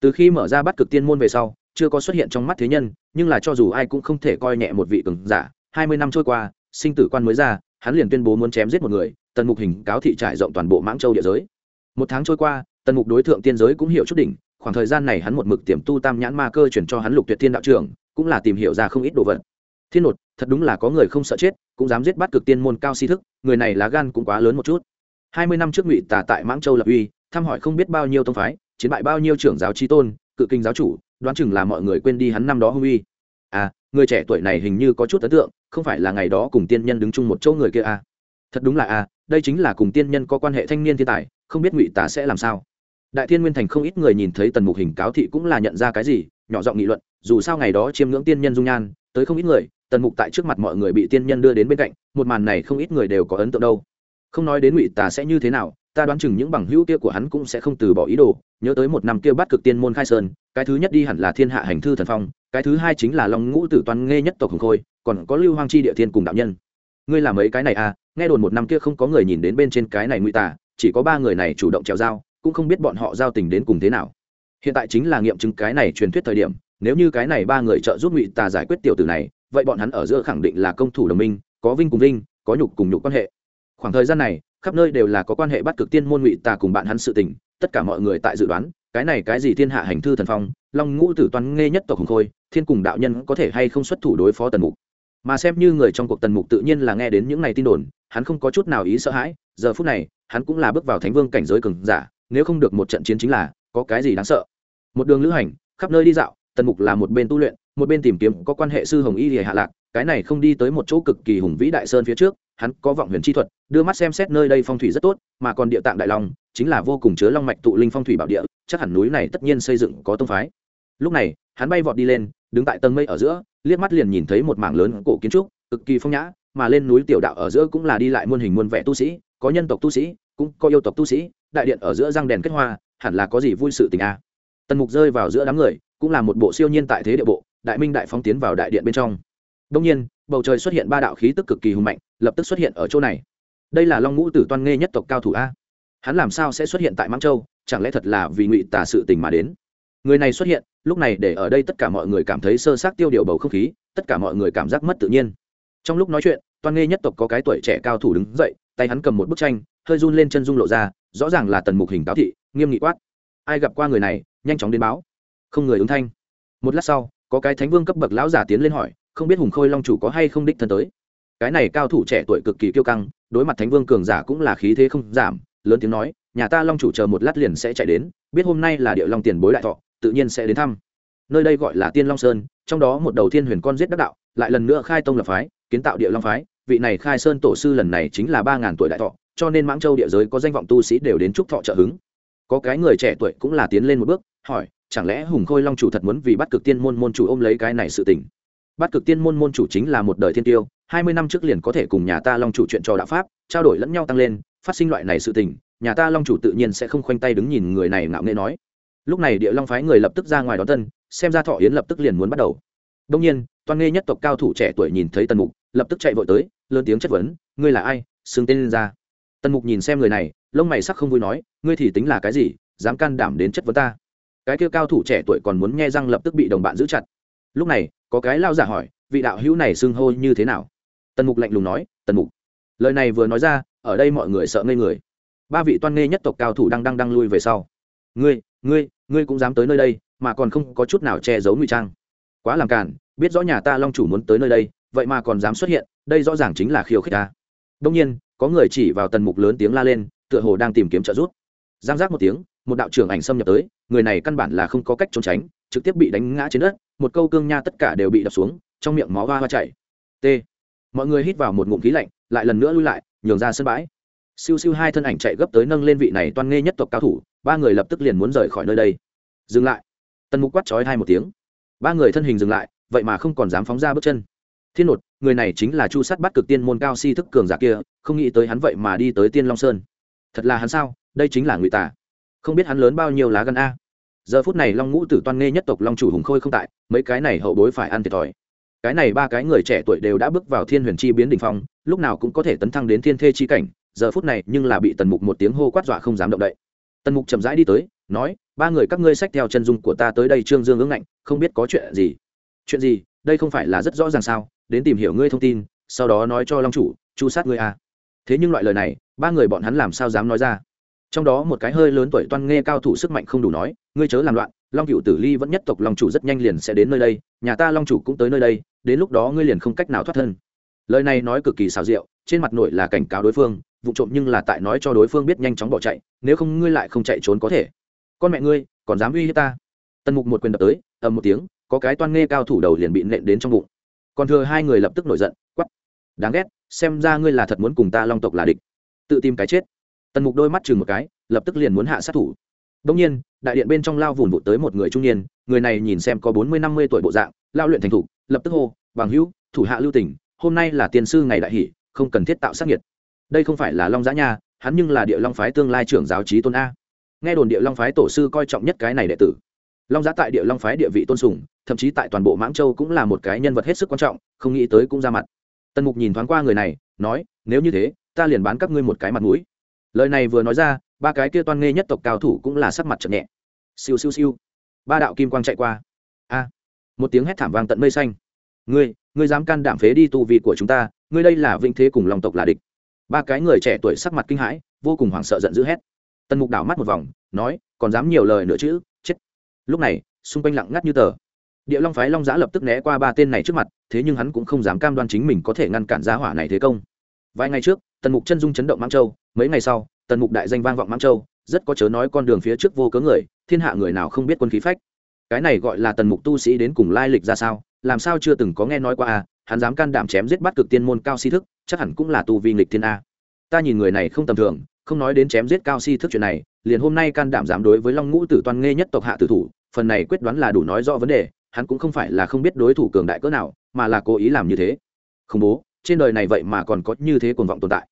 Từ khi mở ra bắt cực tiên môn về sau, chưa có xuất hiện trong mắt thế nhân, nhưng là cho dù ai cũng không thể coi nhẹ một vị cường giả, hai mươi năm trôi qua, sinh tử quan mới ra, hắn liền tuyên bố muốn chém giết một người, tần mục hình cáo thị trải rộng toàn bộ mãng châu địa giới. Một tháng trôi qua, tần mục đối tượng tiên giới cũng hiểu chút đỉnh, khoảng thời gian này hắn một mực tiềm tu tam nhãn ma cơ chuyển cho hắn lục tuyệt thiên đạo trưởng cũng là tìm hiểu ra không ít đồ vật. Thiên nột, thật đúng là có người không sợ chết, cũng dám giết bắt cực tiên môn cao si thức, người này lá gan cũng quá lớn một chút. Hai mươi năm trước ngụy tà tại mãng châu lập uy, thăm hỏi không biết bao nhiêu tông phái, chiến bại bao nhiêu trưởng giáo chi tôn, cự kinh giáo chủ, đoán chừng là mọi người quên đi hắn năm đó hung uy. À người trẻ tuổi này hình như có chút ấn tượng, không phải là ngày đó cùng tiên nhân đứng chung một chỗ người kia à. Thật đúng là à đây chính là cùng tiên nhân có quan hệ thanh niên thiên tài, không biết ngụy tà sẽ làm sao. Đại thiên nguyên thành không ít người nhìn thấy tần mục hình cáo thị cũng là nhận ra cái gì, nhỏ giọng nghị luận dù sao ngày đó chiêm ngưỡng tiên nhân dung nhan, tới không ít người, tần mục tại trước mặt mọi người bị tiên nhân đưa đến bên cạnh, một màn này không ít người đều có ấn tượng đâu. Không nói đến ngụy tà sẽ như thế nào, ta đoán chừng những bằng hữu kia của hắn cũng sẽ không từ bỏ ý đồ, nhớ tới một năm kia bắt cực tiên môn khai sơn, cái thứ nhất đi hẳn là thiên hạ hành thư thần phong, cái thứ hai chính là long ngũ tử toàn nghe nhất tộc hồng khôi, còn có lưu hoang chi địa thiên cùng đạo nhân. Ngươi làm mấy cái này à? Nghe đồn một năm kia không có người nhìn đến bên trên cái này ngụy tà, chỉ có ba người này chủ động trèo dao, cũng không biết bọn họ giao tình đến cùng thế nào. Hiện tại chính là nghiệm chứng cái này truyền thuyết thời điểm nếu như cái này ba người trợ giúp ngụy tà giải quyết tiểu tử này, vậy bọn hắn ở giữa khẳng định là công thủ đồng minh, có vinh cùng vinh, có nhục cùng nhục quan hệ. Khoảng thời gian này, khắp nơi đều là có quan hệ bắt cực tiên môn ngụy tà cùng bạn hắn sự tình, tất cả mọi người tại dự đoán, cái này cái gì thiên hạ hành thư thần phong, long ngũ tử toán nghe nhất tộc hồng khôi, thiên cùng đạo nhân có thể hay không xuất thủ đối phó tần mục. Mà xem như người trong cuộc tần mục tự nhiên là nghe đến những này tin đồn, hắn không có chút nào ý sợ hãi, giờ phút này, hắn cũng là bước vào thánh vương cảnh giới cường giả, nếu không được một trận chiến chính là, có cái gì đáng sợ. Một đường lữ hành, khắp nơi đi dạo tần mục là một bên tu luyện, một bên tìm kiếm có quan hệ sư hồng y lìa hạ lạc, cái này không đi tới một chỗ cực kỳ hùng vĩ đại sơn phía trước, hắn có vọng huyền chi thuật, đưa mắt xem xét nơi đây phong thủy rất tốt, mà còn địa tạng đại long, chính là vô cùng chứa long mạch tụ linh phong thủy bảo địa, chắc hẳn núi này tất nhiên xây dựng có tông phái lúc này, hắn bay vọt đi lên, đứng tại tầng mây ở giữa, liếc mắt liền nhìn thấy một mảng lớn cổ kiến trúc, cực kỳ phong nhã, mà lên núi tiểu đạo ở giữa cũng là đi lại muôn hình muôn vẻ tu sĩ, có nhân tộc tu sĩ, cũng có yêu tộc tu sĩ, đại điện ở giữa răng đèn kết hoa, hẳn là có gì vui sự tình a à tần mục rơi vào giữa đám người, cũng là một bộ siêu nhiên tại thế địa bộ, đại minh đại phóng tiến vào đại điện bên trong. Đông nhiên, bầu trời xuất hiện ba đạo khí tức cực kỳ hùng mạnh, lập tức xuất hiện ở chỗ này. Đây là long ngũ tử toan nghe nhất tộc cao thủ a. Hắn làm sao sẽ xuất hiện tại mãng châu? Chẳng lẽ thật là vì ngụy tả sự tình mà đến? Người này xuất hiện, lúc này để ở đây tất cả mọi người cảm thấy sơ sát tiêu điều bầu không khí, tất cả mọi người cảm giác mất tự nhiên. Trong lúc nói chuyện, toan nghe nhất tộc có cái tuổi trẻ cao thủ đứng dậy, tay hắn cầm một bức tranh, hơi run lên chân rung lộ ra, rõ ràng là tần mục hình cáo thị, nghiêm nghị quát. Ai gặp qua người này nhanh chóng đến báo. Không người ứng thanh. Một lát sau, có cái thánh vương cấp bậc lão giả tiến lên hỏi, không biết hùng khôi long chủ có hay không đích thân tới? Cái này cao thủ trẻ tuổi cực kỳ kiêu căng, đối mặt thánh vương cường giả cũng là khí thế không giảm, lớn tiếng nói, nhà ta long chủ chờ một lát liền sẽ chạy đến, biết hôm nay là địa long tiền bối đại thọ, tự nhiên sẽ đến thăm. Nơi đây gọi là tiên long sơn, trong đó một đầu thiên huyền con giết đắc đạo, lại lần nữa khai tông lập phái, kiến tạo địa long phái. Vị này khai sơn tổ sư lần này chính là ba ngàn tuổi đại thọ, cho nên mãng châu địa giới có danh vọng tu sĩ đều đến chúc thọ trợ hứng có cái người trẻ tuổi cũng là tiến lên một bước, hỏi, chẳng lẽ hùng khôi long chủ thật muốn vì bắt cực tiên môn môn chủ ôm lấy cái này sự tình? Bắt cực tiên môn môn chủ chính là một đời thiên tiêu, hai mươi năm trước liền có thể cùng nhà ta long chủ chuyện trò đạo pháp, trao đổi lẫn nhau tăng lên, phát sinh loại này sự tình, nhà ta long chủ tự nhiên sẽ không khoanh tay đứng nhìn người này ngạo nghễ nói. Lúc này địa long phái người lập tức ra ngoài đón tân, xem ra thọ yến lập tức liền muốn bắt đầu. Đông nhiên, toàn nghe nhất tộc cao thủ trẻ tuổi nhìn thấy tần mục, lập tức chạy vội tới, lớn tiếng chất vấn, ngươi là ai? Xưng tên lên ra tần mục nhìn xem người này, lông mày sắc không vui nói, ngươi thì tính là cái gì, dám can đảm đến chất vấn ta? Cái kia cao thủ trẻ tuổi còn muốn nghe răng lập tức bị đồng bạn giữ chặt. Lúc này, có cái lao giả hỏi, vị đạo hữu này xưng hô như thế nào? Tần mục lạnh lùng nói, tần mục. Lời này vừa nói ra, ở đây mọi người sợ ngây người. Ba vị toan nghê nhất tộc cao thủ đang đang đang lui về sau. Ngươi ngươi ngươi cũng dám tới nơi đây, mà còn không có chút nào che giấu ngụy trang. Quá làm càn. biết rõ nhà ta long chủ muốn tới nơi đây, vậy mà còn dám xuất hiện, đây rõ ràng chính là khiêu khích ta. Đông nhiên có người chỉ vào tần mục lớn tiếng la lên, tựa hồ đang tìm kiếm trợ giúp. Giang giác một tiếng, một đạo trưởng ảnh xâm nhập tới, người này căn bản là không có cách trốn tránh, trực tiếp bị đánh ngã trên đất, một câu cương nha tất cả đều bị đập xuống, trong miệng máu va hoa chảy. T. Mọi người hít vào một ngụm khí lạnh, lại lần nữa lui lại, nhường ra sân bãi. Siêu siêu hai thân ảnh chạy gấp tới nâng lên vị này toan nghê nhất tộc cao thủ, ba người lập tức liền muốn rời khỏi nơi đây. Dừng lại. Tần mục quát trói hai một tiếng. Ba người thân hình dừng lại, vậy mà không còn dám phóng ra bước chân thiên nột, người này chính là chu sát bắt cực tiên môn cao si thức cường giả kia, không nghĩ tới hắn vậy mà đi tới tiên long sơn. Thật là hắn sao? Đây chính là ngụy tả. Không biết hắn lớn bao nhiêu lá gan a. Giờ phút này long ngũ tử toan nghe nhất tộc long chủ hùng khôi không tại, mấy cái này hậu bối phải ăn thiệt thòi. Cái này ba cái người trẻ tuổi đều đã bước vào thiên huyền chi biến đỉnh phong, lúc nào cũng có thể tấn thăng đến thiên thê chi cảnh, giờ phút này nhưng là bị tần mục một tiếng hô quát dọa không dám động đậy. Tần mục chậm rãi đi tới, nói, ba người các ngươi xách theo chân dung của ta tới đây, trương dương ứng ngạnh, không biết có chuyện gì. Chuyện gì? Đây không phải là rất rõ ràng sao, đến tìm hiểu ngươi thông tin, sau đó nói cho long chủ, chu sát ngươi à. thế nhưng loại lời này, ba người bọn hắn làm sao dám nói ra? Trong đó một cái hơi lớn tuổi toan nghe cao thủ sức mạnh không đủ nói, ngươi chớ làm loạn, long cựu tử ly vẫn nhất tộc long chủ rất nhanh liền sẽ đến nơi đây, nhà ta long chủ cũng tới nơi đây, đến lúc đó ngươi liền không cách nào thoát thân. Lời này nói cực kỳ xào rượu trên mặt nội là cảnh cáo đối phương, vụ trộm nhưng là tại nói cho đối phương biết nhanh chóng bỏ chạy, nếu không ngươi lại không chạy trốn có thể. Con mẹ ngươi, còn dám uy hiếp ta? Tần mục một quyền đập tới, ầm một tiếng có cái toan nghe cao thủ đầu liền bị nện đến trong bụng. Còn thừa hai người lập tức nổi giận quắp đáng ghét, xem ra ngươi là thật muốn cùng ta long tộc là địch. Tự tìm cái chết. Tần mục đôi mắt chừng một cái, lập tức liền muốn hạ sát thủ. Đông nhiên, đại điện bên trong lao vùn vụt tới một người trung niên, người này nhìn xem có bốn mươi năm mươi tuổi bộ dạng, lao luyện thành thủ, lập tức hô, bằng hữu, thủ hạ lưu tỉnh hôm nay là tiền sư ngày đại hỷ, không cần thiết tạo sát nhiệt đây không phải là long giã nha, hắn nhưng là địa long phái tương lai trưởng giáo trí tôn a. Nghe đồn địa long phái tổ sư coi trọng nhất cái này đệ tử. Long giã tại địa long phái địa vị tôn sùng thậm chí tại toàn bộ mãng châu cũng là một cái nhân vật hết sức quan trọng, không nghĩ tới cũng ra mặt. Tần mục nhìn thoáng qua người này, nói, nếu như thế, ta liền bán các ngươi một cái mặt mũi. Lời này vừa nói ra, ba cái kia toan nghê nhất tộc cao thủ cũng là sắc mặt chậm nhẹ. Siêu siêu siêu. Ba đạo kim quang chạy qua. A! Một tiếng hét thảm vang tận mây xanh. Ngươi ngươi dám can đảm phế đi tu vị của chúng ta, ngươi đây là vinh thế cùng lòng tộc là địch. Ba cái người trẻ tuổi sắc mặt kinh hãi, vô cùng hoảng sợ giận dữ hét. Tần mục đảo mắt một vòng, nói, còn dám nhiều lời nữa chứ? Chết. Lúc này, xung quanh lặng ngắt như tờ địa long phái long giã lập tức né qua ba tên này trước mặt, thế nhưng hắn cũng không dám cam đoan chính mình có thể ngăn cản giá hỏa này thế công. Vài ngày trước, tần mục chân dung chấn động mãng châu, mấy ngày sau, tần mục đại danh vang vọng mãng châu, rất có chớ nói con đường phía trước vô cớ người, thiên hạ người nào không biết quân khí phách. Cái này gọi là tần mục tu sĩ đến cùng lai lịch ra sao, làm sao chưa từng có nghe nói qua à hắn dám can đảm chém giết bắt cực tiên môn cao si thức, chắc hẳn cũng là tu vi nghịch thiên a. Ta nhìn người này không tầm thường, không nói đến chém giết cao si thức chuyện này, liền hôm nay can đảm dám đối với long ngũ tử toan nghe nhất tộc hạ tử thủ, phần này quyết đoán là đủ nói rõ vấn đề hắn cũng không phải là không biết đối thủ cường đại cỡ nào, mà là cố ý làm như thế. Không bố, trên đời này vậy mà còn có như thế cuồng vọng tồn tại.